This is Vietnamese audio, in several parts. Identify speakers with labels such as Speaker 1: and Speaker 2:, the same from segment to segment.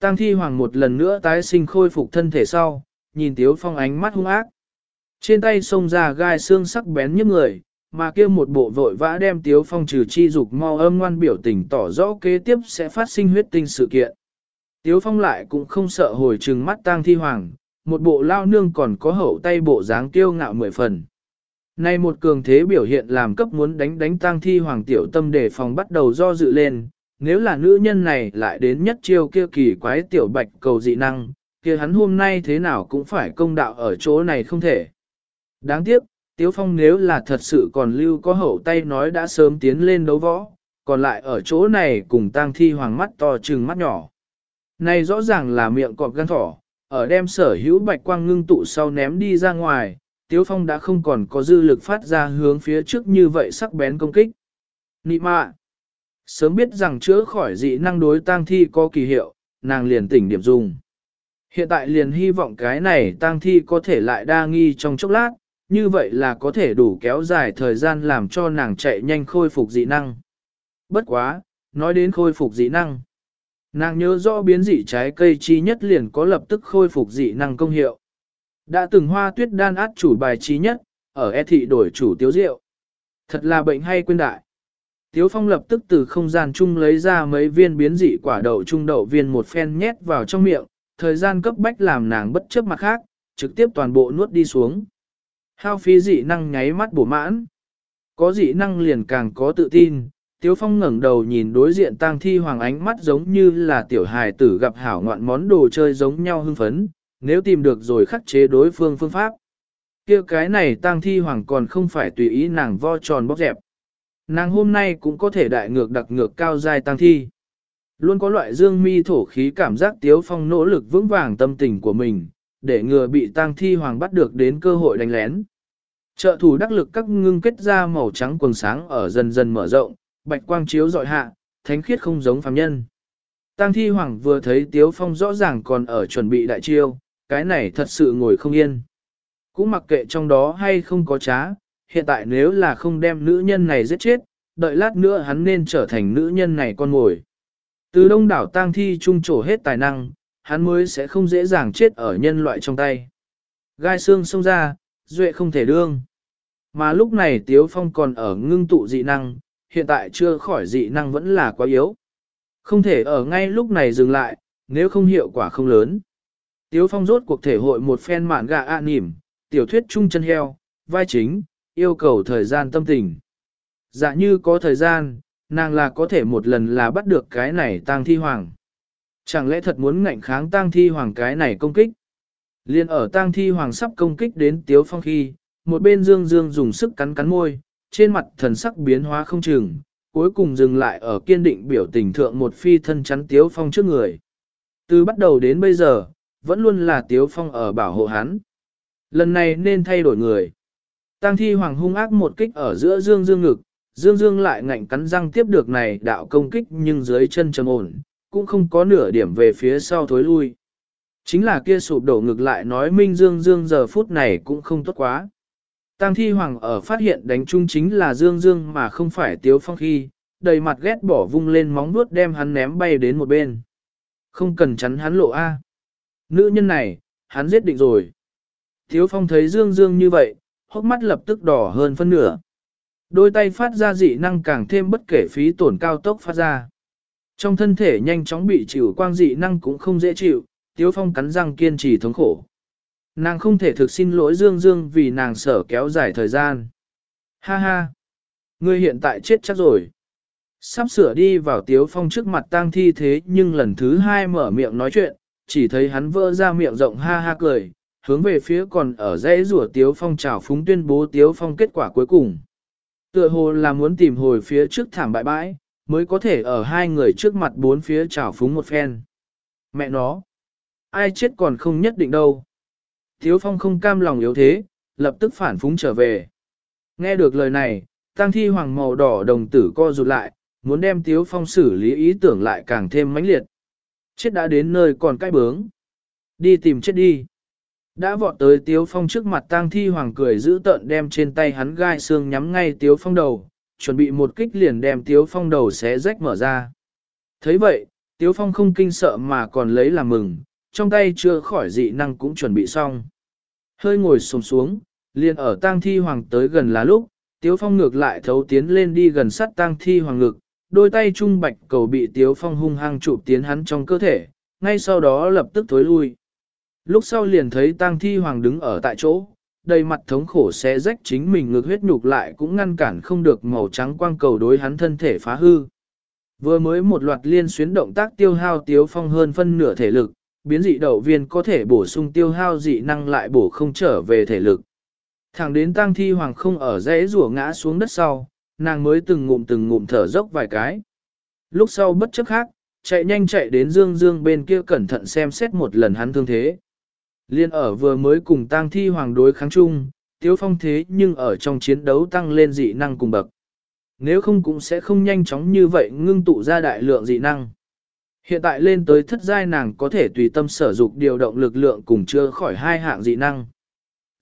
Speaker 1: Tang thi hoàng một lần nữa tái sinh khôi phục thân thể sau, nhìn Tiếu Phong ánh mắt hung ác. Trên tay xông ra gai xương sắc bén như người, mà kia một bộ vội vã đem Tiếu Phong trừ chi dục mau âm ngoan biểu tình tỏ rõ kế tiếp sẽ phát sinh huyết tinh sự kiện. Tiếu Phong lại cũng không sợ hồi trừng mắt tang thi hoàng, một bộ lao nương còn có hậu tay bộ dáng kiêu ngạo mười phần. Nay một cường thế biểu hiện làm cấp muốn đánh đánh tang thi hoàng tiểu tâm để phòng bắt đầu do dự lên, nếu là nữ nhân này lại đến nhất chiêu kia kỳ quái tiểu bạch cầu dị năng, kia hắn hôm nay thế nào cũng phải công đạo ở chỗ này không thể. Đáng tiếc, Tiếu Phong nếu là thật sự còn lưu có hậu tay nói đã sớm tiến lên đấu võ, còn lại ở chỗ này cùng tang thi hoàng mắt to trừng mắt nhỏ. Này rõ ràng là miệng cọp gan thỏ, ở đem sở hữu bạch quang ngưng tụ sau ném đi ra ngoài, Tiếu Phong đã không còn có dư lực phát ra hướng phía trước như vậy sắc bén công kích. Nị mạ! Sớm biết rằng chữa khỏi dị năng đối tang thi có kỳ hiệu, nàng liền tỉnh điểm dùng. Hiện tại liền hy vọng cái này tang thi có thể lại đa nghi trong chốc lát, như vậy là có thể đủ kéo dài thời gian làm cho nàng chạy nhanh khôi phục dị năng. Bất quá, nói đến khôi phục dị năng. Nàng nhớ rõ biến dị trái cây chi nhất liền có lập tức khôi phục dị năng công hiệu. Đã từng hoa tuyết đan át chủ bài chi nhất, ở e thị đổi chủ tiếu rượu. Thật là bệnh hay quên đại. Tiếu phong lập tức từ không gian chung lấy ra mấy viên biến dị quả đậu trung đậu viên một phen nhét vào trong miệng, thời gian cấp bách làm nàng bất chấp mặt khác, trực tiếp toàn bộ nuốt đi xuống. Hao phí dị năng nháy mắt bổ mãn. Có dị năng liền càng có tự tin, Tiếu Phong ngẩng đầu nhìn đối diện tang thi hoàng ánh mắt giống như là tiểu hài tử gặp hảo ngoạn món đồ chơi giống nhau hưng phấn, nếu tìm được rồi khắc chế đối phương phương pháp. kia cái này tang thi hoàng còn không phải tùy ý nàng vo tròn bóp dẹp. Nàng hôm nay cũng có thể đại ngược đặc ngược cao dài tăng thi. Luôn có loại dương mi thổ khí cảm giác Tiếu Phong nỗ lực vững vàng tâm tình của mình, để ngừa bị tang thi hoàng bắt được đến cơ hội đánh lén. Trợ thủ đắc lực các ngưng kết ra màu trắng quần sáng ở dần dần mở rộng, bạch quang chiếu dọi hạ, thánh khiết không giống phàm nhân. Tăng thi hoàng vừa thấy Tiếu Phong rõ ràng còn ở chuẩn bị đại chiêu, cái này thật sự ngồi không yên. Cũng mặc kệ trong đó hay không có trá, hiện tại nếu là không đem nữ nhân này giết chết, đợi lát nữa hắn nên trở thành nữ nhân này con ngồi. Từ đông đảo tang thi trung trổ hết tài năng, hắn mới sẽ không dễ dàng chết ở nhân loại trong tay. Gai xương xông ra, duệ không thể đương. Mà lúc này Tiếu Phong còn ở ngưng tụ dị năng, hiện tại chưa khỏi dị năng vẫn là quá yếu. Không thể ở ngay lúc này dừng lại, nếu không hiệu quả không lớn. Tiếu Phong rốt cuộc thể hội một phen mạn gà ạ nỉm, tiểu thuyết trung chân heo, vai chính, yêu cầu thời gian tâm tình. Dạ như có thời gian, nàng là có thể một lần là bắt được cái này tang thi hoàng. Chẳng lẽ thật muốn ngạnh kháng tang thi hoàng cái này công kích? Liên ở tang thi hoàng sắp công kích đến Tiếu Phong khi, một bên Dương Dương dùng sức cắn cắn môi, trên mặt thần sắc biến hóa không chừng, cuối cùng dừng lại ở kiên định biểu tình thượng một phi thân chắn Tiếu Phong trước người. Từ bắt đầu đến bây giờ, vẫn luôn là Tiếu Phong ở bảo hộ hắn. Lần này nên thay đổi người. Tăng thi hoàng hung ác một kích ở giữa Dương Dương ngực, Dương Dương lại ngạnh cắn răng tiếp được này đạo công kích nhưng dưới chân trầm ổn, cũng không có nửa điểm về phía sau thối lui. Chính là kia sụp đổ ngực lại nói Minh Dương Dương giờ phút này cũng không tốt quá. Tăng thi hoàng ở phát hiện đánh chung chính là Dương Dương mà không phải Tiếu Phong khi, đầy mặt ghét bỏ vung lên móng vuốt đem hắn ném bay đến một bên. Không cần chắn hắn lộ A. Nữ nhân này, hắn giết định rồi. Tiếu Phong thấy Dương Dương như vậy, hốc mắt lập tức đỏ hơn phân nửa. Đôi tay phát ra dị năng càng thêm bất kể phí tổn cao tốc phát ra. Trong thân thể nhanh chóng bị chịu quang dị năng cũng không dễ chịu, Tiếu Phong cắn răng kiên trì thống khổ. Nàng không thể thực xin lỗi Dương Dương vì nàng sở kéo dài thời gian. Ha ha! Ngươi hiện tại chết chắc rồi. Sắp sửa đi vào Tiếu Phong trước mặt tang thi thế nhưng lần thứ hai mở miệng nói chuyện, chỉ thấy hắn vỡ ra miệng rộng ha ha cười, hướng về phía còn ở dãy rủa Tiếu Phong chào phúng tuyên bố Tiếu Phong kết quả cuối cùng. Tựa hồ là muốn tìm hồi phía trước thảm bại bãi, mới có thể ở hai người trước mặt bốn phía chào phúng một phen. Mẹ nó! Ai chết còn không nhất định đâu. Tiếu Phong không cam lòng yếu thế, lập tức phản phúng trở về. Nghe được lời này, tăng thi hoàng màu đỏ đồng tử co rụt lại, muốn đem Tiếu Phong xử lý ý tưởng lại càng thêm mãnh liệt. Chết đã đến nơi còn cái bướng. Đi tìm chết đi. Đã vọt tới Tiếu Phong trước mặt tang thi hoàng cười giữ tợn đem trên tay hắn gai xương nhắm ngay Tiếu Phong đầu, chuẩn bị một kích liền đem Tiếu Phong đầu xé rách mở ra. thấy vậy, Tiếu Phong không kinh sợ mà còn lấy làm mừng, trong tay chưa khỏi dị năng cũng chuẩn bị xong. Hơi ngồi xổm xuống, liền ở tang thi hoàng tới gần là lúc, Tiếu Phong ngược lại thấu tiến lên đi gần sát tang thi hoàng ngực, đôi tay trung bạch cầu bị Tiếu Phong hung hăng chụp tiến hắn trong cơ thể, ngay sau đó lập tức thối lui. Lúc sau liền thấy tang thi hoàng đứng ở tại chỗ, đầy mặt thống khổ xé rách chính mình ngược huyết nhục lại cũng ngăn cản không được màu trắng quang cầu đối hắn thân thể phá hư. Vừa mới một loạt liên xuyến động tác tiêu hao Tiếu Phong hơn phân nửa thể lực, biến dị đậu viên có thể bổ sung tiêu hao dị năng lại bổ không trở về thể lực. Thẳng đến tang thi hoàng không ở dãy rủa ngã xuống đất sau, nàng mới từng ngụm từng ngụm thở dốc vài cái. Lúc sau bất chấp khác, chạy nhanh chạy đến Dương Dương bên kia cẩn thận xem xét một lần hắn thương thế. Liên ở vừa mới cùng tang thi hoàng đối kháng chung, tiếu phong thế nhưng ở trong chiến đấu tăng lên dị năng cùng bậc. Nếu không cũng sẽ không nhanh chóng như vậy ngưng tụ ra đại lượng dị năng. Hiện tại lên tới thất giai nàng có thể tùy tâm sở dục điều động lực lượng cùng chưa khỏi hai hạng dị năng.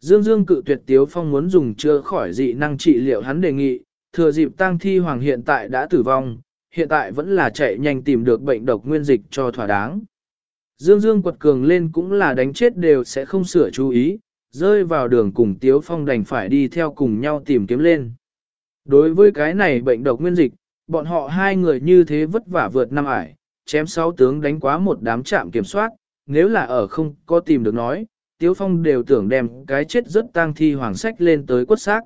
Speaker 1: Dương Dương cự tuyệt Tiếu Phong muốn dùng chưa khỏi dị năng trị liệu hắn đề nghị, thừa dịp tang thi hoàng hiện tại đã tử vong, hiện tại vẫn là chạy nhanh tìm được bệnh độc nguyên dịch cho thỏa đáng. Dương Dương quật cường lên cũng là đánh chết đều sẽ không sửa chú ý, rơi vào đường cùng Tiếu Phong đành phải đi theo cùng nhau tìm kiếm lên. Đối với cái này bệnh độc nguyên dịch, bọn họ hai người như thế vất vả vượt năm ải, chém sáu tướng đánh quá một đám trạm kiểm soát, nếu là ở không có tìm được nói, Tiếu Phong đều tưởng đem cái chết rất tang thi hoàng sách lên tới quất xác.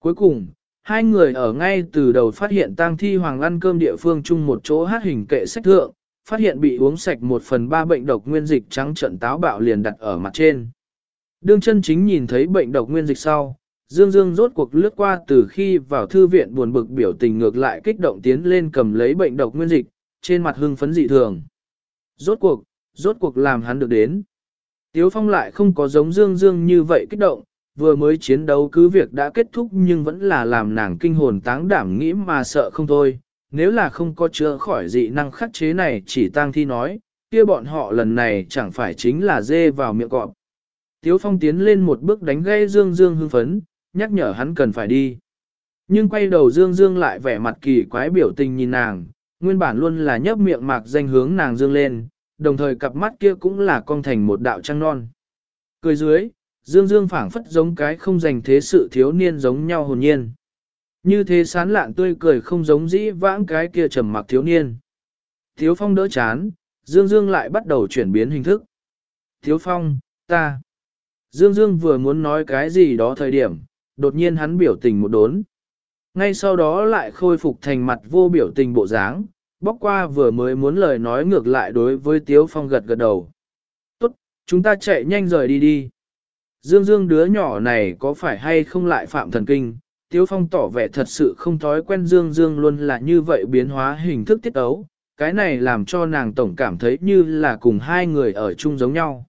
Speaker 1: Cuối cùng, hai người ở ngay từ đầu phát hiện tang thi hoàng ăn cơm địa phương chung một chỗ hát hình kệ sách thượng, phát hiện bị uống sạch một phần ba bệnh độc nguyên dịch trắng trận táo bạo liền đặt ở mặt trên. Đương chân chính nhìn thấy bệnh độc nguyên dịch sau, Dương Dương rốt cuộc lướt qua từ khi vào thư viện buồn bực biểu tình ngược lại kích động tiến lên cầm lấy bệnh độc nguyên dịch, trên mặt hưng phấn dị thường. Rốt cuộc, rốt cuộc làm hắn được đến. Tiếu Phong lại không có giống Dương Dương như vậy kích động, vừa mới chiến đấu cứ việc đã kết thúc nhưng vẫn là làm nàng kinh hồn táng đảm nghĩ mà sợ không thôi. Nếu là không có chữa khỏi dị năng khắc chế này chỉ tang thi nói, kia bọn họ lần này chẳng phải chính là dê vào miệng cọp. Tiếu Phong tiến lên một bước đánh gây Dương Dương hưng phấn, nhắc nhở hắn cần phải đi. Nhưng quay đầu Dương Dương lại vẻ mặt kỳ quái biểu tình nhìn nàng, nguyên bản luôn là nhấp miệng mạc danh hướng nàng Dương lên, đồng thời cặp mắt kia cũng là cong thành một đạo trăng non. Cười dưới, Dương Dương phảng phất giống cái không dành thế sự thiếu niên giống nhau hồn nhiên. Như thế sán lạn tươi cười không giống dĩ vãng cái kia trầm mặc thiếu niên. Thiếu Phong đỡ chán, Dương Dương lại bắt đầu chuyển biến hình thức. Thiếu Phong, ta. Dương Dương vừa muốn nói cái gì đó thời điểm, đột nhiên hắn biểu tình một đốn. Ngay sau đó lại khôi phục thành mặt vô biểu tình bộ dáng, bóc qua vừa mới muốn lời nói ngược lại đối với Tiếu Phong gật gật đầu. Tốt, chúng ta chạy nhanh rời đi đi. Dương Dương đứa nhỏ này có phải hay không lại phạm thần kinh? Tiếu Phong tỏ vẻ thật sự không thói quen Dương Dương luôn là như vậy biến hóa hình thức tiết ấu, cái này làm cho nàng tổng cảm thấy như là cùng hai người ở chung giống nhau.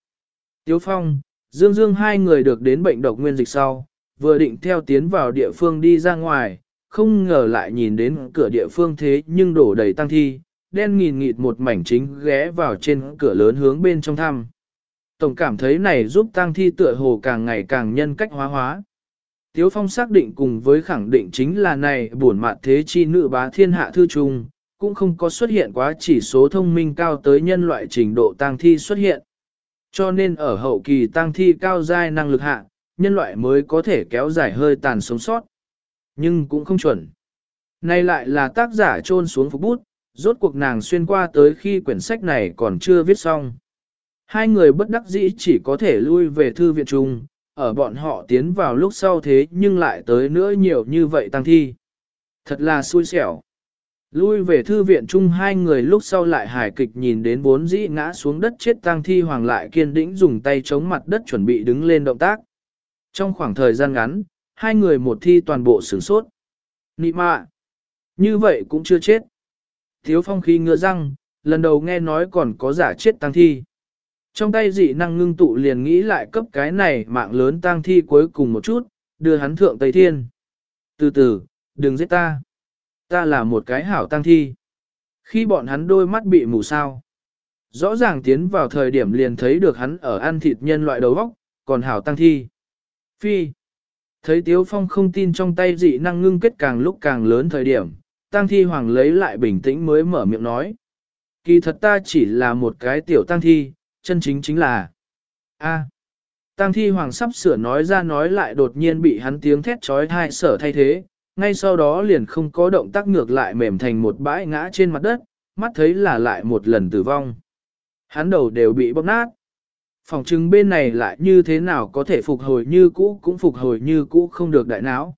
Speaker 1: Tiếu Phong, Dương Dương hai người được đến bệnh độc nguyên dịch sau, vừa định theo tiến vào địa phương đi ra ngoài, không ngờ lại nhìn đến cửa địa phương thế nhưng đổ đầy tăng thi, đen nghìn nghịt một mảnh chính ghé vào trên cửa lớn hướng bên trong thăm. Tổng cảm thấy này giúp tăng thi tựa hồ càng ngày càng nhân cách hóa hóa. Tiếu Phong xác định cùng với khẳng định chính là này buồn mạn thế chi nữ bá thiên hạ thư trung, cũng không có xuất hiện quá chỉ số thông minh cao tới nhân loại trình độ tăng thi xuất hiện. Cho nên ở hậu kỳ tăng thi cao giai năng lực hạ, nhân loại mới có thể kéo dài hơi tàn sống sót nhưng cũng không chuẩn. Nay lại là tác giả trôn xuống phục bút, rốt cuộc nàng xuyên qua tới khi quyển sách này còn chưa viết xong. Hai người bất đắc dĩ chỉ có thể lui về thư viện chung, ở bọn họ tiến vào lúc sau thế nhưng lại tới nữa nhiều như vậy tăng thi. Thật là xui xẻo. Lui về thư viện chung hai người lúc sau lại hài kịch nhìn đến bốn dĩ ngã xuống đất chết tăng thi hoàng lại kiên đĩnh dùng tay chống mặt đất chuẩn bị đứng lên động tác. Trong khoảng thời gian ngắn, hai người một thi toàn bộ sửng sốt. Nị mạ! Như vậy cũng chưa chết. Thiếu phong khí ngựa răng, lần đầu nghe nói còn có giả chết tăng thi. Trong tay dị năng ngưng tụ liền nghĩ lại cấp cái này mạng lớn tăng thi cuối cùng một chút, đưa hắn thượng Tây Thiên. Từ từ, đừng giết ta. Ta là một cái hảo tăng thi. Khi bọn hắn đôi mắt bị mù sao. Rõ ràng tiến vào thời điểm liền thấy được hắn ở ăn thịt nhân loại đầu óc, còn hảo tăng thi. Phi. Thấy Tiếu Phong không tin trong tay dị năng ngưng kết càng lúc càng lớn thời điểm, Tăng Thi Hoàng lấy lại bình tĩnh mới mở miệng nói. kỳ thật ta chỉ là một cái tiểu tăng thi, chân chính chính là A. Tăng thi hoàng sắp sửa nói ra nói lại đột nhiên bị hắn tiếng thét trói thai sở thay thế, ngay sau đó liền không có động tác ngược lại mềm thành một bãi ngã trên mặt đất, mắt thấy là lại một lần tử vong. Hắn đầu đều bị bóp nát. Phòng chứng bên này lại như thế nào có thể phục hồi như cũ cũng phục hồi như cũ không được đại não.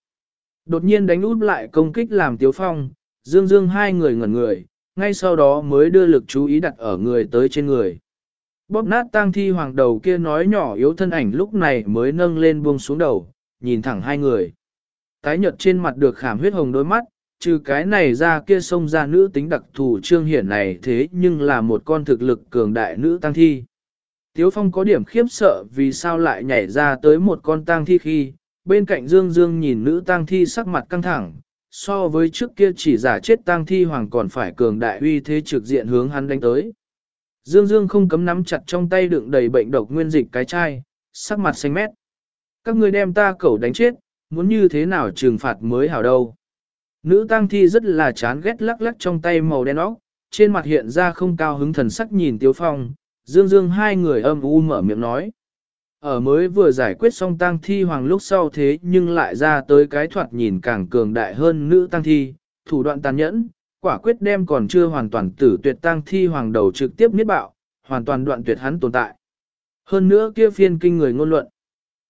Speaker 1: Đột nhiên đánh út lại công kích làm tiếu phong, dương dương hai người ngẩn người, ngay sau đó mới đưa lực chú ý đặt ở người tới trên người. Bóp nát tang thi hoàng đầu kia nói nhỏ yếu thân ảnh lúc này mới nâng lên buông xuống đầu, nhìn thẳng hai người. Tái nhợt trên mặt được khảm huyết hồng đôi mắt, trừ cái này ra kia xông ra nữ tính đặc thù trương hiển này thế nhưng là một con thực lực cường đại nữ tăng thi. Tiếu Phong có điểm khiếp sợ vì sao lại nhảy ra tới một con tang thi khi, bên cạnh Dương Dương nhìn nữ tang thi sắc mặt căng thẳng, so với trước kia chỉ giả chết tang thi hoàng còn phải cường đại uy thế trực diện hướng hắn đánh tới. Dương Dương không cấm nắm chặt trong tay đựng đầy bệnh độc nguyên dịch cái chai, sắc mặt xanh mét. Các người đem ta cẩu đánh chết, muốn như thế nào trừng phạt mới hảo đâu. Nữ tang thi rất là chán ghét lắc lắc trong tay màu đen óc, trên mặt hiện ra không cao hứng thần sắc nhìn Tiếu Phong, Dương Dương hai người âm u mở miệng nói. Ở mới vừa giải quyết xong tang thi hoàng lúc sau thế nhưng lại ra tới cái thoạt nhìn càng cường đại hơn nữ tang thi, thủ đoạn tàn nhẫn, quả quyết đem còn chưa hoàn toàn tử tuyệt tang thi hoàng đầu trực tiếp miết bạo, hoàn toàn đoạn tuyệt hắn tồn tại. Hơn nữa kia phiên kinh người ngôn luận.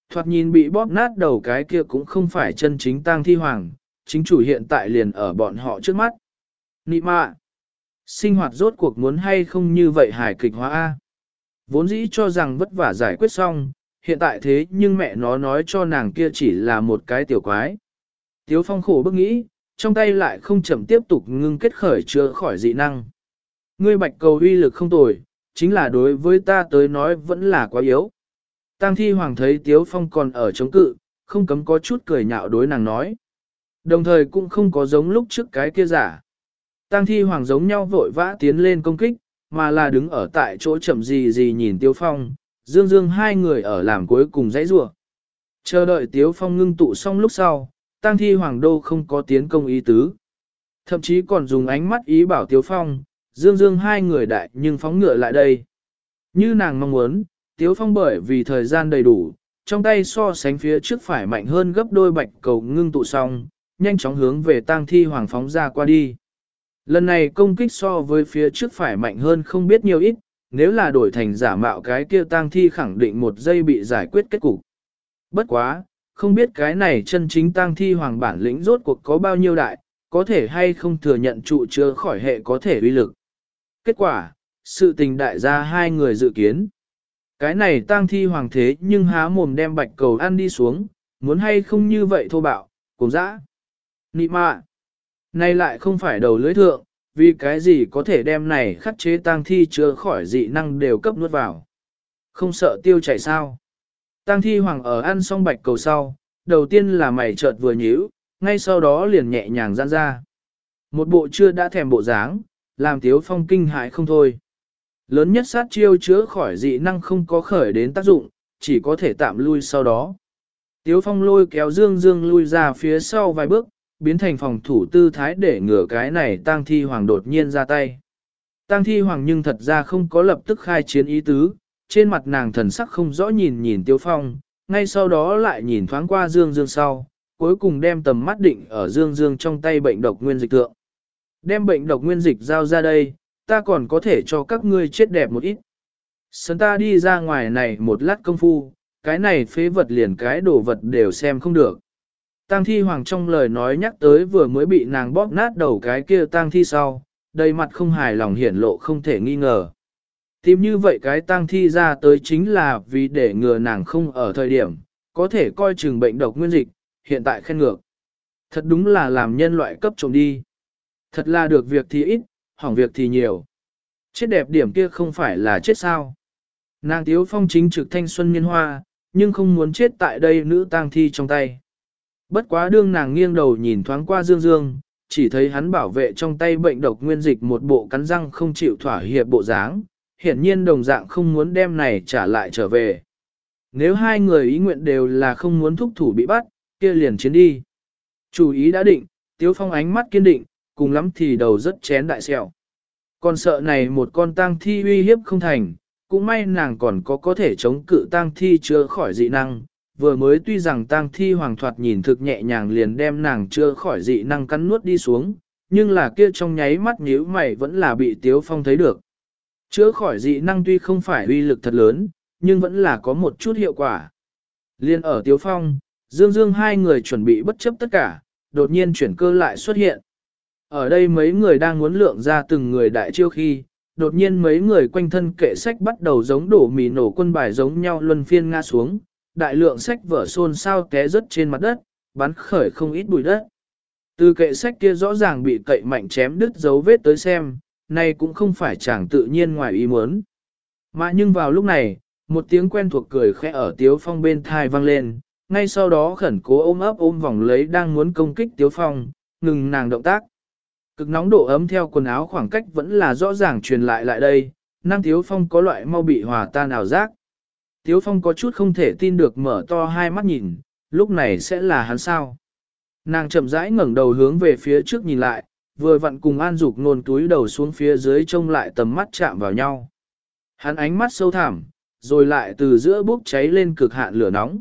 Speaker 1: Thoạt nhìn bị bóp nát đầu cái kia cũng không phải chân chính tang thi hoàng, chính chủ hiện tại liền ở bọn họ trước mắt. Nị mạ! Sinh hoạt rốt cuộc muốn hay không như vậy hài kịch hóa A. Vốn dĩ cho rằng vất vả giải quyết xong, hiện tại thế nhưng mẹ nó nói cho nàng kia chỉ là một cái tiểu quái. Tiếu phong khổ bức nghĩ, trong tay lại không chậm tiếp tục ngưng kết khởi chữa khỏi dị năng. Ngươi bạch cầu uy lực không tồi, chính là đối với ta tới nói vẫn là quá yếu. Tăng thi hoàng thấy Tiếu Phong còn ở chống cự, không cấm có chút cười nhạo đối nàng nói. Đồng thời cũng không có giống lúc trước cái kia giả. Tăng thi hoàng giống nhau vội vã tiến lên công kích, mà là đứng ở tại chỗ chậm gì gì nhìn Tiếu Phong, dương dương hai người ở làm cuối cùng dãy rủa Chờ đợi Tiếu Phong ngưng tụ xong lúc sau, Tang thi hoàng đô không có tiến công ý tứ. Thậm chí còn dùng ánh mắt ý bảo Tiếu Phong, dương dương hai người đại nhưng phóng ngựa lại đây. Như nàng mong muốn, Tiếu Phong bởi vì thời gian đầy đủ, trong tay so sánh phía trước phải mạnh hơn gấp đôi bạch cầu ngưng tụ xong, nhanh chóng hướng về tang thi hoàng phóng ra qua đi. Lần này công kích so với phía trước phải mạnh hơn không biết nhiều ít, nếu là đổi thành giả mạo cái kia tang thi khẳng định một giây bị giải quyết kết cục. Bất quá, không biết cái này chân chính tang thi hoàng bản lĩnh rốt cuộc có bao nhiêu đại, có thể hay không thừa nhận trụ chứa khỏi hệ có thể uy lực. Kết quả, sự tình đại gia hai người dự kiến. Cái này tang thi hoàng thế nhưng há mồm đem bạch cầu ăn đi xuống, muốn hay không như vậy thô bạo, cùng dã. Nị mạ, nay lại không phải đầu lưới thượng, vì cái gì có thể đem này khắc chế tang thi chứa khỏi dị năng đều cấp nuốt vào. Không sợ tiêu chảy sao. Tang thi hoàng ở ăn xong bạch cầu sau, đầu tiên là mày chợt vừa nhíu, ngay sau đó liền nhẹ nhàng giãn ra. Một bộ chưa đã thèm bộ dáng, làm tiếu phong kinh hại không thôi. Lớn nhất sát chiêu chữa khỏi dị năng không có khởi đến tác dụng, chỉ có thể tạm lui sau đó. Tiếu phong lôi kéo dương dương lui ra phía sau vài bước, biến thành phòng thủ tư thái để ngừa cái này tang thi hoàng đột nhiên ra tay. Tang thi hoàng nhưng thật ra không có lập tức khai chiến ý tứ, trên mặt nàng thần sắc không rõ nhìn nhìn tiêu phong, ngay sau đó lại nhìn thoáng qua dương dương sau, cuối cùng đem tầm mắt định ở dương dương trong tay bệnh độc nguyên dịch thượng. Đem bệnh độc nguyên dịch giao ra đây, ta còn có thể cho các ngươi chết đẹp một ít. Sân ta đi ra ngoài này một lát công phu, cái này phế vật liền cái đồ vật đều xem không được. Tang thi hoàng trong lời nói nhắc tới vừa mới bị nàng bóp nát đầu cái kia tang thi sau, đầy mặt không hài lòng hiển lộ không thể nghi ngờ. Tìm như vậy cái tang thi ra tới chính là vì để ngừa nàng không ở thời điểm, có thể coi chừng bệnh độc nguyên dịch, hiện tại khen ngược. Thật đúng là làm nhân loại cấp trộm đi. Thật là được việc thì ít, hỏng việc thì nhiều. Chết đẹp điểm kia không phải là chết sao. Nàng tiếu phong chính trực thanh xuân niên hoa, nhưng không muốn chết tại đây nữ tang thi trong tay. Bất quá đương nàng nghiêng đầu nhìn thoáng qua Dương Dương, chỉ thấy hắn bảo vệ trong tay bệnh độc nguyên dịch một bộ cắn răng không chịu thỏa hiệp bộ dáng, hiển nhiên đồng dạng không muốn đem này trả lại trở về. Nếu hai người ý nguyện đều là không muốn thúc thủ bị bắt, kia liền chiến đi. Chủ ý đã định, Tiếu Phong ánh mắt kiên định, cùng lắm thì đầu rất chén đại sẹo. Còn sợ này một con tang thi uy hiếp không thành, cũng may nàng còn có có thể chống cự tang thi chữa khỏi dị năng. Vừa mới tuy rằng tang thi hoàng thoạt nhìn thực nhẹ nhàng liền đem nàng chữa khỏi dị năng cắn nuốt đi xuống, nhưng là kia trong nháy mắt nhíu mày vẫn là bị Tiếu Phong thấy được. Chữa khỏi dị năng tuy không phải uy lực thật lớn, nhưng vẫn là có một chút hiệu quả. Liên ở Tiếu Phong, Dương Dương hai người chuẩn bị bất chấp tất cả, đột nhiên chuyển cơ lại xuất hiện. Ở đây mấy người đang muốn lượng ra từng người đại chiêu khi, đột nhiên mấy người quanh thân kệ sách bắt đầu giống đổ mì nổ quân bài giống nhau luân phiên ngã xuống, đại lượng sách vở xôn sao té rớt trên mặt đất, bắn khởi không ít bụi đất. Từ kệ sách kia rõ ràng bị cậy mạnh chém đứt dấu vết tới xem, nay cũng không phải chàng tự nhiên ngoài ý muốn. Mà nhưng vào lúc này, một tiếng quen thuộc cười khẽ ở Tiếu Phong bên thai vang lên, ngay sau đó khẩn cố ôm ấp ôm vòng lấy đang muốn công kích Tiếu Phong, ngừng nàng động tác. Cực nóng độ ấm theo quần áo khoảng cách vẫn là rõ ràng truyền lại lại đây, Nam Tiếu Phong có loại mau bị hòa tan ảo giác. Tiếu Phong có chút không thể tin được mở to hai mắt nhìn, lúc này sẽ là hắn sao. Nàng chậm rãi ngẩng đầu hướng về phía trước nhìn lại, vừa vặn cùng An Dục nôn túi đầu xuống phía dưới trông lại tầm mắt chạm vào nhau. Hắn ánh mắt sâu thẳm, rồi lại từ giữa bốc cháy lên cực hạn lửa nóng.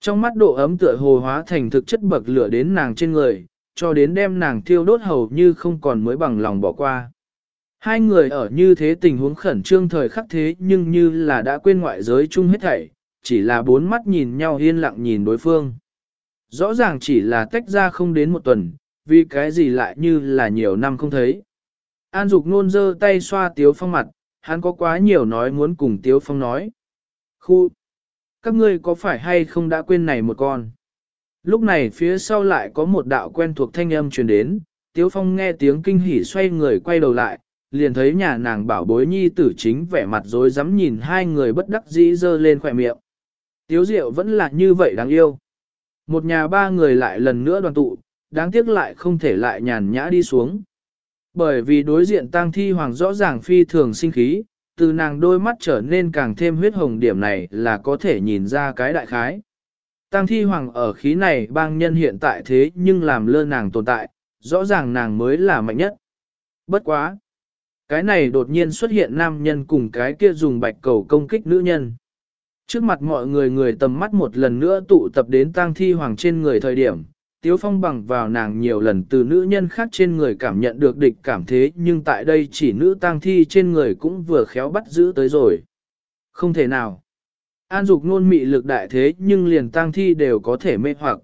Speaker 1: Trong mắt độ ấm tựa hồ hóa thành thực chất bậc lửa đến nàng trên người, cho đến đem nàng thiêu đốt hầu như không còn mới bằng lòng bỏ qua. Hai người ở như thế tình huống khẩn trương thời khắc thế nhưng như là đã quên ngoại giới chung hết thảy, chỉ là bốn mắt nhìn nhau yên lặng nhìn đối phương. Rõ ràng chỉ là tách ra không đến một tuần, vì cái gì lại như là nhiều năm không thấy. An Dục nôn dơ tay xoa Tiếu Phong mặt, hắn có quá nhiều nói muốn cùng Tiếu Phong nói. Khu! Các ngươi có phải hay không đã quên này một con? Lúc này phía sau lại có một đạo quen thuộc thanh âm truyền đến, Tiếu Phong nghe tiếng kinh hỉ xoay người quay đầu lại, liền thấy nhà nàng bảo bối nhi tử chính vẻ mặt rối rắm nhìn hai người bất đắc dĩ dơ lên khỏe miệng. Tiếu Diệu vẫn là như vậy đáng yêu. Một nhà ba người lại lần nữa đoàn tụ, đáng tiếc lại không thể lại nhàn nhã đi xuống. Bởi vì đối diện tang thi hoàng rõ ràng phi thường sinh khí, từ nàng đôi mắt trở nên càng thêm huyết hồng điểm này là có thể nhìn ra cái đại khái. Tang thi hoàng ở khí này bang nhân hiện tại thế nhưng làm lơ nàng tồn tại, rõ ràng nàng mới là mạnh nhất. Bất quá. Cái này đột nhiên xuất hiện nam nhân cùng cái kia dùng bạch cầu công kích nữ nhân. Trước mặt mọi người người tầm mắt một lần nữa tụ tập đến tang thi hoàng trên người thời điểm, Tiếu Phong bằng vào nàng nhiều lần từ nữ nhân khác trên người cảm nhận được địch cảm thế nhưng tại đây chỉ nữ tang thi trên người cũng vừa khéo bắt giữ tới rồi. Không thể nào. An dục nôn mị lực đại thế nhưng liền tang thi đều có thể mê hoặc.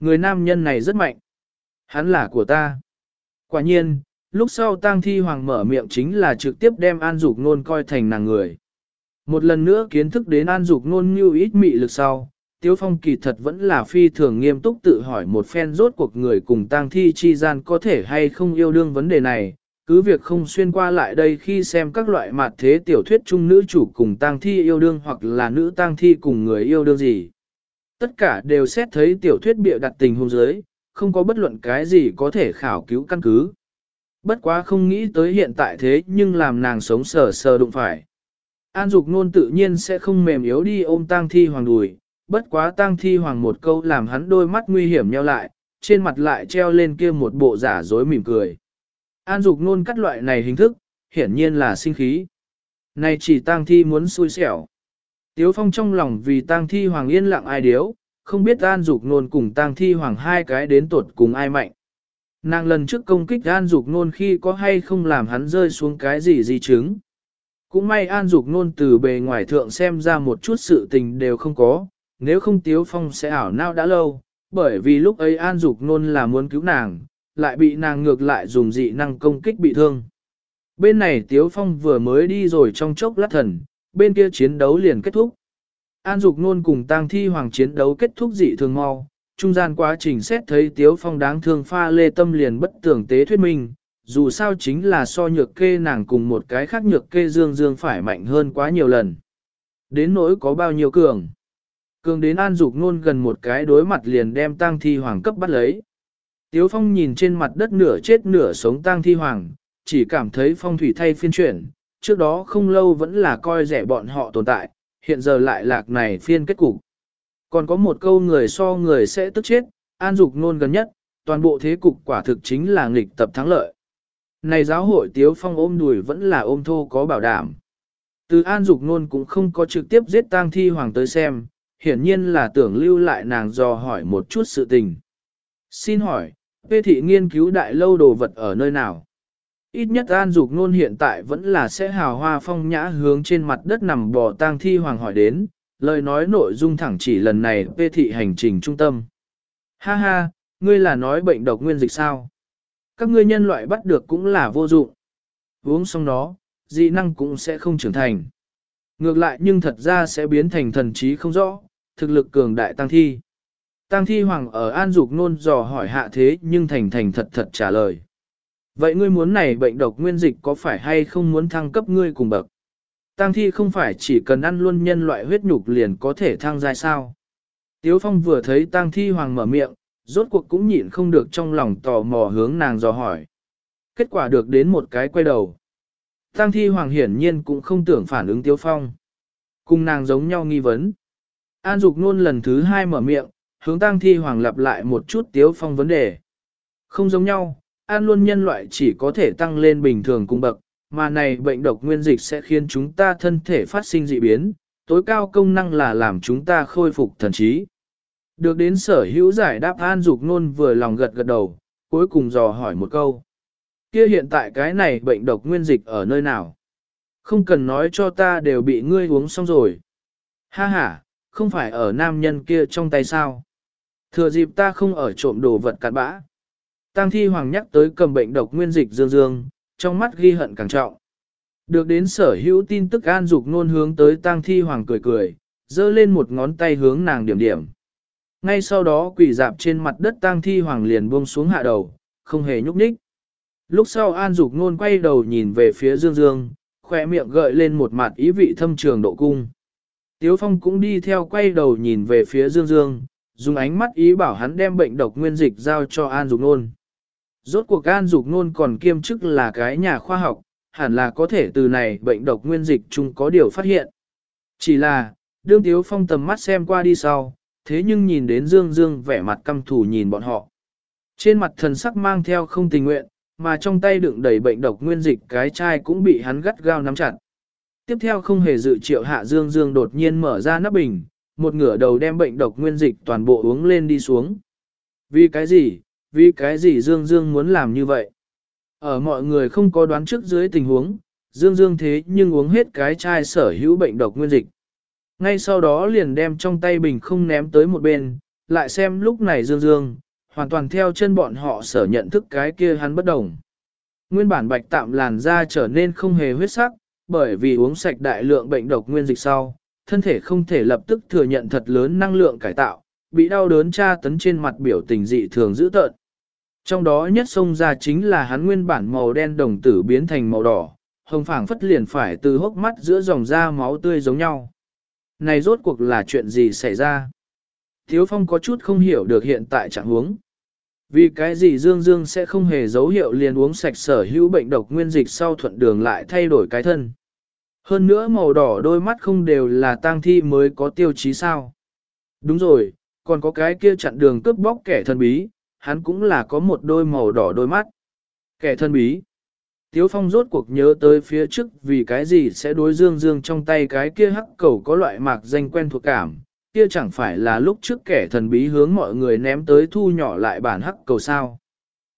Speaker 1: Người nam nhân này rất mạnh. Hắn là của ta. Quả nhiên, lúc sau tang thi hoàng mở miệng chính là trực tiếp đem an dục nôn coi thành nàng người. Một lần nữa kiến thức đến an dục nôn như ít mị lực sau, Tiếu Phong kỳ thật vẫn là phi thường nghiêm túc tự hỏi một phen rốt cuộc người cùng tang thi chi gian có thể hay không yêu đương vấn đề này, cứ việc không xuyên qua lại đây khi xem các loại mặt thế tiểu thuyết chung nữ chủ cùng tang thi yêu đương hoặc là nữ tang thi cùng người yêu đương gì. Tất cả đều xét thấy tiểu thuyết bịa đặt tình hôn giới, không có bất luận cái gì có thể khảo cứu căn cứ. Bất quá không nghĩ tới hiện tại thế nhưng làm nàng sống sờ sờ đụng phải. An dục nôn tự nhiên sẽ không mềm yếu đi ôm tang thi hoàng đùi, bất quá tang thi hoàng một câu làm hắn đôi mắt nguy hiểm nheo lại, trên mặt lại treo lên kia một bộ giả dối mỉm cười. An dục nôn cắt loại này hình thức, hiển nhiên là sinh khí. Này chỉ tang thi muốn xui xẻo. Tiếu phong trong lòng vì tang thi hoàng yên lặng ai điếu, không biết an dục nôn cùng tang thi hoàng hai cái đến tuột cùng ai mạnh. Nàng lần trước công kích an dục nôn khi có hay không làm hắn rơi xuống cái gì di chứng. Cũng may an dục nôn từ bề ngoài thượng xem ra một chút sự tình đều không có, nếu không Tiếu Phong sẽ ảo não đã lâu, bởi vì lúc ấy An Dục Nôn là muốn cứu nàng, lại bị nàng ngược lại dùng dị năng công kích bị thương. Bên này Tiếu Phong vừa mới đi rồi trong chốc lát thần, bên kia chiến đấu liền kết thúc. An Dục Nôn cùng Tang Thi Hoàng chiến đấu kết thúc dị thường mau, trung gian quá trình xét thấy Tiếu Phong đáng thương pha lê tâm liền bất tưởng tế thuyết minh, dù sao chính là so nhược kê nàng cùng một cái khác nhược kê dương dương phải mạnh hơn quá nhiều lần. Đến nỗi có bao nhiêu cường. Cường đến an dục nôn gần một cái đối mặt liền đem tang thi hoàng cấp bắt lấy. Tiếu phong nhìn trên mặt đất nửa chết nửa sống tang thi hoàng, chỉ cảm thấy phong thủy thay phiên chuyển, trước đó không lâu vẫn là coi rẻ bọn họ tồn tại, hiện giờ lại lạc này phiên kết cục. Còn có một câu người so người sẽ tức chết, an dục nôn gần nhất, toàn bộ thế cục quả thực chính là nghịch tập thắng lợi. Này giáo hội Tiếu Phong ôm đùi vẫn là ôm thô có bảo đảm. Từ An Dục Nôn cũng không có trực tiếp giết tang thi hoàng tới xem, hiển nhiên là tưởng lưu lại nàng dò hỏi một chút sự tình. Xin hỏi, Vê thị nghiên cứu đại lâu đồ vật ở nơi nào? Ít nhất An Dục Nôn hiện tại vẫn là sẽ hào hoa phong nhã hướng trên mặt đất nằm bò tang thi hoàng hỏi đến, lời nói nội dung thẳng chỉ lần này Vê thị hành trình trung tâm. Ha ha, ngươi là nói bệnh độc nguyên dịch sao? Các ngươi nhân loại bắt được cũng là vô dụng. Uống xong nó, dị năng cũng sẽ không trưởng thành. Ngược lại nhưng thật ra sẽ biến thành thần trí không rõ, thực lực cường đại tăng thi. Tăng thi hoàng ở an dục nôn dò hỏi hạ thế nhưng thành thành thật thật trả lời. Vậy ngươi muốn này bệnh độc nguyên dịch có phải hay không muốn thăng cấp ngươi cùng bậc? Tăng thi không phải chỉ cần ăn luôn nhân loại huyết nhục liền có thể thăng giai sao? Tiếu phong vừa thấy tăng thi hoàng mở miệng, rốt cuộc cũng nhịn không được trong lòng tò mò hướng nàng dò hỏi. Kết quả được đến một cái quay đầu. Tăng thi hoàng hiển nhiên cũng không tưởng phản ứng Tiếu Phong. Cùng nàng giống nhau nghi vấn. An Dục Nôn lần thứ hai mở miệng, hướng Tăng thi hoàng lặp lại một chút Tiếu Phong vấn đề. Không giống nhau, An luôn nhân loại chỉ có thể tăng lên bình thường cung bậc, mà này bệnh độc nguyên dịch sẽ khiến chúng ta thân thể phát sinh dị biến, tối cao công năng là làm chúng ta khôi phục thần trí. Được đến sở hữu giải đáp An Dục Nôn vừa lòng gật gật đầu, cuối cùng dò hỏi một câu. Kia hiện tại cái này bệnh độc nguyên dịch ở nơi nào? Không cần nói cho ta đều bị ngươi uống xong rồi. Ha ha, không phải ở nam nhân kia trong tay sao? Thừa dịp ta không ở trộm đồ vật cặn bã. Tăng thi hoàng nhắc tới cầm bệnh độc nguyên dịch dương dương, trong mắt ghi hận càng trọng. Được đến sở hữu tin tức an dục nôn hướng tới tăng thi hoàng cười cười, giơ lên một ngón tay hướng nàng điểm điểm. Ngay sau đó quỷ dạp trên mặt đất tang thi hoàng liền buông xuống hạ đầu, không hề nhúc nhích. Lúc sau An Dục Nôn quay đầu nhìn về phía Dương Dương, khỏe miệng gợi lên một mặt ý vị thâm trường độ cung. Tiếu Phong cũng đi theo quay đầu nhìn về phía Dương Dương, dùng ánh mắt ý bảo hắn đem bệnh độc nguyên dịch giao cho An Dục Nôn. Rốt cuộc An Dục Nôn còn kiêm chức là cái nhà khoa học, hẳn là có thể từ này bệnh độc nguyên dịch chung có điều phát hiện. Chỉ là, đương Tiếu Phong tầm mắt xem qua đi sau, thế nhưng nhìn đến Dương Dương vẻ mặt căm thù nhìn bọn họ. Trên mặt thần sắc mang theo không tình nguyện, mà trong tay đựng đầy bệnh độc nguyên dịch cái chai cũng bị hắn gắt gao nắm chặt. Tiếp theo không hề dự triệu hạ Dương Dương đột nhiên mở ra nắp bình, một ngửa đầu đem bệnh độc nguyên dịch toàn bộ uống lên đi xuống. Vì cái gì, vì cái gì Dương Dương muốn làm như vậy? Ở mọi người không có đoán trước dưới tình huống, Dương Dương thế nhưng uống hết cái chai sở hữu bệnh độc nguyên dịch. Ngay sau đó liền đem trong tay bình không ném tới một bên, lại xem lúc này Dương Dương, hoàn toàn theo chân bọn họ sở nhận thức cái kia hắn bất đồng. Nguyên bản bạch tạm làn da trở nên không hề huyết sắc, bởi vì uống sạch đại lượng bệnh độc nguyên dịch sau, thân thể không thể lập tức thừa nhận thật lớn năng lượng cải tạo, bị đau đớn tra tấn trên mặt biểu tình dị thường dữ tợn. Trong đó nhất xông ra chính là hắn nguyên bản màu đen đồng tử biến thành màu đỏ, hồng phảng phất liền phải từ hốc mắt giữa dòng da máu tươi giống nhau. Này rốt cuộc là chuyện gì xảy ra? Thiếu Phong có chút không hiểu được hiện tại trạng huống. Vì cái gì Dương Dương sẽ không hề dấu hiệu liền uống sạch sở hữu bệnh độc nguyên dịch sau thuận đường lại thay đổi cái thân. Hơn nữa màu đỏ đôi mắt không đều là tang thi mới có tiêu chí sao. Đúng rồi, còn có cái kia chặn đường cướp bóc kẻ thân bí, hắn cũng là có một đôi màu đỏ đôi mắt. Kẻ thân bí. Tiếu Phong rốt cuộc nhớ tới phía trước vì cái gì sẽ đối dương dương trong tay cái kia hắc cầu có loại mạc danh quen thuộc cảm, kia chẳng phải là lúc trước kẻ thần bí hướng mọi người ném tới thu nhỏ lại bản hắc cầu sao.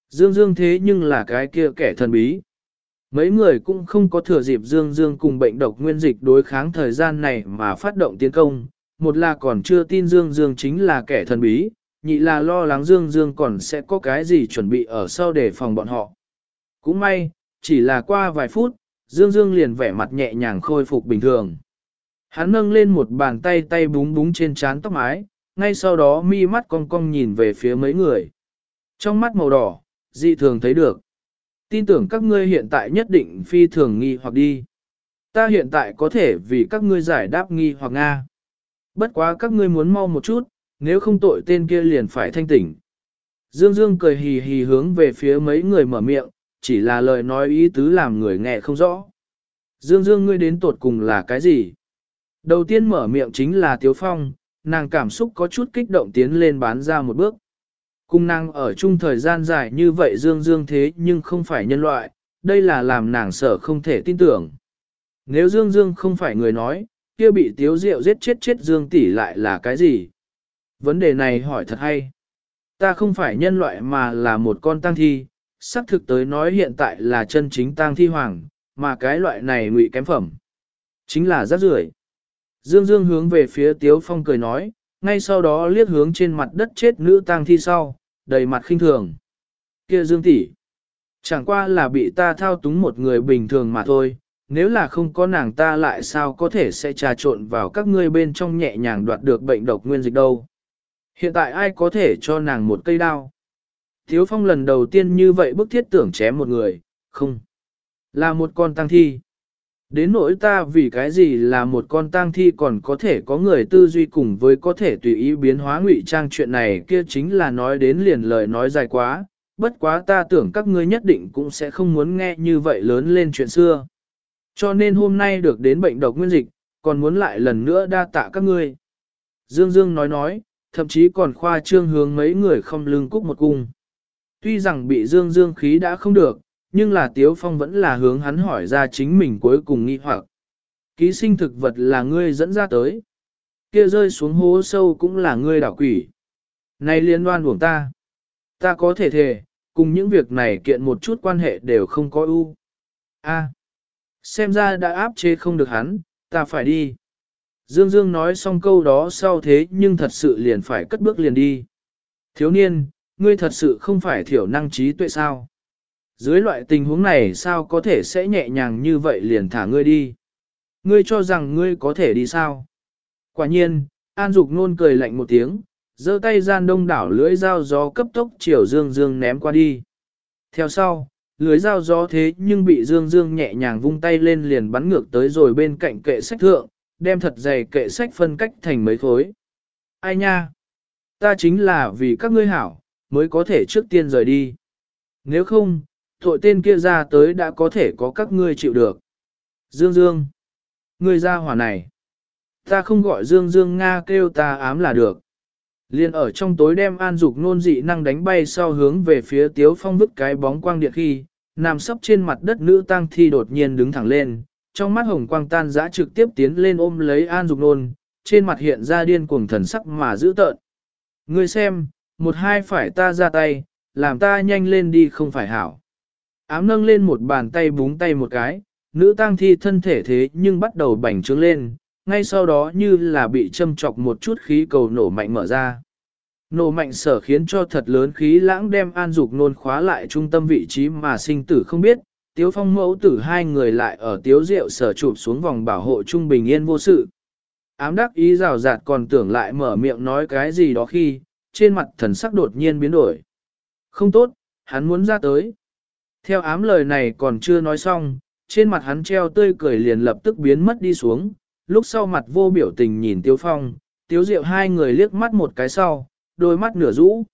Speaker 1: Dương dương thế nhưng là cái kia kẻ thần bí. Mấy người cũng không có thừa dịp dương dương cùng bệnh độc nguyên dịch đối kháng thời gian này mà phát động tiến công, một là còn chưa tin dương dương chính là kẻ thần bí, nhị là lo lắng dương dương còn sẽ có cái gì chuẩn bị ở sau để phòng bọn họ. Cũng may, chỉ là qua vài phút, Dương Dương liền vẻ mặt nhẹ nhàng khôi phục bình thường. Hắn nâng lên một bàn tay tay búng búng trên trán tóc mái, ngay sau đó mi mắt cong cong nhìn về phía mấy người. Trong mắt màu đỏ, dị thường thấy được. Tin tưởng các ngươi hiện tại nhất định phi thường nghi hoặc đi. Ta hiện tại có thể vì các ngươi giải đáp nghi hoặc Nga. Bất quá các ngươi muốn mau một chút, nếu không tội tên kia liền phải thanh tỉnh. Dương Dương cười hì hì hướng về phía mấy người mở miệng, chỉ là lời nói ý tứ làm người nghe không rõ. Dương Dương ngươi đến tột cùng là cái gì? Đầu tiên mở miệng chính là Tiếu Phong, nàng cảm xúc có chút kích động tiến lên bán ra một bước. cung nàng ở chung thời gian dài như vậy Dương Dương thế nhưng không phải nhân loại, đây là làm nàng sở không thể tin tưởng. Nếu Dương Dương không phải người nói, kia bị tiếu Diệu giết chết chết Dương tỷ lại là cái gì? Vấn đề này hỏi thật hay. Ta không phải nhân loại mà là một con tang thi, xác thực tới nói hiện tại là chân chính tang thi hoàng, mà cái loại này ngụy kém phẩm. Chính là rác rưởi. Dương Dương hướng về phía Tiếu Phong cười nói, ngay sau đó liếc hướng trên mặt đất chết nữ tang thi sau, đầy mặt khinh thường. Kia Dương tỷ, chẳng qua là bị ta thao túng một người bình thường mà thôi, nếu là không có nàng ta lại sao có thể sẽ trà trộn vào các ngươi bên trong nhẹ nhàng đoạt được bệnh độc nguyên dịch đâu. Hiện tại ai có thể cho nàng một cây đao? Tiếu phong lần đầu tiên như vậy bức thiết tưởng chém một người, không. Là một con tăng thi. Đến nỗi ta vì cái gì là một con tang thi còn có thể có người tư duy cùng với có thể tùy ý biến hóa ngụy trang chuyện này kia chính là nói đến liền lời nói dài quá, bất quá ta tưởng các ngươi nhất định cũng sẽ không muốn nghe như vậy lớn lên chuyện xưa. Cho nên hôm nay được đến bệnh độc nguyên dịch, còn muốn lại lần nữa đa tạ các ngươi. Dương Dương nói nói, thậm chí còn khoa trương hướng mấy người không lưng cúc một cung. Tuy rằng bị Dương Dương khí đã không được, nhưng là Tiếu Phong vẫn là hướng hắn hỏi ra chính mình cuối cùng nghi hoặc. Ký sinh thực vật là ngươi dẫn ra tới. Kia rơi xuống hố sâu cũng là ngươi đảo quỷ. Này liên đoan buồng ta. Ta có thể thề, cùng những việc này kiện một chút quan hệ đều không có ưu. A. xem ra đã áp chế không được hắn, ta phải đi. Dương Dương nói xong câu đó sau thế nhưng thật sự liền phải cất bước liền đi. Thiếu niên, ngươi thật sự không phải thiểu năng trí tuệ sao? Dưới loại tình huống này sao có thể sẽ nhẹ nhàng như vậy liền thả ngươi đi? Ngươi cho rằng ngươi có thể đi sao? Quả nhiên, An Dục nôn cười lạnh một tiếng, giơ tay gian đông đảo lưỡi dao gió cấp tốc chiều Dương Dương ném qua đi. Theo sau, lưới dao gió thế nhưng bị Dương Dương nhẹ nhàng vung tay lên liền bắn ngược tới rồi bên cạnh kệ sách thượng, đem thật dày kệ sách phân cách thành mấy khối. Ai nha? Ta chính là vì các ngươi hảo, mới có thể trước tiên rời đi. Nếu không, tội tên kia ra tới đã có thể có các ngươi chịu được. Dương Dương. Ngươi ra hỏa này. Ta không gọi Dương Dương Nga kêu ta ám là được. Liên ở trong tối đem an dục nôn dị năng đánh bay sau hướng về phía tiếu phong vứt cái bóng quang điện khi, nằm sấp trên mặt đất nữ tăng thi đột nhiên đứng thẳng lên, trong mắt hồng quang tan giã trực tiếp tiến lên ôm lấy an dục nôn, trên mặt hiện ra điên cuồng thần sắc mà giữ tợn. Ngươi xem, một hai phải ta ra tay, làm ta nhanh lên đi không phải hảo. Ám nâng lên một bàn tay búng tay một cái, nữ tang thi thân thể thế nhưng bắt đầu bành trướng lên, ngay sau đó như là bị châm chọc một chút khí cầu nổ mạnh mở ra. Nổ mạnh sở khiến cho thật lớn khí lãng đem an dục nôn khóa lại trung tâm vị trí mà sinh tử không biết, tiếu phong mẫu tử hai người lại ở tiếu rượu sở chụp xuống vòng bảo hộ trung bình yên vô sự. Ám đắc ý rào rạt còn tưởng lại mở miệng nói cái gì đó khi, trên mặt thần sắc đột nhiên biến đổi. Không tốt, hắn muốn ra tới. Theo ám lời này còn chưa nói xong, trên mặt hắn treo tươi cười liền lập tức biến mất đi xuống, lúc sau mặt vô biểu tình nhìn Tiêu Phong, Tiếu Diệu hai người liếc mắt một cái sau, đôi mắt nửa rũ.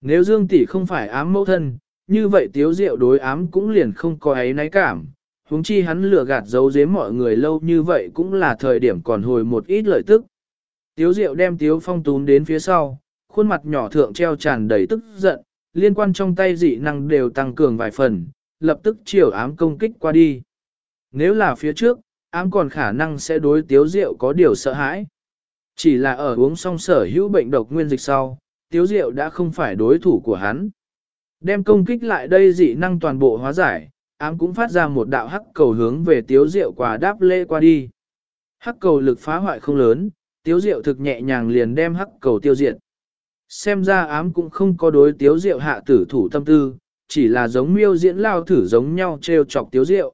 Speaker 1: Nếu Dương Tỷ không phải ám mẫu thân, như vậy Tiếu Diệu đối ám cũng liền không có ấy náy cảm, huống chi hắn lừa gạt giấu giếm mọi người lâu như vậy cũng là thời điểm còn hồi một ít lợi tức. Tiếu Diệu đem Tiếu Phong tún đến phía sau, khuôn mặt nhỏ thượng treo tràn đầy tức giận, liên quan trong tay dị năng đều tăng cường vài phần, lập tức chiều ám công kích qua đi. Nếu là phía trước, ám còn khả năng sẽ đối tiếu rượu có điều sợ hãi. Chỉ là ở uống xong sở hữu bệnh độc nguyên dịch sau, tiếu rượu đã không phải đối thủ của hắn. Đem công kích lại đây dị năng toàn bộ hóa giải, ám cũng phát ra một đạo hắc cầu hướng về tiếu rượu quả đáp lê qua đi. Hắc cầu lực phá hoại không lớn, tiếu rượu thực nhẹ nhàng liền đem hắc cầu tiêu diệt xem ra ám cũng không có đối tiếu rượu hạ tử thủ tâm tư, chỉ là giống miêu diễn lao thử giống nhau treo chọc tiếu rượu.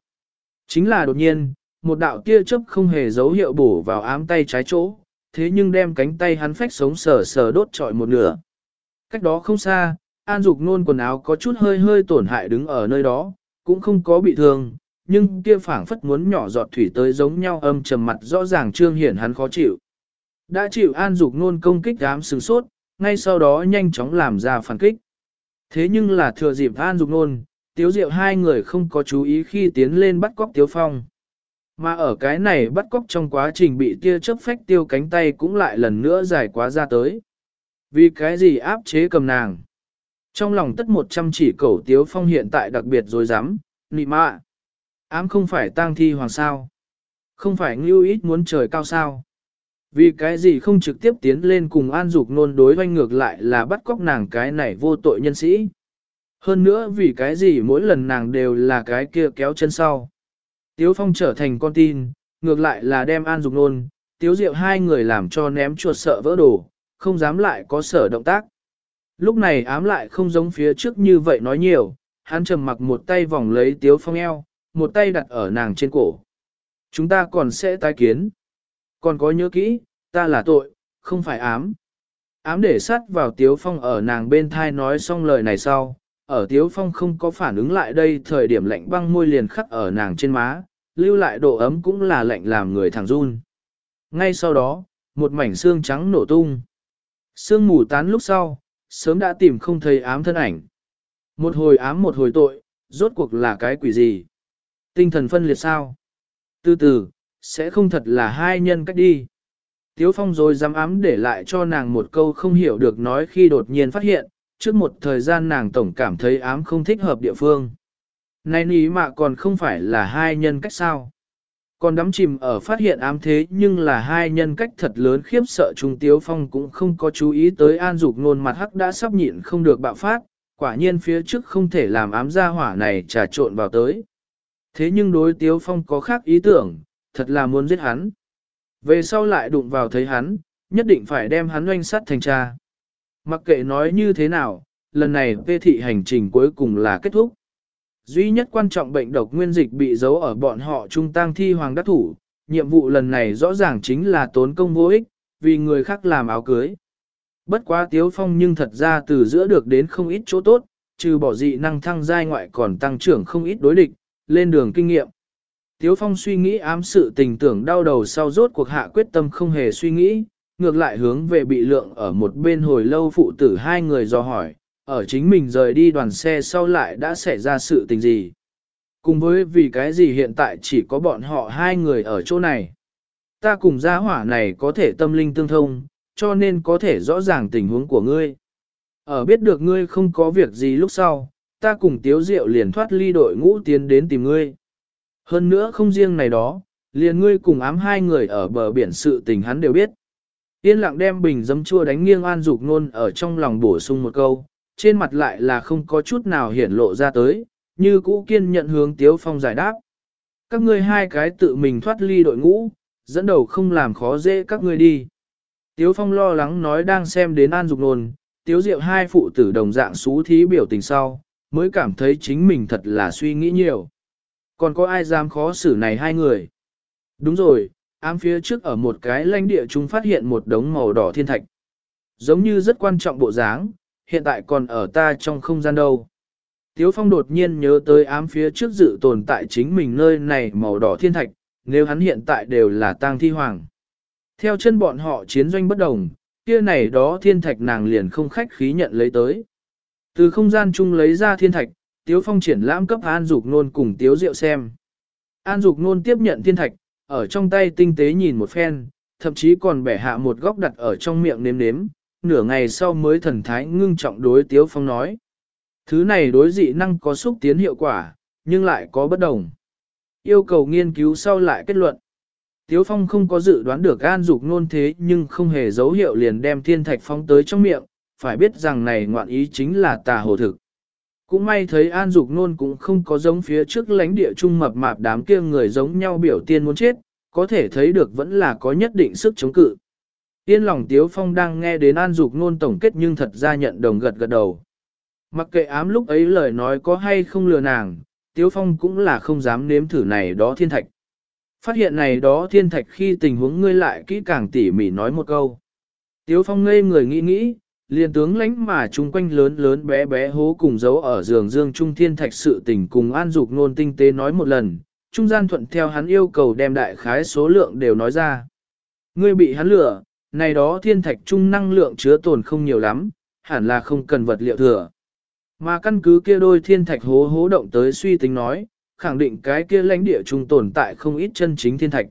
Speaker 1: Chính là đột nhiên, một đạo tia chớp không hề dấu hiệu bổ vào ám tay trái chỗ, thế nhưng đem cánh tay hắn phách sống sờ sờ đốt trọi một nửa. Cách đó không xa, An Dục nôn quần áo có chút hơi hơi tổn hại đứng ở nơi đó, cũng không có bị thương, nhưng kia phảng phất muốn nhỏ giọt thủy tới giống nhau âm trầm mặt rõ ràng trương hiển hắn khó chịu. Đã chịu An Dục nôn công kích ám sừng sốt, ngay sau đó nhanh chóng làm ra phản kích. Thế nhưng là thừa dịp An Dục Nôn, Tiếu Diệu hai người không có chú ý khi tiến lên bắt cóc Tiếu Phong. Mà ở cái này bắt cóc trong quá trình bị tia chớp phách tiêu cánh tay cũng lại lần nữa dài quá ra tới. Vì cái gì áp chế cầm nàng? Trong lòng tất một trăm chỉ cầu Tiếu Phong hiện tại đặc biệt dối rắm nị mạ. Ám không phải tang thi hoàng sao. Không phải ngưu ít muốn trời cao sao. Vì cái gì không trực tiếp tiến lên cùng an dục nôn đối doanh ngược lại là bắt cóc nàng cái này vô tội nhân sĩ. Hơn nữa vì cái gì mỗi lần nàng đều là cái kia kéo chân sau. Tiếu Phong trở thành con tin, ngược lại là đem an dục nôn, tiếu diệu hai người làm cho ném chuột sợ vỡ đồ, không dám lại có sở động tác. Lúc này ám lại không giống phía trước như vậy nói nhiều, hắn trầm mặc một tay vòng lấy tiếu phong eo, một tay đặt ở nàng trên cổ. Chúng ta còn sẽ tái kiến. Còn có nhớ kỹ, ta là tội, không phải ám. Ám để sát vào tiếu phong ở nàng bên thai nói xong lời này sau, ở tiếu phong không có phản ứng lại đây thời điểm lạnh băng môi liền khắc ở nàng trên má, lưu lại độ ấm cũng là lạnh làm người thẳng run. Ngay sau đó, một mảnh xương trắng nổ tung. Sương mù tán lúc sau, sớm đã tìm không thấy ám thân ảnh. Một hồi ám một hồi tội, rốt cuộc là cái quỷ gì? Tinh thần phân liệt sao? Từ từ, sẽ không thật là hai nhân cách đi. Tiếu phong rồi dám ám để lại cho nàng một câu không hiểu được nói khi đột nhiên phát hiện, trước một thời gian nàng tổng cảm thấy ám không thích hợp địa phương. Này ní mà còn không phải là hai nhân cách sao? Còn đắm chìm ở phát hiện ám thế nhưng là hai nhân cách thật lớn khiếp sợ Trung Tiếu Phong cũng không có chú ý tới an dục nôn mặt hắc đã sắp nhịn không được bạo phát, quả nhiên phía trước không thể làm ám gia hỏa này trà trộn vào tới. Thế nhưng đối Tiếu Phong có khác ý tưởng, thật là muốn giết hắn. Về sau lại đụng vào thấy hắn, nhất định phải đem hắn oanh sát thành cha. Mặc kệ nói như thế nào, lần này vê thị hành trình cuối cùng là kết thúc. Duy nhất quan trọng bệnh độc nguyên dịch bị giấu ở bọn họ trung tăng thi hoàng đắc thủ, nhiệm vụ lần này rõ ràng chính là tốn công vô ích, vì người khác làm áo cưới. Bất quá tiếu phong nhưng thật ra từ giữa được đến không ít chỗ tốt, trừ bỏ dị năng thăng giai ngoại còn tăng trưởng không ít đối địch, lên đường kinh nghiệm. Tiếu phong suy nghĩ ám sự tình tưởng đau đầu sau rốt cuộc hạ quyết tâm không hề suy nghĩ, ngược lại hướng về bị lượng ở một bên hồi lâu phụ tử hai người do hỏi, ở chính mình rời đi đoàn xe sau lại đã xảy ra sự tình gì. Cùng với vì cái gì hiện tại chỉ có bọn họ hai người ở chỗ này. Ta cùng gia hỏa này có thể tâm linh tương thông, cho nên có thể rõ ràng tình huống của ngươi. Ở biết được ngươi không có việc gì lúc sau, ta cùng tiếu diệu liền thoát ly đội ngũ tiến đến tìm ngươi. Hơn nữa không riêng này đó, liền ngươi cùng ám hai người ở bờ biển sự tình hắn đều biết. Yên lặng đem bình dấm chua đánh nghiêng an dục nôn ở trong lòng bổ sung một câu, trên mặt lại là không có chút nào hiển lộ ra tới, như cũ kiên nhận hướng Tiếu Phong giải đáp. Các ngươi hai cái tự mình thoát ly đội ngũ, dẫn đầu không làm khó dễ các ngươi đi. Tiếu Phong lo lắng nói đang xem đến An Dục Nôn, Tiếu Diệu hai phụ tử đồng dạng xú thí biểu tình sau, mới cảm thấy chính mình thật là suy nghĩ nhiều. Còn có ai dám khó xử này hai người? Đúng rồi, ám phía trước ở một cái lãnh địa chúng phát hiện một đống màu đỏ thiên thạch. Giống như rất quan trọng bộ dáng, hiện tại còn ở ta trong không gian đâu. Tiếu Phong đột nhiên nhớ tới ám phía trước dự tồn tại chính mình nơi này màu đỏ thiên thạch, nếu hắn hiện tại đều là tang thi hoàng. Theo chân bọn họ chiến doanh bất đồng, kia này đó thiên thạch nàng liền không khách khí nhận lấy tới. Từ không gian chung lấy ra thiên thạch, Tiếu Phong triển lãm cấp An Dục Nôn cùng Tiếu Diệu xem. An Dục Nôn tiếp nhận thiên thạch, ở trong tay tinh tế nhìn một phen, thậm chí còn bẻ hạ một góc đặt ở trong miệng nếm nếm, nửa ngày sau mới thần thái ngưng trọng đối Tiếu Phong nói. Thứ này đối dị năng có xúc tiến hiệu quả, nhưng lại có bất đồng. Yêu cầu nghiên cứu sau lại kết luận. Tiếu Phong không có dự đoán được an dục nôn thế nhưng không hề dấu hiệu liền đem thiên thạch phong tới trong miệng, phải biết rằng này ngoạn ý chính là tà hồ thực. Cũng may thấy an dục nôn cũng không có giống phía trước lãnh địa trung mập mạp đám kia người giống nhau biểu tiên muốn chết, có thể thấy được vẫn là có nhất định sức chống cự. Yên lòng Tiếu Phong đang nghe đến an dục nôn tổng kết nhưng thật ra nhận đồng gật gật đầu. Mặc kệ ám lúc ấy lời nói có hay không lừa nàng, Tiếu Phong cũng là không dám nếm thử này đó thiên thạch. Phát hiện này đó thiên thạch khi tình huống ngươi lại kỹ càng tỉ mỉ nói một câu. Tiếu Phong ngây người nghĩ nghĩ, liền tướng lánh mà chung quanh lớn lớn bé bé hố cùng dấu ở giường dương trung thiên thạch sự tình cùng an dục nôn tinh tế nói một lần, trung gian thuận theo hắn yêu cầu đem đại khái số lượng đều nói ra. Ngươi bị hắn lừa, này đó thiên thạch trung năng lượng chứa tồn không nhiều lắm, hẳn là không cần vật liệu thừa. Mà căn cứ kia đôi thiên thạch hố hố động tới suy tính nói, khẳng định cái kia lãnh địa trung tồn tại không ít chân chính thiên thạch.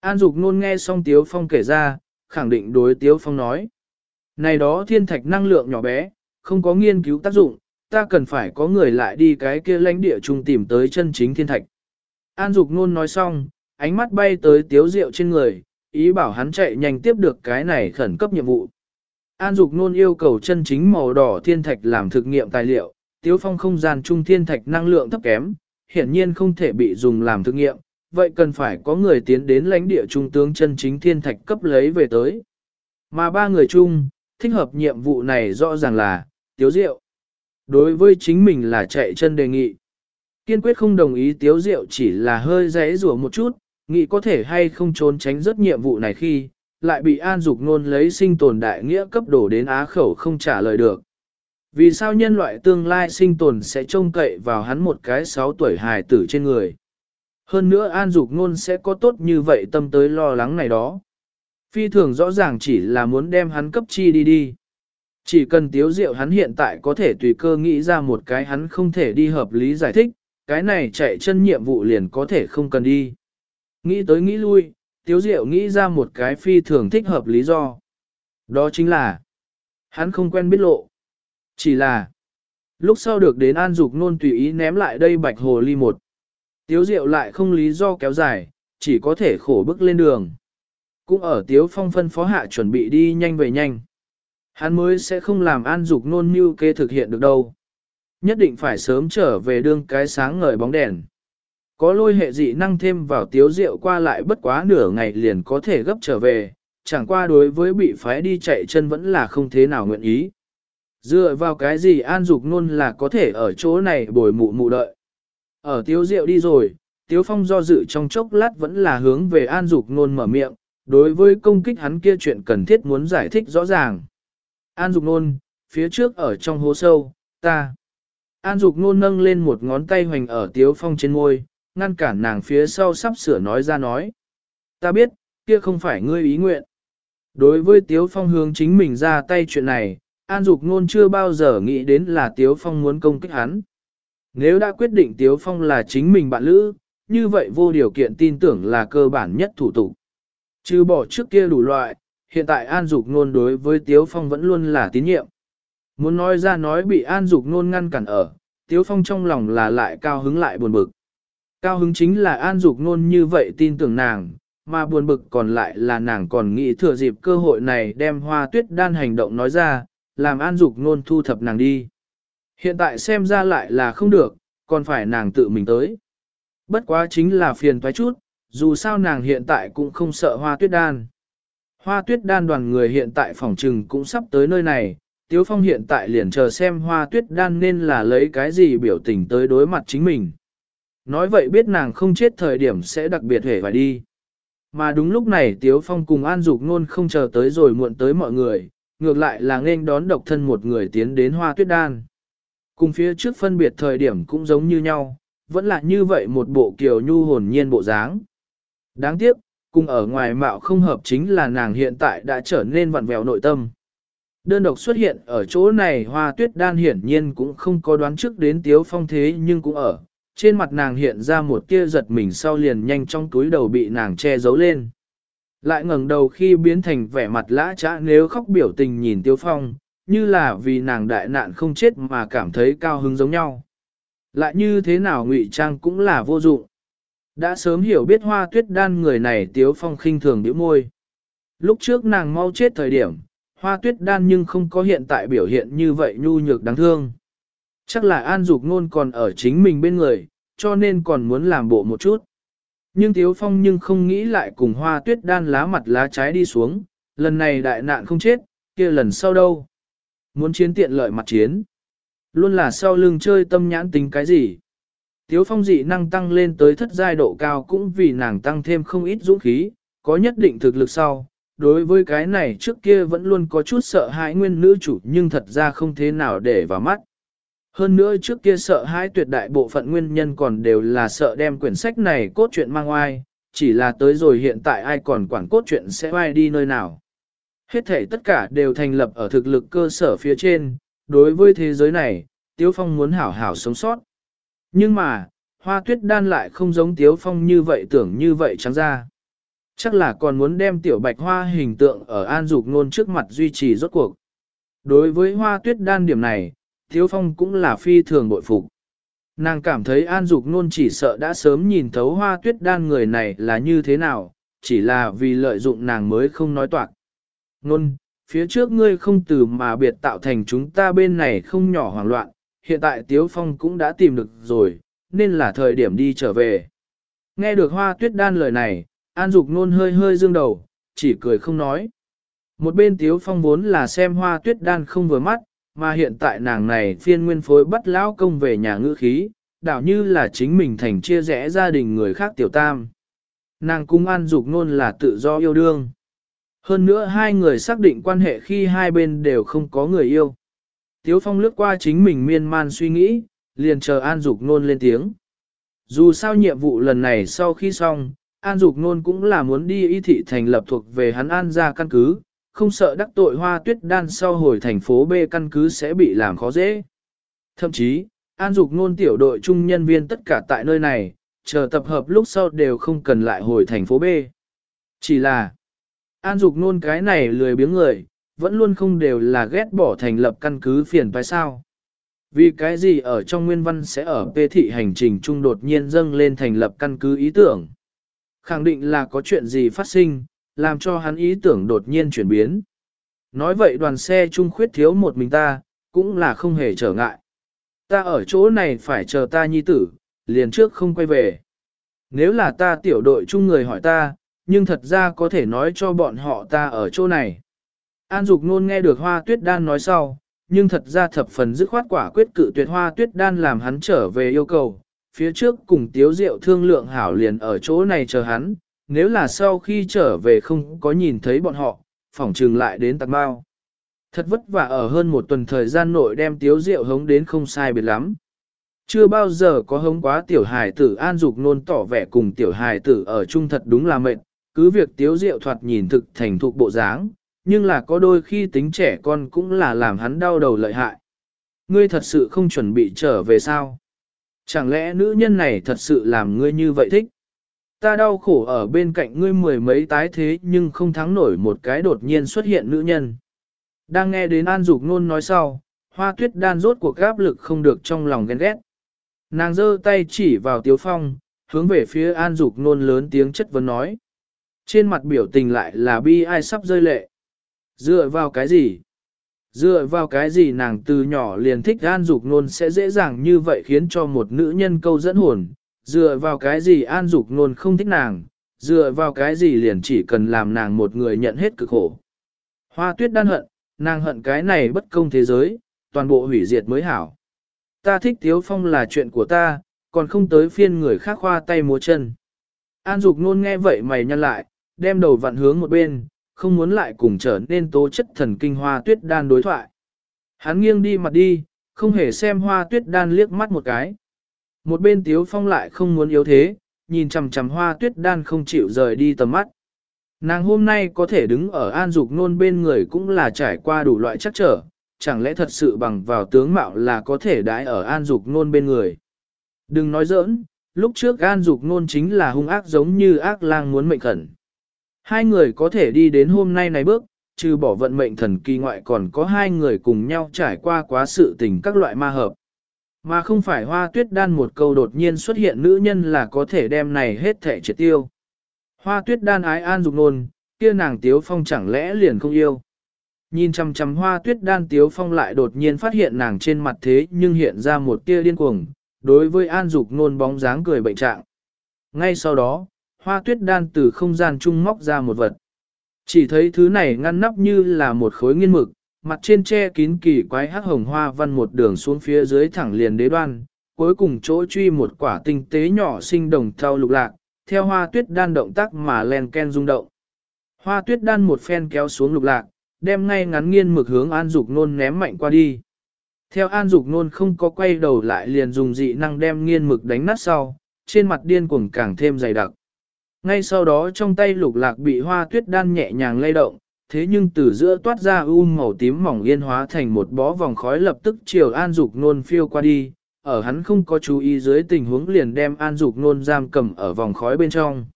Speaker 1: An Dục nôn nghe xong Tiếu Phong kể ra, khẳng định đối Tiếu Phong nói. Này đó thiên thạch năng lượng nhỏ bé, không có nghiên cứu tác dụng, ta cần phải có người lại đi cái kia lãnh địa trung tìm tới chân chính thiên thạch. An Dục Nôn nói xong, ánh mắt bay tới tiếu rượu trên người, ý bảo hắn chạy nhanh tiếp được cái này khẩn cấp nhiệm vụ. An Dục Nôn yêu cầu chân chính màu đỏ thiên thạch làm thực nghiệm tài liệu, tiếu phong không gian trung thiên thạch năng lượng thấp kém, hiển nhiên không thể bị dùng làm thực nghiệm, vậy cần phải có người tiến đến lãnh địa trung tướng chân chính thiên thạch cấp lấy về tới. Mà ba người chung, thích hợp nhiệm vụ này rõ ràng là, tiếu diệu. Đối với chính mình là chạy chân đề nghị. Kiên quyết không đồng ý tiếu diệu chỉ là hơi rẽ rủa một chút, nghĩ có thể hay không trốn tránh rất nhiệm vụ này khi, lại bị an dục nôn lấy sinh tồn đại nghĩa cấp đổ đến á khẩu không trả lời được. Vì sao nhân loại tương lai sinh tồn sẽ trông cậy vào hắn một cái 6 tuổi hài tử trên người? Hơn nữa an dục nôn sẽ có tốt như vậy tâm tới lo lắng này đó. Phi thường rõ ràng chỉ là muốn đem hắn cấp chi đi đi. Chỉ cần tiếu diệu hắn hiện tại có thể tùy cơ nghĩ ra một cái hắn không thể đi hợp lý giải thích, cái này chạy chân nhiệm vụ liền có thể không cần đi. Nghĩ tới nghĩ lui, tiếu diệu nghĩ ra một cái phi thường thích hợp lý do. Đó chính là, hắn không quen biết lộ. Chỉ là, lúc sau được đến an dục nôn tùy ý ném lại đây bạch hồ ly một. Tiếu diệu lại không lý do kéo dài, chỉ có thể khổ bước lên đường. Cũng ở tiếu phong phân phó hạ chuẩn bị đi nhanh về nhanh. Hắn mới sẽ không làm an dục nôn mưu kê thực hiện được đâu. Nhất định phải sớm trở về đương cái sáng ngời bóng đèn. Có lôi hệ dị năng thêm vào tiếu rượu qua lại bất quá nửa ngày liền có thể gấp trở về, chẳng qua đối với bị phái đi chạy chân vẫn là không thế nào nguyện ý. Dựa vào cái gì an dục nôn là có thể ở chỗ này bồi mụ mụ đợi. Ở tiếu rượu đi rồi, tiếu phong do dự trong chốc lát vẫn là hướng về an dục nôn mở miệng, đối với công kích hắn kia chuyện cần thiết muốn giải thích rõ ràng. An dục nôn, phía trước ở trong hố sâu, ta. An dục nôn nâng lên một ngón tay hoành ở tiếu phong trên môi, ngăn cản nàng phía sau sắp sửa nói ra nói. Ta biết, kia không phải ngươi ý nguyện. Đối với tiếu phong hướng chính mình ra tay chuyện này, An dục nôn chưa bao giờ nghĩ đến là tiếu phong muốn công kích hắn. Nếu đã quyết định tiếu phong là chính mình bạn lữ, như vậy vô điều kiện tin tưởng là cơ bản nhất thủ tục. Chứ bỏ trước kia đủ loại, hiện tại An Dục Nôn đối với Tiếu Phong vẫn luôn là tín nhiệm. Muốn nói ra nói bị An Dục Nôn ngăn cản ở, Tiếu Phong trong lòng là lại cao hứng lại buồn bực. Cao hứng chính là An Dục Nôn như vậy tin tưởng nàng, mà buồn bực còn lại là nàng còn nghĩ thừa dịp cơ hội này đem hoa tuyết đan hành động nói ra, làm An Dục Nôn thu thập nàng đi. Hiện tại xem ra lại là không được, còn phải nàng tự mình tới. Bất quá chính là phiền toái chút, dù sao nàng hiện tại cũng không sợ hoa tuyết đan. Hoa tuyết đan đoàn người hiện tại phòng trừng cũng sắp tới nơi này, Tiếu Phong hiện tại liền chờ xem hoa tuyết đan nên là lấy cái gì biểu tình tới đối mặt chính mình. Nói vậy biết nàng không chết thời điểm sẽ đặc biệt hề phải đi. Mà đúng lúc này Tiếu Phong cùng An Dục Nôn không chờ tới rồi muộn tới mọi người, ngược lại là nên đón độc thân một người tiến đến hoa tuyết đan. Cùng phía trước phân biệt thời điểm cũng giống như nhau, vẫn là như vậy một bộ kiều nhu hồn nhiên bộ dáng. Đáng tiếc, cùng ở ngoài mạo không hợp chính là nàng hiện tại đã trở nên vặn vẹo nội tâm. Đơn độc xuất hiện ở chỗ này hoa tuyết đan hiển nhiên cũng không có đoán trước đến tiếu phong thế nhưng cũng ở. Trên mặt nàng hiện ra một tia giật mình sau liền nhanh trong túi đầu bị nàng che giấu lên. Lại ngẩng đầu khi biến thành vẻ mặt lã trã nếu khóc biểu tình nhìn tiếu phong, như là vì nàng đại nạn không chết mà cảm thấy cao hứng giống nhau. Lại như thế nào ngụy trang cũng là vô dụng. Đã sớm hiểu biết hoa tuyết đan người này tiếu phong khinh thường biểu môi. Lúc trước nàng mau chết thời điểm, hoa tuyết đan nhưng không có hiện tại biểu hiện như vậy nhu nhược đáng thương. Chắc là an dục ngôn còn ở chính mình bên người, cho nên còn muốn làm bộ một chút. Nhưng tiếu phong nhưng không nghĩ lại cùng hoa tuyết đan lá mặt lá trái đi xuống, lần này đại nạn không chết, kia lần sau đâu. Muốn chiến tiện lợi mặt chiến. Luôn là sau lưng chơi tâm nhãn tính cái gì. Tiếu phong dị năng tăng lên tới thất giai độ cao cũng vì nàng tăng thêm không ít dũng khí, có nhất định thực lực sau. Đối với cái này trước kia vẫn luôn có chút sợ hãi nguyên nữ chủ nhưng thật ra không thế nào để vào mắt. Hơn nữa trước kia sợ hãi tuyệt đại bộ phận nguyên nhân còn đều là sợ đem quyển sách này cốt truyện mang oai, chỉ là tới rồi hiện tại ai còn quản cốt truyện sẽ oai đi nơi nào. Hết thể tất cả đều thành lập ở thực lực cơ sở phía trên, đối với thế giới này, Tiếu Phong muốn hảo hảo sống sót. Nhưng mà, hoa tuyết đan lại không giống tiếu phong như vậy tưởng như vậy trắng ra. Chắc là còn muốn đem tiểu bạch hoa hình tượng ở an dục ngôn trước mặt duy trì rốt cuộc. Đối với hoa tuyết đan điểm này, Tiếu Phong cũng là phi thường bội phục. Nàng cảm thấy An Dục ngôn chỉ sợ đã sớm nhìn thấu hoa tuyết đan người này là như thế nào, chỉ là vì lợi dụng nàng mới không nói toạc. ngôn phía trước ngươi không từ mà biệt tạo thành chúng ta bên này không nhỏ hoảng loạn, hiện tại Tiếu Phong cũng đã tìm được rồi, nên là thời điểm đi trở về. Nghe được hoa tuyết đan lời này, An Dục Nôn hơi hơi dương đầu, chỉ cười không nói. Một bên Tiếu Phong vốn là xem hoa tuyết đan không vừa mắt, mà hiện tại nàng này phiên nguyên phối bắt lão công về nhà ngữ khí, đảo như là chính mình thành chia rẽ gia đình người khác tiểu tam. Nàng cung an dục nôn là tự do yêu đương. Hơn nữa hai người xác định quan hệ khi hai bên đều không có người yêu. Tiếu Phong lướt qua chính mình miên man suy nghĩ, liền chờ An Dục Nôn lên tiếng. Dù sao nhiệm vụ lần này sau khi xong, An Dục Nôn cũng là muốn đi y thị thành lập thuộc về hắn An ra căn cứ, không sợ đắc tội hoa tuyết đan sau hồi thành phố B căn cứ sẽ bị làm khó dễ. Thậm chí, An Dục Nôn tiểu đội trung nhân viên tất cả tại nơi này, chờ tập hợp lúc sau đều không cần lại hồi thành phố B. Chỉ là, An Dục Nôn cái này lười biếng người, vẫn luôn không đều là ghét bỏ thành lập căn cứ phiền phải sao. Vì cái gì ở trong nguyên văn sẽ ở bê thị hành trình trung đột nhiên dâng lên thành lập căn cứ ý tưởng. Khẳng định là có chuyện gì phát sinh, làm cho hắn ý tưởng đột nhiên chuyển biến. Nói vậy đoàn xe trung khuyết thiếu một mình ta, cũng là không hề trở ngại. Ta ở chỗ này phải chờ ta nhi tử, liền trước không quay về. Nếu là ta tiểu đội chung người hỏi ta, nhưng thật ra có thể nói cho bọn họ ta ở chỗ này. An Dục Nôn nghe được Hoa Tuyết Đan nói sau, nhưng thật ra thập phần dứt khoát quả quyết cự tuyệt Hoa Tuyết Đan làm hắn trở về yêu cầu. Phía trước cùng Tiếu Diệu thương lượng hảo liền ở chỗ này chờ hắn, nếu là sau khi trở về không có nhìn thấy bọn họ, phỏng trừng lại đến tạc bao. Thật vất vả ở hơn một tuần thời gian nội đem tiếu rượu hống đến không sai biệt lắm. Chưa bao giờ có hống quá tiểu hài tử an dục nôn tỏ vẻ cùng tiểu hài tử ở chung thật đúng là mệt, cứ việc tiếu rượu thoạt nhìn thực thành thục bộ dáng, nhưng là có đôi khi tính trẻ con cũng là làm hắn đau đầu lợi hại. Ngươi thật sự không chuẩn bị trở về sao? Chẳng lẽ nữ nhân này thật sự làm ngươi như vậy thích? Ta đau khổ ở bên cạnh ngươi mười mấy tái thế nhưng không thắng nổi một cái đột nhiên xuất hiện nữ nhân. Đang nghe đến An Dục Nôn nói sau, hoa tuyết đan rốt cuộc gáp lực không được trong lòng ghen ghét. Nàng giơ tay chỉ vào Tiếu Phong, hướng về phía An Dục Nôn lớn tiếng chất vấn nói. Trên mặt biểu tình lại là bi ai sắp rơi lệ. Dựa vào cái gì? Dựa vào cái gì nàng từ nhỏ liền thích An Dục Nôn sẽ dễ dàng như vậy khiến cho một nữ nhân câu dẫn hồn. Dựa vào cái gì An Dục Nôn không thích nàng, dựa vào cái gì liền chỉ cần làm nàng một người nhận hết cực khổ. Hoa tuyết đan hận, Nàng hận cái này bất công thế giới, toàn bộ hủy diệt mới hảo. Ta thích Tiếu Phong là chuyện của ta, còn không tới phiên người khác khoa tay múa chân. An Dục nôn nghe vậy mày nhăn lại, đem đầu vặn hướng một bên, không muốn lại cùng trở nên tố chất thần kinh hoa tuyết đan đối thoại. Hắn nghiêng đi mặt đi, không hề xem hoa tuyết đan liếc mắt một cái. Một bên Tiếu Phong lại không muốn yếu thế, nhìn chằm chằm hoa tuyết đan không chịu rời đi tầm mắt. Nàng hôm nay có thể đứng ở an dục nôn bên người cũng là trải qua đủ loại chắc trở, chẳng lẽ thật sự bằng vào tướng mạo là có thể đái ở an dục nôn bên người. Đừng nói giỡn, lúc trước an dục nôn chính là hung ác giống như ác lang muốn mệnh khẩn. Hai người có thể đi đến hôm nay này bước, trừ bỏ vận mệnh thần kỳ ngoại còn có hai người cùng nhau trải qua quá sự tình các loại ma hợp. Mà không phải hoa tuyết đan một câu đột nhiên xuất hiện nữ nhân là có thể đem này hết thể triệt tiêu. Hoa tuyết đan ái an dục nôn, kia nàng tiếu phong chẳng lẽ liền không yêu. Nhìn chằm chằm hoa tuyết đan tiếu phong lại đột nhiên phát hiện nàng trên mặt thế nhưng hiện ra một tia điên cuồng, đối với an dục nôn bóng dáng cười bệnh trạng. Ngay sau đó, hoa tuyết đan từ không gian trung móc ra một vật. Chỉ thấy thứ này ngăn nắp như là một khối nghiên mực, mặt trên che kín kỳ quái hắc hồng hoa văn một đường xuống phía dưới thẳng liền đế đoan, cuối cùng chỗ truy một quả tinh tế nhỏ sinh đồng thau lục lạc, theo hoa tuyết đan động tác mà len ken rung động. Hoa tuyết đan một phen kéo xuống lục lạc, đem ngay ngắn nghiên mực hướng an dục nôn ném mạnh qua đi. Theo an dục nôn không có quay đầu lại liền dùng dị năng đem nghiên mực đánh nát sau, trên mặt điên cuồng càng thêm dày đặc. Ngay sau đó trong tay lục lạc bị hoa tuyết đan nhẹ nhàng lay động, thế nhưng từ giữa toát ra u màu tím mỏng yên hóa thành một bó vòng khói lập tức chiều an dục nôn phiêu qua đi, ở hắn không có chú ý dưới tình huống liền đem an dục nôn giam cầm ở vòng khói bên trong.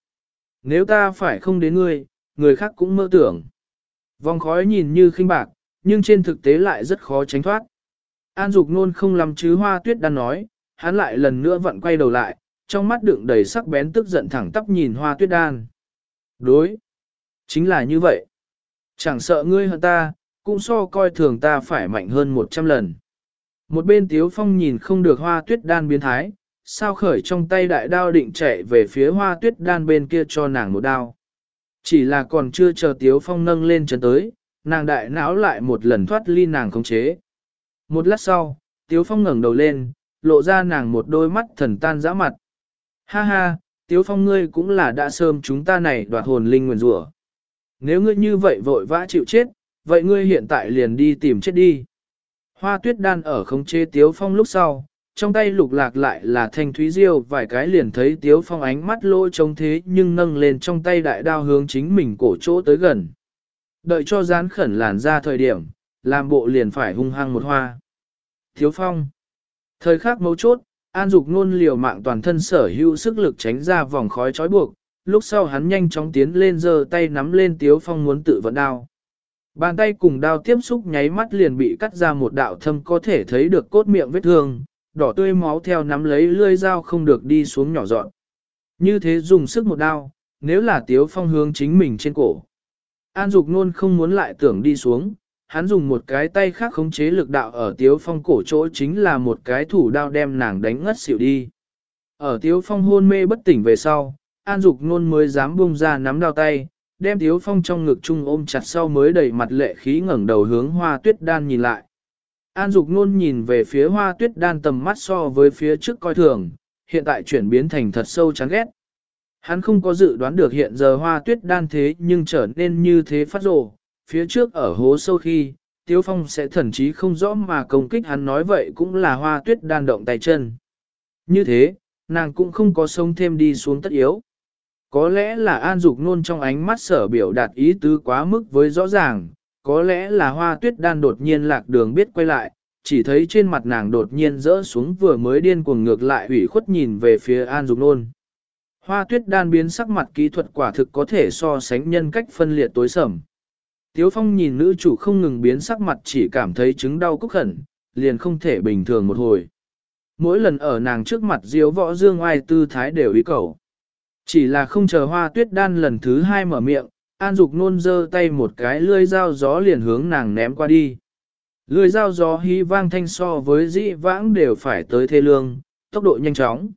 Speaker 1: Nếu ta phải không đến ngươi, người khác cũng mơ tưởng. Vòng khói nhìn như khinh bạc, nhưng trên thực tế lại rất khó tránh thoát. An Dục Nôn không làm chứ hoa tuyết đan nói, hắn lại lần nữa vặn quay đầu lại, trong mắt đựng đầy sắc bén tức giận thẳng tắp nhìn hoa tuyết đan. Đối. Chính là như vậy. Chẳng sợ ngươi hơn ta, cũng so coi thường ta phải mạnh hơn một trăm lần. Một bên tiếu phong nhìn không được hoa tuyết đan biến thái, sao khởi trong tay đại đao định chạy về phía hoa tuyết đan bên kia cho nàng một đao. Chỉ là còn chưa chờ tiếu phong nâng lên chân tới, nàng đại não lại một lần thoát ly nàng khống chế. Một lát sau, tiếu phong ngẩng đầu lên, lộ ra nàng một đôi mắt thần tan dã mặt. Ha ha, tiếu phong ngươi cũng là đã sớm chúng ta này đoạt hồn linh nguyền rủa. Nếu ngươi như vậy vội vã chịu chết, vậy ngươi hiện tại liền đi tìm chết đi. Hoa tuyết đan ở khống chế tiếu phong lúc sau, trong tay lục lạc lại là thanh thúy diêu vài cái liền thấy tiếu phong ánh mắt lỗ trông thế nhưng nâng lên trong tay đại đao hướng chính mình cổ chỗ tới gần. Đợi cho gián khẩn làn ra thời điểm, làm bộ liền phải hung hăng một hoa. Tiếu phong. Thời khắc mấu chốt, An Dục nôn liều mạng toàn thân sở hữu sức lực tránh ra vòng khói trói buộc, lúc sau hắn nhanh chóng tiến lên giơ tay nắm lên Tiếu Phong muốn tự vận đao. Bàn tay cùng đao tiếp xúc nháy mắt liền bị cắt ra một đạo thâm có thể thấy được cốt miệng vết thương, đỏ tươi máu theo nắm lấy lưỡi dao không được đi xuống nhỏ dọn. Như thế dùng sức một đao, nếu là Tiếu Phong hướng chính mình trên cổ. An Dục nôn không muốn lại tưởng đi xuống, hắn dùng một cái tay khác khống chế lực đạo ở Tiếu Phong cổ chỗ chính là một cái thủ đao đem nàng đánh ngất xỉu đi. Ở Tiếu Phong hôn mê bất tỉnh về sau, An Dục nôn mới dám buông ra nắm đao tay, đem Tiếu Phong trong ngực chung ôm chặt sau mới đẩy mặt lệ khí ngẩng đầu hướng hoa tuyết đan nhìn lại. An Dục nôn nhìn về phía hoa tuyết đan tầm mắt so với phía trước coi thường, hiện tại chuyển biến thành thật sâu chán ghét. Hắn không có dự đoán được hiện giờ hoa tuyết đan thế nhưng trở nên như thế phát rồ, phía trước ở hố sâu khi, Tiếu Phong sẽ thần chí không rõ mà công kích hắn nói vậy cũng là hoa tuyết đan động tay chân. Như thế, nàng cũng không có sống thêm đi xuống tất yếu. Có lẽ là an dục nôn trong ánh mắt sở biểu đạt ý tứ quá mức với rõ ràng, có lẽ là hoa tuyết đan đột nhiên lạc đường biết quay lại, chỉ thấy trên mặt nàng đột nhiên rỡ xuống vừa mới điên cuồng ngược lại ủy khuất nhìn về phía an dục nôn. Hoa tuyết đan biến sắc mặt kỹ thuật quả thực có thể so sánh nhân cách phân liệt tối sầm. Tiếu phong nhìn nữ chủ không ngừng biến sắc mặt chỉ cảm thấy chứng đau cúc khẩn, liền không thể bình thường một hồi. Mỗi lần ở nàng trước mặt diếu võ dương ai tư thái đều ý cầu. Chỉ là không chờ hoa tuyết đan lần thứ hai mở miệng, an dục nôn giơ tay một cái lươi dao gió liền hướng nàng ném qua đi. Lươi dao gió hí vang thanh so với dĩ vãng đều phải tới thê lương, tốc độ nhanh chóng.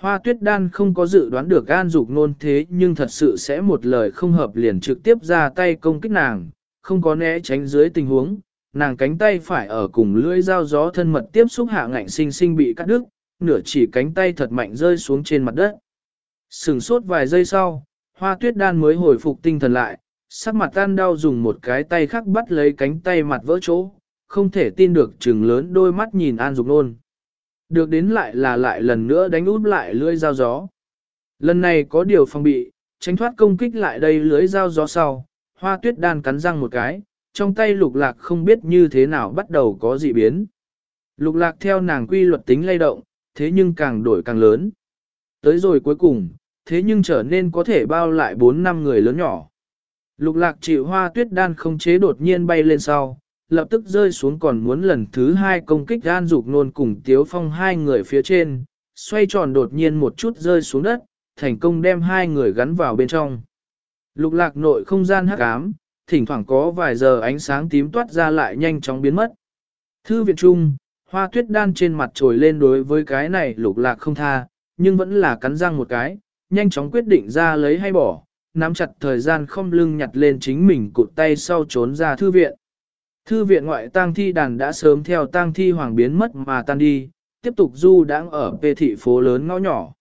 Speaker 1: Hoa tuyết đan không có dự đoán được an dục nôn thế nhưng thật sự sẽ một lời không hợp liền trực tiếp ra tay công kích nàng, không có né tránh dưới tình huống, nàng cánh tay phải ở cùng lưỡi dao gió thân mật tiếp xúc hạ ngạnh sinh sinh bị cắt đứt, nửa chỉ cánh tay thật mạnh rơi xuống trên mặt đất. Sừng sốt vài giây sau, hoa tuyết đan mới hồi phục tinh thần lại, sắc mặt tan đau dùng một cái tay khác bắt lấy cánh tay mặt vỡ chỗ, không thể tin được chừng lớn đôi mắt nhìn An Dục Nôn. Được đến lại là lại lần nữa đánh út lại lưỡi dao gió. Lần này có điều phòng bị, tránh thoát công kích lại đây lưỡi dao gió sau, hoa tuyết đan cắn răng một cái, trong tay lục lạc không biết như thế nào bắt đầu có dị biến. Lục lạc theo nàng quy luật tính lay động, thế nhưng càng đổi càng lớn. Tới rồi cuối cùng, thế nhưng trở nên có thể bao lại 4 năm người lớn nhỏ. Lục lạc chịu hoa tuyết đan không chế đột nhiên bay lên sau, lập tức rơi xuống còn muốn lần thứ hai công kích gan dục nôn cùng tiếu phong hai người phía trên, xoay tròn đột nhiên một chút rơi xuống đất, thành công đem hai người gắn vào bên trong. Lục lạc nội không gian hắc ám, thỉnh thoảng có vài giờ ánh sáng tím toát ra lại nhanh chóng biến mất. Thư viện trung, hoa tuyết đan trên mặt trồi lên đối với cái này lục lạc không tha, nhưng vẫn là cắn răng một cái, nhanh chóng quyết định ra lấy hay bỏ, nắm chặt thời gian không lưng nhặt lên chính mình cụt tay sau trốn ra thư viện. Thư viện ngoại tang thi đàn đã sớm theo tang thi hoàng biến mất mà tan đi, tiếp tục du đang ở về thị phố lớn ngõ nhỏ.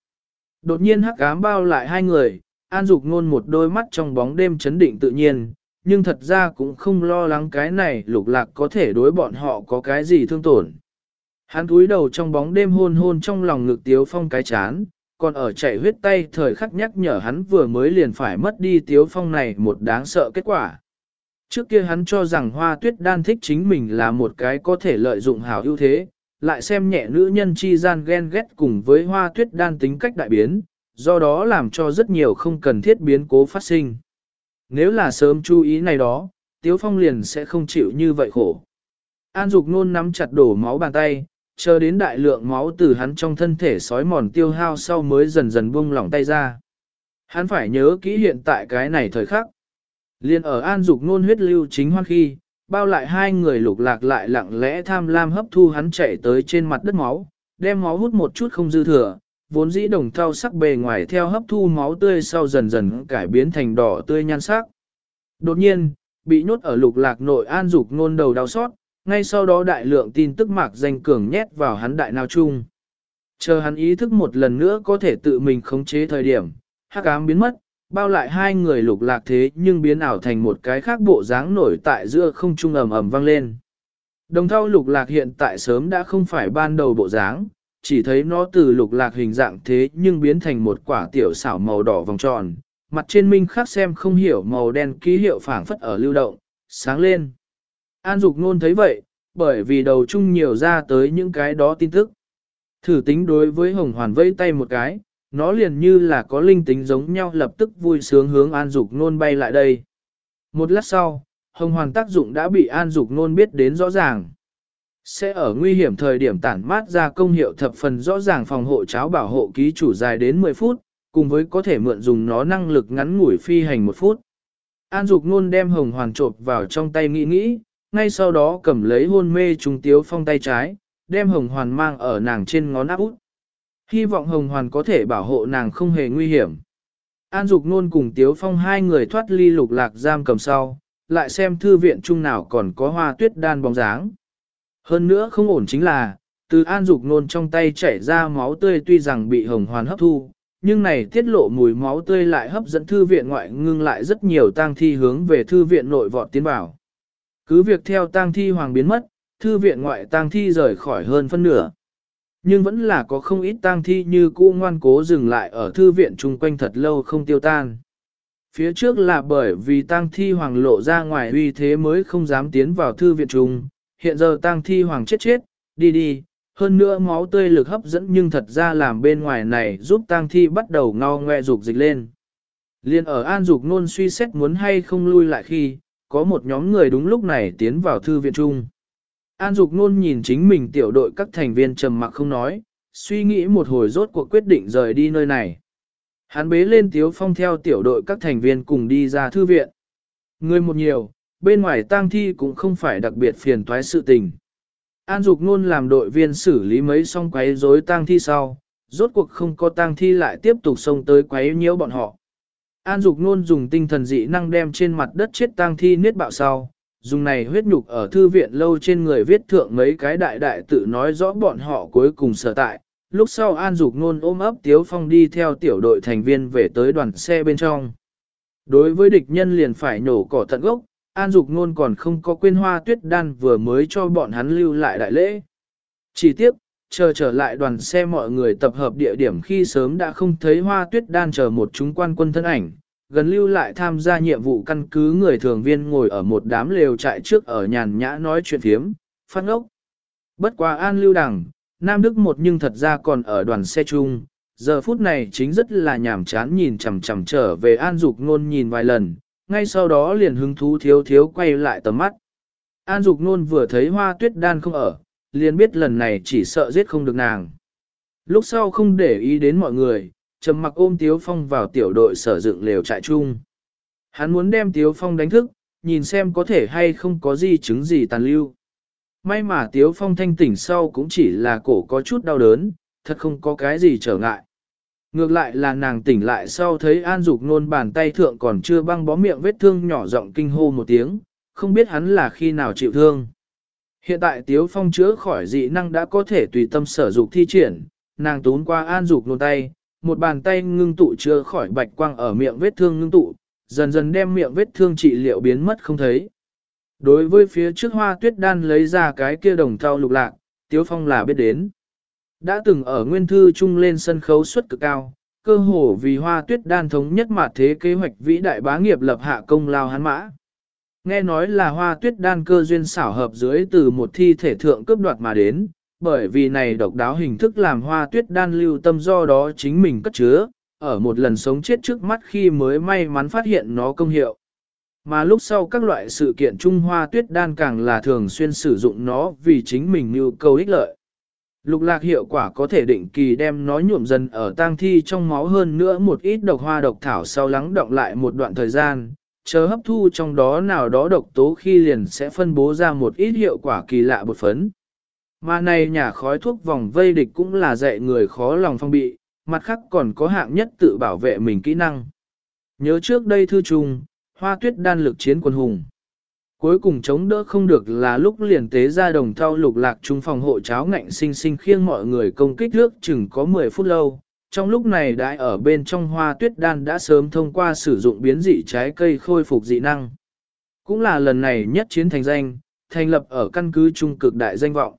Speaker 1: Đột nhiên hắc ám bao lại hai người, an dục ngôn một đôi mắt trong bóng đêm chấn định tự nhiên, nhưng thật ra cũng không lo lắng cái này lục lạc có thể đối bọn họ có cái gì thương tổn. Hắn cúi đầu trong bóng đêm hôn hôn trong lòng ngực tiếu phong cái chán, còn ở chạy huyết tay thời khắc nhắc nhở hắn vừa mới liền phải mất đi tiếu phong này một đáng sợ kết quả. Trước kia hắn cho rằng hoa tuyết đan thích chính mình là một cái có thể lợi dụng hảo ưu thế, lại xem nhẹ nữ nhân chi gian ghen ghét cùng với hoa tuyết đan tính cách đại biến, do đó làm cho rất nhiều không cần thiết biến cố phát sinh. Nếu là sớm chú ý này đó, Tiếu Phong liền sẽ không chịu như vậy khổ. An Dục Nôn nắm chặt đổ máu bàn tay, chờ đến đại lượng máu từ hắn trong thân thể sói mòn tiêu hao sau mới dần dần buông lỏng tay ra. Hắn phải nhớ kỹ hiện tại cái này thời khắc. Liên ở An Dục Nôn huyết lưu chính hoan khi, bao lại hai người lục lạc lại lặng lẽ tham lam hấp thu hắn chạy tới trên mặt đất máu, đem máu hút một chút không dư thừa, vốn dĩ đồng thau sắc bề ngoài theo hấp thu máu tươi sau dần dần cải biến thành đỏ tươi nhan sắc. Đột nhiên, bị nhốt ở lục lạc nội an dục ngôn đầu đau xót, ngay sau đó đại lượng tin tức mạc danh cường nhét vào hắn đại nào chung. Chờ hắn ý thức một lần nữa có thể tự mình khống chế thời điểm, hắc ám biến mất, bao lại hai người lục lạc thế nhưng biến ảo thành một cái khác bộ dáng nổi tại giữa không trung ầm ầm vang lên. Đồng thau lục lạc hiện tại sớm đã không phải ban đầu bộ dáng, chỉ thấy nó từ lục lạc hình dạng thế nhưng biến thành một quả tiểu xảo màu đỏ vòng tròn, mặt trên minh khắc xem không hiểu màu đen ký hiệu phảng phất ở lưu động, sáng lên. An Dục Nôn thấy vậy, bởi vì đầu chung nhiều ra tới những cái đó tin tức. Thử tính đối với Hồng Hoàn vẫy tay một cái, nó liền như là có linh tính giống nhau lập tức vui sướng hướng An Dục Nôn bay lại đây. Một lát sau, Hồng Hoàn tác dụng đã bị An Dục Nôn biết đến rõ ràng. Sẽ ở nguy hiểm thời điểm tản mát ra công hiệu thập phần rõ ràng phòng hộ cháo bảo hộ ký chủ dài đến 10 phút, cùng với có thể mượn dùng nó năng lực ngắn ngủi phi hành một phút. An Dục Nôn đem hồng hoàn trộp vào trong tay nghĩ nghĩ, ngay sau đó cầm lấy hôn mê trùng tiếu phong tay trái, đem hồng hoàn mang ở nàng trên ngón áp út. Hy vọng hồng hoàn có thể bảo hộ nàng không hề nguy hiểm. An Dục Nôn cùng Tiếu Phong hai người thoát ly lục lạc giam cầm sau, lại xem thư viện chung nào còn có hoa tuyết đan bóng dáng. Hơn nữa không ổn chính là, từ An Dục Nôn trong tay chảy ra máu tươi tuy rằng bị hồng hoàn hấp thu, nhưng này tiết lộ mùi máu tươi lại hấp dẫn thư viện ngoại ngưng lại rất nhiều tang thi hướng về thư viện nội vọt tiến vào. Cứ việc theo tang thi hoàng biến mất, thư viện ngoại tang thi rời khỏi hơn phân nửa. Nhưng vẫn là có không ít tang thi như cũ ngoan cố dừng lại ở thư viện chung quanh thật lâu không tiêu tan. Phía trước là bởi vì tang thi hoàng lộ ra ngoài uy thế mới không dám tiến vào thư viện chung, hiện giờ tang thi hoàng chết chết, đi đi, hơn nữa máu tươi lực hấp dẫn nhưng thật ra làm bên ngoài này giúp tang thi bắt đầu ngao ngoe dục dịch lên. Liên ở an dục nôn suy xét muốn hay không lui lại khi, có một nhóm người đúng lúc này tiến vào thư viện chung. An dục nôn nhìn chính mình tiểu đội các thành viên trầm mặc không nói, suy nghĩ một hồi rốt cuộc quyết định rời đi nơi này. Hắn bế lên tiếu phong theo tiểu đội các thành viên cùng đi ra thư viện. Người một nhiều, bên ngoài tang thi cũng không phải đặc biệt phiền toái sự tình. An Dục Nôn làm đội viên xử lý mấy xong quấy rối tang thi sau, rốt cuộc không có tang thi lại tiếp tục xông tới quấy nhiễu bọn họ. An Dục Nôn dùng tinh thần dị năng đem trên mặt đất chết tang thi niết bạo sau, dùng này huyết nhục ở thư viện lâu trên người viết thượng mấy cái đại đại tự nói rõ bọn họ cuối cùng sở tại. Lúc sau An Dục Nôn ôm ấp Tiếu Phong đi theo tiểu đội thành viên về tới đoàn xe bên trong. Đối với địch nhân liền phải nổ cỏ tận gốc, An Dục Nôn còn không có quên hoa tuyết đan vừa mới cho bọn hắn lưu lại đại lễ. Chỉ tiếc, chờ trở lại đoàn xe mọi người tập hợp địa điểm khi sớm đã không thấy hoa tuyết đan chờ một chúng quan quân thân ảnh, gần lưu lại tham gia nhiệm vụ căn cứ người thường viên ngồi ở một đám lều trại trước ở nhàn nhã nói chuyện thiếm, phát ngốc. Bất quá an lưu đẳng, Nam Đức một nhưng thật ra còn ở đoàn xe chung, giờ phút này chính rất là nhàm chán nhìn chằm chằm trở về an dục ngôn nhìn vài lần, ngay sau đó liền hứng thú thiếu thiếu quay lại tầm mắt. An Dục Nôn vừa thấy hoa tuyết đan không ở, liền biết lần này chỉ sợ giết không được nàng. Lúc sau không để ý đến mọi người, trầm mặc ôm Tiếu Phong vào tiểu đội sở dựng lều trại chung. Hắn muốn đem Tiếu Phong đánh thức, nhìn xem có thể hay không có gì chứng gì tàn lưu. May mà Tiếu Phong thanh tỉnh sau cũng chỉ là cổ có chút đau đớn, thật không có cái gì trở ngại. Ngược lại là nàng tỉnh lại sau thấy An Dục nôn bàn tay thượng còn chưa băng bó miệng vết thương nhỏ giọng kinh hô một tiếng, không biết hắn là khi nào chịu thương. Hiện tại Tiếu Phong chữa khỏi dị năng đã có thể tùy tâm sở dục thi triển, nàng tốn qua An Dục nôn tay, một bàn tay ngưng tụ chưa khỏi bạch quang ở miệng vết thương ngưng tụ, dần dần đem miệng vết thương trị liệu biến mất không thấy. Đối với phía trước hoa tuyết đan lấy ra cái kia đồng thau lục lạc, Tiếu Phong là biết đến. Đã từng ở nguyên thư chung lên sân khấu suất cực cao, cơ hồ vì hoa tuyết đan thống nhất mà thế kế hoạch vĩ đại bá nghiệp lập hạ công lao hắn mã. Nghe nói là hoa tuyết đan cơ duyên xảo hợp dưới từ một thi thể thượng cướp đoạt mà đến, bởi vì này độc đáo hình thức làm hoa tuyết đan lưu tâm do đó chính mình cất chứa, ở một lần sống chết trước mắt khi mới may mắn phát hiện nó công hiệu. Mà lúc sau các loại sự kiện Trung Hoa tuyết đan càng là thường xuyên sử dụng nó vì chính mình nhu cầu ích lợi. Lục lạc hiệu quả có thể định kỳ đem nó nhuộm dần ở tang thi trong máu hơn nữa một ít độc hoa độc thảo sau lắng động lại một đoạn thời gian, chờ hấp thu trong đó nào đó độc tố khi liền sẽ phân bố ra một ít hiệu quả kỳ lạ bột phấn. Mà này nhà khói thuốc vòng vây địch cũng là dạy người khó lòng phong bị, mặt khác còn có hạng nhất tự bảo vệ mình kỹ năng. Nhớ trước đây thư trùng, hoa tuyết đan lực chiến quân hùng. Cuối cùng chống đỡ không được là lúc liền tế ra đồng thau lục lạc trung phòng hộ cháo ngạnh sinh sinh khiêng mọi người công kích nước chừng có 10 phút lâu. Trong lúc này đã ở bên trong hoa tuyết đan đã sớm thông qua sử dụng biến dị trái cây khôi phục dị năng. Cũng là lần này nhất chiến thành danh, thành lập ở căn cứ trung cực đại danh vọng.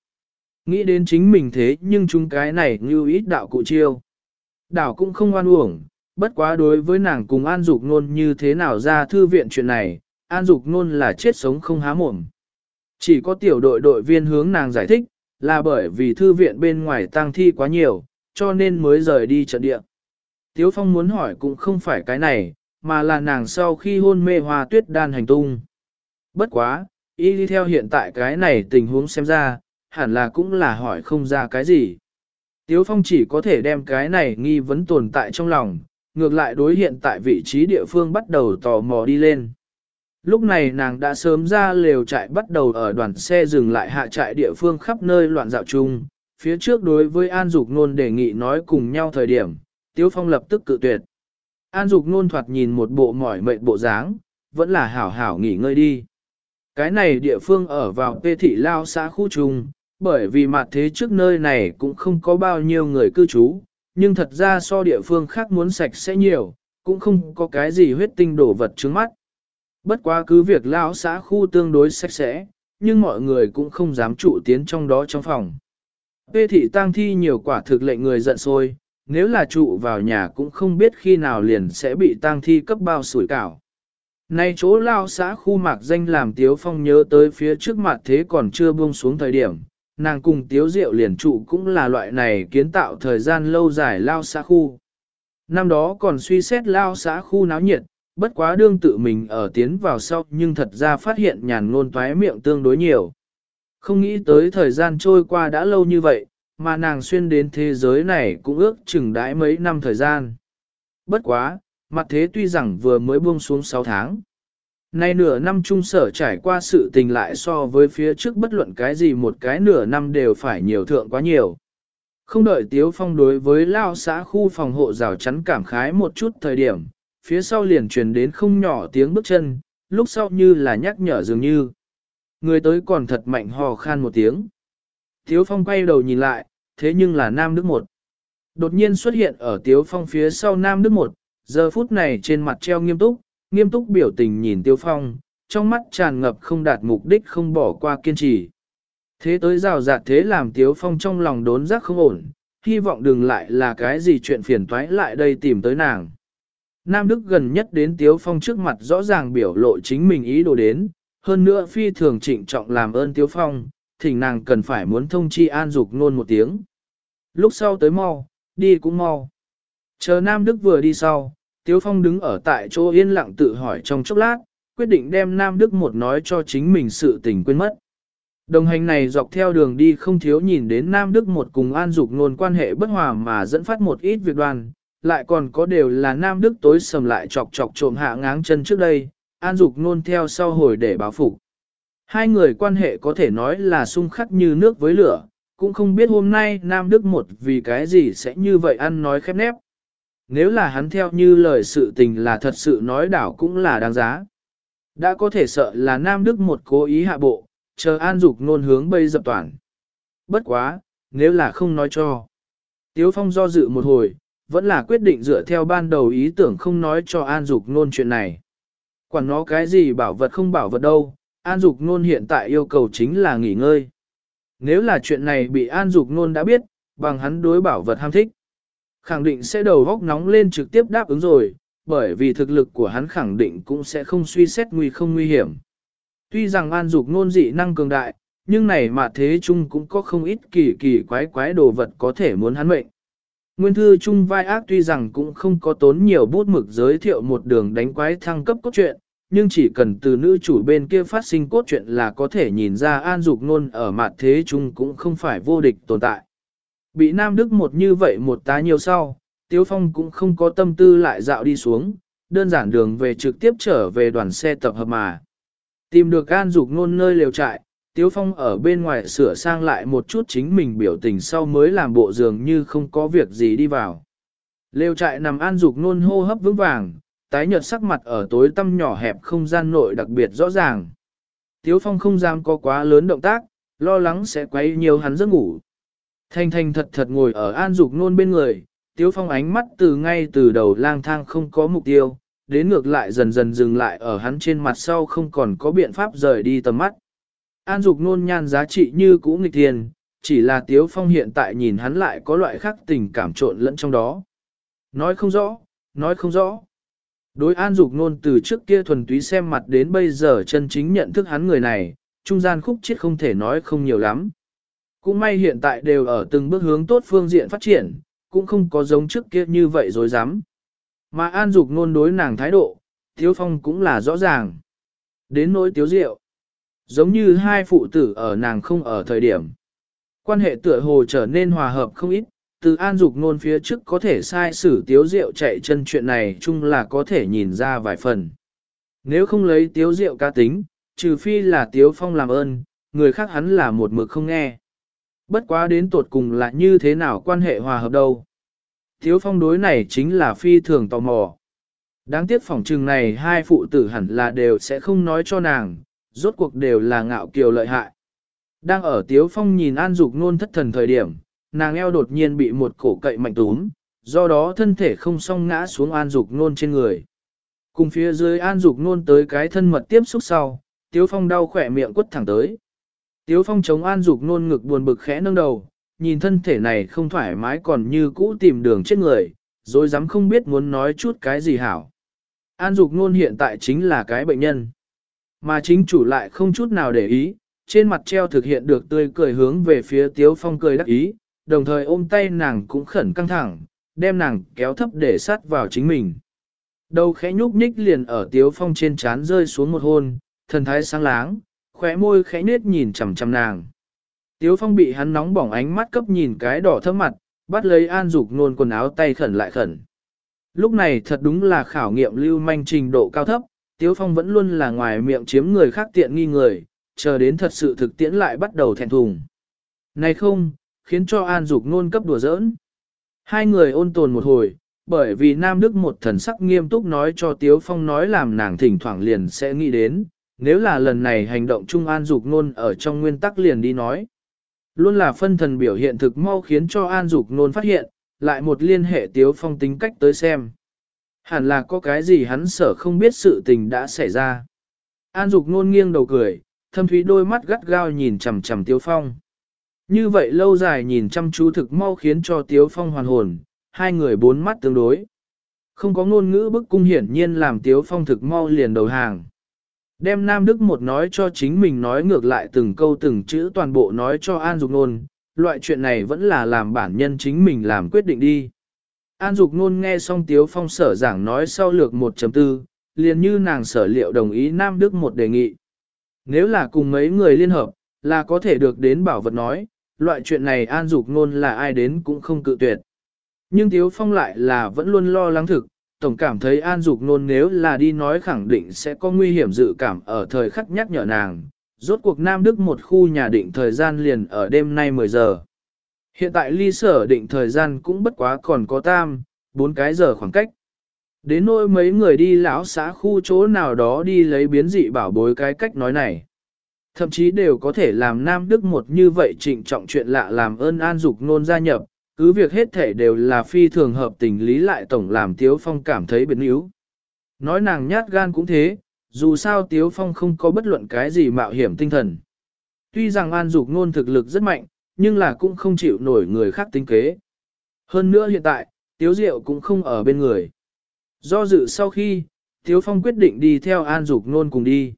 Speaker 1: Nghĩ đến chính mình thế nhưng chúng cái này như ít đạo cụ chiêu. Đảo cũng không oan uổng, bất quá đối với nàng cùng an dục nôn như thế nào ra thư viện chuyện này, an dục nôn là chết sống không há mồm. Chỉ có tiểu đội đội viên hướng nàng giải thích, là bởi vì thư viện bên ngoài tang thi quá nhiều, cho nên mới rời đi trận địa. Tiếu Phong muốn hỏi cũng không phải cái này, mà là nàng sau khi hôn mê hoa tuyết đan hành tung. Bất quá, y đi theo hiện tại cái này tình huống xem ra, hẳn là cũng là hỏi không ra cái gì. Tiếu Phong chỉ có thể đem cái này nghi vấn tồn tại trong lòng, ngược lại đối hiện tại vị trí địa phương bắt đầu tò mò đi lên. Lúc này nàng đã sớm ra lều trại bắt đầu ở đoàn xe dừng lại hạ trại địa phương khắp nơi loạn dạo chung. Phía trước đối với An Dục Nôn đề nghị nói cùng nhau thời điểm, Tiếu Phong lập tức cự tuyệt. An Dục Nôn thoạt nhìn một bộ mỏi mệt bộ dáng, vẫn là hảo hảo nghỉ ngơi đi. Cái này địa phương ở vào Pê Thị Lao xã khu trung, bởi vì mặt thế trước nơi này cũng không có bao nhiêu người cư trú, nhưng thật ra so địa phương khác muốn sạch sẽ nhiều, cũng không có cái gì huyết tinh đổ vật trước mắt. Bất quá cứ việc lão xã khu tương đối sạch sẽ, nhưng mọi người cũng không dám trụ tiến trong đó trong phòng. tê thị tang thi nhiều quả thực lệnh người giận sôi nếu là trụ vào nhà cũng không biết khi nào liền sẽ bị tang thi cấp bao sủi cảo. Nay chỗ lao xã khu mạc danh làm Tiếu Phong nhớ tới phía trước mặt thế còn chưa buông xuống thời điểm, nàng cùng Tiếu Diệu liền trụ cũng là loại này kiến tạo thời gian lâu dài lao xã khu. Năm đó còn suy xét lao xã khu náo nhiệt, bất quá đương tự mình ở tiến vào sau nhưng thật ra phát hiện nhàn ngôn toái miệng tương đối nhiều. Không nghĩ tới thời gian trôi qua đã lâu như vậy, mà nàng xuyên đến thế giới này cũng ước chừng đãi mấy năm thời gian. Bất quá, mặt thế tuy rằng vừa mới buông xuống 6 tháng. Nay nửa năm trung sở trải qua sự tình lại so với phía trước bất luận cái gì một cái nửa năm đều phải nhiều thượng quá nhiều. Không đợi Tiếu Phong đối với lao xã khu phòng hộ rào chắn cảm khái một chút thời điểm, phía sau liền truyền đến không nhỏ tiếng bước chân, lúc sau như là nhắc nhở dường như. Người tới còn thật mạnh hò khan một tiếng. Tiếu Phong quay đầu nhìn lại, thế nhưng là Nam Đức Một. Đột nhiên xuất hiện ở Tiếu Phong phía sau Nam Đức Một, giờ phút này trên mặt treo nghiêm túc, nghiêm túc biểu tình nhìn Tiêu Phong, trong mắt tràn ngập không đạt mục đích không bỏ qua kiên trì. Thế tới rào rạt thế làm Tiếu Phong trong lòng đốn giác không ổn, hy vọng đừng lại là cái gì chuyện phiền toái lại đây tìm tới nàng. Nam Đức gần nhất đến Tiếu Phong trước mặt rõ ràng biểu lộ chính mình ý đồ đến, hơn nữa phi thường trịnh trọng làm ơn Tiếu Phong, thỉnh nàng cần phải muốn thông chi an dục nôn một tiếng. Lúc sau tới mau, đi cũng mau. Chờ Nam Đức vừa đi sau, Tiếu Phong đứng ở tại chỗ yên lặng tự hỏi trong chốc lát, quyết định đem Nam Đức một nói cho chính mình sự tình quên mất. Đồng hành này dọc theo đường đi không thiếu nhìn đến Nam Đức một cùng An Dục nôn quan hệ bất hòa mà dẫn phát một ít việc đoàn, lại còn có đều là Nam Đức tối sầm lại chọc chọc trộm hạ ngáng chân trước đây, An Dục nôn theo sau hồi để báo phục. Hai người quan hệ có thể nói là xung khắc như nước với lửa, cũng không biết hôm nay Nam Đức một vì cái gì sẽ như vậy ăn nói khép nép. Nếu là hắn theo như lời sự tình là thật sự nói đảo cũng là đáng giá. Đã có thể sợ là Nam Đức một cố ý hạ bộ, chờ An Dục nôn hướng bây dập toàn. Bất quá, nếu là không nói cho. Tiếu Phong do dự một hồi, vẫn là quyết định dựa theo ban đầu ý tưởng không nói cho An Dục nôn chuyện này. Quản nó cái gì bảo vật không bảo vật đâu, An Dục nôn hiện tại yêu cầu chính là nghỉ ngơi. Nếu là chuyện này bị An Dục nôn đã biết, bằng hắn đối bảo vật ham thích, khẳng định sẽ đầu góc nóng lên trực tiếp đáp ứng rồi, bởi vì thực lực của hắn khẳng định cũng sẽ không suy xét nguy không nguy hiểm. Tuy rằng An Dục nôn dị năng cường đại, nhưng này mà thế chung cũng có không ít kỳ kỳ quái quái đồ vật có thể muốn hắn mệnh. Nguyên thư chung vai ác tuy rằng cũng không có tốn nhiều bút mực giới thiệu một đường đánh quái thăng cấp cốt truyện, nhưng chỉ cần từ nữ chủ bên kia phát sinh cốt truyện là có thể nhìn ra An Dục Nôn ở mặt thế chung cũng không phải vô địch tồn tại. Bị Nam Đức một như vậy một tá nhiều sau, Tiếu Phong cũng không có tâm tư lại dạo đi xuống, đơn giản đường về trực tiếp trở về đoàn xe tập hợp mà. Tìm được An Dục Nôn nơi lều trại, Tiếu Phong ở bên ngoài sửa sang lại một chút chính mình biểu tình sau mới làm bộ dường như không có việc gì đi vào. Lều trại nằm An Dục Nôn hô hấp vững vàng, tái nhợt sắc mặt ở tối tăm nhỏ hẹp không gian nội đặc biệt rõ ràng. Tiếu Phong không dám có quá lớn động tác, lo lắng sẽ quấy nhiều hắn giấc ngủ. Thanh thanh thật thật ngồi ở An Dục Nôn bên người, Tiếu Phong ánh mắt từ ngay từ đầu lang thang không có mục tiêu, đến ngược lại dần dần dừng lại ở hắn trên mặt sau không còn có biện pháp rời đi tầm mắt. An Dục Nôn nhan giá trị như cũ nghịch tiền, chỉ là Tiếu Phong hiện tại nhìn hắn lại có loại khác tình cảm trộn lẫn trong đó. Nói không rõ, nói không rõ. Đối an dục nôn từ trước kia thuần túy xem mặt đến bây giờ chân chính nhận thức hắn người này, trung gian khúc chết không thể nói không nhiều lắm. Cũng may hiện tại đều ở từng bước hướng tốt phương diện phát triển, cũng không có giống trước kia như vậy rồi dám. Mà an dục ngôn đối nàng thái độ, thiếu phong cũng là rõ ràng. Đến nỗi tiếu diệu, giống như hai phụ tử ở nàng không ở thời điểm. Quan hệ tựa hồ trở nên hòa hợp không ít, từ an dục ngôn phía trước có thể sai xử tiếu diệu chạy chân chuyện này chung là có thể nhìn ra vài phần. Nếu không lấy tiếu diệu ca tính, trừ phi là tiếu phong làm ơn, người khác hắn là một mực không nghe. Bất quá đến tột cùng là như thế nào quan hệ hòa hợp đâu. thiếu phong đối này chính là phi thường tò mò. Đáng tiếc phỏng trừng này hai phụ tử hẳn là đều sẽ không nói cho nàng, rốt cuộc đều là ngạo kiều lợi hại. Đang ở tiếu phong nhìn an dục nôn thất thần thời điểm, nàng eo đột nhiên bị một cổ cậy mạnh túm, do đó thân thể không song ngã xuống an dục nôn trên người. Cùng phía dưới an dục nôn tới cái thân mật tiếp xúc sau, tiếu phong đau khỏe miệng quất thẳng tới. Tiếu phong chống an dục nôn ngực buồn bực khẽ nâng đầu, nhìn thân thể này không thoải mái còn như cũ tìm đường chết người, rồi dám không biết muốn nói chút cái gì hảo. An dục nôn hiện tại chính là cái bệnh nhân. Mà chính chủ lại không chút nào để ý, trên mặt treo thực hiện được tươi cười hướng về phía tiếu phong cười đắc ý, đồng thời ôm tay nàng cũng khẩn căng thẳng, đem nàng kéo thấp để sát vào chính mình. Đầu khẽ nhúc nhích liền ở tiếu phong trên trán rơi xuống một hôn, thần thái sáng láng, khóe môi khẽ nết nhìn chằm chằm nàng. Tiếu phong bị hắn nóng bỏng ánh mắt cấp nhìn cái đỏ thơm mặt, bắt lấy an dục nôn quần áo tay khẩn lại khẩn. Lúc này thật đúng là khảo nghiệm lưu manh trình độ cao thấp, Tiếu Phong vẫn luôn là ngoài miệng chiếm người khác tiện nghi người, chờ đến thật sự thực tiễn lại bắt đầu thẹn thùng. Này không, khiến cho An Dục nôn cấp đùa giỡn. Hai người ôn tồn một hồi, bởi vì Nam Đức một thần sắc nghiêm túc nói cho Tiếu Phong nói làm nàng thỉnh thoảng liền sẽ nghĩ đến, nếu là lần này hành động Trung An Dục nôn ở trong nguyên tắc liền đi nói. Luôn là phân thần biểu hiện thực mau khiến cho An Dục nôn phát hiện, lại một liên hệ Tiếu Phong tính cách tới xem. Hẳn là có cái gì hắn sợ không biết sự tình đã xảy ra. An Dục nôn nghiêng đầu cười, thâm thúy đôi mắt gắt gao nhìn chằm chằm Tiếu Phong. Như vậy lâu dài nhìn chăm chú thực mau khiến cho Tiếu Phong hoàn hồn, hai người bốn mắt tương đối. Không có ngôn ngữ bức cung hiển nhiên làm Tiếu Phong thực mau liền đầu hàng. Đem Nam Đức một nói cho chính mình nói ngược lại từng câu từng chữ toàn bộ nói cho An Dục Nôn, loại chuyện này vẫn là làm bản nhân chính mình làm quyết định đi. An Dục Nôn nghe xong Tiếu Phong sở giảng nói sau lược 1.4, liền như nàng sở liệu đồng ý Nam Đức một đề nghị. Nếu là cùng mấy người liên hợp, là có thể được đến bảo vật nói, loại chuyện này an dục Nôn là ai đến cũng không cự tuyệt. Nhưng Tiếu Phong lại là vẫn luôn lo lắng thực, tổng cảm thấy an dục nôn nếu là đi nói khẳng định sẽ có nguy hiểm dự cảm ở thời khắc nhắc nhở nàng. Rốt cuộc Nam Đức một khu nhà định thời gian liền ở đêm nay 10 giờ. Hiện tại ly sở định thời gian cũng bất quá còn có tam, bốn cái giờ khoảng cách. Đến nỗi mấy người đi lão xã khu chỗ nào đó đi lấy biến dị bảo bối cái cách nói này. Thậm chí đều có thể làm Nam Đức một như vậy trịnh trọng chuyện lạ làm ơn an dục nôn gia nhập, cứ việc hết thể đều là phi thường hợp tình lý lại tổng làm Tiếu Phong cảm thấy biến yếu. Nói nàng nhát gan cũng thế, dù sao Tiếu Phong không có bất luận cái gì mạo hiểm tinh thần. Tuy rằng an dục nôn thực lực rất mạnh, nhưng là cũng không chịu nổi người khác tính kế. Hơn nữa hiện tại, Tiếu Diệu cũng không ở bên người. Do dự sau khi, Tiếu Phong quyết định đi theo an dục nôn cùng đi.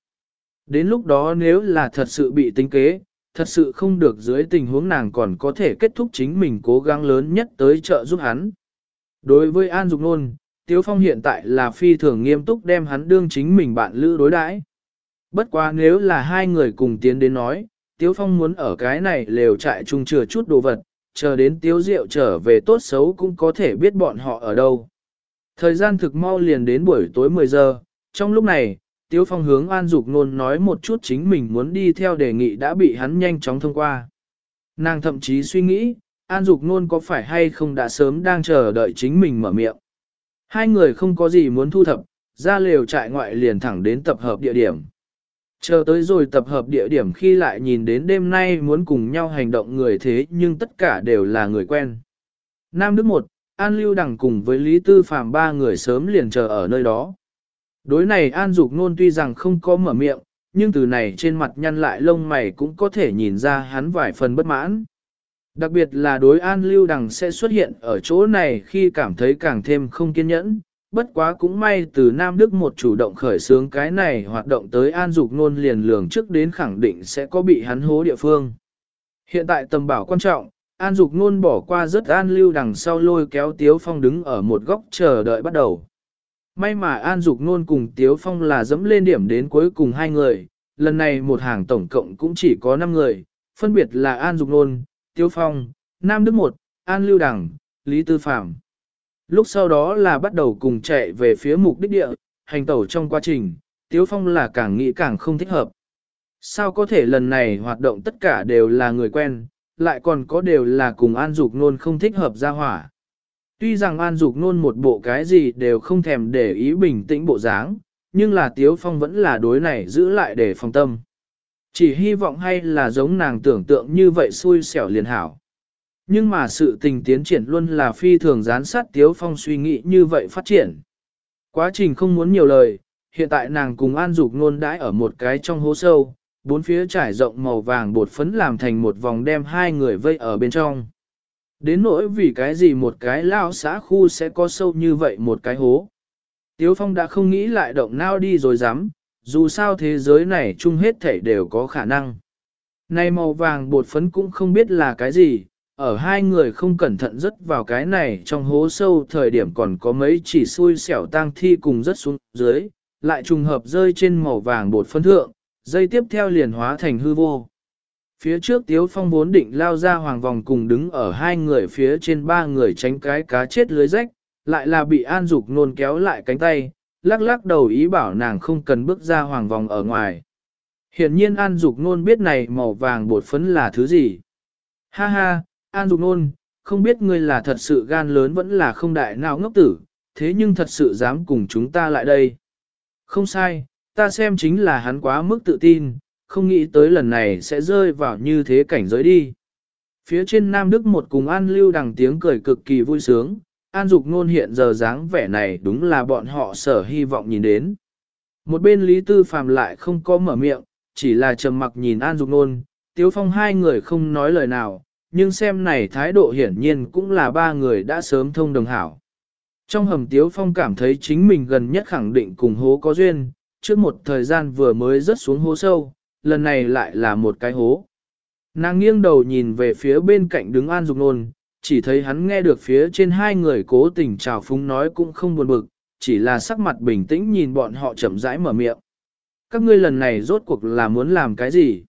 Speaker 1: Đến lúc đó nếu là thật sự bị tính kế, thật sự không được dưới tình huống nàng còn có thể kết thúc chính mình cố gắng lớn nhất tới trợ giúp hắn. Đối với An Dục Nôn, Tiếu Phong hiện tại là phi thường nghiêm túc đem hắn đương chính mình bạn lữ đối đãi. Bất quá nếu là hai người cùng tiến đến nói, Tiếu Phong muốn ở cái này lều trại chung chừa chút đồ vật, chờ đến Tiếu Diệu trở về tốt xấu cũng có thể biết bọn họ ở đâu. Thời gian thực mau liền đến buổi tối 10 giờ, trong lúc này, Tiếu Phong hướng An Dục Nôn nói một chút chính mình muốn đi theo đề nghị đã bị hắn nhanh chóng thông qua. Nàng thậm chí suy nghĩ, An Dục Nôn có phải hay không đã sớm đang chờ đợi chính mình mở miệng. Hai người không có gì muốn thu thập, ra lều trại ngoại liền thẳng đến tập hợp địa điểm. Chờ tới rồi tập hợp địa điểm khi lại nhìn đến đêm nay muốn cùng nhau hành động người thế nhưng tất cả đều là người quen. Nam Đức một, An Lưu Đằng cùng với Lý Tư Phạm ba người sớm liền chờ ở nơi đó. Đối này An Dục Nôn tuy rằng không có mở miệng, nhưng từ này trên mặt nhăn lại lông mày cũng có thể nhìn ra hắn vài phần bất mãn. Đặc biệt là đối An Lưu Đằng sẽ xuất hiện ở chỗ này khi cảm thấy càng thêm không kiên nhẫn, bất quá cũng may từ Nam Đức một chủ động khởi xướng cái này hoạt động tới An Dục Nôn liền lường trước đến khẳng định sẽ có bị hắn hố địa phương. Hiện tại tầm bảo quan trọng, An Dục Nôn bỏ qua rất An Lưu đằng sau lôi kéo Tiếu Phong đứng ở một góc chờ đợi bắt đầu. May mà An Dục Nôn cùng Tiếu Phong là dẫm lên điểm đến cuối cùng hai người, lần này một hàng tổng cộng cũng chỉ có 5 người, phân biệt là An Dục Nôn, Tiếu Phong, Nam Đức Một, An Lưu Đằng, Lý Tư Phạm. Lúc sau đó là bắt đầu cùng chạy về phía mục đích địa, hành tẩu trong quá trình, Tiếu Phong là càng nghĩ càng không thích hợp. Sao có thể lần này hoạt động tất cả đều là người quen, lại còn có đều là cùng An Dục Nôn không thích hợp ra hỏa. Tuy rằng An Dục Nôn một bộ cái gì đều không thèm để ý bình tĩnh bộ dáng, nhưng là Tiếu Phong vẫn là đối này giữ lại để phòng tâm. Chỉ hy vọng hay là giống nàng tưởng tượng như vậy xui xẻo liền hảo. Nhưng mà sự tình tiến triển luôn là phi thường gián sát Tiếu Phong suy nghĩ như vậy phát triển. Quá trình không muốn nhiều lời, hiện tại nàng cùng An Dục Nôn đãi ở một cái trong hố sâu, bốn phía trải rộng màu vàng bột phấn làm thành một vòng đem hai người vây ở bên trong. Đến nỗi vì cái gì một cái lao xã khu sẽ có sâu như vậy một cái hố. Tiếu Phong đã không nghĩ lại động nao đi rồi dám, dù sao thế giới này chung hết thảy đều có khả năng. Này màu vàng bột phấn cũng không biết là cái gì, ở hai người không cẩn thận rớt vào cái này trong hố sâu thời điểm còn có mấy chỉ xui xẻo tang thi cùng rớt xuống dưới, lại trùng hợp rơi trên màu vàng bột phấn thượng, dây tiếp theo liền hóa thành hư vô. Phía trước Tiếu Phong vốn định lao ra hoàng vòng cùng đứng ở hai người phía trên ba người tránh cái cá chết lưới rách, lại là bị An Dục nôn kéo lại cánh tay, lắc lắc đầu ý bảo nàng không cần bước ra hoàng vòng ở ngoài. Hiển nhiên An Dục nôn biết này màu vàng bột phấn là thứ gì. Ha ha, An Dục nôn, không biết ngươi là thật sự gan lớn vẫn là không đại nào ngốc tử, thế nhưng thật sự dám cùng chúng ta lại đây. Không sai, ta xem chính là hắn quá mức tự tin, không nghĩ tới lần này sẽ rơi vào như thế cảnh giới đi. Phía trên Nam Đức một cùng An Lưu đằng tiếng cười cực kỳ vui sướng, An Dục Nôn hiện giờ dáng vẻ này đúng là bọn họ sở hy vọng nhìn đến. Một bên Lý Tư Phạm lại không có mở miệng, chỉ là trầm mặc nhìn An Dục Nôn, Tiếu Phong hai người không nói lời nào, nhưng xem này thái độ hiển nhiên cũng là ba người đã sớm thông đồng hảo. Trong hầm Tiếu Phong cảm thấy chính mình gần nhất khẳng định cùng hố có duyên, trước một thời gian vừa mới rớt xuống hố sâu, lần này lại là một cái hố. Nàng nghiêng đầu nhìn về phía bên cạnh đứng An Dục Nôn, chỉ thấy hắn nghe được phía trên hai người cố tình chào phúng nói cũng không buồn bực, chỉ là sắc mặt bình tĩnh nhìn bọn họ chậm rãi mở miệng. Các ngươi lần này rốt cuộc là muốn làm cái gì?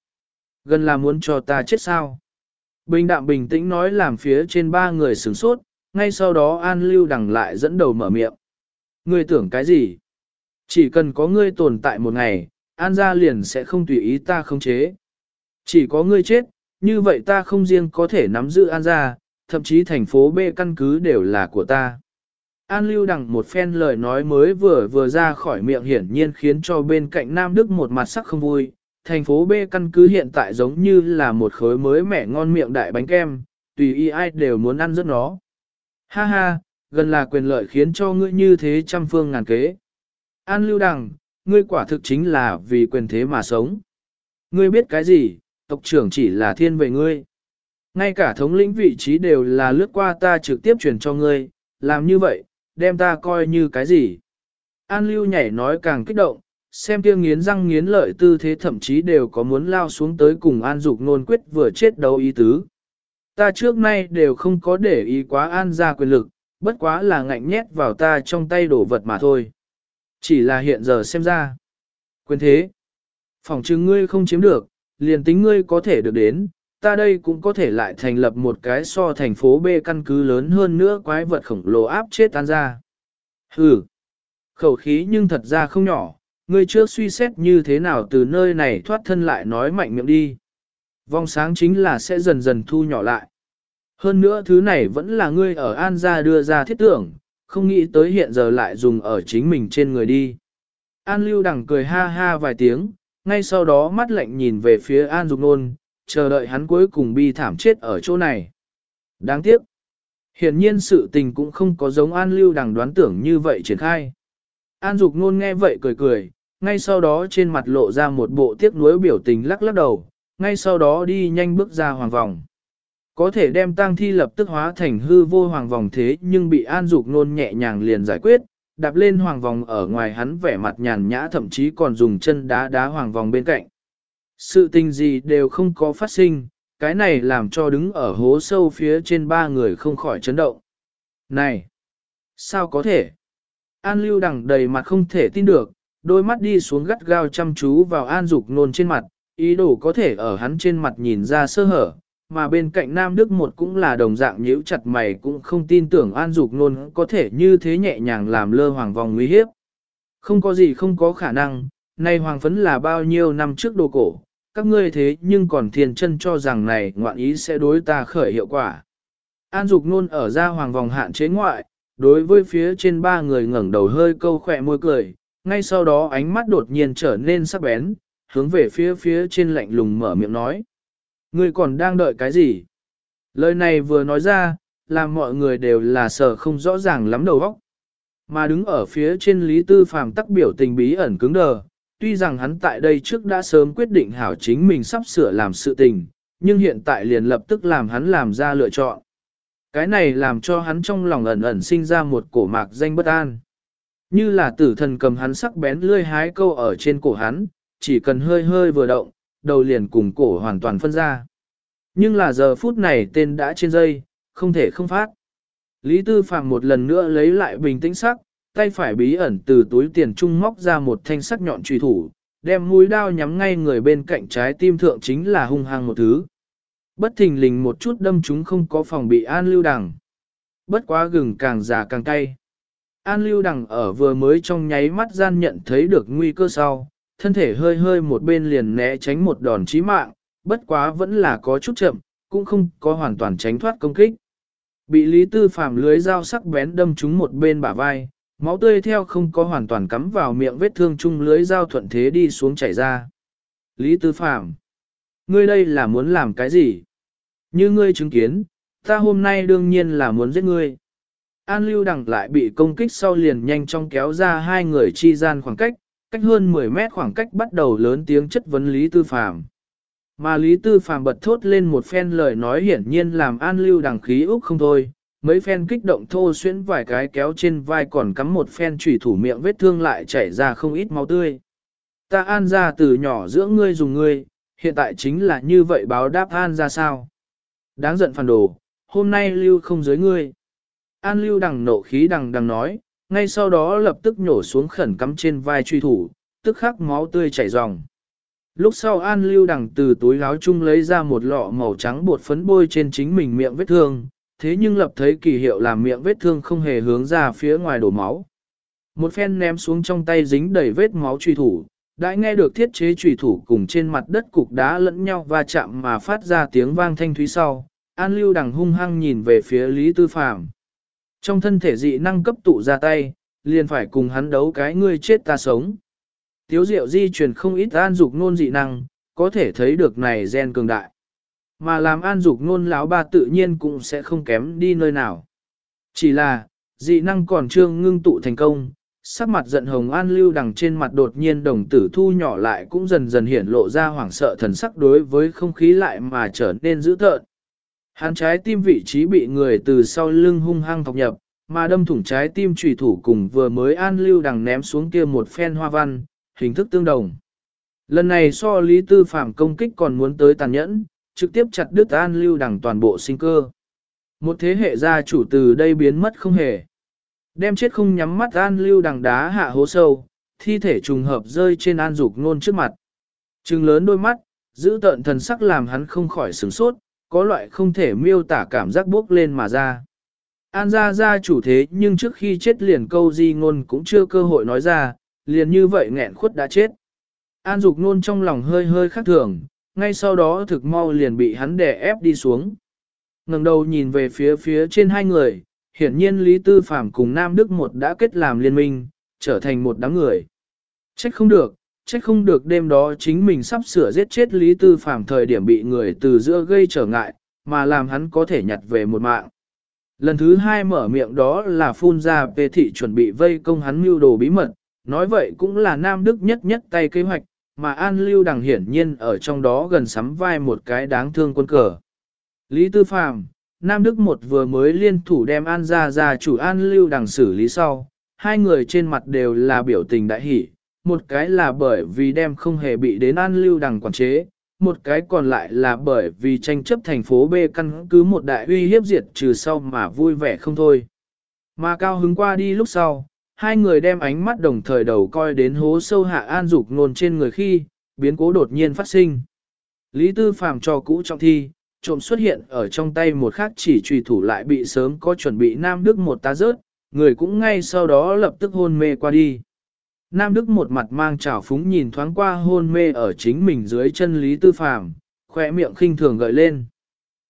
Speaker 1: Gần là muốn cho ta chết sao? Bình đạm bình tĩnh nói làm phía trên ba người sửng sốt, ngay sau đó An Lưu đằng lại dẫn đầu mở miệng. Ngươi tưởng cái gì? Chỉ cần có ngươi tồn tại một ngày, An gia liền sẽ không tùy ý ta không chế. Chỉ có ngươi chết, như vậy ta không riêng có thể nắm giữ An gia, thậm chí thành phố B căn cứ đều là của ta. An lưu đằng một phen lời nói mới vừa vừa ra khỏi miệng hiển nhiên khiến cho bên cạnh Nam Đức một mặt sắc không vui. Thành phố B căn cứ hiện tại giống như là một khối mới mẻ ngon miệng đại bánh kem, tùy ý ai đều muốn ăn rất nó. Ha ha, gần là quyền lợi khiến cho ngươi như thế trăm phương ngàn kế. An lưu đằng, ngươi quả thực chính là vì quyền thế mà sống. Ngươi biết cái gì, tộc trưởng chỉ là thiên về ngươi. Ngay cả thống lĩnh vị trí đều là lướt qua ta trực tiếp truyền cho ngươi, làm như vậy, đem ta coi như cái gì. An lưu nhảy nói càng kích động, xem kia nghiến răng nghiến lợi tư thế thậm chí đều có muốn lao xuống tới cùng an dục nôn quyết vừa chết đấu ý tứ. Ta trước nay đều không có để ý quá an ra quyền lực, bất quá là ngạnh nhét vào ta trong tay đổ vật mà thôi. Chỉ là hiện giờ xem ra. Quyền thế. Phòng chứng ngươi không chiếm được, liền tính ngươi có thể được đến, ta đây cũng có thể lại thành lập một cái so thành phố B căn cứ lớn hơn nữa quái vật khổng lồ áp chết tan ra. Hừ. Khẩu khí nhưng thật ra không nhỏ, ngươi trước suy xét như thế nào từ nơi này thoát thân lại nói mạnh miệng đi. Vòng sáng chính là sẽ dần dần thu nhỏ lại. Hơn nữa thứ này vẫn là ngươi ở An gia đưa ra thiết tưởng, không nghĩ tới hiện giờ lại dùng ở chính mình trên người đi. An lưu đằng cười ha ha vài tiếng, ngay sau đó mắt lạnh nhìn về phía An Dục Nôn, chờ đợi hắn cuối cùng bi thảm chết ở chỗ này. Đáng tiếc. Hiển nhiên sự tình cũng không có giống An Lưu đằng đoán tưởng như vậy triển khai. An Dục Nôn nghe vậy cười cười, ngay sau đó trên mặt lộ ra một bộ tiếc nuối biểu tình lắc lắc đầu, ngay sau đó đi nhanh bước ra hoàng vòng. Có thể đem tang thi lập tức hóa thành hư vô hoàng vòng thế nhưng bị An Dục Nôn nhẹ nhàng liền giải quyết, đạp lên hoàng vòng ở ngoài hắn vẻ mặt nhàn nhã thậm chí còn dùng chân đá đá hoàng vòng bên cạnh. Sự tình gì đều không có phát sinh, cái này làm cho đứng ở hố sâu phía trên ba người không khỏi chấn động. Này! Sao có thể? An lưu đằng đầy mặt không thể tin được, đôi mắt đi xuống gắt gao chăm chú vào an dục nôn trên mặt, ý đồ có thể ở hắn trên mặt nhìn ra sơ hở, mà bên cạnh Nam Đức một cũng là đồng dạng nhíu chặt mày cũng không tin tưởng an dục nôn có thể như thế nhẹ nhàng làm lơ hoàng vòng nguy hiếp. Không có gì không có khả năng, nay hoàng phấn là bao nhiêu năm trước đồ cổ, các ngươi thế nhưng còn thiền chân cho rằng này ngoạn ý sẽ đối ta khởi hiệu quả. An dục nôn ở ra hoàng vòng hạn chế ngoại, đối với phía trên ba người ngẩng đầu hơi câu khỏe môi cười, ngay sau đó ánh mắt đột nhiên trở nên sắc bén, hướng về phía phía trên lạnh lùng mở miệng nói. Ngươi còn đang đợi cái gì? Lời này vừa nói ra, làm mọi người đều là sợ không rõ ràng lắm đầu óc. Mà đứng ở phía trên Lý Tư Phàm tắc biểu tình bí ẩn cứng đờ, tuy rằng hắn tại đây trước đã sớm quyết định hảo chính mình sắp sửa làm sự tình, nhưng hiện tại liền lập tức làm hắn làm ra lựa chọn. Cái này làm cho hắn trong lòng ẩn ẩn sinh ra một cổ mạc danh bất an. Như là tử thần cầm hắn sắc bén lươi hái câu ở trên cổ hắn, chỉ cần hơi hơi vừa động, đầu liền cùng cổ hoàn toàn phân ra. Nhưng là giờ phút này tên đã trên dây, không thể không phát. Lý Tư Phạm một lần nữa lấy lại bình tĩnh sắc, tay phải bí ẩn từ túi tiền trung móc ra một thanh sắc nhọn truy thủ, đem mũi đao nhắm ngay người bên cạnh trái tim thượng chính là hung hăng một thứ. Bất thình lình một chút đâm chúng không có phòng bị an lưu đằng. Bất quá gừng càng già càng cay. An lưu đằng ở vừa mới trong nháy mắt gian nhận thấy được nguy cơ sau, thân thể hơi hơi một bên liền né tránh một đòn chí mạng, bất quá vẫn là có chút chậm, cũng không có hoàn toàn tránh thoát công kích. Bị Lý Tư Phạm lưới dao sắc bén đâm trúng một bên bả vai, máu tươi theo không có hoàn toàn cắm vào miệng vết thương chung lưới dao thuận thế đi xuống chảy ra. Lý Tư Phạm, ngươi đây là muốn làm cái gì? Như ngươi chứng kiến, ta hôm nay đương nhiên là muốn giết ngươi. An Lưu Đằng lại bị công kích sau liền nhanh chóng kéo ra hai người chi gian khoảng cách, cách hơn 10 mét khoảng cách bắt đầu lớn tiếng chất vấn Lý Tư Phàm. Mà Lý Tư Phàm bật thốt lên một phen lời nói hiển nhiên làm An Lưu Đằng khí úc không thôi, mấy phen kích động thô xuyến vài cái kéo trên vai còn cắm một phen chủy thủ miệng vết thương lại chảy ra không ít máu tươi. Ta An ra từ nhỏ dưỡng ngươi dùng ngươi, hiện tại chính là như vậy báo đáp An ra sao? Đáng giận phản đồ, hôm nay lưu không giới ngươi. An lưu đằng nộ khí đằng đằng nói, ngay sau đó lập tức nhổ xuống khẩn cắm trên vai truy thủ, tức khắc máu tươi chảy ròng. Lúc sau An lưu đằng từ túi áo chung lấy ra một lọ màu trắng bột phấn bôi trên chính mình miệng vết thương, thế nhưng lập thấy kỳ hiệu làm miệng vết thương không hề hướng ra phía ngoài đổ máu. Một phen ném xuống trong tay dính đầy vết máu truy thủ, đã nghe được thiết chế truy thủ cùng trên mặt đất cục đá lẫn nhau va chạm mà phát ra tiếng vang thanh thúy sau, An Lưu Đằng hung hăng nhìn về phía Lý Tư Phàm. Trong thân thể dị năng cấp tụ ra tay, liền phải cùng hắn đấu cái ngươi chết ta sống. Tiếu diệu di truyền không ít an dục nôn dị năng, có thể thấy được này gen cường đại. Mà làm an dục nôn lão ba tự nhiên cũng sẽ không kém đi nơi nào. Chỉ là, dị năng còn chưa ngưng tụ thành công, sắc mặt giận hồng an lưu đằng trên mặt đột nhiên đồng tử thu nhỏ lại cũng dần dần hiển lộ ra hoảng sợ thần sắc đối với không khí lại mà trở nên dữ tợn. Hắn trái tim vị trí bị người từ sau lưng hung hăng thọc nhập, mà đâm thủng trái tim trùy thủ cùng vừa mới an lưu đằng ném xuống kia một phen hoa văn, hình thức tương đồng. Lần này so Lý Tư Phạm công kích còn muốn tới tàn nhẫn, trực tiếp chặt đứt an lưu đằng toàn bộ sinh cơ. Một thế hệ gia chủ từ đây biến mất không hề. Đem chết không nhắm mắt an lưu đằng đá hạ hố sâu, thi thể trùng hợp rơi trên an dục nôn trước mặt. Trừng lớn đôi mắt, giữ tợn thần sắc làm hắn không khỏi sửng sốt, có loại không thể miêu tả cảm giác bốc lên mà ra. An gia gia chủ thế nhưng trước khi chết liền câu di ngôn cũng chưa cơ hội nói ra, liền như vậy nghẹn khuất đã chết. An dục nôn trong lòng hơi hơi khác thường, ngay sau đó thực mau liền bị hắn đè ép đi xuống. ngẩng đầu nhìn về phía phía trên hai người, hiển nhiên Lý Tư Phạm cùng Nam Đức một đã kết làm liên minh, trở thành một đám người. Trách không được, trách không được đêm đó chính mình sắp sửa giết chết Lý Tư Phạm thời điểm bị người từ giữa gây trở ngại, mà làm hắn có thể nhặt về một mạng. Lần thứ hai mở miệng đó là phun ra về thị chuẩn bị vây công hắn mưu đồ bí mật, nói vậy cũng là Nam Đức nhất nhất tay kế hoạch, mà An Lưu Đằng hiển nhiên ở trong đó gần sắm vai một cái đáng thương quân cờ. Lý Tư Phạm, Nam Đức một vừa mới liên thủ đem An ra ra chủ An Lưu Đằng xử lý sau, hai người trên mặt đều là biểu tình đại hỷ, một cái là bởi vì đem không hề bị đến An Lưu Đằng quản chế, một cái còn lại là bởi vì tranh chấp thành phố B căn cứ một đại uy hiếp diệt trừ sau mà vui vẻ không thôi. Mà cao hứng qua đi lúc sau, hai người đem ánh mắt đồng thời đầu coi đến hố sâu hạ an dục nôn trên người khi, biến cố đột nhiên phát sinh. Lý Tư Phàm cho cũ trong thi, trộm xuất hiện ở trong tay một khắc chỉ trùy thủ lại bị sớm có chuẩn bị Nam Đức một tá rớt, người cũng ngay sau đó lập tức hôn mê qua đi. Nam Đức một mặt mang trào phúng nhìn thoáng qua hôn mê ở chính mình dưới chân Lý Tư Phàm, khỏe miệng khinh thường gợi lên.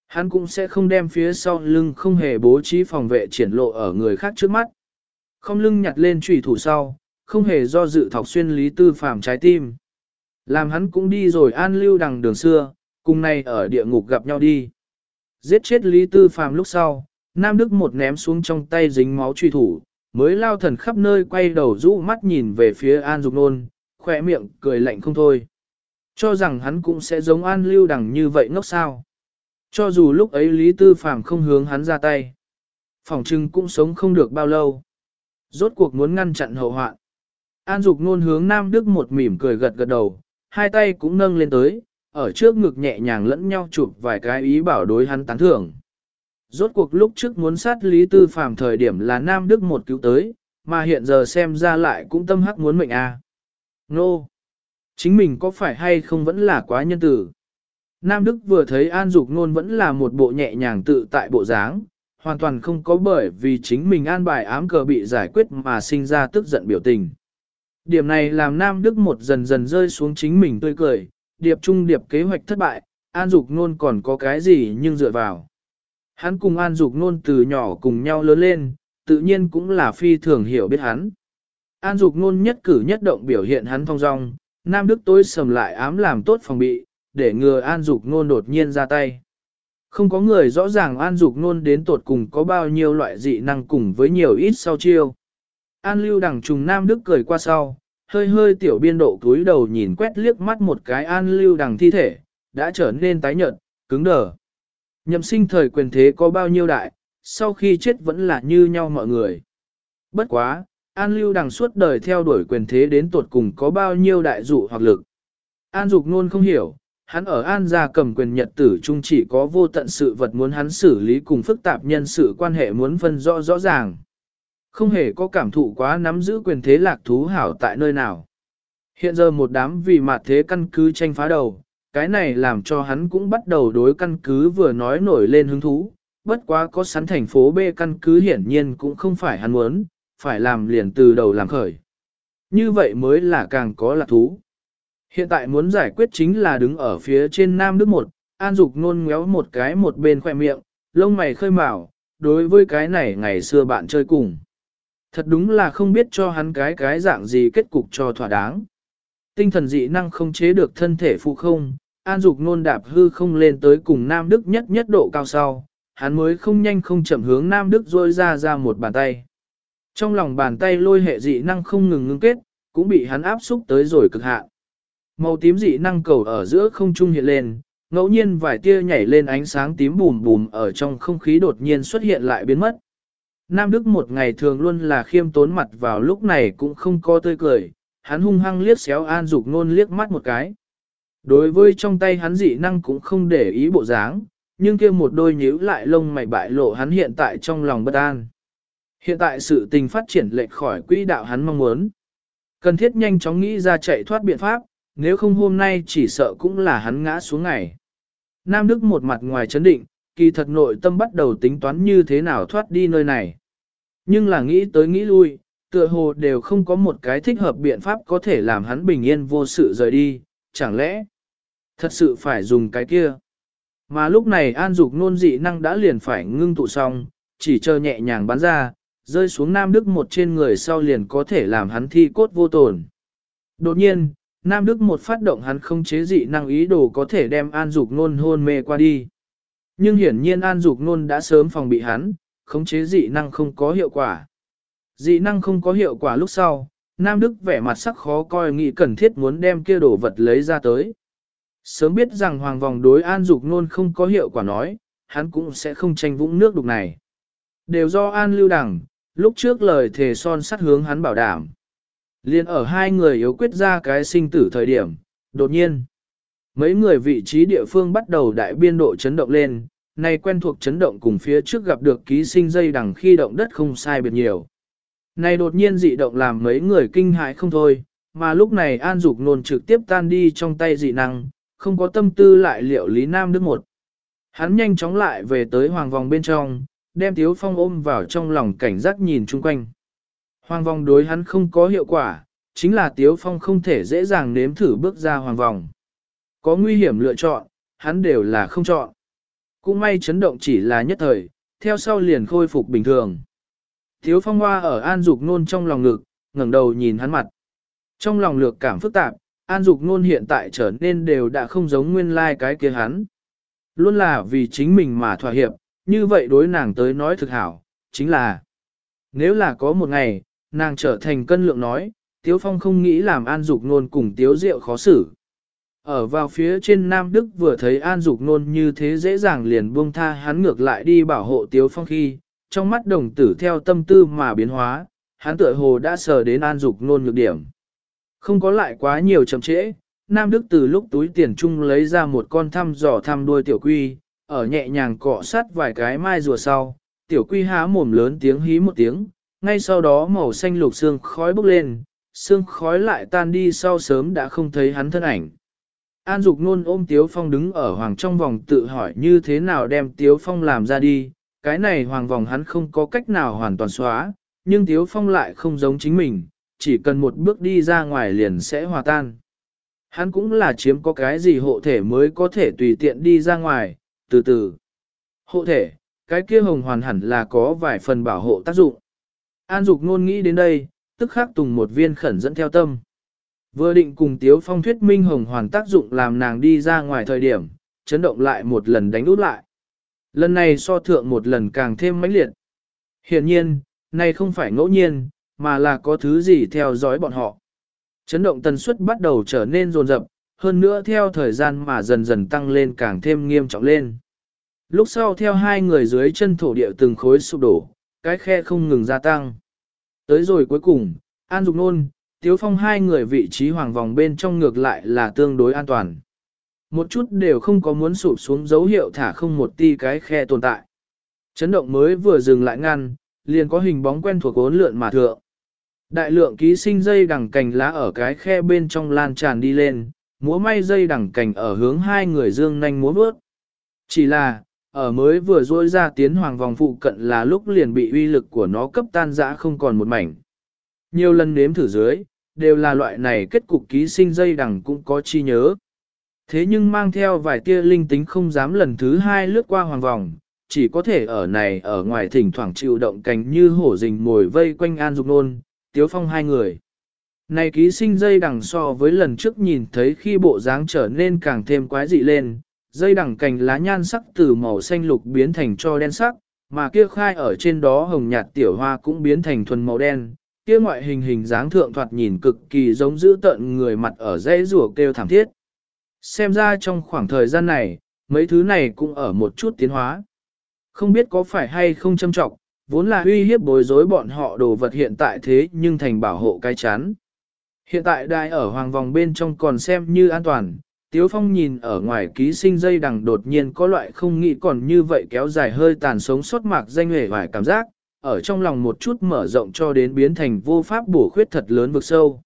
Speaker 1: Hắn cũng sẽ không đem phía sau lưng không hề bố trí phòng vệ triển lộ ở người khác trước mắt. Không lưng nhặt lên trùy thủ sau, không hề do dự thọc xuyên Lý Tư Phàm trái tim. Làm hắn cũng đi rồi an lưu đằng đường xưa, cùng này ở địa ngục gặp nhau đi. Giết chết Lý Tư Phàm lúc sau, Nam Đức một ném xuống trong tay dính máu truy thủ, mới lao thần khắp nơi quay đầu rũ mắt nhìn về phía An Dục Nôn, khỏe miệng cười lạnh không thôi. Cho rằng hắn cũng sẽ giống An Lưu Đằng như vậy ngốc sao. Cho dù lúc ấy Lý Tư Phàm không hướng hắn ra tay. Phòng trưng cũng sống không được bao lâu. Rốt cuộc muốn ngăn chặn hậu hoạn. An Dục Nôn hướng Nam Đức một mỉm cười gật gật đầu, hai tay cũng nâng lên tới, ở trước ngực nhẹ nhàng lẫn nhau chụp vài cái ý bảo đối hắn tán thưởng. Rốt cuộc lúc trước muốn sát Lý Tư Phàm thời điểm là Nam Đức một cứu tới, mà hiện giờ xem ra lại cũng tâm hắc muốn mệnh a. À. Nô! Chính mình có phải hay không vẫn là quá nhân tử? Nam Đức vừa thấy An Dục Nôn vẫn là một bộ nhẹ nhàng tự tại bộ dáng, hoàn toàn không có bởi vì chính mình an bài ám cờ bị giải quyết mà sinh ra tức giận biểu tình. Điểm này làm Nam Đức một dần dần rơi xuống chính mình tươi cười, điệp trung điệp kế hoạch thất bại, An Dục Nôn còn có cái gì nhưng dựa vào. Hắn cùng An Dục Nôn từ nhỏ cùng nhau lớn lên, tự nhiên cũng là phi thường hiểu biết hắn. An Dục Nôn nhất cử nhất động biểu hiện hắn thong dong, Nam Đức tối sầm lại ám làm tốt phòng bị, để ngừa An Dục Nôn đột nhiên ra tay. Không có người rõ ràng An Dục Nôn đến tột cùng có bao nhiêu loại dị năng cùng với nhiều ít sau chiêu. An Lưu đằng trùng Nam Đức cười qua sau, hơi hơi tiểu biên độ túi đầu nhìn quét liếc mắt một cái An Lưu đằng thi thể, đã trở nên tái nhợt, cứng đờ. Nhậm sinh thời quyền thế có bao nhiêu đại, sau khi chết vẫn là như nhau mọi người. Bất quá, An Lưu đằng suốt đời theo đuổi quyền thế đến tuột cùng có bao nhiêu đại dụ hoặc lực. An Dục Nôn không hiểu, hắn ở An gia cầm quyền nhật tử chung chỉ có vô tận sự vật muốn hắn xử lý cùng phức tạp nhân sự quan hệ muốn phân rõ rõ ràng. Không hề có cảm thụ quá nắm giữ quyền thế lạc thú hảo tại nơi nào. Hiện giờ một đám vì mạt thế căn cứ tranh phá đầu, cái này làm cho hắn cũng bắt đầu đối căn cứ vừa nói nổi lên hứng thú, bất quá có sẵn thành phố B căn cứ hiển nhiên cũng không phải hắn muốn, phải làm liền từ đầu làm khởi. Như vậy mới là càng có lạc thú. Hiện tại muốn giải quyết chính là đứng ở phía trên Nam Đức một, An Dục nôn ngéo một cái một bên khoe miệng, lông mày khơi mào, đối với cái này ngày xưa bạn chơi cùng. Thật đúng là không biết cho hắn cái cái dạng gì kết cục cho thỏa đáng. Tinh thần dị năng không chế được thân thể phụ không, An Dục nôn đạp hư không lên tới cùng Nam Đức nhất nhất độ cao sau, hắn mới không nhanh không chậm hướng Nam Đức rôi ra ra một bàn tay. Trong lòng bàn tay lôi hệ dị năng không ngừng ngưng kết, cũng bị hắn áp xúc tới rồi cực hạn. Màu tím dị năng cầu ở giữa không trung hiện lên, ngẫu nhiên vài tia nhảy lên ánh sáng tím bùm bùm ở trong không khí đột nhiên xuất hiện lại biến mất. Nam Đức một ngày thường luôn là khiêm tốn mặt vào lúc này cũng không có tươi cười, hắn hung hăng liếc xéo An Dục Nôn liếc mắt một cái. Đối với trong tay hắn dị năng cũng không để ý bộ dáng, nhưng kia một đôi nhíu lại lông mày bại lộ hắn hiện tại trong lòng bất an. Hiện tại sự tình phát triển lệch khỏi quỹ đạo hắn mong muốn. Cần thiết nhanh chóng nghĩ ra chạy thoát biện pháp, nếu không hôm nay chỉ sợ cũng là hắn ngã xuống ngày. Nam Đức một mặt ngoài chấn định, kỳ thật nội tâm bắt đầu tính toán như thế nào thoát đi nơi này. Nhưng là nghĩ tới nghĩ lui, tựa hồ đều không có một cái thích hợp biện pháp có thể làm hắn bình yên vô sự rời đi, chẳng lẽ thật sự phải dùng cái kia. Mà lúc này an dục nôn dị năng đã liền phải ngưng tụ xong, chỉ chờ nhẹ nhàng bắn ra, rơi xuống Nam Đức một trên người sau liền có thể làm hắn thi cốt vô tổn. Đột nhiên, Nam Đức một phát động hắn không chế dị năng ý đồ có thể đem an dục nôn hôn mê qua đi. Nhưng hiển nhiên an dục nôn đã sớm phòng bị hắn, khống chế dị năng không có hiệu quả. Dị năng không có hiệu quả lúc sau, Nam Đức vẻ mặt sắc khó coi nghĩ cần thiết muốn đem kia đồ vật lấy ra tới. Sớm biết rằng hoàng vòng đối an dục nôn không có hiệu quả nói, hắn cũng sẽ không tranh vũng nước đục này. Đều do an lưu đẳng, lúc trước lời thề son sắt hướng hắn bảo đảm. Liên ở hai người yếu quyết ra cái sinh tử thời điểm, đột nhiên. Mấy người vị trí địa phương bắt đầu đại biên độ chấn động lên, nay quen thuộc chấn động cùng phía trước gặp được ký sinh dây đằng khi động đất không sai biệt nhiều. Này đột nhiên dị động làm mấy người kinh hãi không thôi, mà lúc này An Dục nôn trực tiếp tan đi trong tay dị năng, không có tâm tư lại liệu Lý Nam Đức một. Hắn nhanh chóng lại về tới hoàng vòng bên trong, đem Tiếu Phong ôm vào trong lòng cảnh giác nhìn chung quanh. Hoàng vòng đối hắn không có hiệu quả, chính là Tiếu Phong không thể dễ dàng nếm thử bước ra hoàng vòng. Có nguy hiểm lựa chọn, hắn đều là không chọn. Cũng may chấn động chỉ là nhất thời, theo sau liền khôi phục bình thường. Tiếu Phong hoa ở An Dục Nôn trong lòng ngực, ngẩng đầu nhìn hắn mặt. Trong lòng lược cảm phức tạp, An Dục Nôn hiện tại trở nên đều đã không giống nguyên lai like cái kia hắn. Luôn là vì chính mình mà thỏa hiệp, như vậy đối nàng tới nói thực hảo, chính là nếu là có một ngày, nàng trở thành cân lượng nói, Tiếu Phong không nghĩ làm An Dục Nôn cùng Tiếu Diệu khó xử. Ở vào phía trên Nam Đức vừa thấy An Dục Nôn như thế dễ dàng liền buông tha hắn ngược lại đi bảo hộ Tiếu Phong khi, trong mắt đồng tử theo tâm tư mà biến hóa, hắn tựa hồ đã sờ đến An Dục Nôn nhược điểm. Không có lại quá nhiều chậm trễ, Nam Đức từ lúc túi tiền chung lấy ra một con thăm dò thăm đuôi tiểu quy, ở nhẹ nhàng cọ sát vài cái mai rùa sau, tiểu quy há mồm lớn tiếng hí một tiếng, ngay sau đó màu xanh lục xương khói bốc lên, xương khói lại tan đi sau sớm đã không thấy hắn thân ảnh. An Dục Nôn ôm Tiếu Phong đứng ở hoàng trong vòng tự hỏi như thế nào đem Tiếu Phong làm ra đi, cái này hoàng vòng hắn không có cách nào hoàn toàn xóa, nhưng Tiếu Phong lại không giống chính mình, chỉ cần một bước đi ra ngoài liền sẽ hòa tan. Hắn cũng là chiếm có cái gì hộ thể mới có thể tùy tiện đi ra ngoài, từ từ. Hộ thể, cái kia hồng hoàn hẳn là có vài phần bảo hộ tác dụng. An Dục Nôn nghĩ đến đây, tức khắc tùng một viên khẩn dẫn theo tâm. Vừa định cùng Tiếu Phong thuyết minh hồng hoàn tác dụng làm nàng đi ra ngoài thời điểm, chấn động lại một lần đánh út lại. Lần này so thượng một lần càng thêm mãnh liệt. Hiện nhiên, này không phải ngẫu nhiên, mà là có thứ gì theo dõi bọn họ. Chấn động tần suất bắt đầu trở nên rồn rập, hơn nữa theo thời gian mà dần dần tăng lên càng thêm nghiêm trọng lên. Lúc sau theo hai người dưới chân thổ địa từng khối sụp đổ, cái khe không ngừng gia tăng. Tới rồi cuối cùng, An Dục Nôn, Tiếu Phong hai người vị trí hoàng vòng bên trong ngược lại là tương đối an toàn. Một chút đều không có muốn sụp xuống dấu hiệu thả không một ti cái khe tồn tại. Chấn động mới vừa dừng lại ngăn, liền có hình bóng quen thuộc ốn lượn mà thượng. Đại lượng ký sinh dây đằng cành lá ở cái khe bên trong lan tràn đi lên, múa may dây đằng cành ở hướng hai người dương nhanh múa bước. Chỉ là, ở mới vừa rôi ra tiến hoàng vòng phụ cận là lúc liền bị uy lực của nó cấp tan dã không còn một mảnh. Nhiều lần nếm thử dưới, đều là loại này kết cục ký sinh dây đằng cũng có chi nhớ. Thế nhưng mang theo vài tia linh tính không dám lần thứ hai lướt qua hoàng vòng, chỉ có thể ở này ở ngoài thỉnh thoảng chịu động cánh như hổ rình ngồi vây quanh An Dục Nôn, Tiếu Phong hai người. Này ký sinh dây đằng so với lần trước nhìn thấy khi bộ dáng trở nên càng thêm quái dị lên, dây đằng cành lá nhan sắc từ màu xanh lục biến thành cho đen sắc, mà kia khai ở trên đó hồng nhạt tiểu hoa cũng biến thành thuần màu đen, kia ngoại hình hình dáng thượng thoạt nhìn cực kỳ giống giữ tận người mặt ở dây rùa kêu thảm thiết. Xem ra trong khoảng thời gian này, mấy thứ này cũng ở một chút tiến hóa. Không biết có phải hay không châm trọng, vốn là uy hiếp bối rối bọn họ đồ vật hiện tại thế nhưng thành bảo hộ cái chán. Hiện tại đại ở hoàng vòng bên trong còn xem như an toàn, Tiếu Phong nhìn ở ngoài ký sinh dây đằng đột nhiên có loại không nghĩ còn như vậy kéo dài hơi tàn sống sót mạc danh hề vài cảm giác, ở trong lòng một chút mở rộng cho đến biến thành vô pháp bổ khuyết thật lớn vực sâu.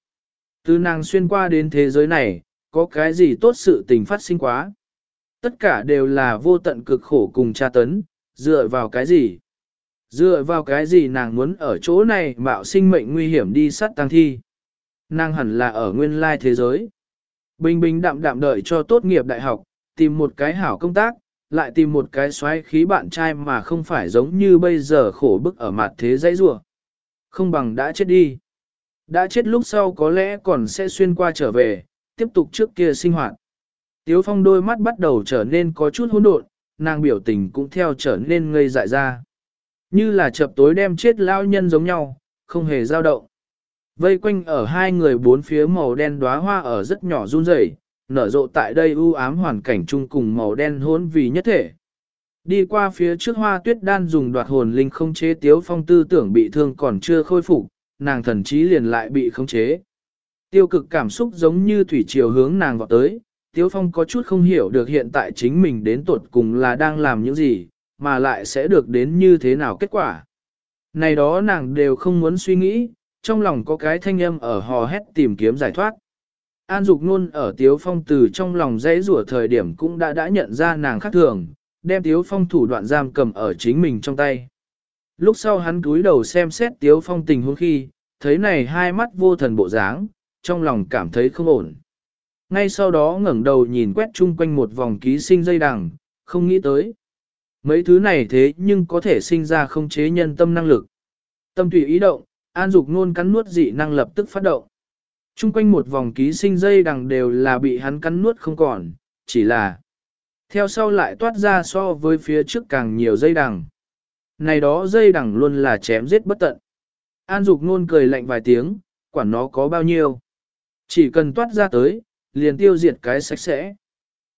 Speaker 1: Từ nàng xuyên qua đến thế giới này, có cái gì tốt sự tình phát sinh quá. Tất cả đều là vô tận cực khổ cùng tra tấn, dựa vào cái gì? Dựa vào cái gì nàng muốn ở chỗ này mạo sinh mệnh nguy hiểm đi sát tăng thi? Nàng hẳn là ở nguyên lai thế giới. Bình bình đạm đạm đợi cho tốt nghiệp đại học, tìm một cái hảo công tác, lại tìm một cái xoáy khí bạn trai mà không phải giống như bây giờ khổ bức ở mặt thế dãy rủa Không bằng đã chết đi. Đã chết lúc sau có lẽ còn sẽ xuyên qua trở về, tiếp tục trước kia sinh hoạt. Tiếu phong đôi mắt bắt đầu trở nên có chút hỗn độn, nàng biểu tình cũng theo trở nên ngây dại ra. Như là chập tối đem chết lao nhân giống nhau, không hề dao động. Vây quanh ở hai người bốn phía màu đen đóa hoa ở rất nhỏ run rẩy, nở rộ tại đây u ám hoàn cảnh chung cùng màu đen hỗn vì nhất thể. Đi qua phía trước hoa tuyết đan dùng đoạt hồn linh không chế tiếu phong tư tưởng bị thương còn chưa khôi phục, nàng thần trí liền lại bị khống chế. Tiêu cực cảm xúc giống như thủy triều hướng nàng vọt tới, tiếu phong có chút không hiểu được hiện tại chính mình đến tuột cùng là đang làm những gì, mà lại sẽ được đến như thế nào kết quả. Này đó nàng đều không muốn suy nghĩ, trong lòng có cái thanh âm ở hò hét tìm kiếm giải thoát. An Dục Nôn ở Tiếu Phong từ trong lòng dãy rủa thời điểm cũng đã đã nhận ra nàng khác thường, đem Tiếu Phong thủ đoạn giam cầm ở chính mình trong tay. Lúc sau hắn cúi đầu xem xét Tiếu Phong tình huống khi, thấy này hai mắt vô thần bộ dáng, trong lòng cảm thấy không ổn. Ngay sau đó ngẩng đầu nhìn quét chung quanh một vòng ký sinh dây đằng, không nghĩ tới. Mấy thứ này thế nhưng có thể sinh ra không chế nhân tâm năng lực. Tâm tùy ý động, An Dục Nôn cắn nuốt dị năng lập tức phát động. Trung quanh một vòng ký sinh dây đằng đều là bị hắn cắn nuốt không còn, chỉ là theo sau lại toát ra so với phía trước càng nhiều dây đằng. Này đó dây đằng luôn là chém giết bất tận. An Dục Nôn cười lạnh vài tiếng, quản nó có bao nhiêu. Chỉ cần toát ra tới, liền tiêu diệt cái sạch sẽ.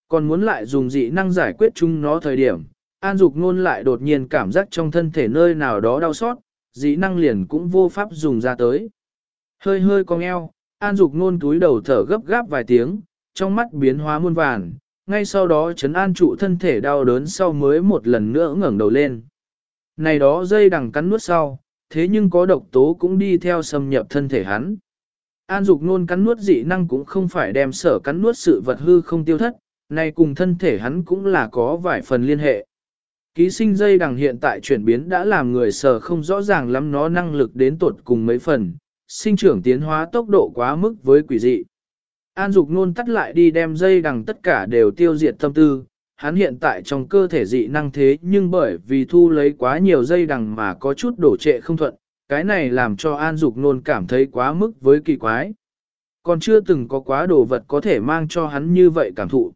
Speaker 1: Còn muốn lại dùng dị năng giải quyết chúng nó thời điểm, An Dục Nôn lại đột nhiên cảm giác trong thân thể nơi nào đó đau xót, dị năng liền cũng vô pháp dùng ra tới. Hơi hơi cong eo, An Dục Nôn túi đầu thở gấp gáp vài tiếng, trong mắt biến hóa muôn vàn, ngay sau đó chấn an trụ thân thể đau đớn sau mới một lần nữa ngẩng đầu lên. Này đó dây đằng cắn nuốt sau, thế nhưng có độc tố cũng đi theo xâm nhập thân thể hắn. An Dục Nôn cắn nuốt dị năng cũng không phải đem sở cắn nuốt sự vật hư không tiêu thất, này cùng thân thể hắn cũng là có vài phần liên hệ. Ký sinh dây đằng hiện tại chuyển biến đã làm người sở không rõ ràng lắm nó năng lực đến tột cùng mấy phần, sinh trưởng tiến hóa tốc độ quá mức với quỷ dị. An Dục nôn tắt lại đi đem dây đằng tất cả đều tiêu diệt tâm tư, hắn hiện tại trong cơ thể dị năng thế nhưng bởi vì thu lấy quá nhiều dây đằng mà có chút đổ trệ không thuận, cái này làm cho An Dục nôn cảm thấy quá mức với kỳ quái. Còn chưa từng có quá đồ vật có thể mang cho hắn như vậy cảm thụ.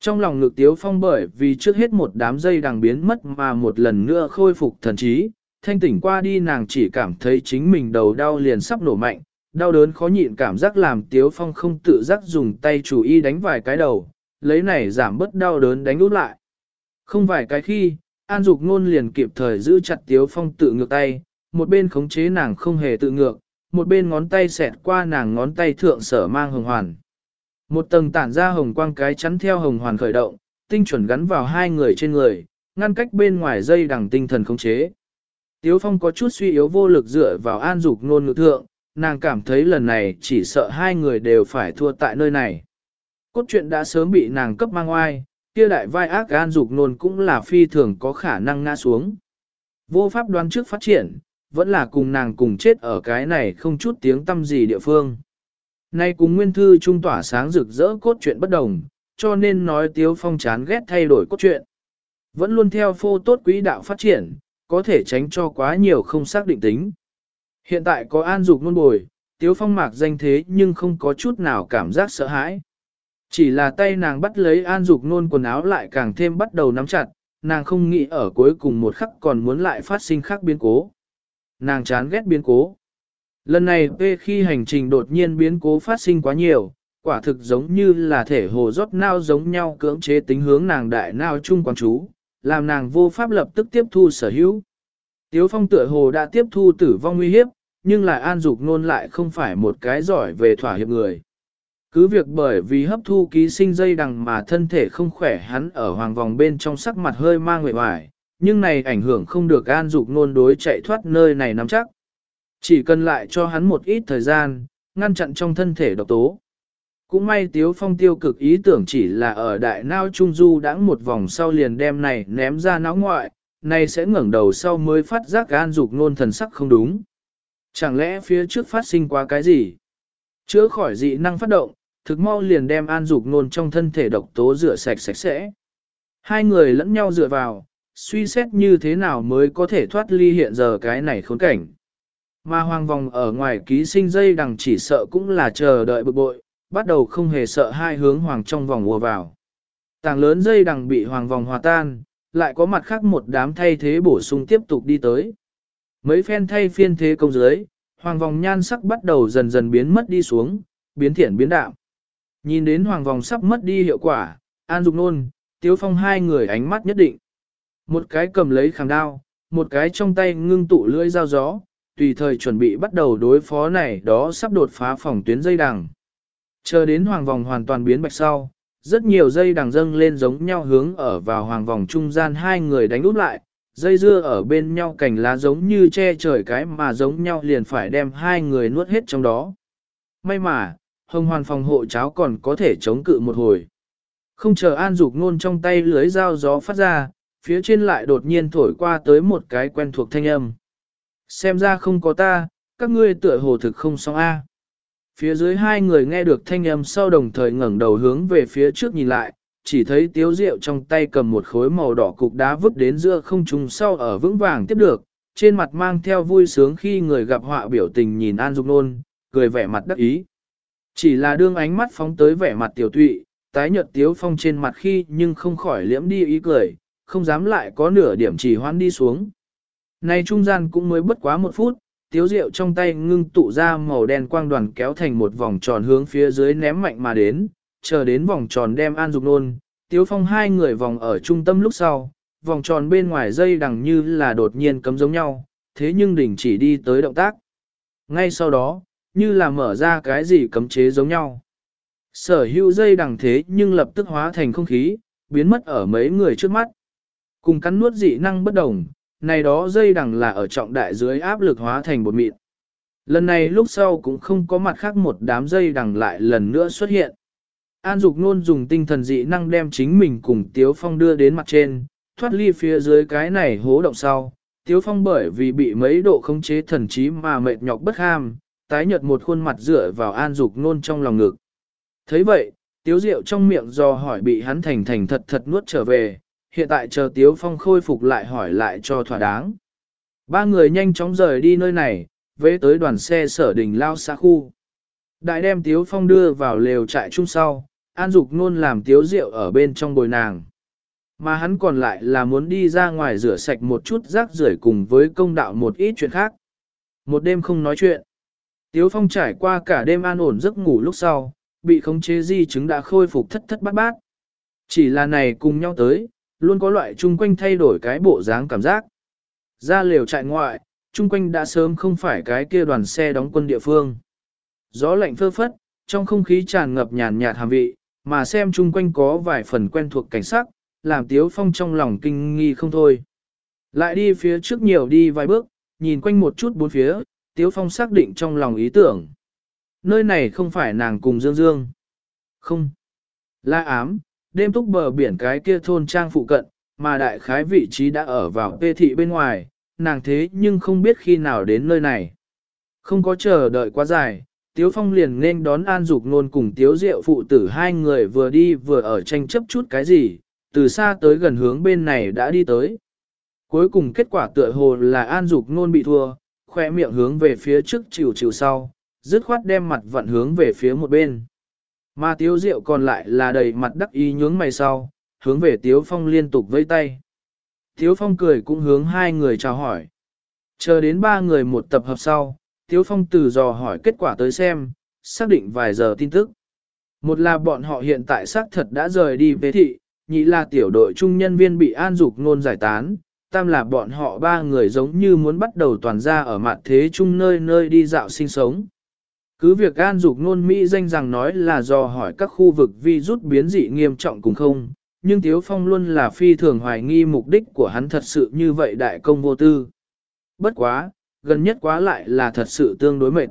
Speaker 1: Trong lòng ngực tiếu phong bởi vì trước hết một đám dây đằng biến mất mà một lần nữa khôi phục thần trí, thanh tỉnh qua đi nàng chỉ cảm thấy chính mình đầu đau liền sắp nổ mạnh, đau đớn khó nhịn cảm giác làm tiếu phong không tự giác dùng tay chủ y đánh vài cái đầu, lấy này giảm bớt đau đớn đánh út lại. Không vài cái khi, An Dục Nôn liền kịp thời giữ chặt tiếu phong tự ngược tay, một bên khống chế nàng không hề tự ngược, một bên ngón tay xẹt qua nàng ngón tay thượng sở mang hồng hoàn. Một tầng tản ra hồng quang cái chắn theo hồng hoàn khởi động, tinh chuẩn gắn vào hai người trên người, ngăn cách bên ngoài dây đằng tinh thần khống chế. Tiếu Phong có chút suy yếu vô lực dựa vào an dục nôn ngữ thượng, nàng cảm thấy lần này chỉ sợ hai người đều phải thua tại nơi này. Cốt truyện đã sớm bị nàng cấp mang oai, kia đại vai ác an dục nôn cũng là phi thường có khả năng ngã xuống. Vô pháp đoán trước phát triển, vẫn là cùng nàng cùng chết ở cái này không chút tiếng tâm gì địa phương. Nay cùng nguyên thư trung tỏa sáng rực rỡ cốt truyện bất đồng, cho nên nói Tiếu Phong chán ghét thay đổi cốt truyện. Vẫn luôn theo phô tốt quỹ đạo phát triển, có thể tránh cho quá nhiều không xác định tính. Hiện tại có an dục nôn bồi, Tiếu Phong mạc danh thế nhưng không có chút nào cảm giác sợ hãi. Chỉ là tay nàng bắt lấy an dục nôn quần áo lại càng thêm bắt đầu nắm chặt, nàng không nghĩ ở cuối cùng một khắc còn muốn lại phát sinh khác biến cố. Nàng chán ghét biến cố. Lần này về khi hành trình đột nhiên biến cố phát sinh quá nhiều, quả thực giống như là thể hồ rót nao giống nhau cưỡng chế tính hướng nàng đại nao chung quán chú, làm nàng vô pháp lập tức tiếp thu sở hữu. Tiếu phong tựa hồ đã tiếp thu tử vong nguy hiếp, nhưng lại an dục nôn lại không phải một cái giỏi về thỏa hiệp người. Cứ việc bởi vì hấp thu ký sinh dây đằng mà thân thể không khỏe hắn ở hoàng vòng bên trong sắc mặt hơi mang nguyện hoài, nhưng này ảnh hưởng không được an dục nôn đối chạy thoát nơi này nắm chắc. Chỉ cần lại cho hắn một ít thời gian, ngăn chặn trong thân thể độc tố. Cũng may Tiếu Phong tiêu cực ý tưởng chỉ là ở đại nao trung du đãng một vòng sau liền đem này ném ra não ngoại, này sẽ ngẩng đầu sau mới phát giác an dục nôn thần sắc không đúng. Chẳng lẽ phía trước phát sinh quá cái gì? Chữa khỏi dị năng phát động, thực mau liền đem an dục nôn trong thân thể độc tố rửa sạch sạch sẽ. Hai người lẫn nhau dựa vào, suy xét như thế nào mới có thể thoát ly hiện giờ cái này khốn cảnh. Mà hoàng vòng ở ngoài ký sinh dây đằng chỉ sợ cũng là chờ đợi bực bội, bắt đầu không hề sợ hai hướng hoàng trong vòng ùa vào. Tảng lớn dây đằng bị hoàng vòng hòa tan, lại có mặt khác một đám thay thế bổ sung tiếp tục đi tới. Mấy phen thay phiên thế công dưới, hoàng vòng nhan sắc bắt đầu dần dần biến mất đi xuống, biến thiện biến đạo. Nhìn đến hoàng vòng sắp mất đi hiệu quả, An Dục Nôn, Tiếu Phong hai người ánh mắt nhất định. Một cái cầm lấy khảm đao, một cái trong tay ngưng tụ lưỡi dao gió, tùy thời chuẩn bị bắt đầu đối phó này đó sắp đột phá phòng tuyến dây đằng. Chờ đến hoàng vòng hoàn toàn biến bạch sau, rất nhiều dây đằng dâng lên giống nhau hướng ở vào hoàng vòng trung gian hai người đánh úp lại, dây dưa ở bên nhau cành lá giống như che trời cái mà giống nhau liền phải đem hai người nuốt hết trong đó. May mà, hồng hoàn phòng hộ cháo còn có thể chống cự một hồi. Không chờ an dục ngôn trong tay lưới dao gió phát ra, phía trên lại đột nhiên thổi qua tới một cái quen thuộc thanh âm. Xem ra không có ta, các ngươi tựa hồ thực không xong a. Phía dưới hai người nghe được thanh âm sau đồng thời ngẩng đầu hướng về phía trước nhìn lại, chỉ thấy tiếu rượu trong tay cầm một khối màu đỏ cục đá vứt đến giữa không trung sau ở vững vàng tiếp được, trên mặt mang theo vui sướng khi người gặp họa biểu tình nhìn An Dục Nôn, cười vẻ mặt đắc ý. Chỉ là đương ánh mắt phóng tới vẻ mặt tiểu tụy, tái nhợt tiếu phong trên mặt khi nhưng không khỏi liễm đi ý cười, không dám lại có nửa điểm chỉ hoãn đi xuống. Này trung gian cũng mới bất quá một phút, tiếu rượu trong tay ngưng tụ ra màu đen quang đoàn kéo thành một vòng tròn hướng phía dưới ném mạnh mà đến, chờ đến vòng tròn đem an dục nôn, tiếu phong hai người vòng ở trung tâm lúc sau, vòng tròn bên ngoài dây đằng như là đột nhiên cấm giống nhau, thế nhưng đỉnh chỉ đi tới động tác. Ngay sau đó, như là mở ra cái gì cấm chế giống nhau. Sở hữu dây đằng thế nhưng lập tức hóa thành không khí, biến mất ở mấy người trước mắt. Cùng cắn nuốt dị năng bất đồng, này đó dây đằng là ở trọng đại dưới áp lực hóa thành bột mịn. Lần này lúc sau cũng không có mặt khác một đám dây đằng lại lần nữa xuất hiện. An Dục Nôn dùng tinh thần dị năng đem chính mình cùng Tiếu Phong đưa đến mặt trên, thoát ly phía dưới cái này hố động sau. Tiếu Phong bởi vì bị mấy độ khống chế thần trí mà mệt nhọc bất ham, tái nhợt một khuôn mặt dựa vào An Dục Nôn trong lòng ngực. thấy vậy, Tiếu Diệu trong miệng do hỏi bị hắn thành thành thật thật nuốt trở về, hiện tại chờ Tiếu Phong khôi phục lại hỏi lại cho thỏa đáng. Ba người nhanh chóng rời đi nơi này, về tới đoàn xe sở đình lao xa khu. Đại đem Tiếu Phong đưa vào lều trại chung sau, An Dục Nôn làm Tiếu Rượu ở bên trong bồi nàng. Mà hắn còn lại là muốn đi ra ngoài rửa sạch một chút rác rưởi cùng với công đạo một ít chuyện khác. Một đêm không nói chuyện. Tiếu Phong trải qua cả đêm an ổn giấc ngủ lúc sau, bị khống chế di chứng đã khôi phục thất thất bát bát. Chỉ là này cùng nhau tới, luôn có loại chung quanh thay đổi cái bộ dáng cảm giác. Ra lều trại ngoại, chung quanh đã sớm không phải cái kia đoàn xe đóng quân địa phương. Gió lạnh phơ phất, trong không khí tràn ngập nhàn nhạt hàm vị, mà xem chung quanh có vài phần quen thuộc cảnh sắc, làm Tiếu Phong trong lòng kinh nghi không thôi. Lại đi phía trước nhiều đi vài bước, nhìn quanh một chút bốn phía, Tiếu Phong xác định trong lòng ý tưởng. Nơi này không phải nàng cùng Dương Dương. Không. La ám, đêm túc bờ biển cái kia thôn trang phụ cận, mà đại khái vị trí đã ở vào tê thị bên ngoài, nàng thế nhưng không biết khi nào đến nơi này. Không có chờ đợi quá dài, Tiếu Phong liền nên đón An Dục Nôn cùng Tiếu Diệu phụ tử hai người vừa đi vừa ở tranh chấp chút cái gì, từ xa tới gần hướng bên này đã đi tới. Cuối cùng kết quả tựa hồ là An Dục Nôn bị thua, khoe miệng hướng về phía trước chịu chịu sau, dứt khoát đem mặt vận hướng về phía một bên. Mà Tiếu Diệu còn lại là đầy mặt đắc ý nhướng mày sau, hướng về Tiếu Phong liên tục vây tay. Tiếu Phong cười cũng hướng hai người chào hỏi. Chờ đến ba người một tập hợp sau, Tiếu Phong từ dò hỏi kết quả tới xem, xác định vài giờ tin tức. Một là bọn họ hiện tại xác thật đã rời đi về thị, nhị là tiểu đội trung nhân viên bị an dục ngôn giải tán, tam là bọn họ ba người giống như muốn bắt đầu toàn ra ở mặt thế chung nơi nơi đi dạo sinh sống. Cứ việc An Dục Nôn Mỹ danh rằng nói là do hỏi các khu vực vi rút biến dị nghiêm trọng cùng không, nhưng Tiếu Phong luôn là phi thường hoài nghi mục đích của hắn thật sự như vậy đại công vô tư. Bất quá, gần nhất quá lại là thật sự tương đối mệt.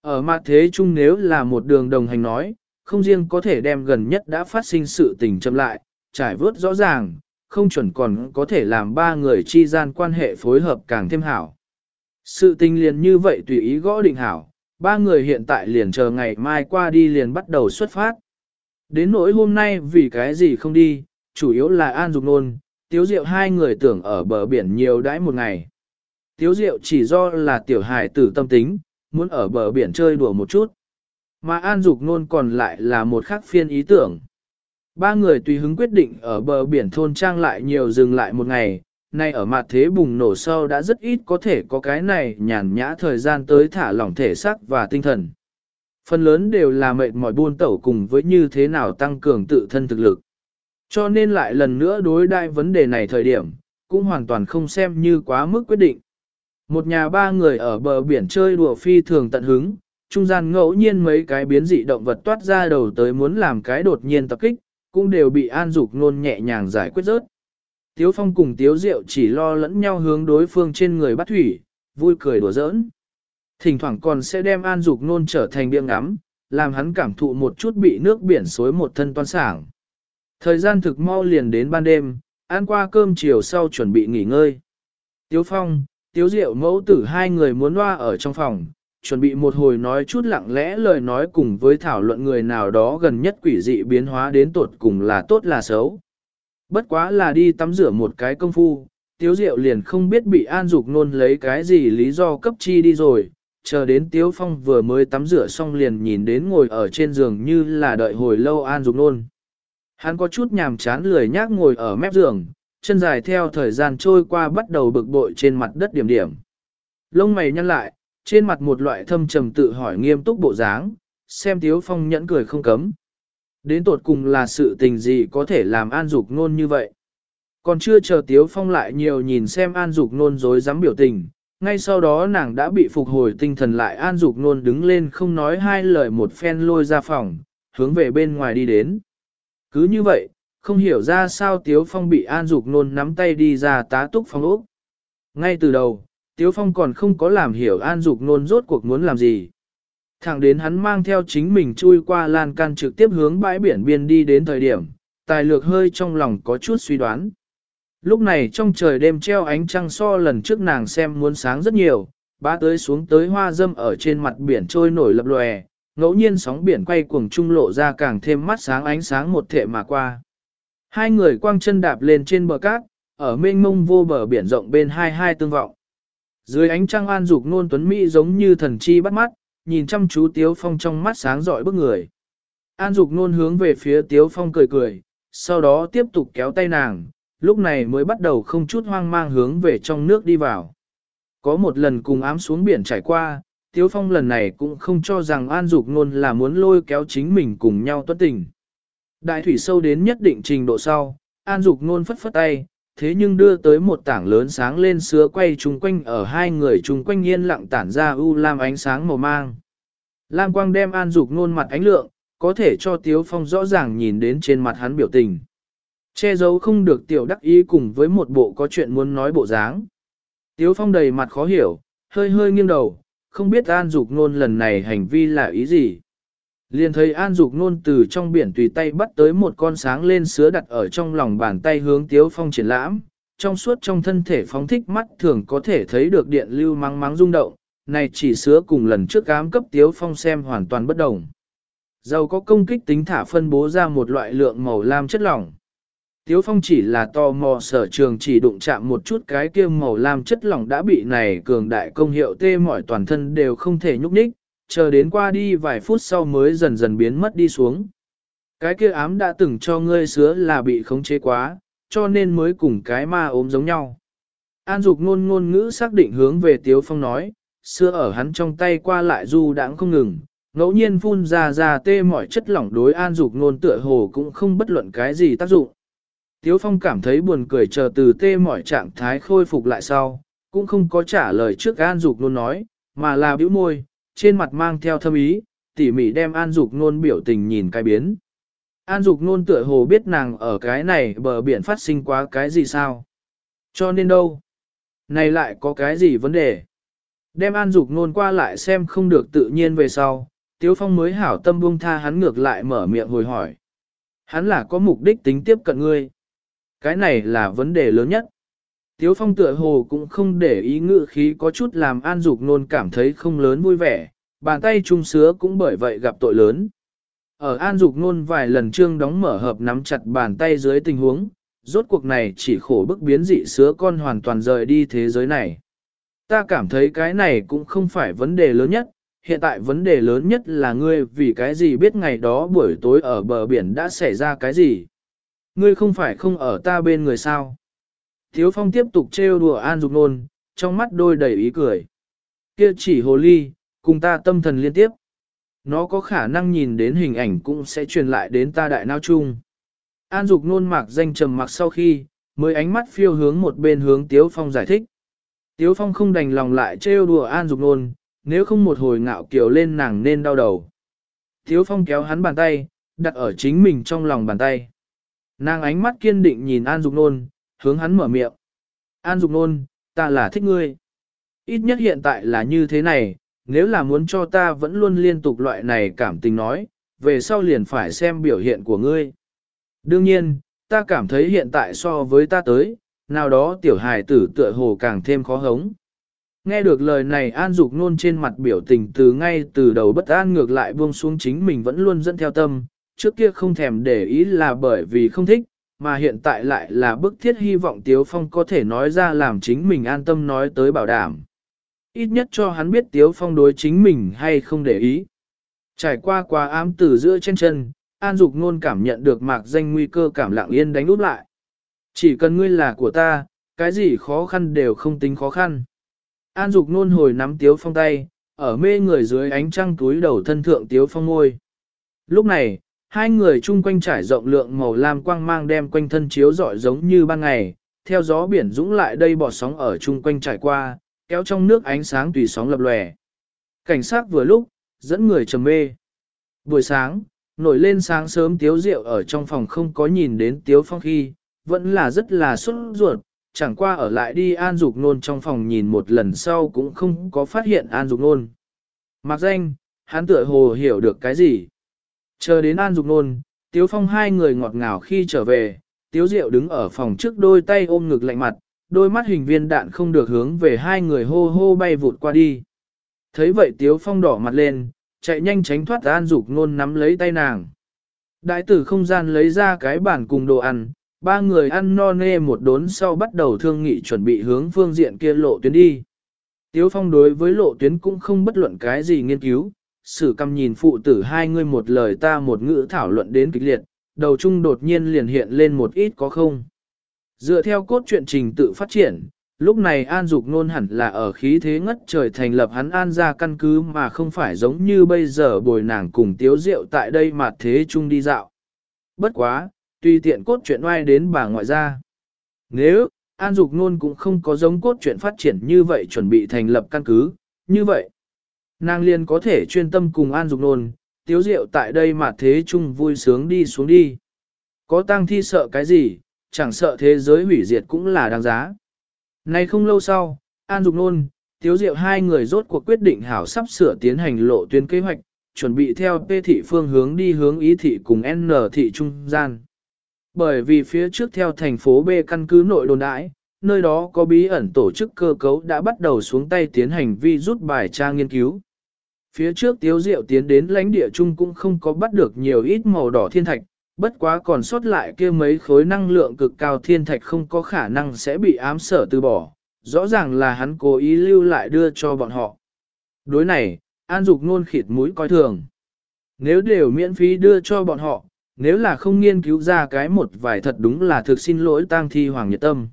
Speaker 1: Ở mặt thế chung nếu là một đường đồng hành nói, không riêng có thể đem gần nhất đã phát sinh sự tình chậm lại, trải vớt rõ ràng, không chuẩn còn có thể làm ba người chi gian quan hệ phối hợp càng thêm hảo. Sự tình liền như vậy tùy ý gõ định hảo, ba người hiện tại liền chờ ngày mai qua đi liền bắt đầu xuất phát. Đến nỗi hôm nay vì cái gì không đi, chủ yếu là An Dục Nôn, Tiếu Diệu hai người tưởng ở bờ biển nhiều đãi một ngày. Tiếu Diệu chỉ do là tiểu hài tử tâm tính, muốn ở bờ biển chơi đùa một chút. Mà An Dục Nôn còn lại là một khác phiên ý tưởng. Ba người tùy hứng quyết định ở bờ biển thôn trang lại nhiều dừng lại một ngày, nay ở mặt thế bùng nổ sâu đã rất ít có thể có cái này nhàn nhã thời gian tới thả lỏng thể xác và tinh thần. Phần lớn đều là mệt mỏi buôn tẩu cùng với như thế nào tăng cường tự thân thực lực. Cho nên lại lần nữa đối đại vấn đề này thời điểm, cũng hoàn toàn không xem như quá mức quyết định. Một nhà ba người ở bờ biển chơi đùa phi thường tận hứng, trung gian ngẫu nhiên mấy cái biến dị động vật toát ra đầu tới muốn làm cái đột nhiên tập kích, cũng đều bị an dục nôn nhẹ nhàng giải quyết rớt. Tiếu phong cùng tiếu diệu chỉ lo lẫn nhau hướng đối phương trên người bắt thủy, vui cười đùa giỡn. Thỉnh thoảng còn sẽ đem an dục nôn trở thành biếng ngắm, làm hắn cảm thụ một chút bị nước biển xối một thân toan sảng. Thời gian thực mau liền đến ban đêm, ăn qua cơm chiều sau chuẩn bị nghỉ ngơi. Tiếu phong, tiếu diệu mẫu tử hai người muốn loa ở trong phòng, chuẩn bị một hồi nói chút lặng lẽ lời nói cùng với thảo luận người nào đó gần nhất quỷ dị biến hóa đến tột cùng là tốt là xấu. Bất quá là đi tắm rửa một cái công phu, Tiếu Diệu liền không biết bị An Dục Nôn lấy cái gì lý do cấp chi đi rồi, chờ đến Tiếu Phong vừa mới tắm rửa xong liền nhìn đến ngồi ở trên giường như là đợi hồi lâu An Dục Nôn. Hắn có chút nhàm chán lười nhác ngồi ở mép giường, chân dài theo thời gian trôi qua bắt đầu bực bội trên mặt đất điểm điểm. Lông mày nhăn lại, trên mặt một loại thâm trầm tự hỏi nghiêm túc bộ dáng, xem Tiếu Phong nhẫn cười không cấm. Đến tột cùng là sự tình gì có thể làm An Dục Nôn như vậy? Còn chưa chờ Tiếu Phong lại nhiều nhìn xem An Dục Nôn dối dám biểu tình, ngay sau đó nàng đã bị phục hồi tinh thần lại An Dục Nôn đứng lên không nói hai lời một phen lôi ra phòng, hướng về bên ngoài đi đến. Cứ như vậy, không hiểu ra sao Tiếu Phong bị An Dục Nôn nắm tay đi ra tá túc phòng ốc. Ngay từ đầu, Tiếu Phong còn không có làm hiểu An Dục Nôn rốt cuộc muốn làm gì. Thẳng đến hắn mang theo chính mình chui qua lan can trực tiếp hướng bãi biển biên đi đến thời điểm, tài lược hơi trong lòng có chút suy đoán. Lúc này trong trời đêm treo ánh trăng so lần trước nàng xem muốn sáng rất nhiều, bá tới xuống tới hoa dâm ở trên mặt biển trôi nổi lập lòe, ngẫu nhiên sóng biển quay cuồng trung lộ ra càng thêm mắt sáng ánh sáng một thể mà qua. Hai người quang chân đạp lên trên bờ cát, ở mênh mông vô bờ biển rộng bên hai hai tương vọng. Dưới ánh trăng an dục nôn tuấn Mỹ giống như thần chi bắt mắt, nhìn chăm chú Tiếu Phong trong mắt sáng rọi bức người. An Dục nôn hướng về phía Tiếu Phong cười cười, sau đó tiếp tục kéo tay nàng, lúc này mới bắt đầu không chút hoang mang hướng về trong nước đi vào. Có một lần cùng ám xuống biển trải qua, Tiếu Phong lần này cũng không cho rằng An Dục nôn là muốn lôi kéo chính mình cùng nhau tuất tình. Đại thủy sâu đến nhất định trình độ sau, An Dục nôn phất phất tay, thế nhưng đưa tới một tảng lớn sáng lên sứa quay chung quanh ở hai người chung quanh yên lặng tản ra u lam ánh sáng màu mang. Lam quang đem an dục nôn mặt ánh lượng, có thể cho Tiếu Phong rõ ràng nhìn đến trên mặt hắn biểu tình. Che giấu không được tiểu đắc ý cùng với một bộ có chuyện muốn nói bộ dáng. Tiếu Phong đầy mặt khó hiểu, hơi hơi nghiêng đầu, không biết an dục nôn lần này hành vi là ý gì. Liền thấy An Dục Nôn từ trong biển tùy tay bắt tới một con sáng lên sứa đặt ở trong lòng bàn tay hướng Tiếu Phong triển lãm, trong suốt trong thân thể phóng thích mắt thường có thể thấy được điện lưu mắng mắng rung động, này chỉ sứa cùng lần trước ám cấp Tiếu Phong xem hoàn toàn bất đồng. Dầu có công kích tính thả phân bố ra một loại lượng màu lam chất lỏng. Tiếu Phong chỉ là tò mò sở trường chỉ đụng chạm một chút cái kia màu lam chất lỏng đã bị này cường đại công hiệu tê mỏi toàn thân đều không thể nhúc nhích, chờ đến qua đi vài phút sau mới dần dần biến mất đi xuống. Cái kia ám đã từng cho ngươi sứa là bị khống chế quá, cho nên mới cùng cái ma ốm giống nhau. An dục ngôn ngôn ngữ xác định hướng về Tiếu Phong nói, sứa ở hắn trong tay qua lại du đãng không ngừng, ngẫu nhiên phun ra ra tê mọi chất lỏng đối an dục ngôn tựa hồ cũng không bất luận cái gì tác dụng. Tiếu Phong cảm thấy buồn cười chờ từ tê mọi trạng thái khôi phục lại sau, cũng không có trả lời trước an dục ngôn nói, mà là bĩu môi, trên mặt mang theo thâm ý, tỉ mỉ đem An Dục Nôn biểu tình nhìn cái biến. An Dục Nôn tựa hồ biết nàng ở cái này bờ biển phát sinh quá cái gì sao. Cho nên đâu? Này lại có cái gì vấn đề? Đem An Dục Nôn qua lại xem không được tự nhiên về sau, Tiếu Phong mới hảo tâm buông tha hắn ngược lại mở miệng hồi hỏi. Hắn là có mục đích tính tiếp cận ngươi. Cái này là vấn đề lớn nhất. Tiếu Phong tựa hồ cũng không để ý ngự khí có chút làm An Dục Nôn cảm thấy không lớn vui vẻ, bàn tay trung sứa cũng bởi vậy gặp tội lớn. Ở An Dục Nôn vài lần trương đóng mở hợp nắm chặt bàn tay dưới tình huống, rốt cuộc này chỉ khổ bức biến dị sứa con hoàn toàn rời đi thế giới này. Ta cảm thấy cái này cũng không phải vấn đề lớn nhất, hiện tại vấn đề lớn nhất là ngươi vì cái gì biết ngày đó buổi tối ở bờ biển đã xảy ra cái gì. Ngươi không phải không ở ta bên người sao. Thiếu phong tiếp tục trêu đùa An Dục Nôn, trong mắt đôi đầy ý cười. Kia chỉ hồ ly, cùng ta tâm thần liên tiếp. Nó có khả năng nhìn đến hình ảnh cũng sẽ truyền lại đến ta đại não chung. An Dục Nôn mạc danh trầm mặc sau khi, mới ánh mắt phiêu hướng một bên hướng Tiếu Phong giải thích. Tiếu Phong không đành lòng lại trêu đùa An Dục Nôn, nếu không một hồi ngạo kiều lên nàng nên đau đầu. Tiếu Phong kéo hắn bàn tay, đặt ở chính mình trong lòng bàn tay. Nàng ánh mắt kiên định nhìn An Dục Nôn, hướng hắn mở miệng. An Dục Nôn, ta là thích ngươi. Ít nhất hiện tại là như thế này, nếu là muốn cho ta vẫn luôn liên tục loại này cảm tình nói, về sau liền phải xem biểu hiện của ngươi. Đương nhiên, ta cảm thấy hiện tại so với ta tới, nào đó tiểu hài tử tựa hồ càng thêm khó hống. Nghe được lời này An Dục Nôn trên mặt biểu tình từ ngay từ đầu bất an ngược lại buông xuống chính mình vẫn luôn dẫn theo tâm, trước kia không thèm để ý là bởi vì không thích, mà hiện tại lại là bức thiết hy vọng Tiếu Phong có thể nói ra làm chính mình an tâm nói tới bảo đảm. Ít nhất cho hắn biết Tiếu Phong đối chính mình hay không để ý. Trải qua quá ám từ giữa chân chân, An Dục Nôn cảm nhận được mạc danh nguy cơ cảm lặng yên đánh úp lại. Chỉ cần ngươi là của ta, cái gì khó khăn đều không tính khó khăn. An Dục Nôn hồi nắm Tiếu Phong tay, ở mê người dưới ánh trăng túi đầu thân thượng Tiếu Phong ngôi. Lúc này, hai người chung quanh trải rộng lượng màu lam quang mang đem quanh thân chiếu rọi giống như ban ngày, theo gió biển dũng lại đây bọt sóng ở chung quanh trải qua, kéo trong nước ánh sáng tùy sóng lập lòe. Cảnh sát vừa lúc, dẫn người trầm mê. Buổi sáng, nổi lên sáng sớm tiếu rượu ở trong phòng không có nhìn đến tiếu phong khi, vẫn là rất là xuất ruột, chẳng qua ở lại đi an dục nôn trong phòng nhìn một lần sau cũng không có phát hiện an dục nôn. Mặc danh, hắn tựa hồ hiểu được cái gì. Chờ đến an dục nôn, tiếu phong hai người ngọt ngào khi trở về, tiếu diệu đứng ở phòng trước đôi tay ôm ngực lạnh mặt, đôi mắt hình viên đạn không được hướng về hai người hô hô bay vụt qua đi. Thấy vậy tiếu phong đỏ mặt lên, chạy nhanh tránh thoát an dục nôn nắm lấy tay nàng. Đại tử không gian lấy ra cái bản cùng đồ ăn, ba người ăn no nê một đốn sau bắt đầu thương nghị chuẩn bị hướng phương diện kia lộ tuyến đi. Tiếu phong đối với lộ tuyến cũng không bất luận cái gì nghiên cứu, sử cầm nhìn phụ tử hai người một lời ta một ngữ thảo luận đến kịch liệt, đầu chung đột nhiên liền hiện lên một ít có không. Dựa theo cốt truyện trình tự phát triển, lúc này An Dục Nôn hẳn là ở khí thế ngất trời thành lập hắn An ra căn cứ mà không phải giống như bây giờ bồi nàng cùng tiếu rượu tại đây mà thế chung đi dạo. Bất quá, tùy tiện cốt truyện oai đến bà ngoại gia. Nếu, An Dục Nôn cũng không có giống cốt truyện phát triển như vậy chuẩn bị thành lập căn cứ, như vậy, nàng liền có thể chuyên tâm cùng An Dục Nôn, tiếu rượu tại đây mà thế chung vui sướng đi xuống đi. Có tăng thi sợ cái gì, chẳng sợ thế giới hủy diệt cũng là đáng giá. Nay không lâu sau, An Dục Nôn, Tiếu Diệu hai người rốt cuộc quyết định hảo sắp sửa tiến hành lộ tuyến kế hoạch, chuẩn bị theo P thị phương hướng đi hướng ý thị cùng N thị trung gian. Bởi vì phía trước theo thành phố B căn cứ nội đồn đãi, nơi đó có bí ẩn tổ chức cơ cấu đã bắt đầu xuống tay tiến hành vi rút bài tra nghiên cứu. Phía trước Tiếu Diệu tiến đến lãnh địa chung cũng không có bắt được nhiều ít màu đỏ thiên thạch, bất quá còn sót lại kia mấy khối năng lượng cực cao thiên thạch không có khả năng sẽ bị ám sở từ bỏ, rõ ràng là hắn cố ý lưu lại đưa cho bọn họ. Đối này, An Dục nôn khịt mũi coi thường. Nếu đều miễn phí đưa cho bọn họ, nếu là không nghiên cứu ra cái một vài thật đúng là thực xin lỗi tang thi hoàng nhiệt tâm.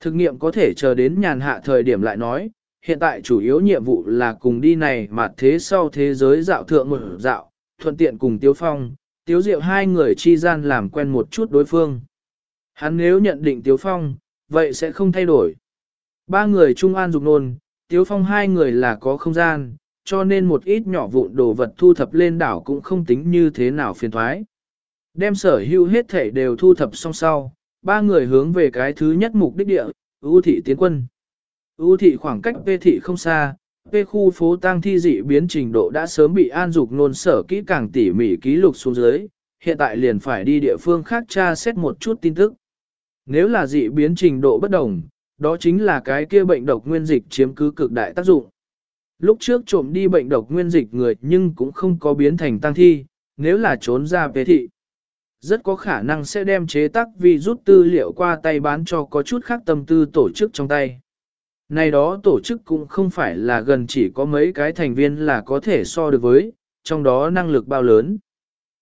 Speaker 1: Thực nghiệm có thể chờ đến nhàn hạ thời điểm lại nói, hiện tại chủ yếu nhiệm vụ là cùng đi này mà thế sau thế giới dạo thượng một dạo, thuận tiện cùng tiêu phong, Tiếu Diệu hai người chi gian làm quen một chút đối phương. Hắn nếu nhận định Tiếu Phong, vậy sẽ không thay đổi. Ba người Trung An dục nôn, Tiếu Phong hai người là có không gian, cho nên một ít nhỏ vụn đồ vật thu thập lên đảo cũng không tính như thế nào phiền thoái. Đem sở hữu hết thể đều thu thập xong sau, ba người hướng về cái thứ nhất mục đích địa, ưu thị tiến quân. U thị khoảng cách P thị không xa, P khu phố tăng thi dị biến trình độ đã sớm bị an dục nôn sở kỹ càng tỉ mỉ ký lục xuống dưới, hiện tại liền phải đi địa phương khác tra xét một chút tin tức. Nếu là dị biến trình độ bất đồng, đó chính là cái kia bệnh độc nguyên dịch chiếm cứ cực đại tác dụng. Lúc trước trộm đi bệnh độc nguyên dịch người nhưng cũng không có biến thành tăng thi, nếu là trốn ra về thị. Rất có khả năng sẽ đem chế tác vi rút tư liệu qua tay bán cho có chút khác tâm tư tổ chức trong tay. Này đó tổ chức cũng không phải là gần chỉ có mấy cái thành viên là có thể so được với, trong đó năng lực bao lớn.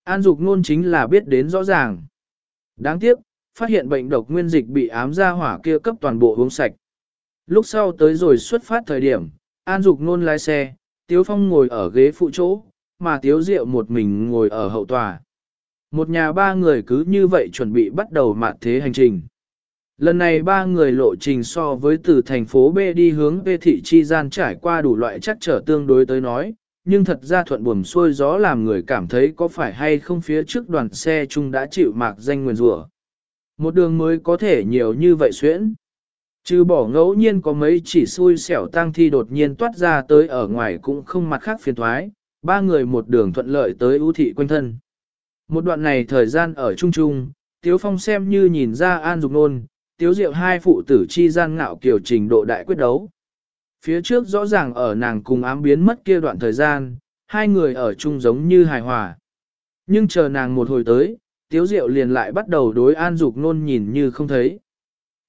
Speaker 1: An dục ngôn chính là biết đến rõ ràng. Đáng tiếc, phát hiện bệnh độc nguyên dịch bị ám ra hỏa kia cấp toàn bộ uống sạch. Lúc sau tới rồi xuất phát thời điểm, An Dục ngôn lái xe, Tiếu Phong ngồi ở ghế phụ chỗ, mà Tiếu Diệu một mình ngồi ở hậu tòa. Một nhà ba người cứ như vậy chuẩn bị bắt đầu mạn thế hành trình. Lần này ba người lộ trình so với từ thành phố B đi hướng B thị chi gian trải qua đủ loại chắc trở tương đối tới nói, nhưng thật ra thuận buồm xuôi gió làm người cảm thấy có phải hay không phía trước đoàn xe chung đã chịu mạc danh nguyền rủa. Một đường mới có thể nhiều như vậy xuyễn. Trừ bỏ ngẫu nhiên có mấy chỉ xui xẻo tang thi đột nhiên toát ra tới ở ngoài cũng không mặt khác phiền thoái, ba người một đường thuận lợi tới ưu thị quanh thân. Một đoạn này thời gian ở Trung Trung, Tiếu Phong xem như nhìn ra an dục nôn, Tiếu Diệu hai phụ tử chi gian ngạo kiểu trình độ đại quyết đấu. Phía trước rõ ràng ở nàng cùng ám biến mất kia đoạn thời gian, hai người ở chung giống như hài hòa. Nhưng chờ nàng một hồi tới, Tiếu Diệu liền lại bắt đầu đối an dục nôn nhìn như không thấy.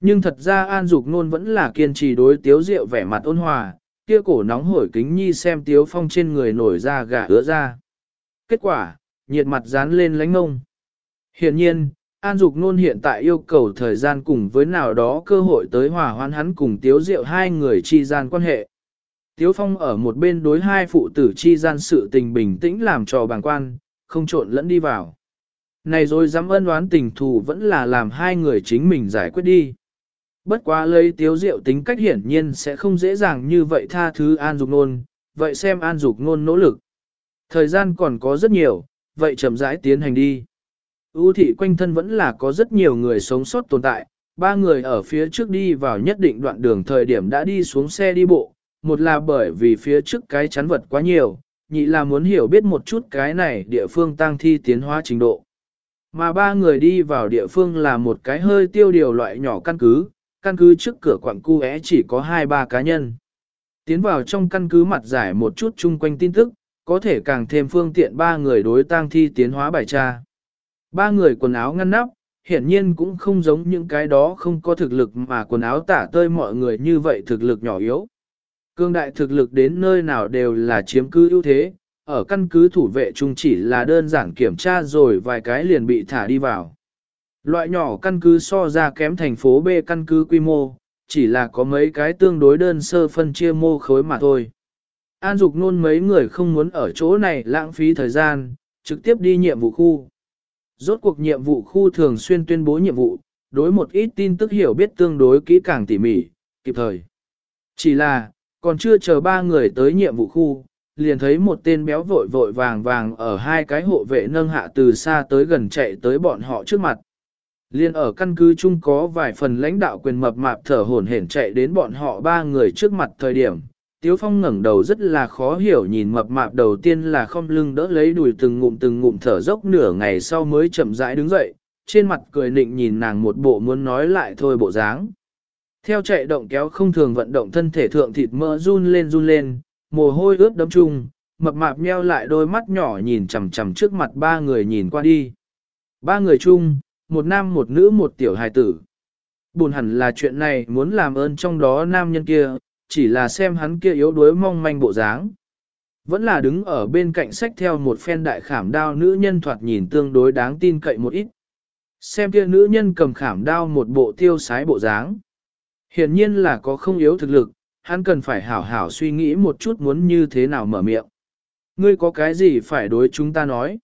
Speaker 1: Nhưng thật ra An Dục Nôn vẫn là kiên trì đối Tiếu Diệu vẻ mặt ôn hòa, kia cổ nóng hổi kính nhi xem Tiếu Phong trên người nổi ra gà ứa ra. Kết quả, nhiệt mặt dán lên lánh ngông. Hiện nhiên, An Dục Nôn hiện tại yêu cầu thời gian cùng với nào đó cơ hội tới hòa hoãn hắn cùng Tiếu Diệu hai người chi gian quan hệ. Tiếu Phong ở một bên đối hai phụ tử chi gian sự tình bình tĩnh làm cho bàng quan, không trộn lẫn đi vào. Này rồi dám ân đoán tình thù vẫn là làm hai người chính mình giải quyết đi. Bất quá lấy tiếu diệu tính cách hiển nhiên sẽ không dễ dàng như vậy tha thứ An Dục Nôn, vậy xem An Dục Nôn nỗ lực. Thời gian còn có rất nhiều, vậy chậm rãi tiến hành đi. U thị quanh thân vẫn là có rất nhiều người sống sót tồn tại, ba người ở phía trước đi vào nhất định đoạn đường thời điểm đã đi xuống xe đi bộ, một là bởi vì phía trước cái chắn vật quá nhiều, nhị là muốn hiểu biết một chút cái này địa phương tăng thi tiến hóa trình độ. Mà ba người đi vào địa phương là một cái hơi tiêu điều loại nhỏ căn cứ, căn cứ trước cửa quảng cu é chỉ có 2-3 cá nhân. Tiến vào trong căn cứ mặt giải một chút chung quanh tin tức, có thể càng thêm phương tiện ba người đối tang thi tiến hóa bài tra. Ba người quần áo ngăn nắp, hiển nhiên cũng không giống những cái đó không có thực lực mà quần áo tả tơi mọi người như vậy thực lực nhỏ yếu. Cương đại thực lực đến nơi nào đều là chiếm cứ ưu thế, ở căn cứ thủ vệ chung chỉ là đơn giản kiểm tra rồi vài cái liền bị thả đi vào. Loại nhỏ căn cứ so ra kém thành phố B căn cứ quy mô, chỉ là có mấy cái tương đối đơn sơ phân chia mô khối mà thôi. An dục nôn mấy người không muốn ở chỗ này lãng phí thời gian, trực tiếp đi nhiệm vụ khu. Rốt cuộc nhiệm vụ khu thường xuyên tuyên bố nhiệm vụ, đối một ít tin tức hiểu biết tương đối kỹ càng tỉ mỉ, kịp thời. Chỉ là, còn chưa chờ ba người tới nhiệm vụ khu, liền thấy một tên béo vội vội vàng vàng ở hai cái hộ vệ nâng hạ từ xa tới gần chạy tới bọn họ trước mặt. Liên ở căn cứ chung có vài phần lãnh đạo quyền mập mạp thở hổn hển chạy đến bọn họ ba người trước mặt thời điểm. Tiếu Phong ngẩng đầu rất là khó hiểu nhìn mập mạp đầu tiên là không lưng đỡ lấy đùi từng ngụm từng ngụm thở dốc nửa ngày sau mới chậm rãi đứng dậy, trên mặt cười nịnh nhìn nàng một bộ muốn nói lại thôi bộ dáng. Theo chạy động kéo không thường vận động thân thể thượng thịt mỡ run lên run lên, mồ hôi ướt đấm chung, mập mạp nheo lại đôi mắt nhỏ nhìn chằm chằm trước mặt ba người nhìn qua đi. Ba người chung, một nam một nữ một tiểu hài tử. Buồn hẳn là chuyện này muốn làm ơn trong đó nam nhân kia, chỉ là xem hắn kia yếu đuối mong manh bộ dáng. Vẫn là đứng ở bên cạnh sách theo một phen đại khảm đao nữ nhân thoạt nhìn tương đối đáng tin cậy một ít. Xem kia nữ nhân cầm khảm đao một bộ tiêu sái bộ dáng. Hiển nhiên là có không yếu thực lực, hắn cần phải hảo hảo suy nghĩ một chút muốn như thế nào mở miệng. Ngươi có cái gì phải đối chúng ta nói?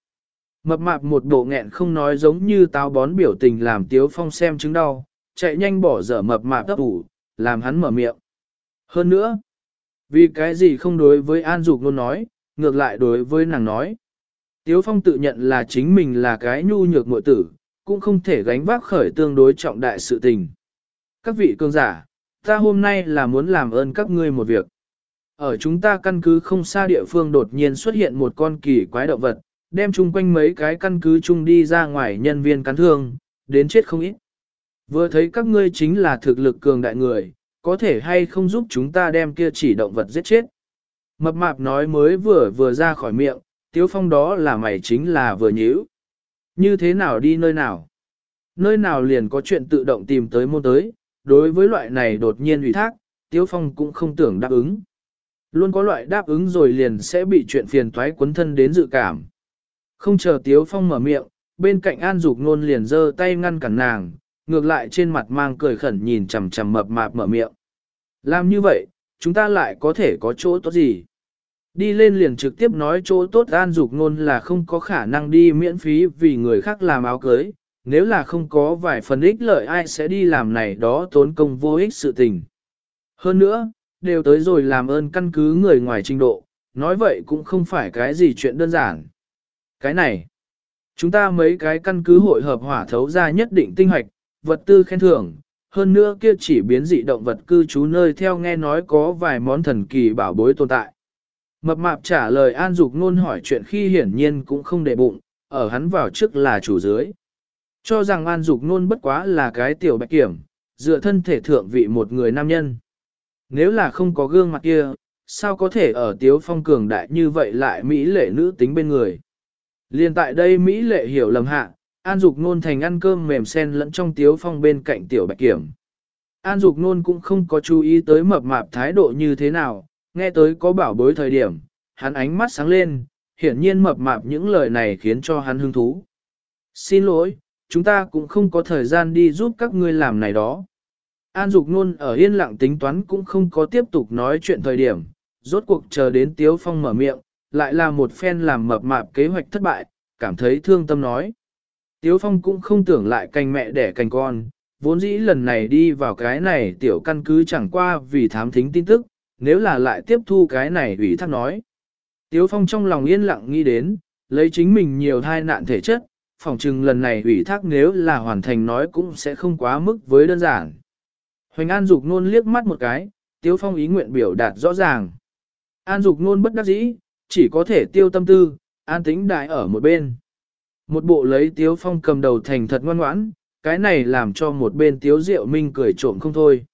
Speaker 1: Mập mạp một bộ nghẹn không nói giống như táo bón biểu tình làm Tiếu Phong xem chứng đau, chạy nhanh bỏ dở mập mạp tấp ủ, làm hắn mở miệng. Hơn nữa, Vì cái gì không đối với An Dục luôn nói, ngược lại đối với nàng nói. Tiếu Phong tự nhận là chính mình là cái nhu nhược muội tử, cũng không thể gánh vác khởi tương đối trọng đại sự tình. Các vị cương giả, ta hôm nay là muốn làm ơn các ngươi một việc. Ở chúng ta căn cứ không xa địa phương đột nhiên xuất hiện một con kỳ quái động vật, đem chung quanh mấy cái căn cứ chung đi ra ngoài nhân viên cắn thương, đến chết không ít. Vừa thấy các ngươi chính là thực lực cường đại người, có thể hay không giúp chúng ta đem kia chỉ động vật giết chết. Mập mạp nói mới vừa vừa ra khỏi miệng, tiếu phong đó là mày chính là vừa nhíu. Như thế nào đi nơi nào? Nơi nào liền có chuyện tự động tìm tới môn tới, đối với loại này đột nhiên ủy thác, tiếu phong cũng không tưởng đáp ứng. Luôn có loại đáp ứng rồi liền sẽ bị chuyện phiền toái quấn thân đến dự cảm. Không chờ tiếu phong mở miệng, bên cạnh an dục nôn liền giơ tay ngăn cản nàng, ngược lại trên mặt mang cười khẩn nhìn chằm chằm mập mạp mở miệng. Làm như vậy, chúng ta lại có thể có chỗ tốt gì? Đi lên liền trực tiếp nói chỗ tốt an dục ngôn là không có khả năng đi miễn phí vì người khác làm áo cưới, nếu là không có vài phần ích lợi ai sẽ đi làm này đó tốn công vô ích sự tình. Hơn nữa, đều tới rồi làm ơn căn cứ người ngoài trình độ, nói vậy cũng không phải cái gì chuyện đơn giản. Cái này, chúng ta mấy cái căn cứ hội hợp hỏa thấu ra nhất định tinh hoạch, vật tư khen thưởng, hơn nữa kia chỉ biến dị động vật cư trú nơi theo nghe nói có vài món thần kỳ bảo bối tồn tại. Mập mạp trả lời an dục ngôn hỏi chuyện khi hiển nhiên cũng không để bụng, ở hắn vào trước là chủ dưới. Cho rằng an dục ngôn bất quá là cái tiểu bạch kiểm, dựa thân thể thượng vị một người nam nhân. Nếu là không có gương mặt kia, sao có thể ở tiếu phong cường đại như vậy lại Mỹ lệ nữ tính bên người. Liên tại đây Mỹ lệ hiểu lầm hạ, An Dục Nôn thành ăn cơm mềm sen lẫn trong tiếu phong bên cạnh tiểu bạch kiểm. An Dục Nôn cũng không có chú ý tới mập mạp thái độ như thế nào, nghe tới có bảo bối thời điểm, hắn ánh mắt sáng lên, hiển nhiên mập mạp những lời này khiến cho hắn hứng thú. Xin lỗi, chúng ta cũng không có thời gian đi giúp các ngươi làm này đó. An Dục Nôn ở yên lặng tính toán cũng không có tiếp tục nói chuyện thời điểm, rốt cuộc chờ đến Tiếu Phong mở miệng, lại là một phen làm mập mạp kế hoạch thất bại, cảm thấy thương tâm nói. Tiếu Phong cũng không tưởng lại canh mẹ đẻ canh con, vốn dĩ lần này đi vào cái này tiểu căn cứ chẳng qua vì thám thính tin tức, nếu là lại tiếp thu cái này ủy thác nói. Tiếu Phong trong lòng yên lặng nghĩ đến, lấy chính mình nhiều thai nạn thể chất, phòng chừng lần này ủy thác nếu là hoàn thành nói cũng sẽ không quá mức với đơn giản. Hoành An Dục nôn liếc mắt một cái, Tiếu Phong ý nguyện biểu đạt rõ ràng. An Dục nôn bất đắc dĩ, chỉ có thể tiêu tâm tư, an tính đại ở một bên. Một bộ lấy Tiếu Phong cầm đầu thành thật ngoan ngoãn, cái này làm cho một bên Tiếu Diệu Minh cười trộm không thôi.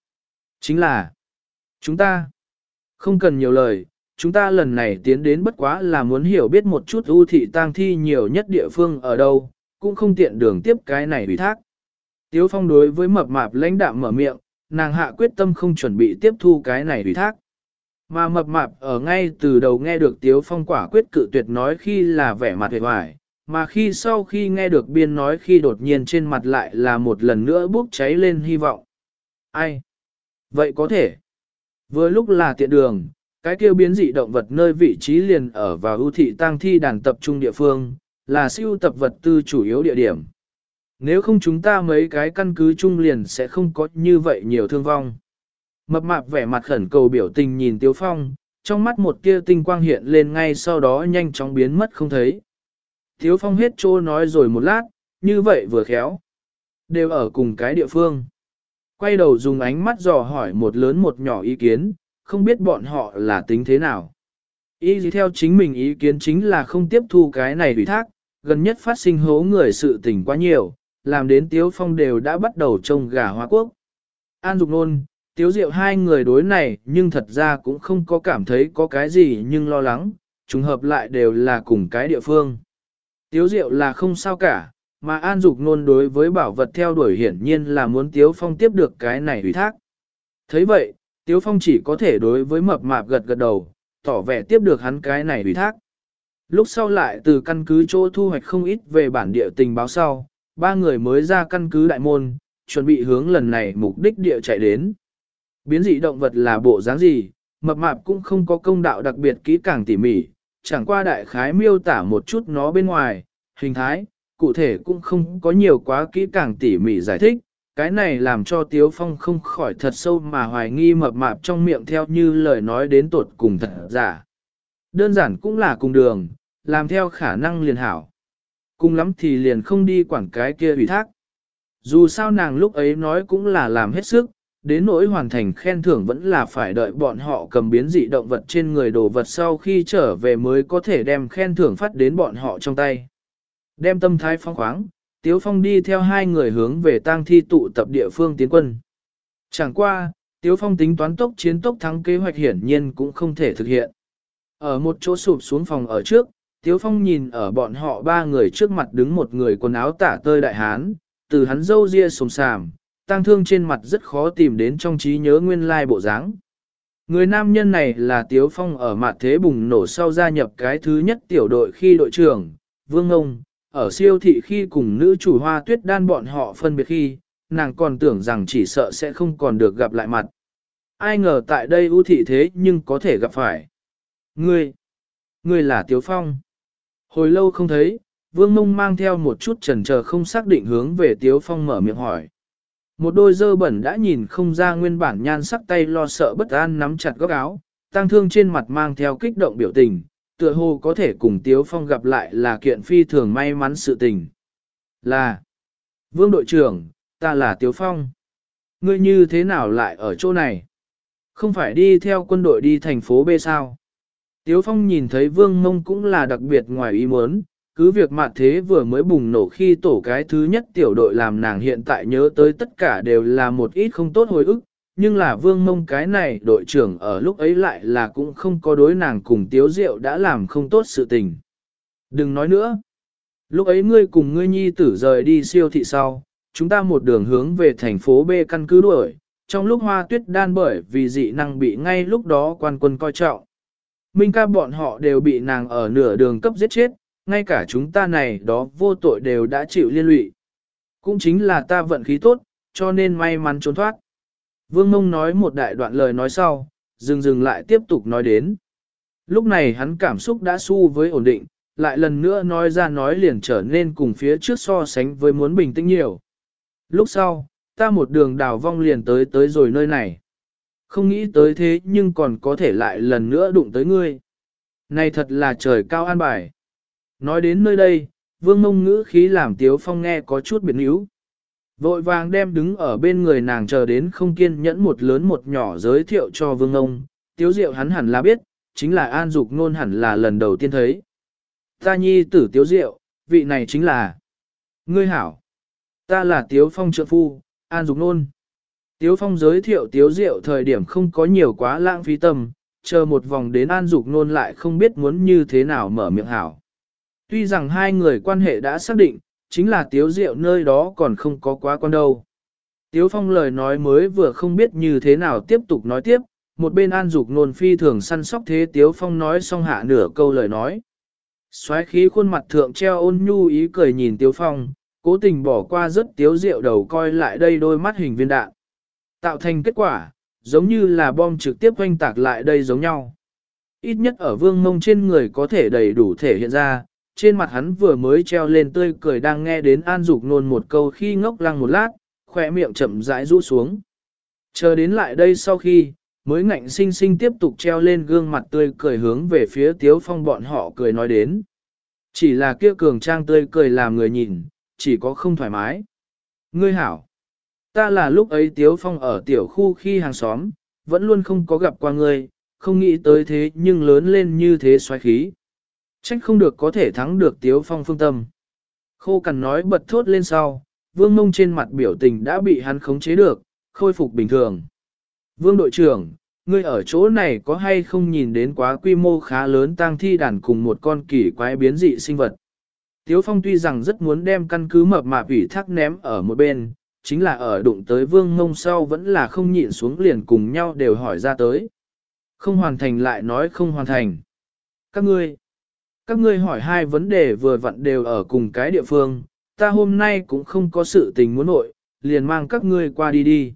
Speaker 1: Chính là, chúng ta, không cần nhiều lời, chúng ta lần này tiến đến bất quá là muốn hiểu biết một chút ưu thị tang thi nhiều nhất địa phương ở đâu, cũng không tiện đường tiếp cái này ủy thác. Tiếu Phong đối với mập mạp lãnh đạm mở miệng, nàng hạ quyết tâm không chuẩn bị tiếp thu cái này ủy thác. Mà mập mạp ở ngay từ đầu nghe được Tiếu Phong quả quyết cự tuyệt nói khi là vẻ mặt hề hoài, mà khi sau khi nghe được biên nói khi đột nhiên trên mặt lại là một lần nữa bốc cháy lên hy vọng. Ai? Vậy có thể. Vừa lúc là tiện đường, cái kêu biến dị động vật nơi vị trí liền ở vào ưu thị tang thi đàn tập trung địa phương, là siêu tập vật tư chủ yếu địa điểm. Nếu không chúng ta mấy cái căn cứ chung liền sẽ không có như vậy nhiều thương vong. Mập mạp vẻ mặt khẩn cầu biểu tình nhìn Tiếu Phong, trong mắt một tia tinh quang hiện lên ngay sau đó nhanh chóng biến mất không thấy. Tiếu Phong hết trô nói rồi một lát, như vậy vừa khéo. Đều ở cùng cái địa phương. Quay đầu dùng ánh mắt dò hỏi một lớn một nhỏ ý kiến, không biết bọn họ là tính thế nào. Ý gì theo chính mình ý kiến chính là không tiếp thu cái này ủy thác, gần nhất phát sinh hố người sự tình quá nhiều, làm đến Tiếu Phong đều đã bắt đầu trông gà hoa quốc. An Dục Nôn, Tiếu Diệu hai người đối này nhưng thật ra cũng không có cảm thấy có cái gì nhưng lo lắng, trùng hợp lại đều là cùng cái địa phương. Tiếu Diệu là không sao cả, mà An Dục Nôn đối với bảo vật theo đuổi hiển nhiên là muốn Tiếu Phong tiếp được cái này ủy thác. thấy vậy, Tiếu Phong chỉ có thể đối với mập mạp gật gật đầu, tỏ vẻ tiếp được hắn cái này ủy thác. Lúc sau lại từ căn cứ chỗ thu hoạch không ít về bản địa tình báo sau, ba người mới ra căn cứ đại môn, chuẩn bị hướng lần này mục đích địa chạy đến. Biến dị động vật là bộ dáng gì, mập mạp cũng không có công đạo đặc biệt kỹ càng tỉ mỉ, chẳng qua đại khái miêu tả một chút nó bên ngoài, hình thái, cụ thể cũng không có nhiều quá kỹ càng tỉ mỉ giải thích, cái này làm cho Tiếu Phong không khỏi thật sâu mà hoài nghi mập mạp trong miệng theo như lời nói đến tột cùng thật giả. Đơn giản cũng là cùng đường, làm theo khả năng liền hảo. Cùng lắm thì liền không đi quản cái kia ủy thác. Dù sao nàng lúc ấy nói cũng là làm hết sức, đến nỗi hoàn thành khen thưởng vẫn là phải đợi bọn họ cầm biến dị động vật trên người đồ vật sau khi trở về mới có thể đem khen thưởng phát đến bọn họ trong tay. Đem tâm thái phong khoáng, Tiếu Phong đi theo hai người hướng về tang thi tụ tập địa phương tiến quân. Chẳng qua, Tiếu Phong tính toán tốc chiến tốc thắng kế hoạch hiển nhiên cũng không thể thực hiện. Ở một chỗ sụp xuống phòng ở trước, Tiếu Phong nhìn ở bọn họ ba người trước mặt đứng một người quần áo tả tơi đại hán, từ hắn dâu ria sồm sàm, tang thương trên mặt rất khó tìm đến trong trí nhớ nguyên lai bộ dáng. Người nam nhân này là Tiếu Phong ở mặt thế bùng nổ sau gia nhập cái thứ nhất tiểu đội khi đội trưởng, Vương Ngông, ở siêu thị khi cùng nữ chủ hoa tuyết đan bọn họ phân biệt khi, nàng còn tưởng rằng chỉ sợ sẽ không còn được gặp lại mặt. Ai ngờ tại đây ưu thị thế nhưng có thể gặp phải. Ngươi, ngươi là Tiếu Phong. Hồi lâu không thấy, Vương Mông mang theo một chút trần chờ không xác định hướng về Tiếu Phong mở miệng hỏi. Một đôi dơ bẩn đã nhìn không ra nguyên bản nhan sắc tay lo sợ bất an nắm chặt góc áo, tăng thương trên mặt mang theo kích động biểu tình, tựa hồ có thể cùng Tiếu Phong gặp lại là kiện phi thường may mắn sự tình. Là, Vương đội trưởng, ta là Tiếu Phong. Ngươi như thế nào lại ở chỗ này? Không phải đi theo quân đội đi thành phố B sao? Tiếu Phong nhìn thấy Vương Mông cũng là đặc biệt ngoài ý muốn, cứ việc mặt thế vừa mới bùng nổ khi tổ cái thứ nhất tiểu đội làm nàng hiện tại nhớ tới tất cả đều là một ít không tốt hồi ức, nhưng là vương mông cái này đội trưởng ở lúc ấy lại là cũng không có đối nàng cùng tiếu diệu đã làm không tốt sự tình. Đừng nói nữa. Lúc ấy ngươi cùng ngươi nhi tử rời đi siêu thị sau, chúng ta một đường hướng về thành phố B căn cứ đuổi, trong lúc hoa tuyết đan bởi vì dị năng bị ngay lúc đó quan quân coi trọng. Minh ca bọn họ đều bị nàng ở nửa đường cấp giết chết, ngay cả chúng ta này đó vô tội đều đã chịu liên lụy. Cũng chính là ta vận khí tốt, cho nên may mắn trốn thoát. Vương Mông nói một đại đoạn lời nói sau, dừng dừng lại tiếp tục nói đến. Lúc này hắn cảm xúc đã su với ổn định, lại lần nữa nói ra nói liền trở nên cùng phía trước so sánh với muốn bình tĩnh nhiều. Lúc sau, ta một đường đào vong liền tới tới rồi nơi này. Không nghĩ tới thế nhưng còn có thể lại lần nữa đụng tới ngươi. Này thật là trời cao an bài. Nói đến nơi đây, vương mông ngữ khí làm tiếu phong nghe có chút biệt níu. Vội vàng đem đứng ở bên người nàng chờ đến không kiên nhẫn một lớn một nhỏ giới thiệu cho vương ông, tiếu diệu hắn hẳn là biết, chính là an dục nôn hẳn là lần đầu tiên thấy. Ta nhi tử tiếu diệu, vị này chính là Ngươi hảo. Ta là tiếu phong trợ phu, an dục nôn. Tiếu phong giới thiệu tiếu diệu thời điểm không có nhiều quá lãng phí tâm, chờ một vòng đến an dục nôn lại không biết muốn như thế nào mở miệng hảo. Tuy rằng hai người quan hệ đã xác định, chính là tiếu diệu nơi đó còn không có quá con đâu. Tiếu phong lời nói mới vừa không biết như thế nào tiếp tục nói tiếp, một bên an dục nôn phi thường săn sóc thế tiếu phong nói xong hạ nửa câu lời nói. xoáy khí khuôn mặt thượng treo ôn nhu ý cười nhìn tiếu phong, cố tình bỏ qua rất tiếu diệu đầu coi lại đây đôi mắt hình viên đạn. Tạo thành kết quả, giống như là bom trực tiếp oanh tạc lại đây giống nhau. Ít nhất ở vương mông trên người có thể đầy đủ thể hiện ra, trên mặt hắn vừa mới treo lên tươi cười đang nghe đến An Dục nôn một câu khi ngốc lăng một lát, khỏe miệng chậm rãi rũ xuống. Chờ đến lại đây sau khi, mới ngạnh sinh sinh tiếp tục treo lên gương mặt tươi cười hướng về phía Tiếu Phong bọn họ cười nói đến. Chỉ là kia cường trang tươi cười làm người nhìn, chỉ có không thoải mái. Ngươi hảo, ta là lúc ấy Tiếu Phong ở tiểu khu khi hàng xóm, vẫn luôn không có gặp qua ngươi, không nghĩ tới thế nhưng lớn lên như thế xoáy khí. Trách không được có thể thắng được Tiếu Phong phương tâm. Khô cằn nói bật thốt lên sau, vương mông trên mặt biểu tình đã bị hắn khống chế được, khôi phục bình thường. Vương đội trưởng, ngươi ở chỗ này có hay không nhìn đến quá quy mô khá lớn tang thi đàn cùng một con kỳ quái biến dị sinh vật. Tiếu Phong tuy rằng rất muốn đem căn cứ mập mạp ủy thác ném ở một bên, chính là ở đụng tới vương mông sau vẫn là không nhịn xuống liền cùng nhau đều hỏi ra tới. Không hoàn thành lại nói không hoàn thành. Các ngươi, các ngươi hỏi hai vấn đề vừa vặn đều ở cùng cái địa phương, ta hôm nay cũng không có sự tình muốn nội, liền mang các ngươi qua đi đi.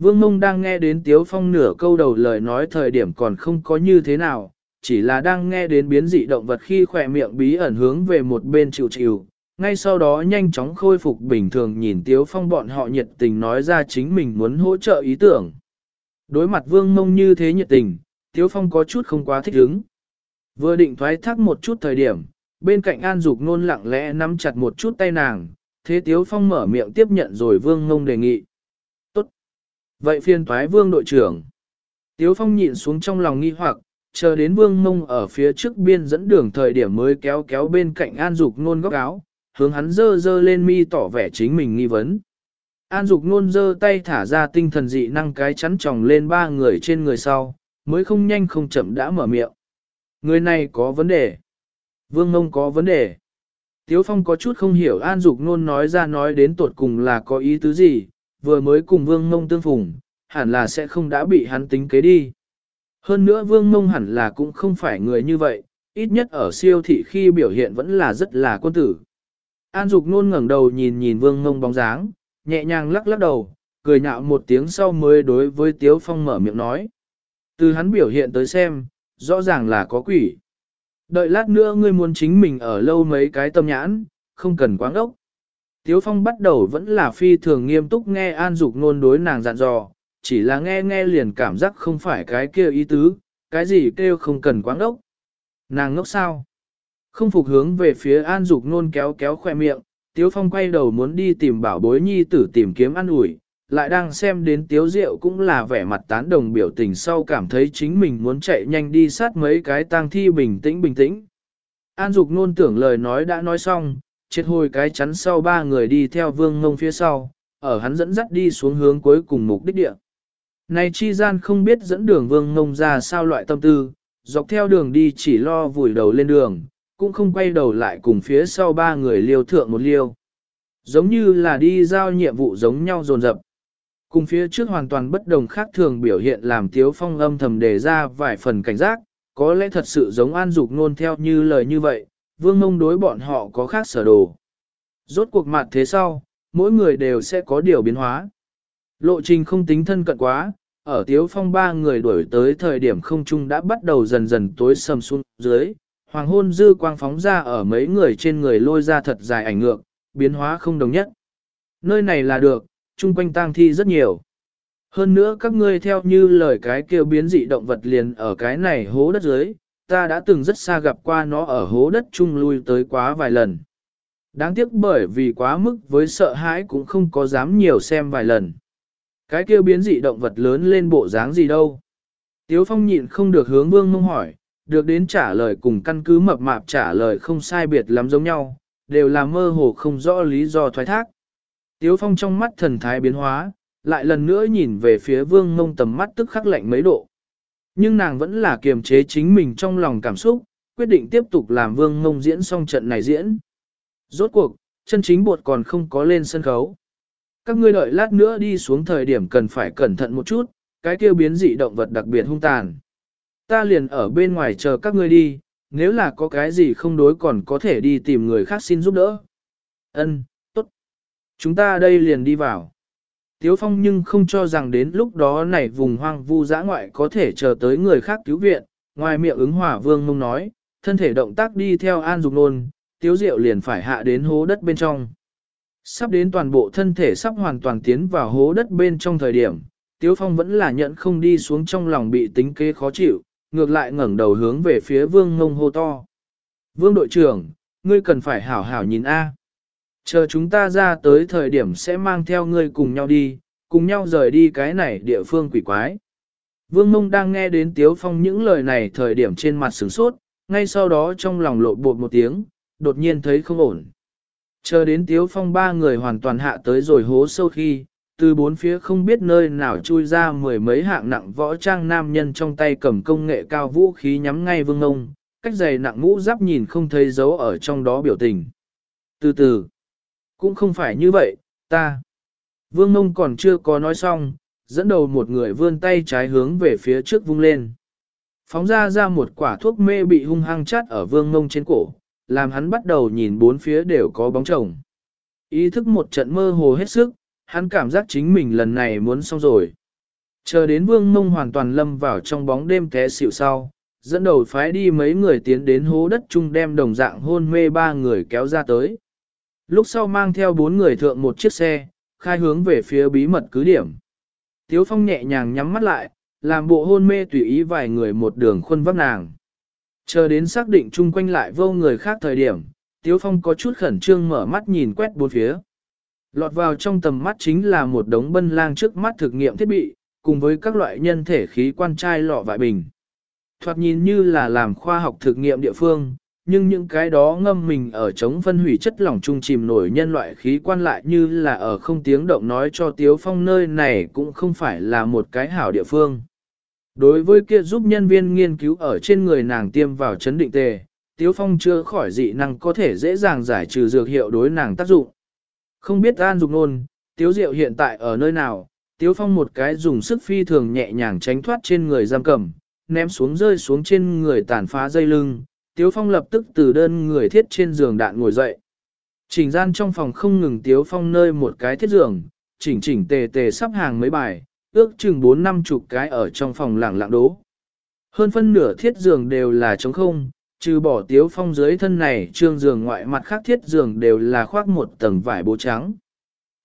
Speaker 1: Vương Mông đang nghe đến Tiếu Phong nửa câu đầu lời nói thời điểm còn không có như thế nào, chỉ là đang nghe đến biến dị động vật khi khỏe miệng bí ẩn hướng về một bên chịu chịu, ngay sau đó nhanh chóng khôi phục bình thường nhìn Tiếu Phong bọn họ nhiệt tình nói ra chính mình muốn hỗ trợ ý tưởng. Đối mặt vương mông như thế nhiệt tình, Tiếu Phong có chút không quá thích ứng. Vừa định thoái thác một chút thời điểm, bên cạnh An Dục nôn lặng lẽ nắm chặt một chút tay nàng, thế Tiếu Phong mở miệng tiếp nhận rồi vương Ngông đề nghị. Tốt. Vậy phiên thoái vương đội trưởng. Tiếu Phong nhịn xuống trong lòng nghi hoặc, chờ đến vương Ngông ở phía trước biên dẫn đường thời điểm mới kéo kéo bên cạnh An Dục nôn góc áo, hướng hắn dơ dơ lên mi tỏ vẻ chính mình nghi vấn. An Dục nôn dơ tay thả ra tinh thần dị năng cái chắn tròng lên ba người trên người sau, mới không nhanh không chậm đã mở miệng. Người này có vấn đề. Vương Ngông có vấn đề. Tiếu Phong có chút không hiểu An Dục nôn nói ra nói đến tột cùng là có ý tứ gì, vừa mới cùng Vương Ngông tương phùng, hẳn là sẽ không đã bị hắn tính kế đi. Hơn nữa Vương Ngông hẳn là cũng không phải người như vậy, ít nhất ở siêu thị khi biểu hiện vẫn là rất là quân tử. An Dục nôn ngẩng đầu nhìn nhìn Vương Ngông bóng dáng, nhẹ nhàng lắc lắc đầu, cười nhạo một tiếng sau mới đối với Tiếu Phong mở miệng nói. Từ hắn biểu hiện tới xem, rõ ràng là có quỷ. Đợi lát nữa ngươi muốn chính mình ở lâu mấy cái tâm nhãn, không cần quáng ốc. Tiếu Phong bắt đầu vẫn là phi thường nghiêm túc nghe An Dục nôn đối nàng dặn dò, chỉ là nghe nghe liền cảm giác không phải cái kia ý tứ, cái gì kêu không cần quáng ốc. Nàng ngốc sao? Không phục hướng về phía An Dục nôn kéo kéo khoe miệng, Tiếu Phong quay đầu muốn đi tìm bảo bối nhi tử tìm kiếm ăn ủi, lại đang xem đến Tiếu rượu cũng là vẻ mặt tán đồng biểu tình sau cảm thấy chính mình muốn chạy nhanh đi sát mấy cái tang thi bình tĩnh bình tĩnh. An Dục nôn tưởng lời nói đã nói xong, chết hồi cái chắn sau ba người đi theo vương ngông phía sau, ở hắn dẫn dắt đi xuống hướng cuối cùng mục đích địa. Này chi gian không biết dẫn đường vương ngông ra sao loại tâm tư, dọc theo đường đi chỉ lo vùi đầu lên đường, cũng không quay đầu lại cùng phía sau ba người liêu thượng một liêu. Giống như là đi giao nhiệm vụ giống nhau dồn dập. Cùng phía trước hoàn toàn bất đồng khác thường biểu hiện làm tiếu phong âm thầm đề ra vài phần cảnh giác, có lẽ thật sự giống an dục nôn theo như lời như vậy, vương mông đối bọn họ có khác sở đồ. Rốt cuộc mặt thế sau, mỗi người đều sẽ có điều biến hóa. Lộ trình không tính thân cận quá, ở tiếu phong ba người đuổi tới thời điểm không trung đã bắt đầu dần dần tối sầm xuống dưới, hoàng hôn dư quang phóng ra ở mấy người trên người lôi ra thật dài ảnh ngược, biến hóa không đồng nhất. Nơi này là được, chung quanh tang thi rất nhiều. Hơn nữa các ngươi theo như lời cái kêu biến dị động vật liền ở cái này hố đất dưới, ta đã từng rất xa gặp qua nó ở hố đất chung lui tới quá vài lần. Đáng tiếc bởi vì quá mức với sợ hãi cũng không có dám nhiều xem vài lần. Cái kêu biến dị động vật lớn lên bộ dáng gì đâu. Tiếu phong nhịn không được hướng vương mông hỏi, được đến trả lời cùng căn cứ mập mạp trả lời không sai biệt lắm giống nhau, đều là mơ hồ không rõ lý do thoái thác. Tiếu phong trong mắt thần thái biến hóa, lại lần nữa nhìn về phía vương mông tầm mắt tức khắc lạnh mấy độ. Nhưng nàng vẫn là kiềm chế chính mình trong lòng cảm xúc, quyết định tiếp tục làm vương mông diễn xong trận này diễn. Rốt cuộc, chân chính bột còn không có lên sân khấu. Các ngươi đợi lát nữa đi xuống thời điểm cần phải cẩn thận một chút, cái kêu biến dị động vật đặc biệt hung tàn. Ta liền ở bên ngoài chờ các ngươi đi, nếu là có cái gì không đối còn có thể đi tìm người khác xin giúp đỡ. Ân. Chúng ta đây liền đi vào. Tiếu Phong nhưng không cho rằng đến lúc đó này vùng hoang vu dã ngoại có thể chờ tới người khác cứu viện, ngoài miệng ứng hỏa vương mông nói, thân thể động tác đi theo an dục nôn, tiếu diệu liền phải hạ đến hố đất bên trong. Sắp đến toàn bộ thân thể sắp hoàn toàn tiến vào hố đất bên trong thời điểm, tiếu phong vẫn là nhận không đi xuống trong lòng bị tính kế khó chịu, ngược lại ngẩng đầu hướng về phía vương ngông hô to. Vương đội trưởng, ngươi cần phải hảo hảo nhìn A. Chờ chúng ta ra tới thời điểm sẽ mang theo ngươi cùng nhau đi, cùng nhau rời đi cái này địa phương quỷ quái. Vương mông đang nghe đến Tiếu Phong những lời này thời điểm trên mặt sửng sốt, ngay sau đó trong lòng lộ bột một tiếng, đột nhiên thấy không ổn. Chờ đến Tiếu Phong ba người hoàn toàn hạ tới rồi hố sâu khi, từ bốn phía không biết nơi nào chui ra mười mấy hạng nặng võ trang nam nhân trong tay cầm công nghệ cao vũ khí nhắm ngay vương Mông, cách giày nặng mũ giáp nhìn không thấy dấu ở trong đó biểu tình. Từ từ, cũng không phải như vậy, ta. Vương ông còn chưa có nói xong, dẫn đầu một người vươn tay trái hướng về phía trước vung lên. Phóng ra ra một quả thuốc mê bị hung hăng chát ở vương ngông trên cổ, làm hắn bắt đầu nhìn bốn phía đều có bóng chồng. Ý thức một trận mơ hồ hết sức, hắn cảm giác chính mình lần này muốn xong rồi. Chờ đến vương mông hoàn toàn lâm vào trong bóng đêm té xỉu sau, dẫn đầu phái đi mấy người tiến đến hố đất chung đem đồng dạng hôn mê ba người kéo ra tới. Lúc sau mang theo bốn người thượng một chiếc xe, khai hướng về phía bí mật cứ điểm. Tiếu Phong nhẹ nhàng nhắm mắt lại, làm bộ hôn mê tùy ý vài người một đường khuôn vác nàng. Chờ đến xác định chung quanh lại vô người khác thời điểm, Tiếu Phong có chút khẩn trương mở mắt nhìn quét bốn phía. Lọt vào trong tầm mắt chính là một đống bân lang trước mắt thực nghiệm thiết bị, cùng với các loại nhân thể khí quan trai lọ vại bình. Thoạt nhìn như là làm khoa học thực nghiệm địa phương, nhưng những cái đó ngâm mình ở chống phân hủy chất lỏng trung chìm nổi nhân loại khí quan lại như là ở không tiếng động nói cho Tiếu Phong nơi này cũng không phải là một cái hảo địa phương. Đối với kia giúp nhân viên nghiên cứu ở trên người nàng tiêm vào chấn định tề, Tiếu Phong chưa khỏi dị năng có thể dễ dàng giải trừ dược hiệu đối nàng tác dụng. Không biết An Dục Nôn, Tiếu Diệu hiện tại ở nơi nào, Tiếu Phong một cái dùng sức phi thường nhẹ nhàng tránh thoát trên người giam cầm, ném xuống rơi xuống trên người tàn phá dây lưng, Tiếu Phong lập tức từ đơn người thiết trên giường đạn ngồi dậy. Trình gian trong phòng không ngừng Tiếu Phong nơi một cái thiết giường, chỉnh chỉnh tề tề sắp hàng mấy bài, ước chừng 4 năm chục cái ở trong phòng lẳng lặng đố. Hơn phân nửa thiết giường đều là trống không, trừ bỏ Tiếu Phong dưới thân này trương giường ngoại mặt khác thiết giường đều là khoác một tầng vải bố trắng.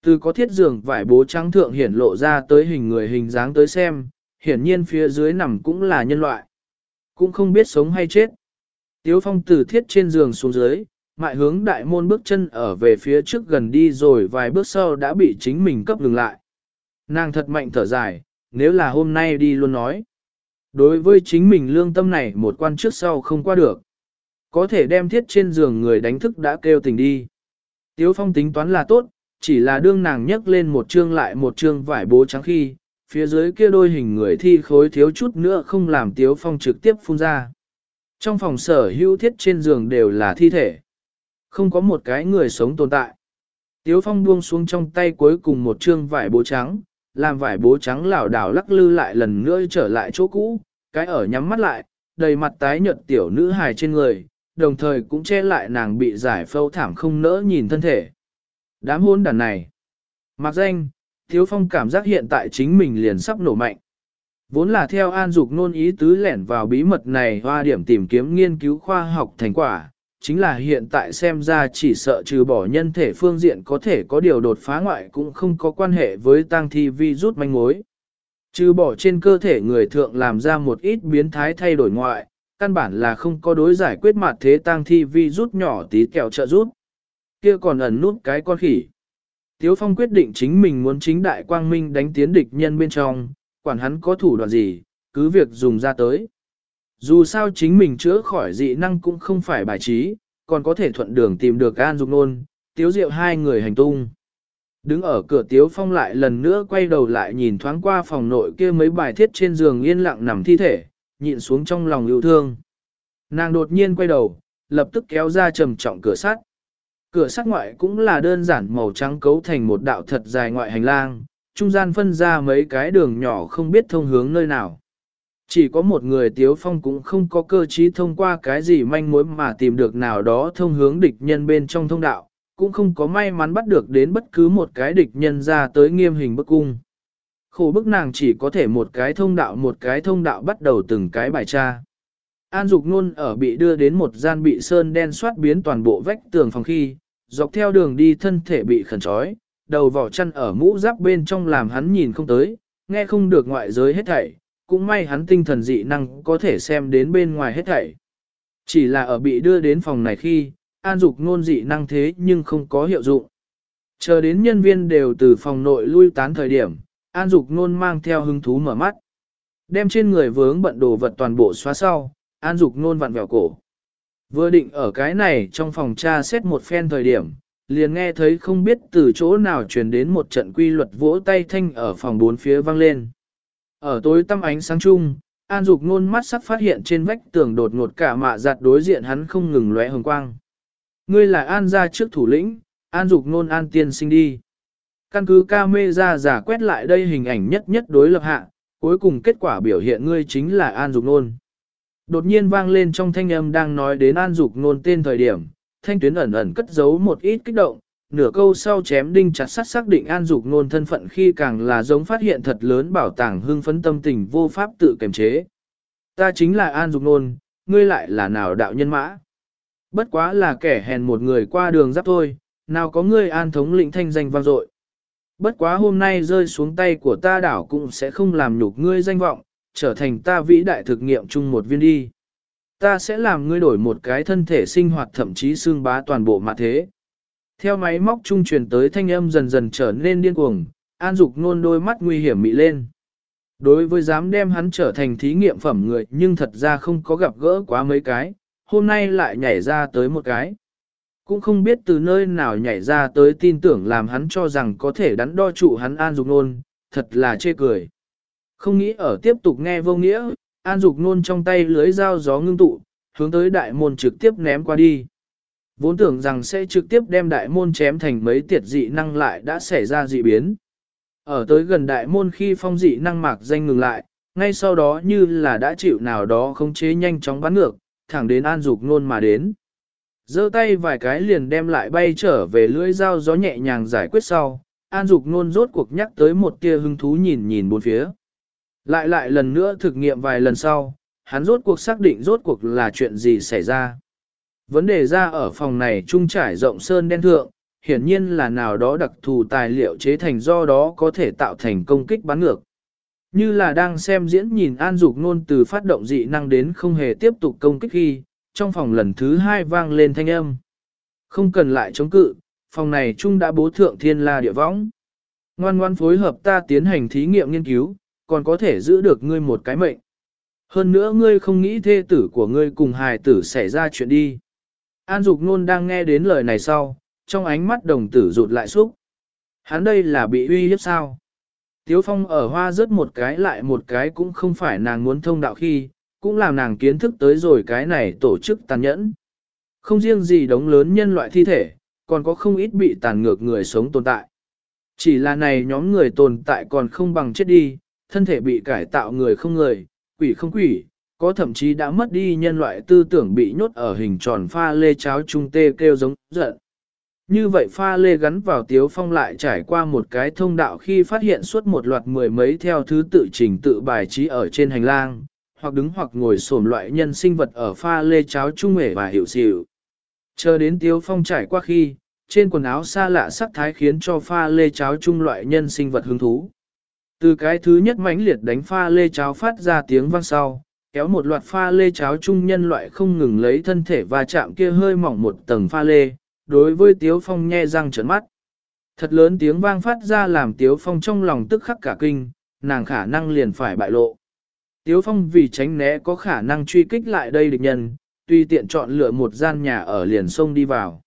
Speaker 1: Từ có thiết giường vải bố trắng thượng hiển lộ ra tới hình người hình dáng tới xem, hiển nhiên phía dưới nằm cũng là nhân loại. Cũng không biết sống hay chết. Tiếu phong từ thiết trên giường xuống dưới, mại hướng đại môn bước chân ở về phía trước gần đi rồi vài bước sau đã bị chính mình cấp ngừng lại. Nàng thật mạnh thở dài, nếu là hôm nay đi luôn nói. Đối với chính mình lương tâm này một quan trước sau không qua được. Có thể đem thiết trên giường người đánh thức đã kêu tình đi. Tiếu phong tính toán là tốt, chỉ là đương nàng nhấc lên một chương lại một chương vải bố trắng khi, phía dưới kia đôi hình người thi khối thiếu chút nữa không làm tiếu phong trực tiếp phun ra. Trong phòng sở hữu thiết trên giường đều là thi thể. Không có một cái người sống tồn tại. Tiếu phong buông xuống trong tay cuối cùng một chương vải bố trắng, làm vải bố trắng lảo đảo lắc lư lại lần nữa trở lại chỗ cũ, cái ở nhắm mắt lại, đầy mặt tái nhợt tiểu nữ hài trên người, đồng thời cũng che lại nàng bị giải phâu thảm không nỡ nhìn thân thể. Đám hôn đàn này. Mặc danh, Tiếu Phong cảm giác hiện tại chính mình liền sắp nổ mạnh. Vốn là theo an dục nôn ý tứ lẻn vào bí mật này hoa điểm tìm kiếm nghiên cứu khoa học thành quả, chính là hiện tại xem ra chỉ sợ trừ bỏ nhân thể phương diện có thể có điều đột phá ngoại cũng không có quan hệ với tăng thi vi rút manh mối. Trừ bỏ trên cơ thể người thượng làm ra một ít biến thái thay đổi ngoại, căn bản là không có đối giải quyết mặt thế tăng thi vi rút nhỏ tí kẹo trợ rút. Kia còn ẩn nút cái con khỉ. Tiếu Phong quyết định chính mình muốn chính đại quang minh đánh tiến địch nhân bên trong, quản hắn có thủ đoạn gì, cứ việc dùng ra tới. Dù sao chính mình chữa khỏi dị năng cũng không phải bài trí, còn có thể thuận đường tìm được An Dục Nôn, Tiếu Diệu hai người hành tung. Đứng ở cửa Tiếu Phong lại lần nữa quay đầu lại nhìn thoáng qua phòng nội kia mấy bài thiết trên giường yên lặng nằm thi thể, nhịn xuống trong lòng yêu thương. Nàng đột nhiên quay đầu, lập tức kéo ra trầm trọng cửa sắt. Cửa sắt ngoại cũng là đơn giản màu trắng cấu thành một đạo thật dài ngoại hành lang, trung gian phân ra mấy cái đường nhỏ không biết thông hướng nơi nào. Chỉ có một người Tiếu Phong cũng không có cơ trí thông qua cái gì manh mối mà tìm được nào đó thông hướng địch nhân bên trong thông đạo, cũng không có may mắn bắt được đến bất cứ một cái địch nhân ra tới nghiêm hình bức cung. Khổ bức nàng chỉ có thể một cái thông đạo một cái thông đạo bắt đầu từng cái bài tra. An Dục Nôn ở bị đưa đến một gian bị sơn đen soát biến toàn bộ vách tường phòng khi, dọc theo đường đi thân thể bị khẩn trói, đầu vỏ chăn ở mũ giáp bên trong làm hắn nhìn không tới, nghe không được ngoại giới hết thảy, cũng may hắn tinh thần dị năng có thể xem đến bên ngoài hết thảy. Chỉ là ở bị đưa đến phòng này khi, An Dục Nôn dị năng thế nhưng không có hiệu dụng. Chờ đến nhân viên đều từ phòng nội lui tán thời điểm, An Dục Nôn mang theo hứng thú mở mắt. Đem trên người vướng bận đồ vật toàn bộ xóa sau, An Dục nôn vặn vẹo cổ. Vừa định ở cái này trong phòng tra xét một phen thời điểm, liền nghe thấy không biết từ chỗ nào truyền đến một trận quy luật vỗ tay thanh ở phòng bốn phía vang lên. Ở tối tăm ánh sáng chung, An Dục nôn mắt sắc phát hiện trên vách tường đột ngột cả mạ giặt đối diện hắn không ngừng lóe hồng quang. Ngươi là An gia trước thủ lĩnh, An Dục nôn An tiên sinh đi. Căn cứ ca mê ra giả quét lại đây hình ảnh nhất nhất đối lập hạ, cuối cùng kết quả biểu hiện ngươi chính là An Dục nôn. Đột nhiên vang lên trong thanh âm đang nói đến an dục nôn tên thời điểm, thanh tuyến ẩn ẩn cất giấu một ít kích động, nửa câu sau chém đinh chặt sắt xác định an dục nôn thân phận khi càng là giống phát hiện thật lớn bảo tàng hưng phấn tâm tình vô pháp tự kiềm chế. Ta chính là an dục nôn, ngươi lại là nào đạo nhân mã. Bất quá là kẻ hèn một người qua đường giáp thôi, nào có ngươi an thống lĩnh thanh danh vang dội. Bất quá hôm nay rơi xuống tay của ta đảo cũng sẽ không làm nhục ngươi danh vọng, trở thành ta vĩ đại thực nghiệm chung một viên đi. Ta sẽ làm ngươi đổi một cái thân thể sinh hoạt thậm chí xương bá toàn bộ mà thế. Theo máy móc trung truyền tới thanh âm dần dần trở nên điên cuồng, An Dục nôn đôi mắt nguy hiểm mị lên. Đối với dám đem hắn trở thành thí nghiệm phẩm người nhưng thật ra không có gặp gỡ quá mấy cái, hôm nay lại nhảy ra tới một cái. Cũng không biết từ nơi nào nhảy ra tới tin tưởng làm hắn cho rằng có thể đắn đo trụ hắn An Dục nôn, thật là chê cười. Không nghĩ ở tiếp tục nghe vô nghĩa, An Dục nôn trong tay lưới dao gió ngưng tụ, hướng tới đại môn trực tiếp ném qua đi. Vốn tưởng rằng sẽ trực tiếp đem đại môn chém thành mấy tiệt dị năng lại đã xảy ra dị biến. Ở tới gần đại môn khi phong dị năng mạc danh ngừng lại, ngay sau đó như là đã chịu nào đó không chế nhanh chóng bắn ngược, thẳng đến An Dục nôn mà đến. giơ tay vài cái liền đem lại bay trở về lưỡi dao gió nhẹ nhàng giải quyết sau, An Dục nôn rốt cuộc nhắc tới một tia hứng thú nhìn nhìn bốn phía. Lại lại lần nữa thực nghiệm vài lần sau, hắn rốt cuộc xác định rốt cuộc là chuyện gì xảy ra. Vấn đề ra ở phòng này trung trải rộng sơn đen thượng, hiển nhiên là nào đó đặc thù tài liệu chế thành do đó có thể tạo thành công kích bắn ngược. Như là đang xem diễn nhìn An Dục Nôn từ phát động dị năng đến không hề tiếp tục công kích khi, trong phòng lần thứ hai vang lên thanh âm. Không cần lại chống cự, phòng này trung đã bố thượng thiên la địa võng. Ngoan ngoan phối hợp ta tiến hành thí nghiệm nghiên cứu, còn có thể giữ được ngươi một cái mệnh. Hơn nữa ngươi không nghĩ thê tử của ngươi cùng hài tử xảy ra chuyện đi. An Dục Nôn đang nghe đến lời này sau, trong ánh mắt đồng tử rụt lại xúc. Hắn đây là bị uy hiếp sao? Tiếu Phong ở hoa rớt một cái lại một cái cũng không phải nàng muốn thông đạo khi, cũng làm nàng kiến thức tới rồi cái này tổ chức tàn nhẫn. Không riêng gì đống lớn nhân loại thi thể, còn có không ít bị tàn ngược người sống tồn tại. Chỉ là này nhóm người tồn tại còn không bằng chết đi, thân thể bị cải tạo người không người, quỷ không quỷ, có thậm chí đã mất đi nhân loại tư tưởng bị nhốt ở hình tròn pha lê cháo trung tê kêu giống giận. Như vậy pha lê gắn vào tiếu phong lại trải qua một cái thông đạo khi phát hiện suốt một loạt mười mấy theo thứ tự trình tự bài trí ở trên hành lang, hoặc đứng hoặc ngồi xổm loại nhân sinh vật ở pha lê cháo trung hể và hiệu xỉu. Chờ đến tiếu phong trải qua khi, trên quần áo xa lạ sắc thái khiến cho pha lê cháo trung loại nhân sinh vật hứng thú. Từ cái thứ nhất mãnh liệt đánh pha lê cháo phát ra tiếng vang sau, kéo một loạt pha lê cháo trung nhân loại không ngừng lấy thân thể và chạm kia hơi mỏng một tầng pha lê, đối với Tiếu Phong nhe răng trợn mắt. Thật lớn tiếng vang phát ra làm Tiếu Phong trong lòng tức khắc cả kinh, nàng khả năng liền phải bại lộ. Tiếu Phong vì tránh né có khả năng truy kích lại đây địch nhân, tuy tiện chọn lựa một gian nhà ở liền sông đi vào.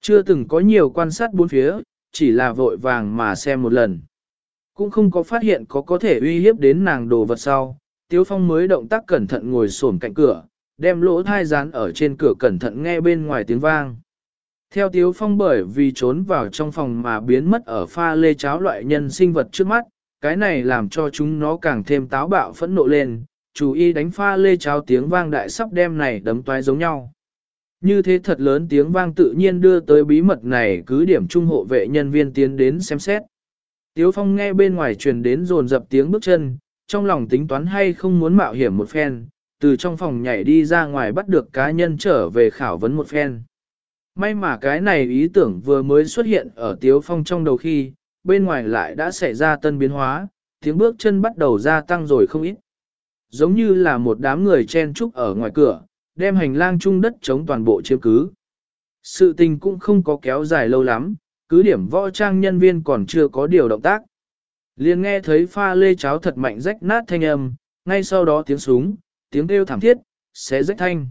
Speaker 1: Chưa từng có nhiều quan sát bốn phía, chỉ là vội vàng mà xem một lần. Cũng không có phát hiện có có thể uy hiếp đến nàng đồ vật sau, Tiếu Phong mới động tác cẩn thận ngồi xổm cạnh cửa, đem lỗ thai dán ở trên cửa cẩn thận nghe bên ngoài tiếng vang. Theo Tiếu Phong bởi vì trốn vào trong phòng mà biến mất ở pha lê cháo loại nhân sinh vật trước mắt, cái này làm cho chúng nó càng thêm táo bạo phẫn nộ lên, chú ý đánh pha lê cháo tiếng vang đại sắp đem này đấm toái giống nhau. Như thế thật lớn tiếng vang tự nhiên đưa tới bí mật này cứ điểm trung hộ vệ nhân viên tiến đến xem xét. Tiếu Phong nghe bên ngoài truyền đến rồn dập tiếng bước chân, trong lòng tính toán hay không muốn mạo hiểm một phen, từ trong phòng nhảy đi ra ngoài bắt được cá nhân trở về khảo vấn một phen. May mà cái này ý tưởng vừa mới xuất hiện ở Tiếu Phong trong đầu khi, bên ngoài lại đã xảy ra tân biến hóa, tiếng bước chân bắt đầu gia tăng rồi không ít. Giống như là một đám người chen trúc ở ngoài cửa, đem hành lang chung đất chống toàn bộ chiếm cứ. Sự tình cũng không có kéo dài lâu lắm, cứ điểm võ trang nhân viên còn chưa có điều động tác. Liền nghe thấy pha lê cháo thật mạnh rách nát thanh âm, ngay sau đó tiếng súng, tiếng kêu thảm thiết, xé rách thanh.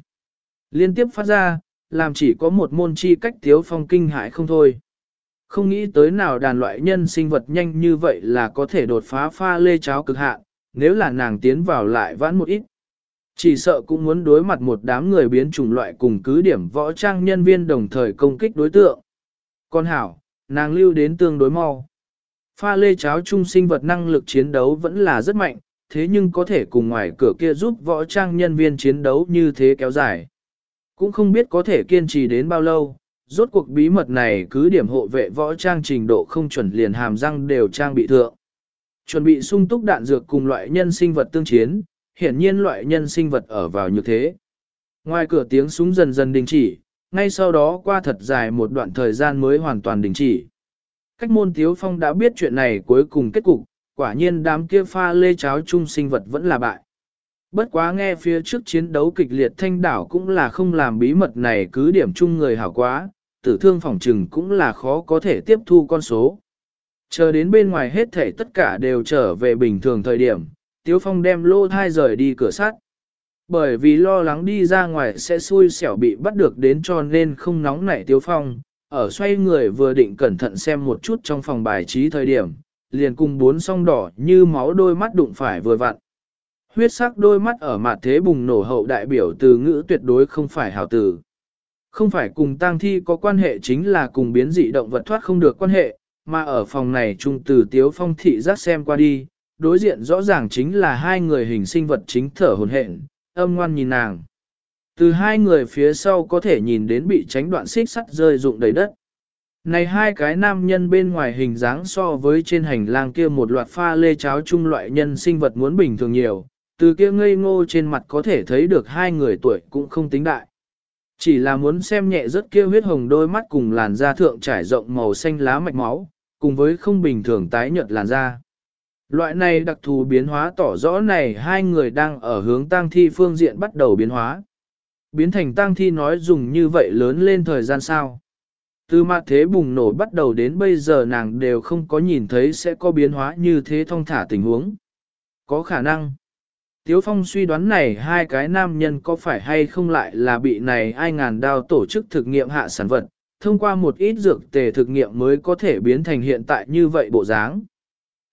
Speaker 1: Liên tiếp phát ra, làm chỉ có một môn chi cách tiếu phong kinh hại không thôi. Không nghĩ tới nào đàn loại nhân sinh vật nhanh như vậy là có thể đột phá pha lê cháo cực hạn, nếu là nàng tiến vào lại vãn một ít. Chỉ sợ cũng muốn đối mặt một đám người biến chủng loại cùng cứ điểm võ trang nhân viên đồng thời công kích đối tượng. Con hảo, nàng lưu đến tương đối mau. Pha lê cháo trung sinh vật năng lực chiến đấu vẫn là rất mạnh, thế nhưng có thể cùng ngoài cửa kia giúp võ trang nhân viên chiến đấu như thế kéo dài. Cũng không biết có thể kiên trì đến bao lâu, rốt cuộc bí mật này cứ điểm hộ vệ võ trang trình độ không chuẩn liền hàm răng đều trang bị thượng. Chuẩn bị sung túc đạn dược cùng loại nhân sinh vật tương chiến, hiển nhiên loại nhân sinh vật ở vào như thế. Ngoài cửa tiếng súng dần dần đình chỉ, ngay sau đó qua thật dài một đoạn thời gian mới hoàn toàn đình chỉ. Cách môn Tiếu Phong đã biết chuyện này cuối cùng kết cục, quả nhiên đám kia pha lê cháo chung sinh vật vẫn là bại. Bất quá nghe phía trước chiến đấu kịch liệt thanh đảo cũng là không làm bí mật này cứ điểm chung người hảo quá, tử thương phòng trừng cũng là khó có thể tiếp thu con số. Chờ đến bên ngoài hết thể tất cả đều trở về bình thường thời điểm, Tiếu Phong đem lô thai rời đi cửa sắt. Bởi vì lo lắng đi ra ngoài sẽ xui xẻo bị bắt được đến cho nên không nóng nảy Tiếu Phong, ở xoay người vừa định cẩn thận xem một chút trong phòng bài trí thời điểm, liền cùng bốn song đỏ như máu đôi mắt đụng phải vừa vặn. Huyết sắc đôi mắt ở mặt thế bùng nổ hậu đại biểu từ ngữ tuyệt đối không phải hảo tử. Không phải cùng tang thi có quan hệ chính là cùng biến dị động vật thoát không được quan hệ, mà ở phòng này trung từ tiếu phong thị giác xem qua đi, đối diện rõ ràng chính là hai người hình sinh vật chính thở hồn hện âm ngoan nhìn nàng. Từ hai người phía sau có thể nhìn đến bị tránh đoạn xích sắt rơi rụng đầy đất. Này hai cái nam nhân bên ngoài hình dáng so với trên hành lang kia một loạt pha lê cháo chung loại nhân sinh vật muốn bình thường nhiều, từ kia ngây ngô trên mặt có thể thấy được hai người tuổi cũng không tính đại. Chỉ là muốn xem nhẹ rất kia huyết hồng đôi mắt cùng làn da thượng trải rộng màu xanh lá mạch máu, cùng với không bình thường tái nhợt làn da. Loại này đặc thù biến hóa tỏ rõ này hai người đang ở hướng tang thi phương diện bắt đầu biến hóa. Biến thành tang thi nói dùng như vậy lớn lên thời gian sao. Từ mặt thế bùng nổ bắt đầu đến bây giờ nàng đều không có nhìn thấy sẽ có biến hóa như thế thông thả tình huống. Có khả năng. Tiếu Phong suy đoán này hai cái nam nhân có phải hay không lại là bị này ai ngàn đao tổ chức thực nghiệm hạ sản vật, thông qua một ít dược tề thực nghiệm mới có thể biến thành hiện tại như vậy bộ dáng.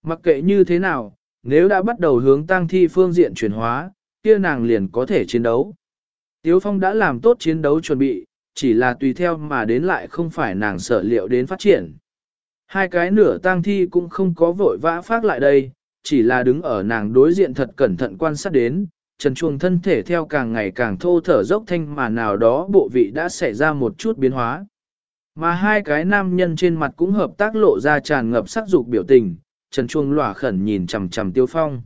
Speaker 1: Mặc kệ như thế nào, nếu đã bắt đầu hướng tăng thi phương diện chuyển hóa, kia nàng liền có thể chiến đấu. Tiếu Phong đã làm tốt chiến đấu chuẩn bị, chỉ là tùy theo mà đến lại không phải nàng sợ liệu đến phát triển. Hai cái nửa tang thi cũng không có vội vã phát lại đây, chỉ là đứng ở nàng đối diện thật cẩn thận quan sát đến, trần chuồng thân thể theo càng ngày càng thô thở dốc thanh mà nào đó bộ vị đã xảy ra một chút biến hóa. Mà hai cái nam nhân trên mặt cũng hợp tác lộ ra tràn ngập sắc dục biểu tình, trần Chuông lỏa khẩn nhìn chằm chằm tiêu phong.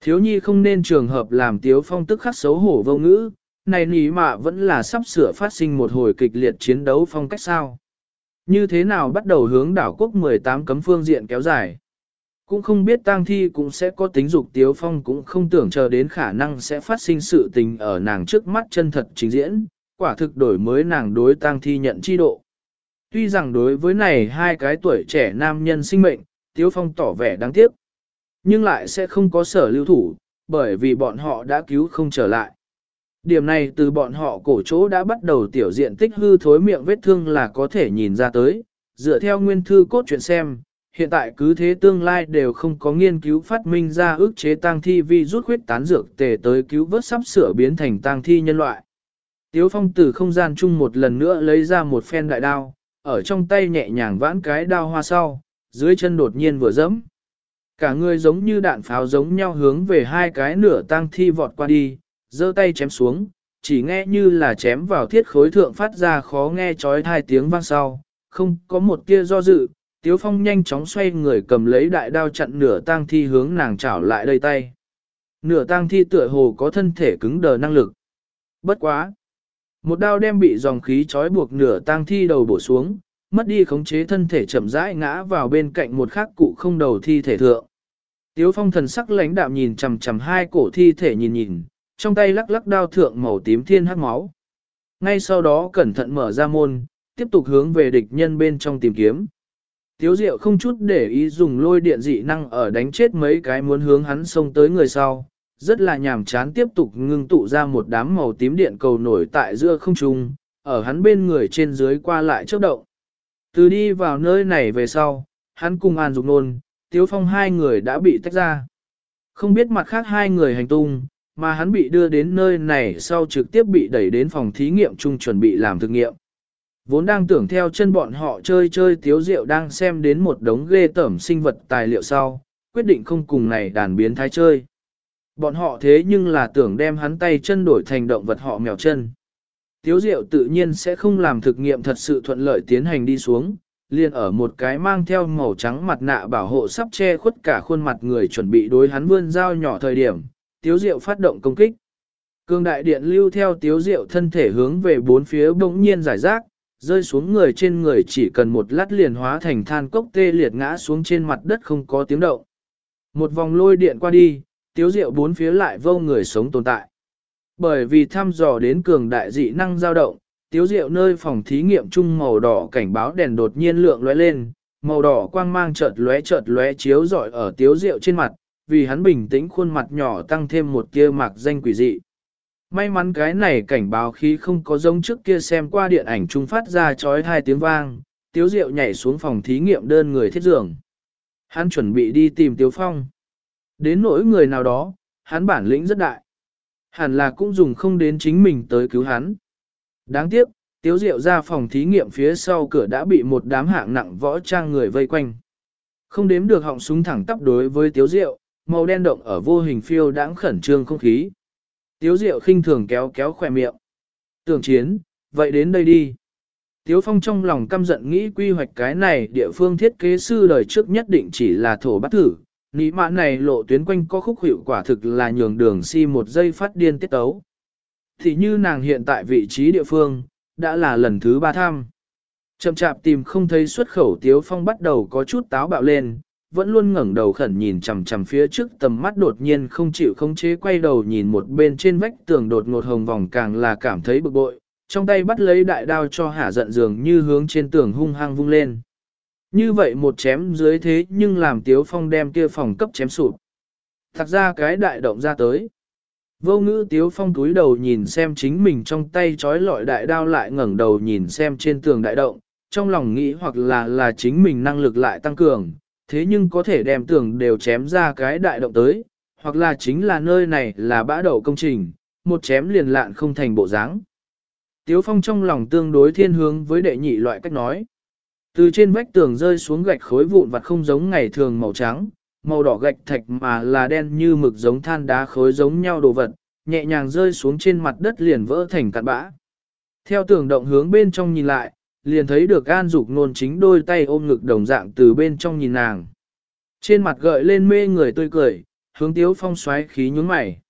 Speaker 1: Thiếu nhi không nên trường hợp làm tiếu phong tức khắc xấu hổ vô ngữ, này nỉ mạ vẫn là sắp sửa phát sinh một hồi kịch liệt chiến đấu phong cách sao. Như thế nào bắt đầu hướng đảo quốc 18 cấm phương diện kéo dài. Cũng không biết tang thi cũng sẽ có tính dục tiếu phong cũng không tưởng chờ đến khả năng sẽ phát sinh sự tình ở nàng trước mắt chân thật trình diễn, quả thực đổi mới nàng đối tang thi nhận chi độ. Tuy rằng đối với này hai cái tuổi trẻ nam nhân sinh mệnh, tiếu phong tỏ vẻ đáng tiếc, nhưng lại sẽ không có sở lưu thủ, bởi vì bọn họ đã cứu không trở lại. Điểm này từ bọn họ cổ chỗ đã bắt đầu tiểu diện tích hư thối miệng vết thương là có thể nhìn ra tới, dựa theo nguyên thư cốt truyện xem, hiện tại cứ thế tương lai đều không có nghiên cứu phát minh ra ước chế tang thi vi rút huyết tán dược tề tới cứu vớt sắp sửa biến thành tang thi nhân loại. Tiếu phong từ không gian chung một lần nữa lấy ra một phen đại đao, ở trong tay nhẹ nhàng vãn cái đao hoa sau, dưới chân đột nhiên vừa dẫm. Cả người giống như đạn pháo giống nhau hướng về hai cái nửa tang thi vọt qua đi, giơ tay chém xuống, chỉ nghe như là chém vào thiết khối thượng phát ra khó nghe chói hai tiếng vang sau, không có một tia do dự, Tiếu Phong nhanh chóng xoay người cầm lấy đại đao chặn nửa tang thi hướng nàng chảo lại đây tay. Nửa tang thi tựa hồ có thân thể cứng đờ năng lực. Bất quá. Một đao đem bị dòng khí trói buộc nửa tang thi đầu bổ xuống, mất đi khống chế thân thể chậm rãi ngã vào bên cạnh một khắc cụ không đầu thi thể thượng. Tiếu Phong thần sắc lãnh đạm nhìn chằm chằm hai cổ thi thể nhìn nhìn, trong tay lắc lắc đao thượng màu tím thiên hắc máu. Ngay sau đó cẩn thận mở ra môn, tiếp tục hướng về địch nhân bên trong tìm kiếm. Tiếu Diệu không chút để ý dùng lôi điện dị năng ở đánh chết mấy cái muốn hướng hắn xông tới người sau, rất là nhàm chán tiếp tục ngưng tụ ra một đám màu tím điện cầu nổi tại giữa không trung, ở hắn bên người trên dưới qua lại chớp động. Từ đi vào nơi này về sau, hắn cùng An Dục Nôn, Tiếu Phong hai người đã bị tách ra. Không biết mặt khác hai người hành tung, mà hắn bị đưa đến nơi này sau trực tiếp bị đẩy đến phòng thí nghiệm chung chuẩn bị làm thực nghiệm. Vốn đang tưởng theo chân bọn họ chơi chơi tiếu rượu đang xem đến một đống ghê tẩm sinh vật tài liệu sau, quyết định không cùng này đàn biến thái chơi. Bọn họ thế nhưng là tưởng đem hắn tay chân đổi thành động vật họ mèo chân. Tiếu diệu tự nhiên sẽ không làm thực nghiệm thật sự thuận lợi tiến hành đi xuống, liền ở một cái mang theo màu trắng mặt nạ bảo hộ sắp che khuất cả khuôn mặt người chuẩn bị đối hắn vươn dao nhỏ thời điểm, tiếu diệu phát động công kích. Cương đại điện lưu theo tiếu diệu thân thể hướng về bốn phía bỗng nhiên giải rác, rơi xuống người trên người chỉ cần một lát liền hóa thành than cốc tê liệt ngã xuống trên mặt đất không có tiếng động. Một vòng lôi điện qua đi, tiếu diệu bốn phía lại vô người sống tồn tại. Bởi vì thăm dò đến cường đại dị năng dao động, tiếu diệu nơi phòng thí nghiệm chung màu đỏ cảnh báo đèn đột nhiên lượng lóe lên, màu đỏ quang mang chợt lóe chợt lóe chiếu rọi ở tiếu diệu trên mặt, vì hắn bình tĩnh khuôn mặt nhỏ tăng thêm một kia mạc danh quỷ dị. May mắn cái này cảnh báo khí không có giống trước kia xem qua điện ảnh trung phát ra chói hai tiếng vang, tiếu diệu nhảy xuống phòng thí nghiệm đơn người thiết giường. Hắn chuẩn bị đi tìm tiếu phong. Đến nỗi người nào đó, hắn bản lĩnh rất đại. Hẳn là cũng dùng không đến chính mình tới cứu hắn. Đáng tiếc, tiếu diệu ra phòng thí nghiệm phía sau cửa đã bị một đám hạng nặng võ trang người vây quanh. Không đếm được họng súng thẳng tắp đối với tiếu diệu, màu đen động ở vô hình phiêu đáng khẩn trương không khí. Tiếu diệu khinh thường kéo kéo khỏe miệng. Tưởng chiến, vậy đến đây đi. Tiếu phong trong lòng căm giận nghĩ quy hoạch cái này địa phương thiết kế sư đời trước nhất định chỉ là thổ bắt thử. Nị mạ này lộ tuyến quanh có khúc hiệu quả thực là nhường đường si một giây phát điên tiết tấu. Thì như nàng hiện tại vị trí địa phương, đã là lần thứ ba thăm. Chậm chạp tìm không thấy xuất khẩu tiếu phong bắt đầu có chút táo bạo lên, vẫn luôn ngẩng đầu khẩn nhìn chằm chằm phía trước tầm mắt đột nhiên không chịu không chế quay đầu nhìn một bên trên vách tường đột ngột hồng vòng càng là cảm thấy bực bội, trong tay bắt lấy đại đao cho hả giận dường như hướng trên tường hung hăng vung lên. Như vậy một chém dưới thế nhưng làm tiếu phong đem kia phòng cấp chém sụp. Thật ra cái đại động ra tới. Vô ngữ tiếu phong túi đầu nhìn xem chính mình trong tay trói lọi đại đao lại ngẩng đầu nhìn xem trên tường đại động, trong lòng nghĩ hoặc là là chính mình năng lực lại tăng cường, thế nhưng có thể đem tường đều chém ra cái đại động tới, hoặc là chính là nơi này là bã đậu công trình, một chém liền lạn không thành bộ dáng. Tiếu phong trong lòng tương đối thiên hướng với đệ nhị loại cách nói. Từ trên vách tường rơi xuống gạch khối vụn vặt không giống ngày thường màu trắng, màu đỏ gạch thạch mà là đen như mực giống than đá khối giống nhau đồ vật, nhẹ nhàng rơi xuống trên mặt đất liền vỡ thành cạn bã. Theo tường động hướng bên trong nhìn lại, liền thấy được An Dục nôn chính đôi tay ôm ngực đồng dạng từ bên trong nhìn nàng. Trên mặt gợi lên mê người tươi cười, hướng Tiếu Phong xoáy khí nhún mày.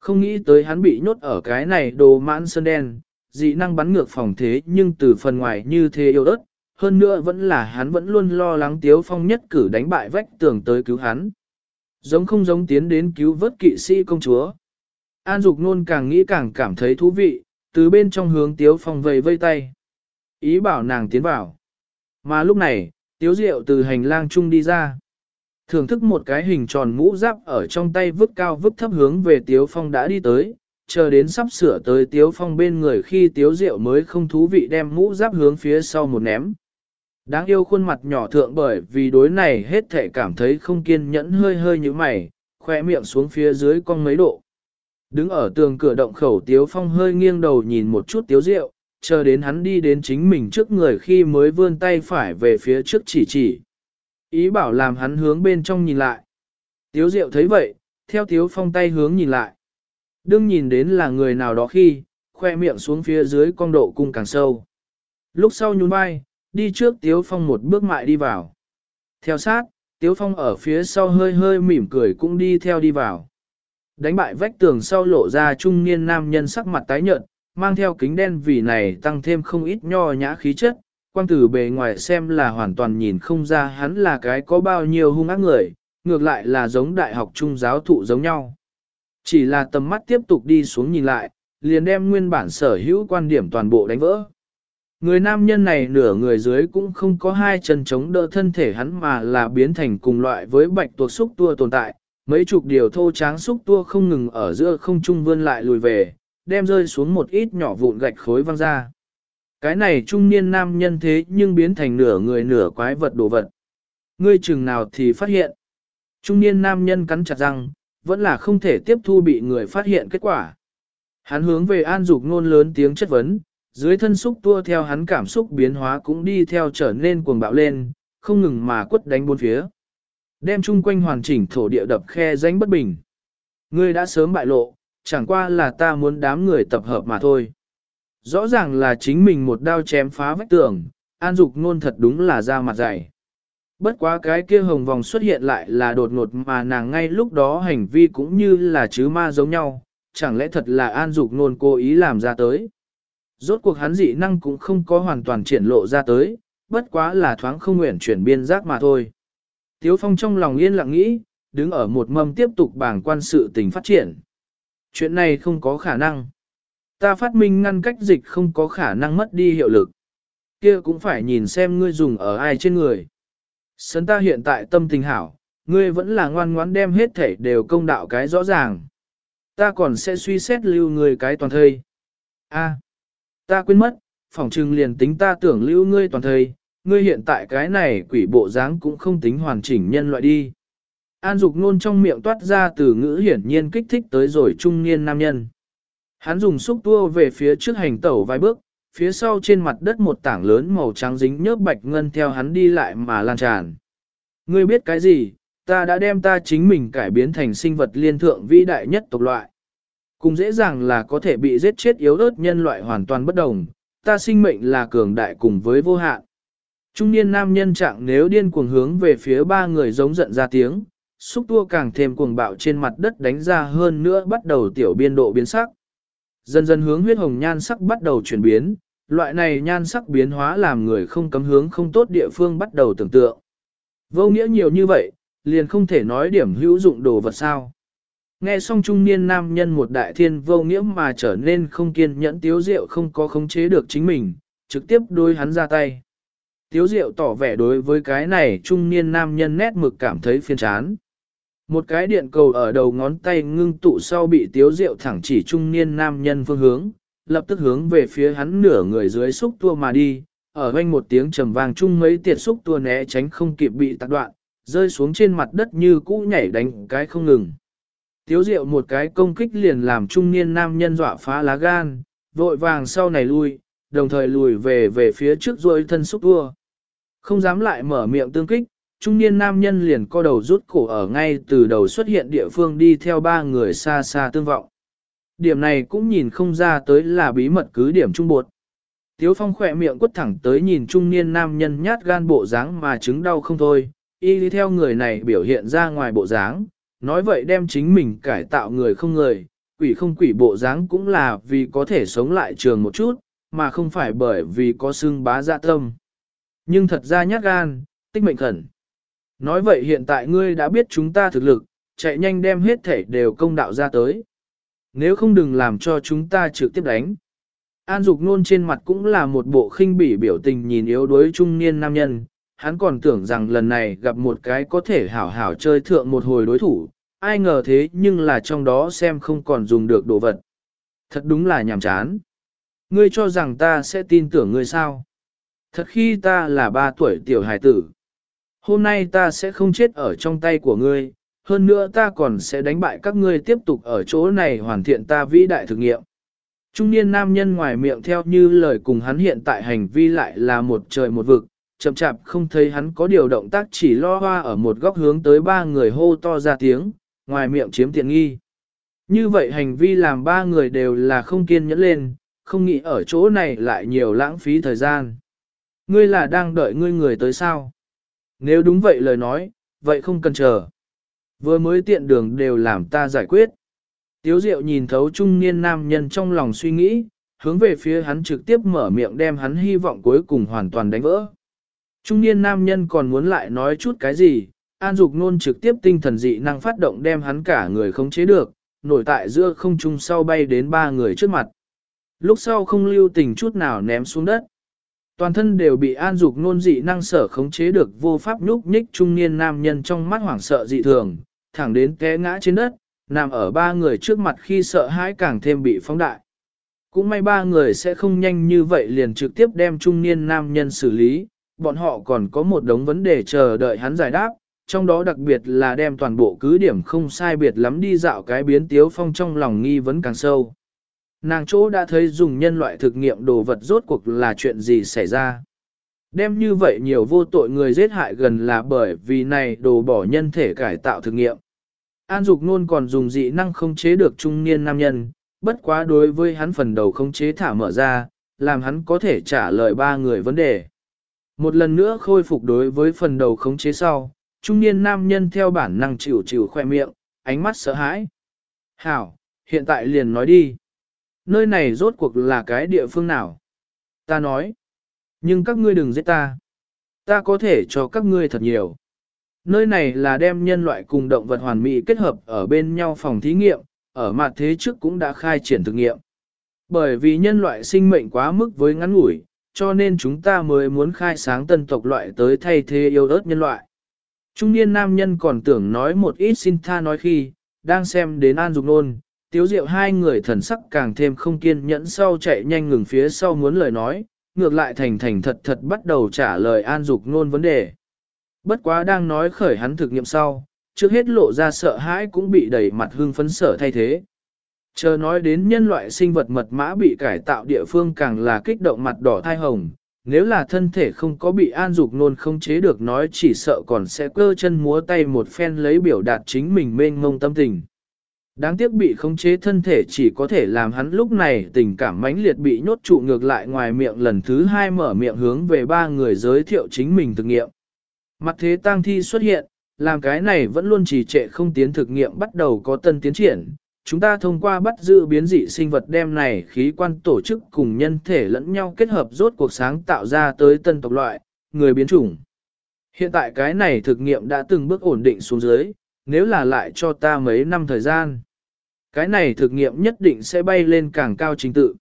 Speaker 1: Không nghĩ tới hắn bị nhốt ở cái này đồ mãn sơn đen, dị năng bắn ngược phòng thế nhưng từ phần ngoài như thế yêu đất, hơn nữa vẫn là hắn vẫn luôn lo lắng Tiếu Phong nhất cử đánh bại vách tường tới cứu hắn. Giống không giống tiến đến cứu vớt kỵ sĩ công chúa. An Dục nôn càng nghĩ càng cảm thấy thú vị, từ bên trong hướng Tiếu Phong vầy vây tay. Ý bảo nàng tiến vào. Mà lúc này, Tiếu Diệu từ hành lang chung đi ra. Thưởng thức một cái hình tròn mũ giáp ở trong tay vứt cao vứt thấp hướng về Tiếu Phong đã đi tới, chờ đến sắp sửa tới Tiếu Phong bên người khi Tiếu Diệu mới không thú vị đem mũ giáp hướng phía sau một ném. Đáng yêu khuôn mặt nhỏ thượng bởi vì đối này hết thể cảm thấy không kiên nhẫn hơi hơi như mày, khoe miệng xuống phía dưới con mấy độ. Đứng ở tường cửa động khẩu Tiếu Phong hơi nghiêng đầu nhìn một chút Tiếu Diệu, chờ đến hắn đi đến chính mình trước người khi mới vươn tay phải về phía trước chỉ chỉ. Ý bảo làm hắn hướng bên trong nhìn lại. Tiếu Diệu thấy vậy, theo Tiếu Phong tay hướng nhìn lại. Đương nhìn đến là người nào đó khi, khoe miệng xuống phía dưới con độ cung càng sâu. Lúc sau nhún vai, đi trước Tiếu Phong một bước mại đi vào. Theo sát, Tiếu Phong ở phía sau hơi hơi mỉm cười cũng đi theo đi vào. Đánh bại vách tường sau lộ ra trung niên nam nhân sắc mặt tái nhợt, mang theo kính đen vì này tăng thêm không ít nho nhã khí chất, quang tử bề ngoài xem là hoàn toàn nhìn không ra hắn là cái có bao nhiêu hung ác người, ngược lại là giống đại học trung giáo thụ giống nhau. Chỉ là tầm mắt tiếp tục đi xuống nhìn lại, liền đem nguyên bản sở hữu quan điểm toàn bộ đánh vỡ. Người nam nhân này nửa người dưới cũng không có hai chân chống đỡ thân thể hắn mà là biến thành cùng loại với bạch tuộc xúc tua tồn tại, mấy chục điều thô tráng xúc tua không ngừng ở giữa không trung vươn lại lùi về, đem rơi xuống một ít nhỏ vụn gạch khối văng ra. Cái này trung niên nam nhân thế nhưng biến thành nửa người nửa quái vật đồ vật. Ngươi chừng nào thì phát hiện. Trung niên nam nhân cắn chặt răng, vẫn là không thể tiếp thu bị người phát hiện kết quả. Hắn hướng về an dục ngôn lớn tiếng chất vấn, dưới thân xúc tua theo hắn cảm xúc biến hóa cũng đi theo trở nên cuồng bạo lên, không ngừng mà quất đánh bốn phía. Đem chung quanh hoàn chỉnh thổ địa đập khe danh bất bình. Ngươi đã sớm bại lộ, chẳng qua là ta muốn đám người tập hợp mà thôi. Rõ ràng là chính mình một đao chém phá vách tường, an dục ngôn thật đúng là ra mặt dày. Bất quá cái kia hồng vòng xuất hiện lại là đột ngột mà nàng ngay lúc đó hành vi cũng như là chứ ma giống nhau, chẳng lẽ thật là An Dục ngôn cố ý làm ra tới. Rốt cuộc hắn dị năng cũng không có hoàn toàn triển lộ ra tới, bất quá là thoáng không nguyện chuyển biên giác mà thôi. Tiếu Phong trong lòng yên lặng nghĩ, đứng ở một mâm tiếp tục bảng quan sự tình phát triển. Chuyện này không có khả năng. Ta phát minh ngăn cách dịch không có khả năng mất đi hiệu lực. Kia cũng phải nhìn xem ngươi dùng ở ai trên người. Sấn ta hiện tại tâm tình hảo, ngươi vẫn là ngoan ngoãn đem hết thể đều công đạo cái rõ ràng. Ta còn sẽ suy xét lưu người cái toàn thây. A, ta quên mất, phỏng trừng liền tính ta tưởng lưu ngươi toàn thời, ngươi hiện tại cái này quỷ bộ dáng cũng không tính hoàn chỉnh nhân loại đi. An Dục nôn trong miệng toát ra từ ngữ hiển nhiên kích thích tới rồi trung niên nam nhân. Hắn dùng xúc tua về phía trước hành tẩu vài bước, phía sau trên mặt đất một tảng lớn màu trắng dính nhớp bạch ngân theo hắn đi lại mà lan tràn. Ngươi biết cái gì, ta đã đem ta chính mình cải biến thành sinh vật liên thượng vĩ đại nhất tộc loại. Cùng dễ dàng là có thể bị giết chết yếu ớt nhân loại hoàn toàn bất đồng, ta sinh mệnh là cường đại cùng với vô hạn. Trung niên nam nhân trạng nếu điên cuồng hướng về phía ba người giống giận ra tiếng, xúc tua càng thêm cuồng bạo trên mặt đất đánh ra hơn nữa bắt đầu tiểu biên độ biến sắc. Dần dần hướng huyết hồng nhan sắc bắt đầu chuyển biến, loại này nhan sắc biến hóa làm người không cấm hướng không tốt địa phương bắt đầu tưởng tượng. Vô nghĩa nhiều như vậy, liền không thể nói điểm hữu dụng đồ vật sao. Nghe xong trung niên nam nhân một đại thiên vô nghĩa mà trở nên không kiên nhẫn tiếu diệu không có khống chế được chính mình, trực tiếp đối hắn ra tay. Tiếu diệu tỏ vẻ đối với cái này trung niên nam nhân nét mực cảm thấy phiền chán. Một cái điện cầu ở đầu ngón tay ngưng tụ sau bị tiếu diệu thẳng chỉ trung niên nam nhân phương hướng, lập tức hướng về phía hắn nửa người dưới xúc tua mà đi, ở quanh một tiếng trầm vang chung mấy tiệt xúc tua né tránh không kịp bị tạc đoạn, rơi xuống trên mặt đất như cũ nhảy đánh cái không ngừng. Tiếu diệu một cái công kích liền làm trung niên nam nhân dọa phá lá gan, vội vàng sau này lui, đồng thời lùi về về phía trước rồi thân xúc tua. Không dám lại mở miệng tương kích, trung niên nam nhân liền co đầu rút cổ ở ngay từ đầu xuất hiện địa phương đi theo ba người xa xa tương vọng. Điểm này cũng nhìn không ra tới là bí mật cứ điểm trung bột. Tiếu phong khỏe miệng quất thẳng tới nhìn trung niên nam nhân nhát gan bộ dáng mà chứng đau không thôi, y đi theo người này biểu hiện ra ngoài bộ dáng, nói vậy đem chính mình cải tạo người không người, quỷ không quỷ bộ dáng cũng là vì có thể sống lại trường một chút, mà không phải bởi vì có xương bá dạ tâm. Nhưng thật ra nhát gan, tích mệnh khẩn. Nói vậy hiện tại ngươi đã biết chúng ta thực lực, chạy nhanh đem hết thể đều công đạo ra tới. Nếu không đừng làm cho chúng ta trực tiếp đánh. An Dục Nôn trên mặt cũng là một bộ khinh bỉ biểu tình nhìn yếu đuối trung niên nam nhân, hắn còn tưởng rằng lần này gặp một cái có thể hảo hảo chơi thượng một hồi đối thủ, ai ngờ thế nhưng là trong đó xem không còn dùng được đồ vật. Thật đúng là nhàm chán. Ngươi cho rằng ta sẽ tin tưởng ngươi sao? Thật khi ta là ba tuổi tiểu hài tử. Hôm nay ta sẽ không chết ở trong tay của ngươi, hơn nữa ta còn sẽ đánh bại các ngươi tiếp tục ở chỗ này hoàn thiện ta vĩ đại thực nghiệm. Trung niên nam nhân ngoài miệng theo như lời cùng hắn hiện tại hành vi lại là một trời một vực, chậm chạp không thấy hắn có điều động tác chỉ lo hoa ở một góc hướng tới ba người hô to ra tiếng, ngoài miệng chiếm tiện nghi. Như vậy hành vi làm ba người đều là không kiên nhẫn lên, không nghĩ ở chỗ này lại nhiều lãng phí thời gian. Ngươi là đang đợi ngươi người tới sao? Nếu đúng vậy lời nói, vậy không cần chờ. Vừa mới tiện đường đều làm ta giải quyết. Tiếu diệu nhìn thấu trung niên nam nhân trong lòng suy nghĩ, hướng về phía hắn trực tiếp mở miệng đem hắn hy vọng cuối cùng hoàn toàn đánh vỡ. Trung niên nam nhân còn muốn lại nói chút cái gì, an dục nôn trực tiếp tinh thần dị năng phát động đem hắn cả người không chế được, nổi tại giữa không trung sau bay đến ba người trước mặt. Lúc sau không lưu tình chút nào ném xuống đất. Toàn thân đều bị an dục nôn dị năng sở khống chế được vô pháp nhúc nhích trung niên nam nhân trong mắt hoảng sợ dị thường, thẳng đến té ngã trên đất, nằm ở ba người trước mặt khi sợ hãi càng thêm bị phóng đại. Cũng may ba người sẽ không nhanh như vậy liền trực tiếp đem trung niên nam nhân xử lý, bọn họ còn có một đống vấn đề chờ đợi hắn giải đáp, trong đó đặc biệt là đem toàn bộ cứ điểm không sai biệt lắm đi dạo cái biến tiếu phong trong lòng nghi vấn càng sâu. Nàng chỗ đã thấy dùng nhân loại thực nghiệm đồ vật rốt cuộc là chuyện gì xảy ra. Đem như vậy nhiều vô tội người giết hại gần là bởi vì này đồ bỏ nhân thể cải tạo thực nghiệm. An Dục Nôn còn dùng dị năng không chế được trung niên nam nhân, bất quá đối với hắn phần đầu không chế thả mở ra, làm hắn có thể trả lời ba người vấn đề. Một lần nữa khôi phục đối với phần đầu khống chế sau, trung niên nam nhân theo bản năng chịu chịu khoe miệng, ánh mắt sợ hãi. Hảo, hiện tại liền nói đi. Nơi này rốt cuộc là cái địa phương nào? Ta nói. Nhưng các ngươi đừng giết ta. Ta có thể cho các ngươi thật nhiều. Nơi này là đem nhân loại cùng động vật hoàn mỹ kết hợp ở bên nhau phòng thí nghiệm, ở mặt thế trước cũng đã khai triển thực nghiệm. Bởi vì nhân loại sinh mệnh quá mức với ngắn ngủi, cho nên chúng ta mới muốn khai sáng tân tộc loại tới thay thế yêu ớt nhân loại. Trung niên nam nhân còn tưởng nói một ít xin tha nói khi, đang xem đến An Dục Nôn, tiếu diệu hai người thần sắc càng thêm không kiên nhẫn sau chạy nhanh ngừng phía sau muốn lời nói, ngược lại thành thành thật thật bắt đầu trả lời An Dục Nôn vấn đề. Bất quá đang nói khởi hắn thực nghiệm sau, trước hết lộ ra sợ hãi cũng bị đẩy mặt hương phấn sở thay thế. Chờ nói đến nhân loại sinh vật mật mã bị cải tạo địa phương càng là kích động mặt đỏ thai hồng, nếu là thân thể không có bị an dục nôn không chế được nói chỉ sợ còn sẽ cơ chân múa tay một phen lấy biểu đạt chính mình mênh mông tâm tình. Đáng tiếc bị khống chế thân thể chỉ có thể làm hắn lúc này tình cảm mãnh liệt bị nhốt trụ ngược lại ngoài miệng lần thứ hai mở miệng hướng về ba người giới thiệu chính mình thực nghiệm. Mặt thế tang thi xuất hiện, làm cái này vẫn luôn trì trệ không tiến thực nghiệm bắt đầu có tân tiến triển. Chúng ta thông qua bắt giữ biến dị sinh vật đem này khí quan tổ chức cùng nhân thể lẫn nhau kết hợp rốt cuộc sáng tạo ra tới tân tộc loại, người biến chủng. Hiện tại cái này thực nghiệm đã từng bước ổn định xuống dưới, nếu là lại cho ta mấy năm thời gian. Cái này thực nghiệm nhất định sẽ bay lên càng cao trình tự.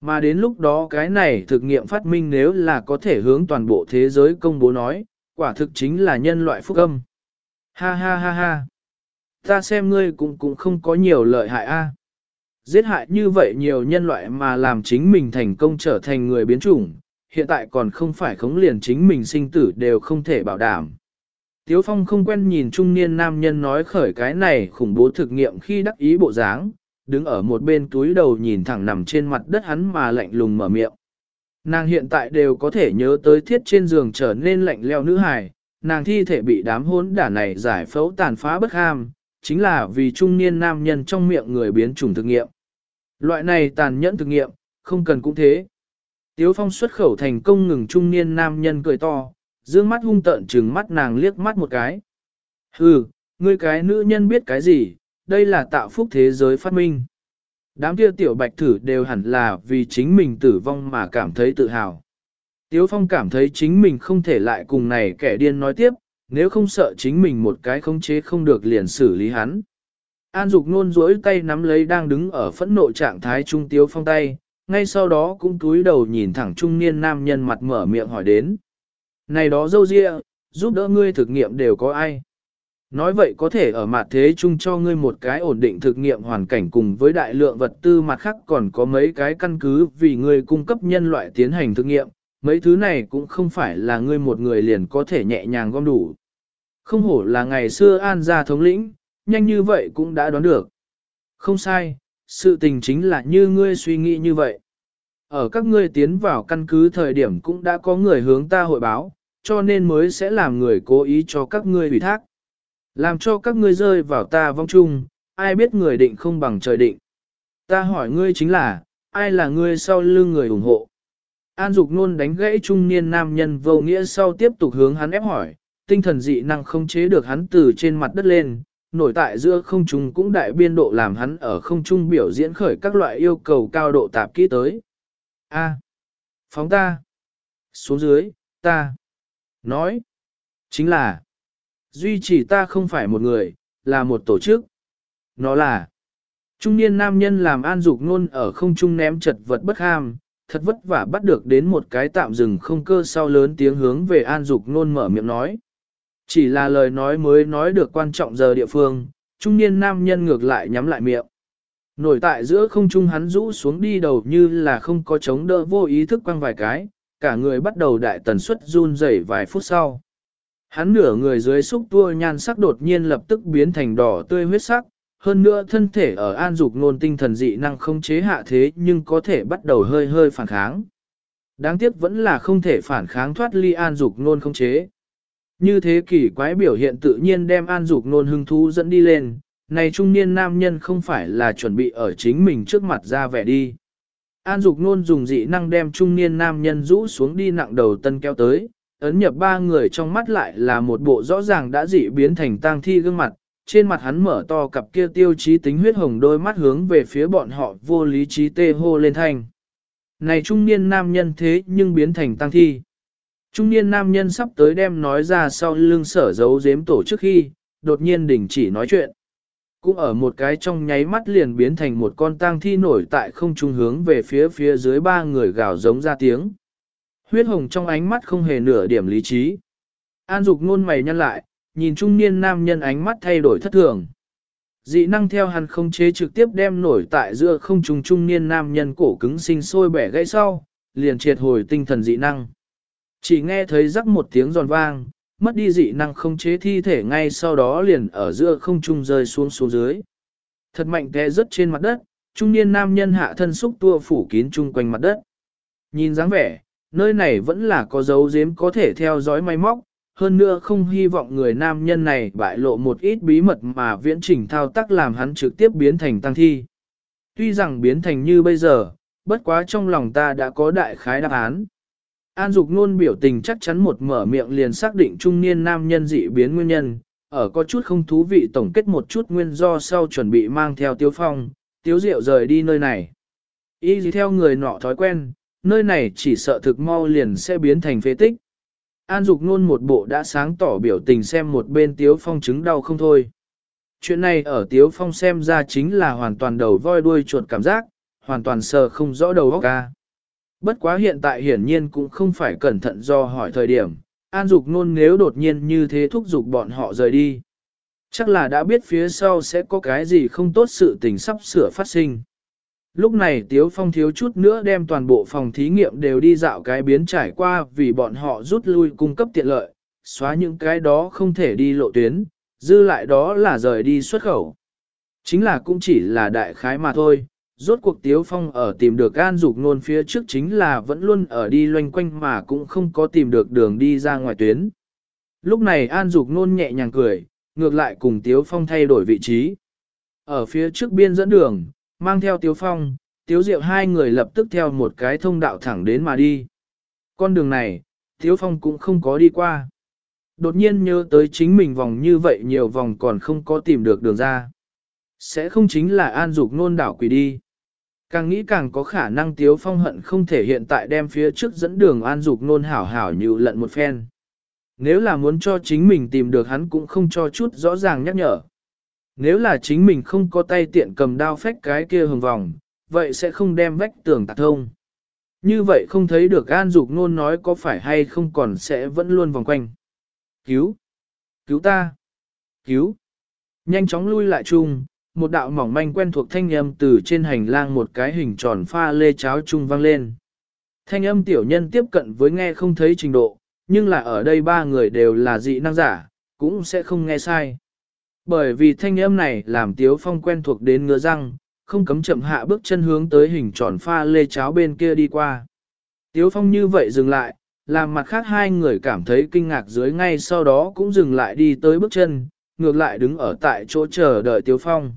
Speaker 1: Mà đến lúc đó cái này thực nghiệm phát minh nếu là có thể hướng toàn bộ thế giới công bố nói, quả thực chính là nhân loại phúc âm. Ha ha ha ha. Ta xem ngươi cũng cũng không có nhiều lợi hại a. Giết hại như vậy nhiều nhân loại mà làm chính mình thành công trở thành người biến chủng, hiện tại còn không phải khống liền chính mình sinh tử đều không thể bảo đảm. Tiếu Phong không quen nhìn trung niên nam nhân nói khởi cái này khủng bố thực nghiệm khi đắc ý bộ dáng, đứng ở một bên túi đầu nhìn thẳng nằm trên mặt đất hắn mà lạnh lùng mở miệng. Nàng hiện tại đều có thể nhớ tới thiết trên giường trở nên lạnh leo nữ hài, nàng thi thể bị đám hốn đả này giải phẫu tàn phá bất ham, chính là vì trung niên nam nhân trong miệng người biến chủng thực nghiệm. Loại này tàn nhẫn thực nghiệm, không cần cũng thế. Tiếu phong xuất khẩu thành công ngừng trung niên nam nhân cười to, dương mắt hung tợn trừng mắt nàng liếc mắt một cái. Hừ, ngươi cái nữ nhân biết cái gì, đây là tạo phúc thế giới phát minh. Đám kia tiểu bạch thử đều hẳn là vì chính mình tử vong mà cảm thấy tự hào. Tiếu Phong cảm thấy chính mình không thể lại cùng này kẻ điên nói tiếp, nếu không sợ chính mình một cái khống chế không được liền xử lý hắn. An Dục nôn rỗi tay nắm lấy đang đứng ở phẫn nộ trạng thái trung Tiếu Phong tay, ngay sau đó cũng túi đầu nhìn thẳng trung niên nam nhân mặt mở miệng hỏi đến. Này đó dâu ria, giúp đỡ ngươi thực nghiệm đều có ai? Nói vậy có thể ở mặt thế chung cho ngươi một cái ổn định thực nghiệm hoàn cảnh cùng với đại lượng vật tư mặt khác còn có mấy cái căn cứ vì ngươi cung cấp nhân loại tiến hành thực nghiệm, mấy thứ này cũng không phải là ngươi một người liền có thể nhẹ nhàng gom đủ. Không hổ là ngày xưa an gia thống lĩnh, nhanh như vậy cũng đã đoán được. Không sai, sự tình chính là như ngươi suy nghĩ như vậy. Ở các ngươi tiến vào căn cứ thời điểm cũng đã có người hướng ta hội báo, cho nên mới sẽ làm người cố ý cho các ngươi ủy thác. Làm cho các ngươi rơi vào ta vong chung, ai biết người định không bằng trời định. Ta hỏi ngươi chính là, ai là ngươi sau lưng người ủng hộ? An Dục Nôn đánh gãy trung niên nam nhân vô nghĩa sau tiếp tục hướng hắn ép hỏi, tinh thần dị năng không chế được hắn từ trên mặt đất lên, nổi tại giữa không trung cũng đại biên độ làm hắn ở không trung biểu diễn khởi các loại yêu cầu cao độ tạp kỹ tới. A. phóng ta. Xuống dưới, ta. Nói. Chính là. Duy chỉ ta không phải một người, là một tổ chức. Nó là. Trung niên nam nhân làm an dục nôn ở không trung ném chật vật bất ham, thật vất vả bắt được đến một cái tạm dừng không cơ sau lớn tiếng hướng về an dục nôn mở miệng nói. Chỉ là lời nói mới nói được quan trọng giờ địa phương, trung niên nam nhân ngược lại nhắm lại miệng. Nổi tại giữa không trung hắn rũ xuống đi đầu như là không có chống đỡ vô ý thức quăng vài cái, cả người bắt đầu đại tần suất run rẩy vài phút sau. Hắn nửa người dưới xúc tua nhan sắc đột nhiên lập tức biến thành đỏ tươi huyết sắc, hơn nữa thân thể ở an dục nôn tinh thần dị năng không chế hạ thế nhưng có thể bắt đầu hơi hơi phản kháng. Đáng tiếc vẫn là không thể phản kháng thoát ly an dục nôn không chế. Như thế kỷ quái biểu hiện tự nhiên đem an dục nôn hưng thú dẫn đi lên, này trung niên nam nhân không phải là chuẩn bị ở chính mình trước mặt ra vẻ đi. An dục nôn dùng dị năng đem trung niên nam nhân rũ xuống đi nặng đầu tân kéo tới, ấn nhập ba người trong mắt lại là một bộ rõ ràng đã dị biến thành tang thi gương mặt, trên mặt hắn mở to cặp kia tiêu chí tính huyết hồng đôi mắt hướng về phía bọn họ vô lý trí tê hô lên thanh. Này trung niên nam nhân thế nhưng biến thành tăng thi. Trung niên nam nhân sắp tới đem nói ra sau lưng sở giấu giếm tổ trước khi, đột nhiên đình chỉ nói chuyện. Cũng ở một cái trong nháy mắt liền biến thành một con tang thi nổi tại không trung hướng về phía phía dưới ba người gào giống ra tiếng. Huyết hồng trong ánh mắt không hề nửa điểm lý trí. An dục nôn mày nhăn lại, nhìn trung niên nam nhân ánh mắt thay đổi thất thường. Dị năng theo hắn không chế trực tiếp đem nổi tại giữa không trung trung niên nam nhân cổ cứng sinh sôi bẻ gãy sau, liền triệt hồi tinh thần dị năng. Chỉ nghe thấy rắc một tiếng giòn vang, mất đi dị năng không chế thi thể ngay sau đó liền ở giữa không trung rơi xuống xuống dưới. Thật mạnh té rớt trên mặt đất, trung niên nam nhân hạ thân xúc tua phủ kín chung quanh mặt đất. Nhìn dáng vẻ, nơi này vẫn là có dấu giếm có thể theo dõi máy móc, hơn nữa không hy vọng người nam nhân này bại lộ một ít bí mật mà viễn trình thao tác làm hắn trực tiếp biến thành tăng thi. Tuy rằng biến thành như bây giờ, bất quá trong lòng ta đã có đại khái đáp án. An Dục luôn biểu tình chắc chắn một mở miệng liền xác định trung niên nam nhân dị biến nguyên nhân, ở có chút không thú vị tổng kết một chút nguyên do sau chuẩn bị mang theo Tiếu Phong, Tiếu Diệu rời đi nơi này. Y theo người nọ thói quen, nơi này chỉ sợ thực mau liền sẽ biến thành phế tích. An Dục Nôn một bộ đã sáng tỏ biểu tình xem một bên Tiếu Phong chứng đau không thôi. Chuyện này ở Tiếu Phong xem ra chính là hoàn toàn đầu voi đuôi chuột cảm giác, hoàn toàn sờ không rõ đầu óc ca. Bất quá hiện tại hiển nhiên cũng không phải cẩn thận do hỏi thời điểm, An Dục Nôn nếu đột nhiên như thế thúc giục bọn họ rời đi. Chắc là đã biết phía sau sẽ có cái gì không tốt sự tình sắp sửa phát sinh. Lúc này Tiếu Phong thiếu chút nữa đem toàn bộ phòng thí nghiệm đều đi dạo cái biến trải qua vì bọn họ rút lui cung cấp tiện lợi, xóa những cái đó không thể đi lộ tuyến, dư lại đó là rời đi xuất khẩu. Chính là cũng chỉ là đại khái mà thôi, rốt cuộc Tiếu Phong ở tìm được An Dục Nôn phía trước chính là vẫn luôn ở đi loanh quanh mà cũng không có tìm được đường đi ra ngoài tuyến. Lúc này An Dục Nôn nhẹ nhàng cười, ngược lại cùng Tiếu Phong thay đổi vị trí. Ở phía trước biên dẫn đường, mang theo Tiếu Phong, Tiếu Diệu hai người lập tức theo một cái thông đạo thẳng đến mà đi. Con đường này, Tiếu Phong cũng không có đi qua. Đột nhiên nhớ tới chính mình vòng như vậy nhiều vòng còn không có tìm được đường ra. Sẽ không chính là an dục nôn đảo quỷ đi. Càng nghĩ càng có khả năng Tiếu Phong hận không thể hiện tại đem phía trước dẫn đường an dục nôn hảo hảo như lận một phen. Nếu là muốn cho chính mình tìm được hắn cũng không cho chút rõ ràng nhắc nhở. Nếu là chính mình không có tay tiện cầm đao phách cái kia hừng vòng, vậy sẽ không đem vách tường tạc thông. Như vậy không thấy được an dục nôn nói có phải hay không còn sẽ vẫn luôn vòng quanh. Cứu! Cứu ta! Cứu! Nhanh chóng lui lại chung, một đạo mỏng manh quen thuộc thanh âm từ trên hành lang một cái hình tròn pha lê cháo chung vang lên. Thanh âm tiểu nhân tiếp cận với nghe không thấy trình độ, nhưng là ở đây ba người đều là dị năng giả, cũng sẽ không nghe sai. Bởi vì thanh âm này làm Tiếu Phong quen thuộc đến ngứa răng, không cấm chậm hạ bước chân hướng tới hình tròn pha lê cháo bên kia đi qua. Tiếu Phong như vậy dừng lại, làm mặt khác hai người cảm thấy kinh ngạc dưới ngay sau đó cũng dừng lại đi tới bước chân, ngược lại đứng ở tại chỗ chờ đợi Tiếu Phong.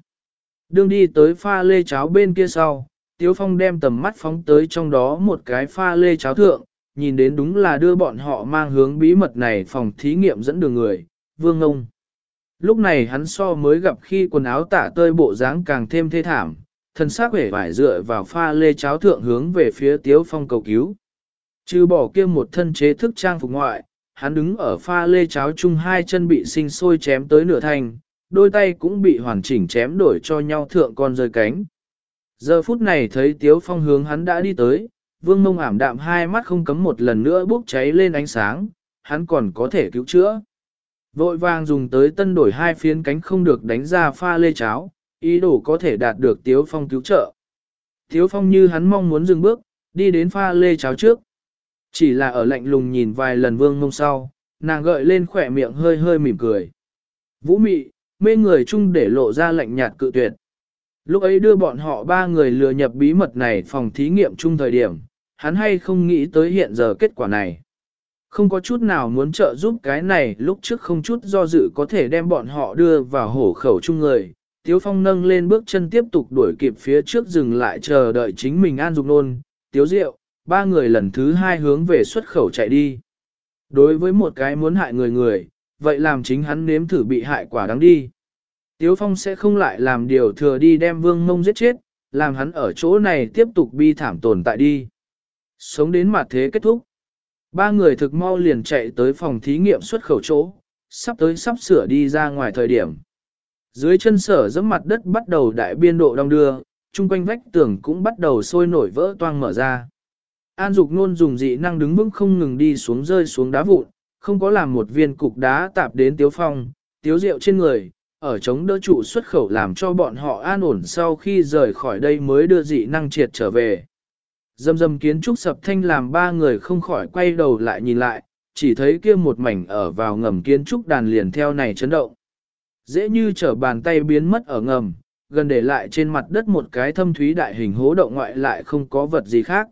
Speaker 1: Đương đi tới pha lê cháo bên kia sau, Tiếu Phong đem tầm mắt phóng tới trong đó một cái pha lê cháo thượng, nhìn đến đúng là đưa bọn họ mang hướng bí mật này phòng thí nghiệm dẫn đường người, Vương Ngông. Lúc này hắn so mới gặp khi quần áo tả tơi bộ dáng càng thêm thê thảm, thân xác vẻ vải dựa vào pha lê cháo thượng hướng về phía Tiếu Phong cầu cứu. Trừ bỏ kia một thân chế thức trang phục ngoại, hắn đứng ở pha lê cháo chung hai chân bị sinh sôi chém tới nửa thành, đôi tay cũng bị hoàn chỉnh chém đổi cho nhau thượng con rơi cánh. Giờ phút này thấy Tiếu Phong hướng hắn đã đi tới, vương mông ảm đạm hai mắt không cấm một lần nữa bốc cháy lên ánh sáng, hắn còn có thể cứu chữa. Vội vàng dùng tới tân đổi hai phiến cánh không được đánh ra pha lê cháo, ý đồ có thể đạt được Tiếu Phong cứu trợ. Tiếu Phong như hắn mong muốn dừng bước, đi đến pha lê cháo trước. Chỉ là ở lạnh lùng nhìn vài lần vương mông sau, nàng gợi lên khỏe miệng hơi hơi mỉm cười. Vũ mị, mê người chung để lộ ra lạnh nhạt cự tuyệt. Lúc ấy đưa bọn họ ba người lừa nhập bí mật này phòng thí nghiệm chung thời điểm, hắn hay không nghĩ tới hiện giờ kết quả này. Không có chút nào muốn trợ giúp cái này lúc trước không chút do dự có thể đem bọn họ đưa vào hổ khẩu chung người. Tiếu Phong nâng lên bước chân tiếp tục đuổi kịp phía trước dừng lại chờ đợi chính mình an dục nôn. Tiếu Diệu, ba người lần thứ hai hướng về xuất khẩu chạy đi. Đối với một cái muốn hại người người, vậy làm chính hắn nếm thử bị hại quả đáng đi. Tiếu Phong sẽ không lại làm điều thừa đi đem vương mông giết chết, làm hắn ở chỗ này tiếp tục bi thảm tồn tại đi. Sống đến mặt thế kết thúc. Ba người thực mau liền chạy tới phòng thí nghiệm xuất khẩu chỗ, sắp tới sắp sửa đi ra ngoài thời điểm. Dưới chân sở dẫm mặt đất bắt đầu đại biên độ đong đưa, chung quanh vách tường cũng bắt đầu sôi nổi vỡ toang mở ra. An Dục Nôn dùng dị năng đứng vững không ngừng đi xuống rơi xuống đá vụn, không có làm một viên cục đá tạp đến Tiếu Phong, Tiếu Diệu trên người, ở chống đỡ trụ xuất khẩu làm cho bọn họ an ổn sau khi rời khỏi đây mới đưa dị năng triệt trở về dầm dầm kiến trúc sập thanh làm ba người không khỏi quay đầu lại nhìn lại, chỉ thấy kia một mảnh ở vào ngầm kiến trúc đàn liền theo này chấn động. Dễ như trở bàn tay biến mất ở ngầm, gần để lại trên mặt đất một cái thâm thúy đại hình hố động ngoại lại không có vật gì khác.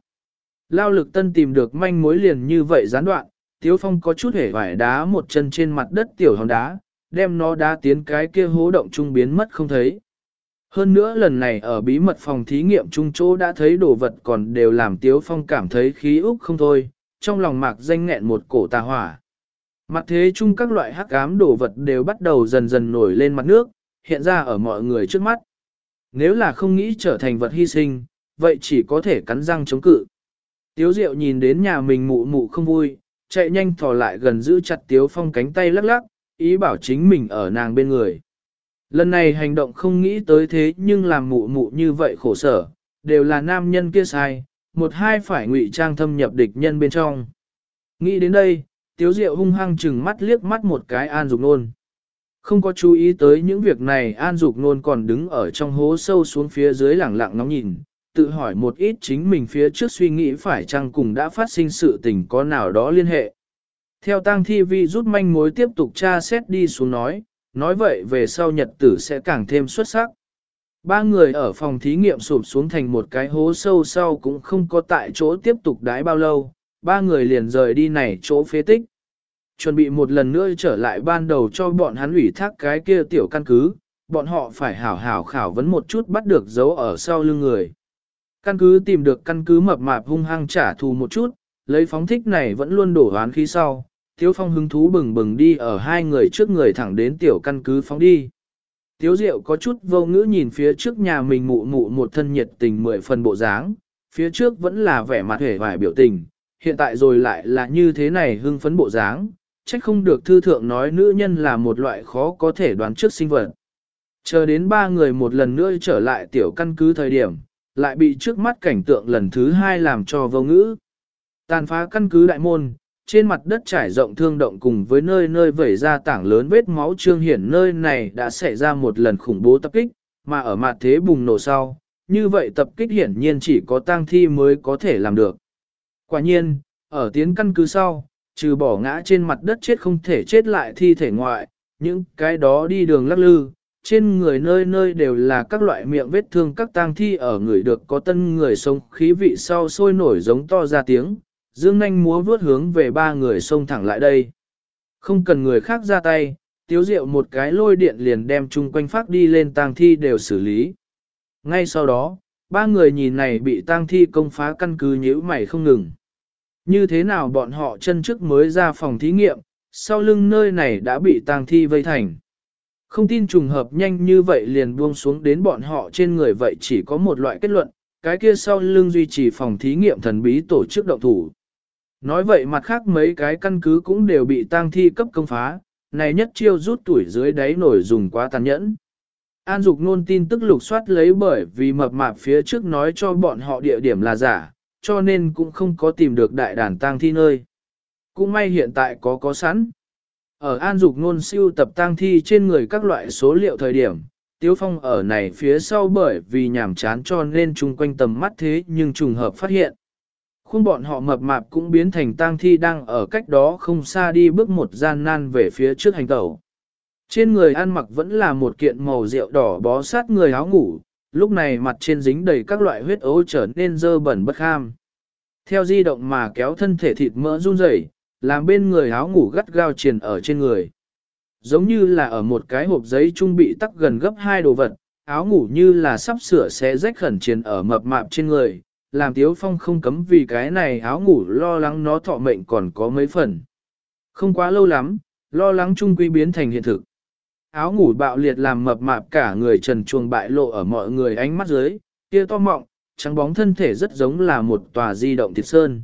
Speaker 1: Lao lực tân tìm được manh mối liền như vậy gián đoạn, Tiếu Phong có chút hể vải đá một chân trên mặt đất tiểu hòn đá, đem nó đá tiến cái kia hố động trung biến mất không thấy. Hơn nữa lần này ở bí mật phòng thí nghiệm trung chỗ đã thấy đồ vật còn đều làm Tiếu Phong cảm thấy khí úc không thôi, trong lòng mạc danh nghẹn một cổ tà hỏa. Mặt thế chung các loại hắc ám đồ vật đều bắt đầu dần dần nổi lên mặt nước, hiện ra ở mọi người trước mắt. Nếu là không nghĩ trở thành vật hy sinh, vậy chỉ có thể cắn răng chống cự. Tiếu Diệu nhìn đến nhà mình mụ mụ không vui, chạy nhanh thò lại gần giữ chặt Tiếu Phong cánh tay lắc lắc, ý bảo chính mình ở nàng bên người. Lần này hành động không nghĩ tới thế nhưng làm mụ mụ như vậy khổ sở, đều là nam nhân kia sai, một hai phải ngụy trang thâm nhập địch nhân bên trong. Nghĩ đến đây, Tiếu Diệu hung hăng chừng mắt liếc mắt một cái An Dục Nôn. Không có chú ý tới những việc này An Dục Nôn còn đứng ở trong hố sâu xuống phía dưới lẳng lặng ngóng nhìn, tự hỏi một ít chính mình phía trước suy nghĩ phải chăng cùng đã phát sinh sự tình có nào đó liên hệ. Theo tang thi vi rút manh mối tiếp tục tra xét đi xuống nói, nói vậy về sau nhật tử sẽ càng thêm xuất sắc. Ba người ở phòng thí nghiệm sụp xuống thành một cái hố sâu sau cũng không có tại chỗ tiếp tục đái bao lâu, ba người liền rời đi này chỗ phế tích. Chuẩn bị một lần nữa trở lại ban đầu cho bọn hắn ủy thác cái kia tiểu căn cứ, bọn họ phải hảo hảo khảo vấn một chút bắt được dấu ở sau lưng người. Căn cứ tìm được căn cứ mập mạp hung hăng trả thù một chút, lấy phóng thích này vẫn luôn đổ hoán khí sau, Tiếu Phong hứng thú bừng bừng đi ở hai người trước người thẳng đến tiểu căn cứ phóng đi. Tiếu Diệu có chút vô ngữ nhìn phía trước nhà mình mụ mụ một thân nhiệt tình mười phần bộ dáng, phía trước vẫn là vẻ mặt hề vải biểu tình, hiện tại rồi lại là như thế này hưng phấn bộ dáng, trách không được thư thượng nói nữ nhân là một loại khó có thể đoán trước sinh vật. Chờ đến ba người một lần nữa trở lại tiểu căn cứ thời điểm, lại bị trước mắt cảnh tượng lần thứ hai làm cho vô ngữ. Tàn phá căn cứ đại môn, trên mặt đất trải rộng thương động cùng với nơi nơi vẩy ra tảng lớn vết máu trương hiển nơi này đã xảy ra một lần khủng bố tập kích, mà ở mặt thế bùng nổ sau, như vậy tập kích hiển nhiên chỉ có tang thi mới có thể làm được. Quả nhiên, ở tiến căn cứ sau, trừ bỏ ngã trên mặt đất chết không thể chết lại thi thể ngoại, những cái đó đi đường lắc lư, trên người nơi nơi đều là các loại miệng vết thương các tang thi ở người được có tân người sống khí vị sau sôi nổi giống to ra tiếng, dương nanh múa vuốt hướng về ba người xông thẳng lại đây. Không cần người khác ra tay, tiếu diệu một cái lôi điện liền đem chung quanh phát đi lên tang thi đều xử lý. Ngay sau đó, ba người nhìn này bị tang thi công phá căn cứ nhíu mày không ngừng. Như thế nào bọn họ chân trước mới ra phòng thí nghiệm, sau lưng nơi này đã bị tang thi vây thành. Không tin trùng hợp nhanh như vậy liền buông xuống đến bọn họ trên người vậy chỉ có một loại kết luận, cái kia sau lưng duy trì phòng thí nghiệm thần bí tổ chức động thủ. Nói vậy mặt khác mấy cái căn cứ cũng đều bị tang thi cấp công phá, này nhất chiêu rút tuổi dưới đáy nổi dùng quá tàn nhẫn. An Dục nôn tin tức lục soát lấy bởi vì mập mạp phía trước nói cho bọn họ địa điểm là giả, cho nên cũng không có tìm được đại đàn tang thi nơi. Cũng may hiện tại có có sẵn. Ở An Dục nôn siêu tập tang thi trên người các loại số liệu thời điểm, Tiếu Phong ở này phía sau bởi vì nhàm chán cho nên chung quanh tầm mắt thế nhưng trùng hợp phát hiện. Khuôn bọn họ mập mạp cũng biến thành tang thi đang ở cách đó không xa đi bước một gian nan về phía trước hành tẩu. Trên người ăn mặc vẫn là một kiện màu rượu đỏ bó sát người áo ngủ, lúc này mặt trên dính đầy các loại huyết ấu trở nên dơ bẩn bất ham. Theo di động mà kéo thân thể thịt mỡ run rẩy, làm bên người áo ngủ gắt gao triền ở trên người. Giống như là ở một cái hộp giấy trung bị tắc gần gấp hai đồ vật, áo ngủ như là sắp sửa sẽ rách khẩn triền ở mập mạp trên người, làm Tiếu Phong không cấm vì cái này áo ngủ lo lắng nó thọ mệnh còn có mấy phần. Không quá lâu lắm, lo lắng chung quy biến thành hiện thực. Áo ngủ bạo liệt làm mập mạp cả người trần chuồng bại lộ ở mọi người ánh mắt dưới, kia to mọng, trắng bóng thân thể rất giống là một tòa di động thịt sơn.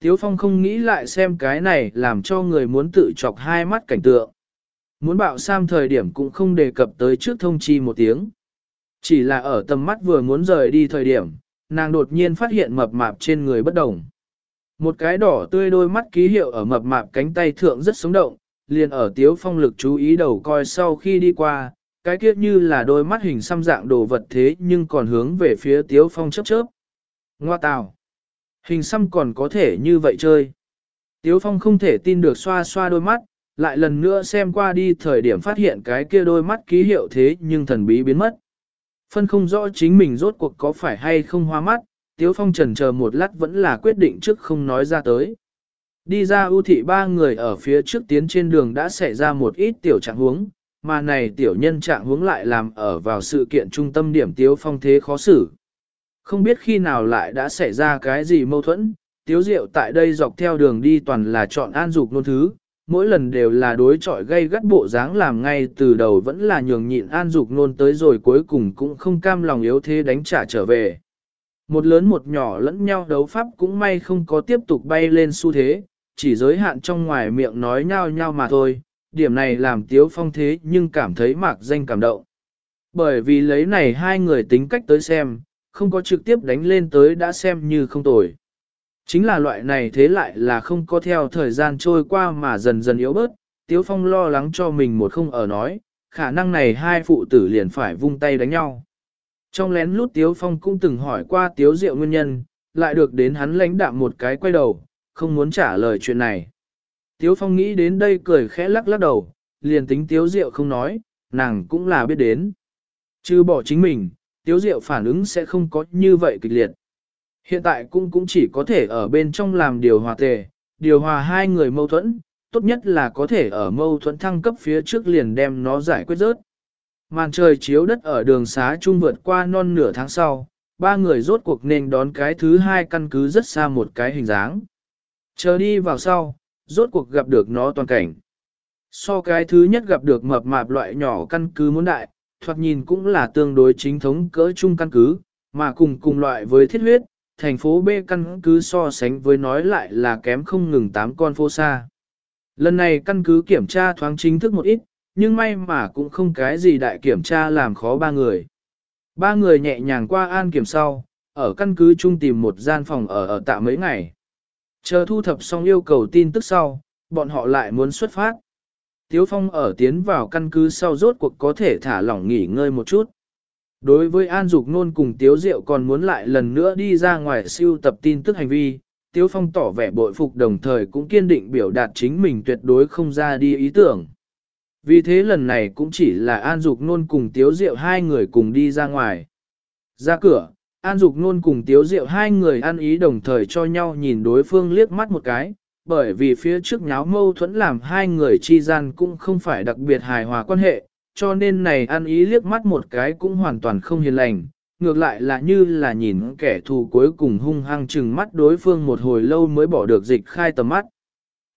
Speaker 1: Tiếu Phong không nghĩ lại xem cái này làm cho người muốn tự chọc hai mắt cảnh tượng. Muốn bạo Sam thời điểm cũng không đề cập tới trước thông chi một tiếng. Chỉ là ở tầm mắt vừa muốn rời đi thời điểm, nàng đột nhiên phát hiện mập mạp trên người bất đồng. Một cái đỏ tươi đôi mắt ký hiệu ở mập mạp cánh tay thượng rất sống động, liền ở Tiếu Phong lực chú ý đầu coi sau khi đi qua, cái kia như là đôi mắt hình xăm dạng đồ vật thế nhưng còn hướng về phía Tiếu Phong chớp chớp. Ngoa tào! Hình xăm còn có thể như vậy chơi. Tiếu Phong không thể tin được xoa xoa đôi mắt, lại lần nữa xem qua đi thời điểm phát hiện cái kia đôi mắt ký hiệu thế nhưng thần bí biến mất. Phân không rõ chính mình rốt cuộc có phải hay không hoa mắt, Tiếu Phong trần chờ một lát vẫn là quyết định trước không nói ra tới. Đi ra ưu thị ba người ở phía trước tiến trên đường đã xảy ra một ít tiểu trạng huống, mà này tiểu nhân trạng huống lại làm ở vào sự kiện trung tâm điểm Tiếu Phong thế khó xử. Không biết khi nào lại đã xảy ra cái gì mâu thuẫn, Tiếu Diệu tại đây dọc theo đường đi toàn là chọn an dục nôn thứ, mỗi lần đều là đối trọi gây gắt bộ dáng làm ngay từ đầu vẫn là nhường nhịn an dục nôn tới rồi cuối cùng cũng không cam lòng yếu thế đánh trả trở về. Một lớn một nhỏ lẫn nhau đấu pháp cũng may không có tiếp tục bay lên xu thế, chỉ giới hạn trong ngoài miệng nói nhau nhau mà thôi, điểm này làm tiếu phong thế nhưng cảm thấy mạc danh cảm động. Bởi vì lấy này hai người tính cách tới xem, không có trực tiếp đánh lên tới đã xem như không tồi. Chính là loại này thế lại là không có theo thời gian trôi qua mà dần dần yếu bớt, Tiếu Phong lo lắng cho mình một không ở nói, khả năng này hai phụ tử liền phải vung tay đánh nhau. Trong lén lút Tiếu Phong cũng từng hỏi qua Tiếu Diệu nguyên nhân, lại được đến hắn lãnh đạm một cái quay đầu, không muốn trả lời chuyện này. Tiếu Phong nghĩ đến đây cười khẽ lắc lắc đầu, liền tính Tiếu Diệu không nói, nàng cũng là biết đến. Chứ bỏ chính mình, Tiếu Diệu phản ứng sẽ không có như vậy kịch liệt. Hiện tại cũng cũng chỉ có thể ở bên trong làm điều hòa tề, điều hòa hai người mâu thuẫn, tốt nhất là có thể ở mâu thuẫn thăng cấp phía trước liền đem nó giải quyết rớt. Màn trời chiếu đất ở đường xá trung vượt qua non nửa tháng sau, ba người rốt cuộc nên đón cái thứ hai căn cứ rất xa một cái hình dáng. Chờ đi vào sau, rốt cuộc gặp được nó toàn cảnh. So cái thứ nhất gặp được mập mạp loại nhỏ căn cứ muốn đại, thoạt nhìn cũng là tương đối chính thống cỡ chung căn cứ, mà cùng cùng loại với thiết huyết, thành phố B căn cứ so sánh với nói lại là kém không ngừng 8 con phố xa. Lần này căn cứ kiểm tra thoáng chính thức một ít, nhưng may mà cũng không cái gì đại kiểm tra làm khó ba người. Ba người nhẹ nhàng qua an kiểm sau, ở căn cứ chung tìm một gian phòng ở ở tạ mấy ngày. Chờ thu thập xong yêu cầu tin tức sau, bọn họ lại muốn xuất phát. Tiếu Phong ở tiến vào căn cứ sau rốt cuộc có thể thả lỏng nghỉ ngơi một chút. Đối với An Dục Nôn cùng Tiếu Diệu còn muốn lại lần nữa đi ra ngoài siêu tập tin tức hành vi, Tiếu Phong tỏ vẻ bội phục đồng thời cũng kiên định biểu đạt chính mình tuyệt đối không ra đi ý tưởng. Vì thế lần này cũng chỉ là An Dục Nôn cùng Tiếu Diệu hai người cùng đi ra ngoài. Ra cửa, An Dục Nôn cùng Tiếu Diệu hai người ăn ý đồng thời cho nhau nhìn đối phương liếc mắt một cái, bởi vì phía trước nháo mâu thuẫn làm hai người chi gian cũng không phải đặc biệt hài hòa quan hệ, cho nên này ăn ý liếc mắt một cái cũng hoàn toàn không hiền lành, ngược lại là như là nhìn kẻ thù cuối cùng hung hăng chừng mắt đối phương một hồi lâu mới bỏ được dịch khai tầm mắt.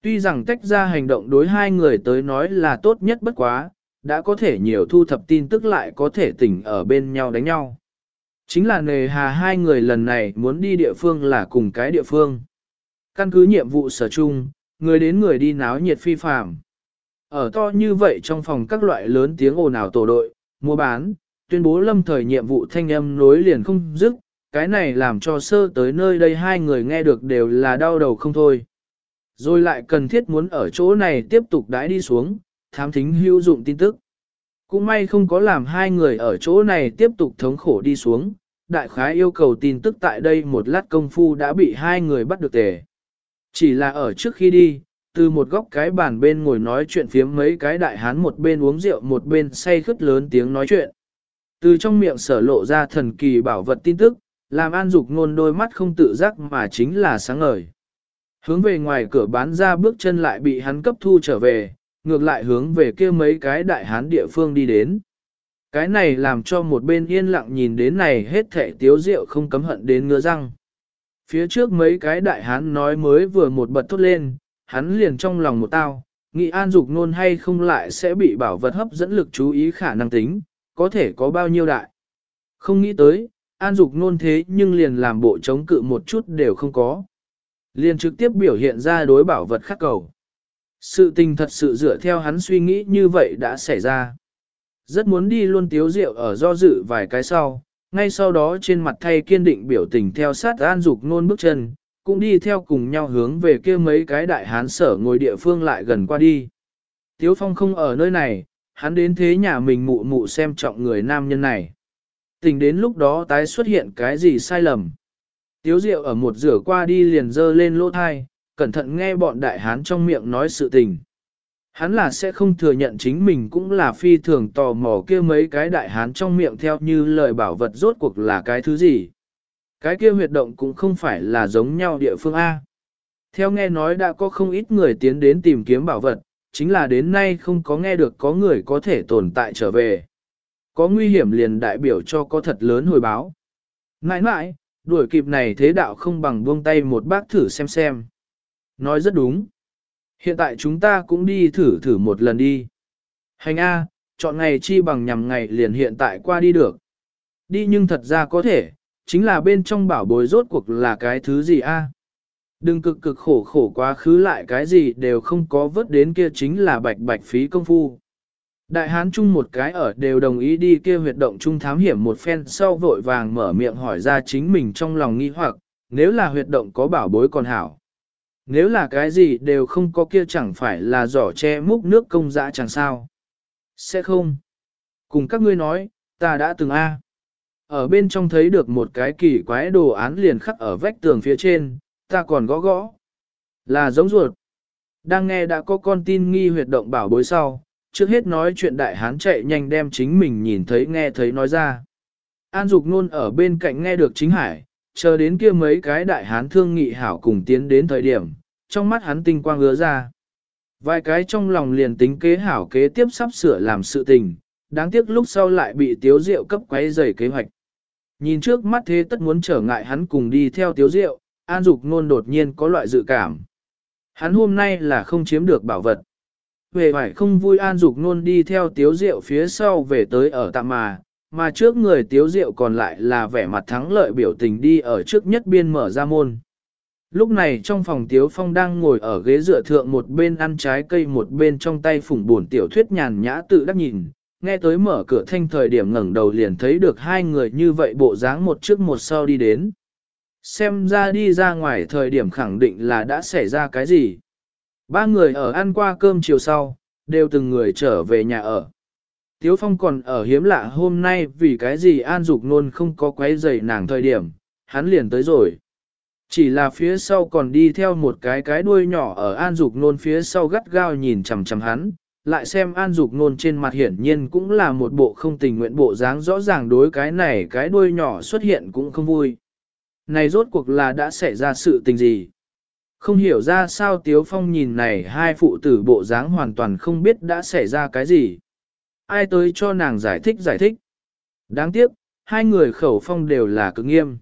Speaker 1: Tuy rằng tách ra hành động đối hai người tới nói là tốt nhất bất quá, đã có thể nhiều thu thập tin tức lại có thể tỉnh ở bên nhau đánh nhau. Chính là nề hà hai người lần này muốn đi địa phương là cùng cái địa phương. Căn cứ nhiệm vụ sở chung, người đến người đi náo nhiệt phi phạm. Ở to như vậy trong phòng các loại lớn tiếng ồn ào tổ đội, mua bán, tuyên bố lâm thời nhiệm vụ thanh âm nối liền không dứt, cái này làm cho sơ tới nơi đây hai người nghe được đều là đau đầu không thôi. Rồi lại cần thiết muốn ở chỗ này tiếp tục đãi đi xuống, thám thính hữu dụng tin tức. Cũng may không có làm hai người ở chỗ này tiếp tục thống khổ đi xuống, đại khái yêu cầu tin tức tại đây một lát công phu đã bị hai người bắt được tề. Chỉ là ở trước khi đi, từ một góc cái bàn bên ngồi nói chuyện phiếm mấy cái đại hán một bên uống rượu một bên say khướt lớn tiếng nói chuyện. Từ trong miệng sở lộ ra thần kỳ bảo vật tin tức, làm an dục ngôn đôi mắt không tự giác mà chính là sáng ngời. Hướng về ngoài cửa bán ra bước chân lại bị hắn cấp thu trở về, ngược lại hướng về kia mấy cái đại hán địa phương đi đến. Cái này làm cho một bên yên lặng nhìn đến này hết thể tiếu rượu không cấm hận đến ngứa răng. Phía trước mấy cái đại hán nói mới vừa một bật thốt lên, hắn liền trong lòng một tao, Nghĩ an dục nôn hay không lại sẽ bị bảo vật hấp dẫn lực chú ý khả năng tính, có thể có bao nhiêu đại. Không nghĩ tới, an dục nôn thế nhưng liền làm bộ chống cự một chút đều không có. Liền trực tiếp biểu hiện ra đối bảo vật khắc cầu. Sự tình thật sự dựa theo hắn suy nghĩ như vậy đã xảy ra. Rất muốn đi luôn tiếu rượu ở do dự vài cái sau, ngay sau đó trên mặt thay kiên định biểu tình theo sát an dục nôn bước chân, cũng đi theo cùng nhau hướng về kia mấy cái đại hán sở ngồi địa phương lại gần qua đi. Tiếu phong không ở nơi này, hắn đến thế nhà mình mụ mụ xem trọng người nam nhân này. Tình đến lúc đó tái xuất hiện cái gì sai lầm. Tiếu diệu ở một rửa qua đi liền dơ lên lỗ thai, cẩn thận nghe bọn đại hán trong miệng nói sự tình. Hắn là sẽ không thừa nhận chính mình cũng là phi thường tò mò kia mấy cái đại hán trong miệng theo như lời bảo vật rốt cuộc là cái thứ gì. Cái kia huyệt động cũng không phải là giống nhau địa phương A. Theo nghe nói đã có không ít người tiến đến tìm kiếm bảo vật, chính là đến nay không có nghe được có người có thể tồn tại trở về. Có nguy hiểm liền đại biểu cho có thật lớn hồi báo. Ngãi ngãi, đuổi kịp này thế đạo không bằng buông tay một bác thử xem xem. Nói rất đúng. Hiện tại chúng ta cũng đi thử thử một lần đi. Hành A, chọn ngày chi bằng nhằm ngày liền hiện tại qua đi được. Đi nhưng thật ra có thể, chính là bên trong bảo bối rốt cuộc là cái thứ gì A. Đừng cực cực khổ khổ quá khứ lại cái gì đều không có vớt đến kia chính là bạch bạch phí công phu. Đại hán chung một cái ở đều đồng ý đi kia huyệt động chung thám hiểm một phen sau vội vàng mở miệng hỏi ra chính mình trong lòng nghi hoặc, nếu là huyệt động có bảo bối còn hảo. Nếu là cái gì đều không có kia chẳng phải là giỏ che múc nước công dã chẳng sao. Sẽ không. Cùng các ngươi nói, ta đã từng A. Ở bên trong thấy được một cái kỳ quái đồ án liền khắc ở vách tường phía trên, ta còn gõ gõ. Là giống ruột. Đang nghe đã có con tin nghi huyệt động bảo bối sau, trước hết nói chuyện đại hán chạy nhanh đem chính mình nhìn thấy nghe thấy nói ra. An Dục Nôn ở bên cạnh nghe được chính hải, chờ đến kia mấy cái đại hán thương nghị hảo cùng tiến đến thời điểm, trong mắt hắn tinh quang ứa ra. Vài cái trong lòng liền tính kế hảo kế tiếp sắp sửa làm sự tình, đáng tiếc lúc sau lại bị tiếu rượu cấp quấy rầy kế hoạch. Nhìn trước mắt thế tất muốn trở ngại hắn cùng đi theo tiếu rượu, An Dục Nôn đột nhiên có loại dự cảm. Hắn hôm nay là không chiếm được bảo vật. Về phải không vui An Dục Nôn đi theo tiếu rượu phía sau về tới ở tạm mà, mà trước người tiếu rượu còn lại là vẻ mặt thắng lợi biểu tình đi ở trước nhất biên mở ra môn. Lúc này trong phòng tiếu phong đang ngồi ở ghế dựa thượng một bên ăn trái cây một bên trong tay phủng buồn tiểu thuyết nhàn nhã tự đắc nhìn, nghe tới mở cửa thanh thời điểm ngẩng đầu liền thấy được hai người như vậy bộ dáng một trước một sau đi đến. Xem ra đi ra ngoài thời điểm khẳng định là đã xảy ra cái gì. Ba người ở ăn qua cơm chiều sau, đều từng người trở về nhà ở. Tiếu Phong còn ở hiếm lạ hôm nay vì cái gì An Dục Nôn không có quấy giày nàng thời điểm, hắn liền tới rồi. Chỉ là phía sau còn đi theo một cái cái đuôi nhỏ ở An Dục Nôn phía sau gắt gao nhìn chằm chằm hắn, lại xem An Dục Nôn trên mặt hiển nhiên cũng là một bộ không tình nguyện bộ dáng rõ ràng đối cái này cái đuôi nhỏ xuất hiện cũng không vui. Này rốt cuộc là đã xảy ra sự tình gì? Không hiểu ra sao Tiếu Phong nhìn này hai phụ tử bộ dáng hoàn toàn không biết đã xảy ra cái gì. Ai tới cho nàng giải thích giải thích. Đáng tiếc, hai người khẩu phong đều là cực nghiêm.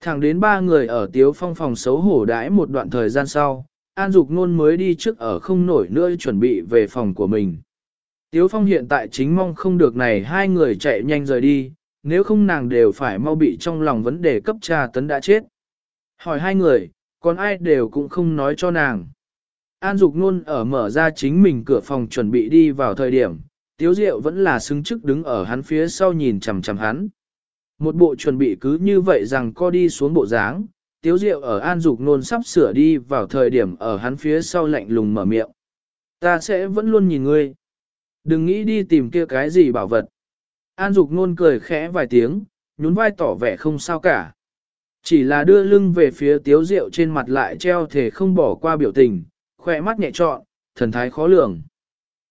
Speaker 1: Thẳng đến ba người ở Tiếu Phong phòng xấu hổ đãi một đoạn thời gian sau, An Dục Nôn mới đi trước ở không nổi nữa chuẩn bị về phòng của mình. Tiếu Phong hiện tại chính mong không được này hai người chạy nhanh rời đi, nếu không nàng đều phải mau bị trong lòng vấn đề cấp trà tấn đã chết. Hỏi hai người, còn ai đều cũng không nói cho nàng. An Dục Nôn ở mở ra chính mình cửa phòng chuẩn bị đi vào thời điểm, Tiếu Diệu vẫn là xứng chức đứng ở hắn phía sau nhìn chằm chằm hắn. Một bộ chuẩn bị cứ như vậy rằng co đi xuống bộ dáng, Tiếu Diệu ở An Dục Nôn sắp sửa đi vào thời điểm ở hắn phía sau lạnh lùng mở miệng. Ta sẽ vẫn luôn nhìn ngươi. Đừng nghĩ đi tìm kia cái gì bảo vật. An Dục Nôn cười khẽ vài tiếng, nhún vai tỏ vẻ không sao cả. Chỉ là đưa lưng về phía tiếu rượu trên mặt lại treo thể không bỏ qua biểu tình, khỏe mắt nhẹ trọn, thần thái khó lường.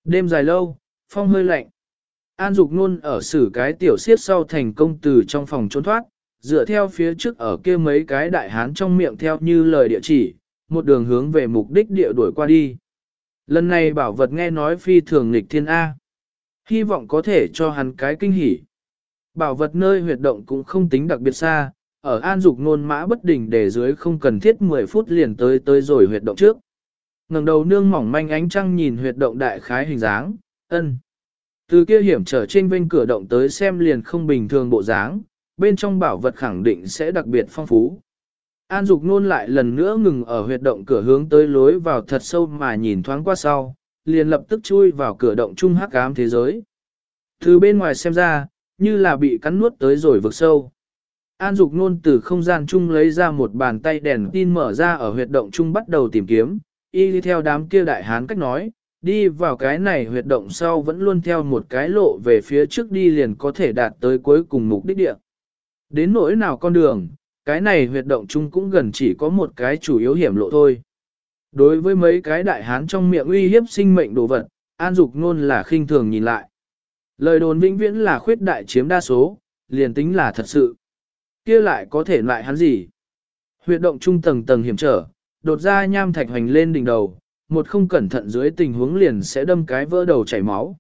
Speaker 1: Đêm dài lâu, phong hơi lạnh. An Dục Nôn ở xử cái tiểu siết sau thành công từ trong phòng trốn thoát, dựa theo phía trước ở kia mấy cái đại hán trong miệng theo như lời địa chỉ, một đường hướng về mục đích địa đuổi qua đi. Lần này bảo vật nghe nói phi thường nghịch thiên A. Hy vọng có thể cho hắn cái kinh hỉ. Bảo vật nơi huyệt động cũng không tính đặc biệt xa, ở An Dục Nôn mã bất đình để dưới không cần thiết 10 phút liền tới tới rồi huyệt động trước. ngẩng đầu nương mỏng manh ánh trăng nhìn huyệt động đại khái hình dáng, ân. Từ kia hiểm trở trên bên cửa động tới xem liền không bình thường bộ dáng, bên trong bảo vật khẳng định sẽ đặc biệt phong phú. An Dục nôn lại lần nữa ngừng ở huyệt động cửa hướng tới lối vào thật sâu mà nhìn thoáng qua sau, liền lập tức chui vào cửa động trung hắc ám thế giới. Từ bên ngoài xem ra, như là bị cắn nuốt tới rồi vực sâu. An Dục nôn từ không gian chung lấy ra một bàn tay đèn tin mở ra ở huyệt động chung bắt đầu tìm kiếm, y đi theo đám kia đại hán cách nói, đi vào cái này huyệt động sau vẫn luôn theo một cái lộ về phía trước đi liền có thể đạt tới cuối cùng mục đích địa. Đến nỗi nào con đường, cái này huyệt động chung cũng gần chỉ có một cái chủ yếu hiểm lộ thôi. Đối với mấy cái đại hán trong miệng uy hiếp sinh mệnh đồ vật, An Dục nôn là khinh thường nhìn lại. Lời đồn vĩnh viễn là khuyết đại chiếm đa số, liền tính là thật sự. kia lại có thể lại hắn gì? Huyệt động trung tầng tầng hiểm trở, đột ra nham thạch hoành lên đỉnh đầu, một không cẩn thận dưới tình huống liền sẽ đâm cái vỡ đầu chảy máu.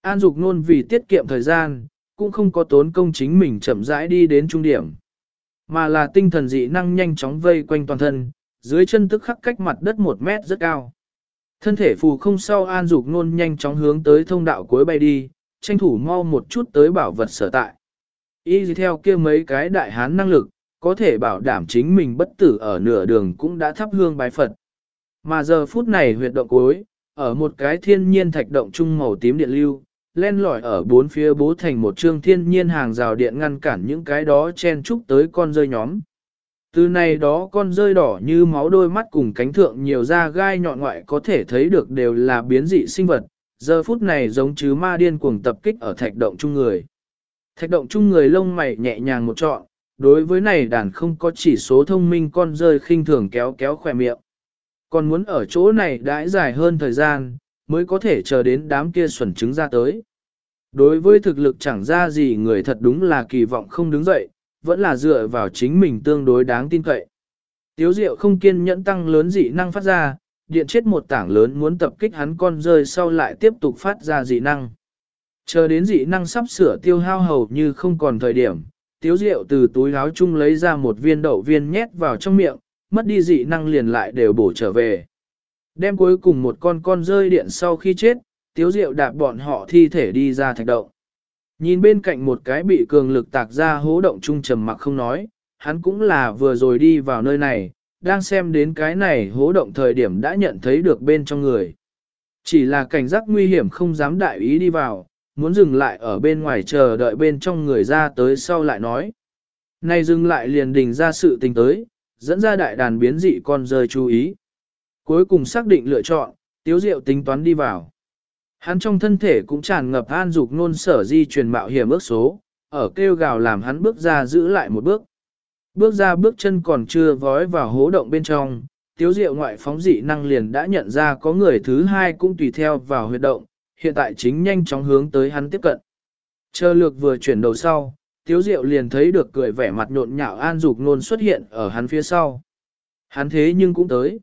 Speaker 1: An Dục nôn vì tiết kiệm thời gian, cũng không có tốn công chính mình chậm rãi đi đến trung điểm, mà là tinh thần dị năng nhanh chóng vây quanh toàn thân, dưới chân tức khắc cách mặt đất một mét rất cao. Thân thể phù không sau An Dục nôn nhanh chóng hướng tới thông đạo cuối bay đi, tranh thủ mau một chút tới bảo vật sở tại. Y theo kia mấy cái đại hán năng lực, có thể bảo đảm chính mình bất tử ở nửa đường cũng đã thắp hương bái Phật. Mà giờ phút này huyệt động cuối, ở một cái thiên nhiên thạch động trung màu tím điện lưu, len lỏi ở bốn phía bố thành một trương thiên nhiên hàng rào điện ngăn cản những cái đó chen chúc tới con rơi nhóm. Từ này đó con rơi đỏ như máu đôi mắt cùng cánh thượng nhiều da gai nhọn ngoại có thể thấy được đều là biến dị sinh vật, giờ phút này giống chứ ma điên cuồng tập kích ở thạch động chung người. Thạch động chung người lông mày nhẹ nhàng một trọn, đối với này đàn không có chỉ số thông minh con rơi khinh thường kéo kéo khỏe miệng. Còn muốn ở chỗ này đãi dài hơn thời gian, mới có thể chờ đến đám kia xuẩn trứng ra tới. Đối với thực lực chẳng ra gì người thật đúng là kỳ vọng không đứng dậy, vẫn là dựa vào chính mình tương đối đáng tin cậy. Tiếu diệu không kiên nhẫn tăng lớn dị năng phát ra, điện chết một tảng lớn muốn tập kích hắn con rơi sau lại tiếp tục phát ra dị năng. Chờ đến dị năng sắp sửa tiêu hao hầu như không còn thời điểm, tiếu diệu từ túi áo chung lấy ra một viên đậu viên nhét vào trong miệng, mất đi dị năng liền lại đều bổ trở về. Đem cuối cùng một con con rơi điện sau khi chết, tiếu diệu đạp bọn họ thi thể đi ra thạch động. Nhìn bên cạnh một cái bị cường lực tạc ra hố động trung trầm mặc không nói, hắn cũng là vừa rồi đi vào nơi này, đang xem đến cái này hố động thời điểm đã nhận thấy được bên trong người. Chỉ là cảnh giác nguy hiểm không dám đại ý đi vào, muốn dừng lại ở bên ngoài chờ đợi bên trong người ra tới sau lại nói. Này dừng lại liền đình ra sự tình tới, dẫn ra đại đàn biến dị con rơi chú ý. Cuối cùng xác định lựa chọn, tiếu diệu tính toán đi vào. Hắn trong thân thể cũng tràn ngập an dục nôn sở di truyền mạo hiểm ước số, ở kêu gào làm hắn bước ra giữ lại một bước. Bước ra bước chân còn chưa vói vào hố động bên trong, tiếu diệu ngoại phóng dị năng liền đã nhận ra có người thứ hai cũng tùy theo vào huyệt động, hiện tại chính nhanh chóng hướng tới hắn tiếp cận. Chờ lược vừa chuyển đầu sau, tiếu diệu liền thấy được cười vẻ mặt nhộn nhạo an dục nôn xuất hiện ở hắn phía sau. Hắn thế nhưng cũng tới.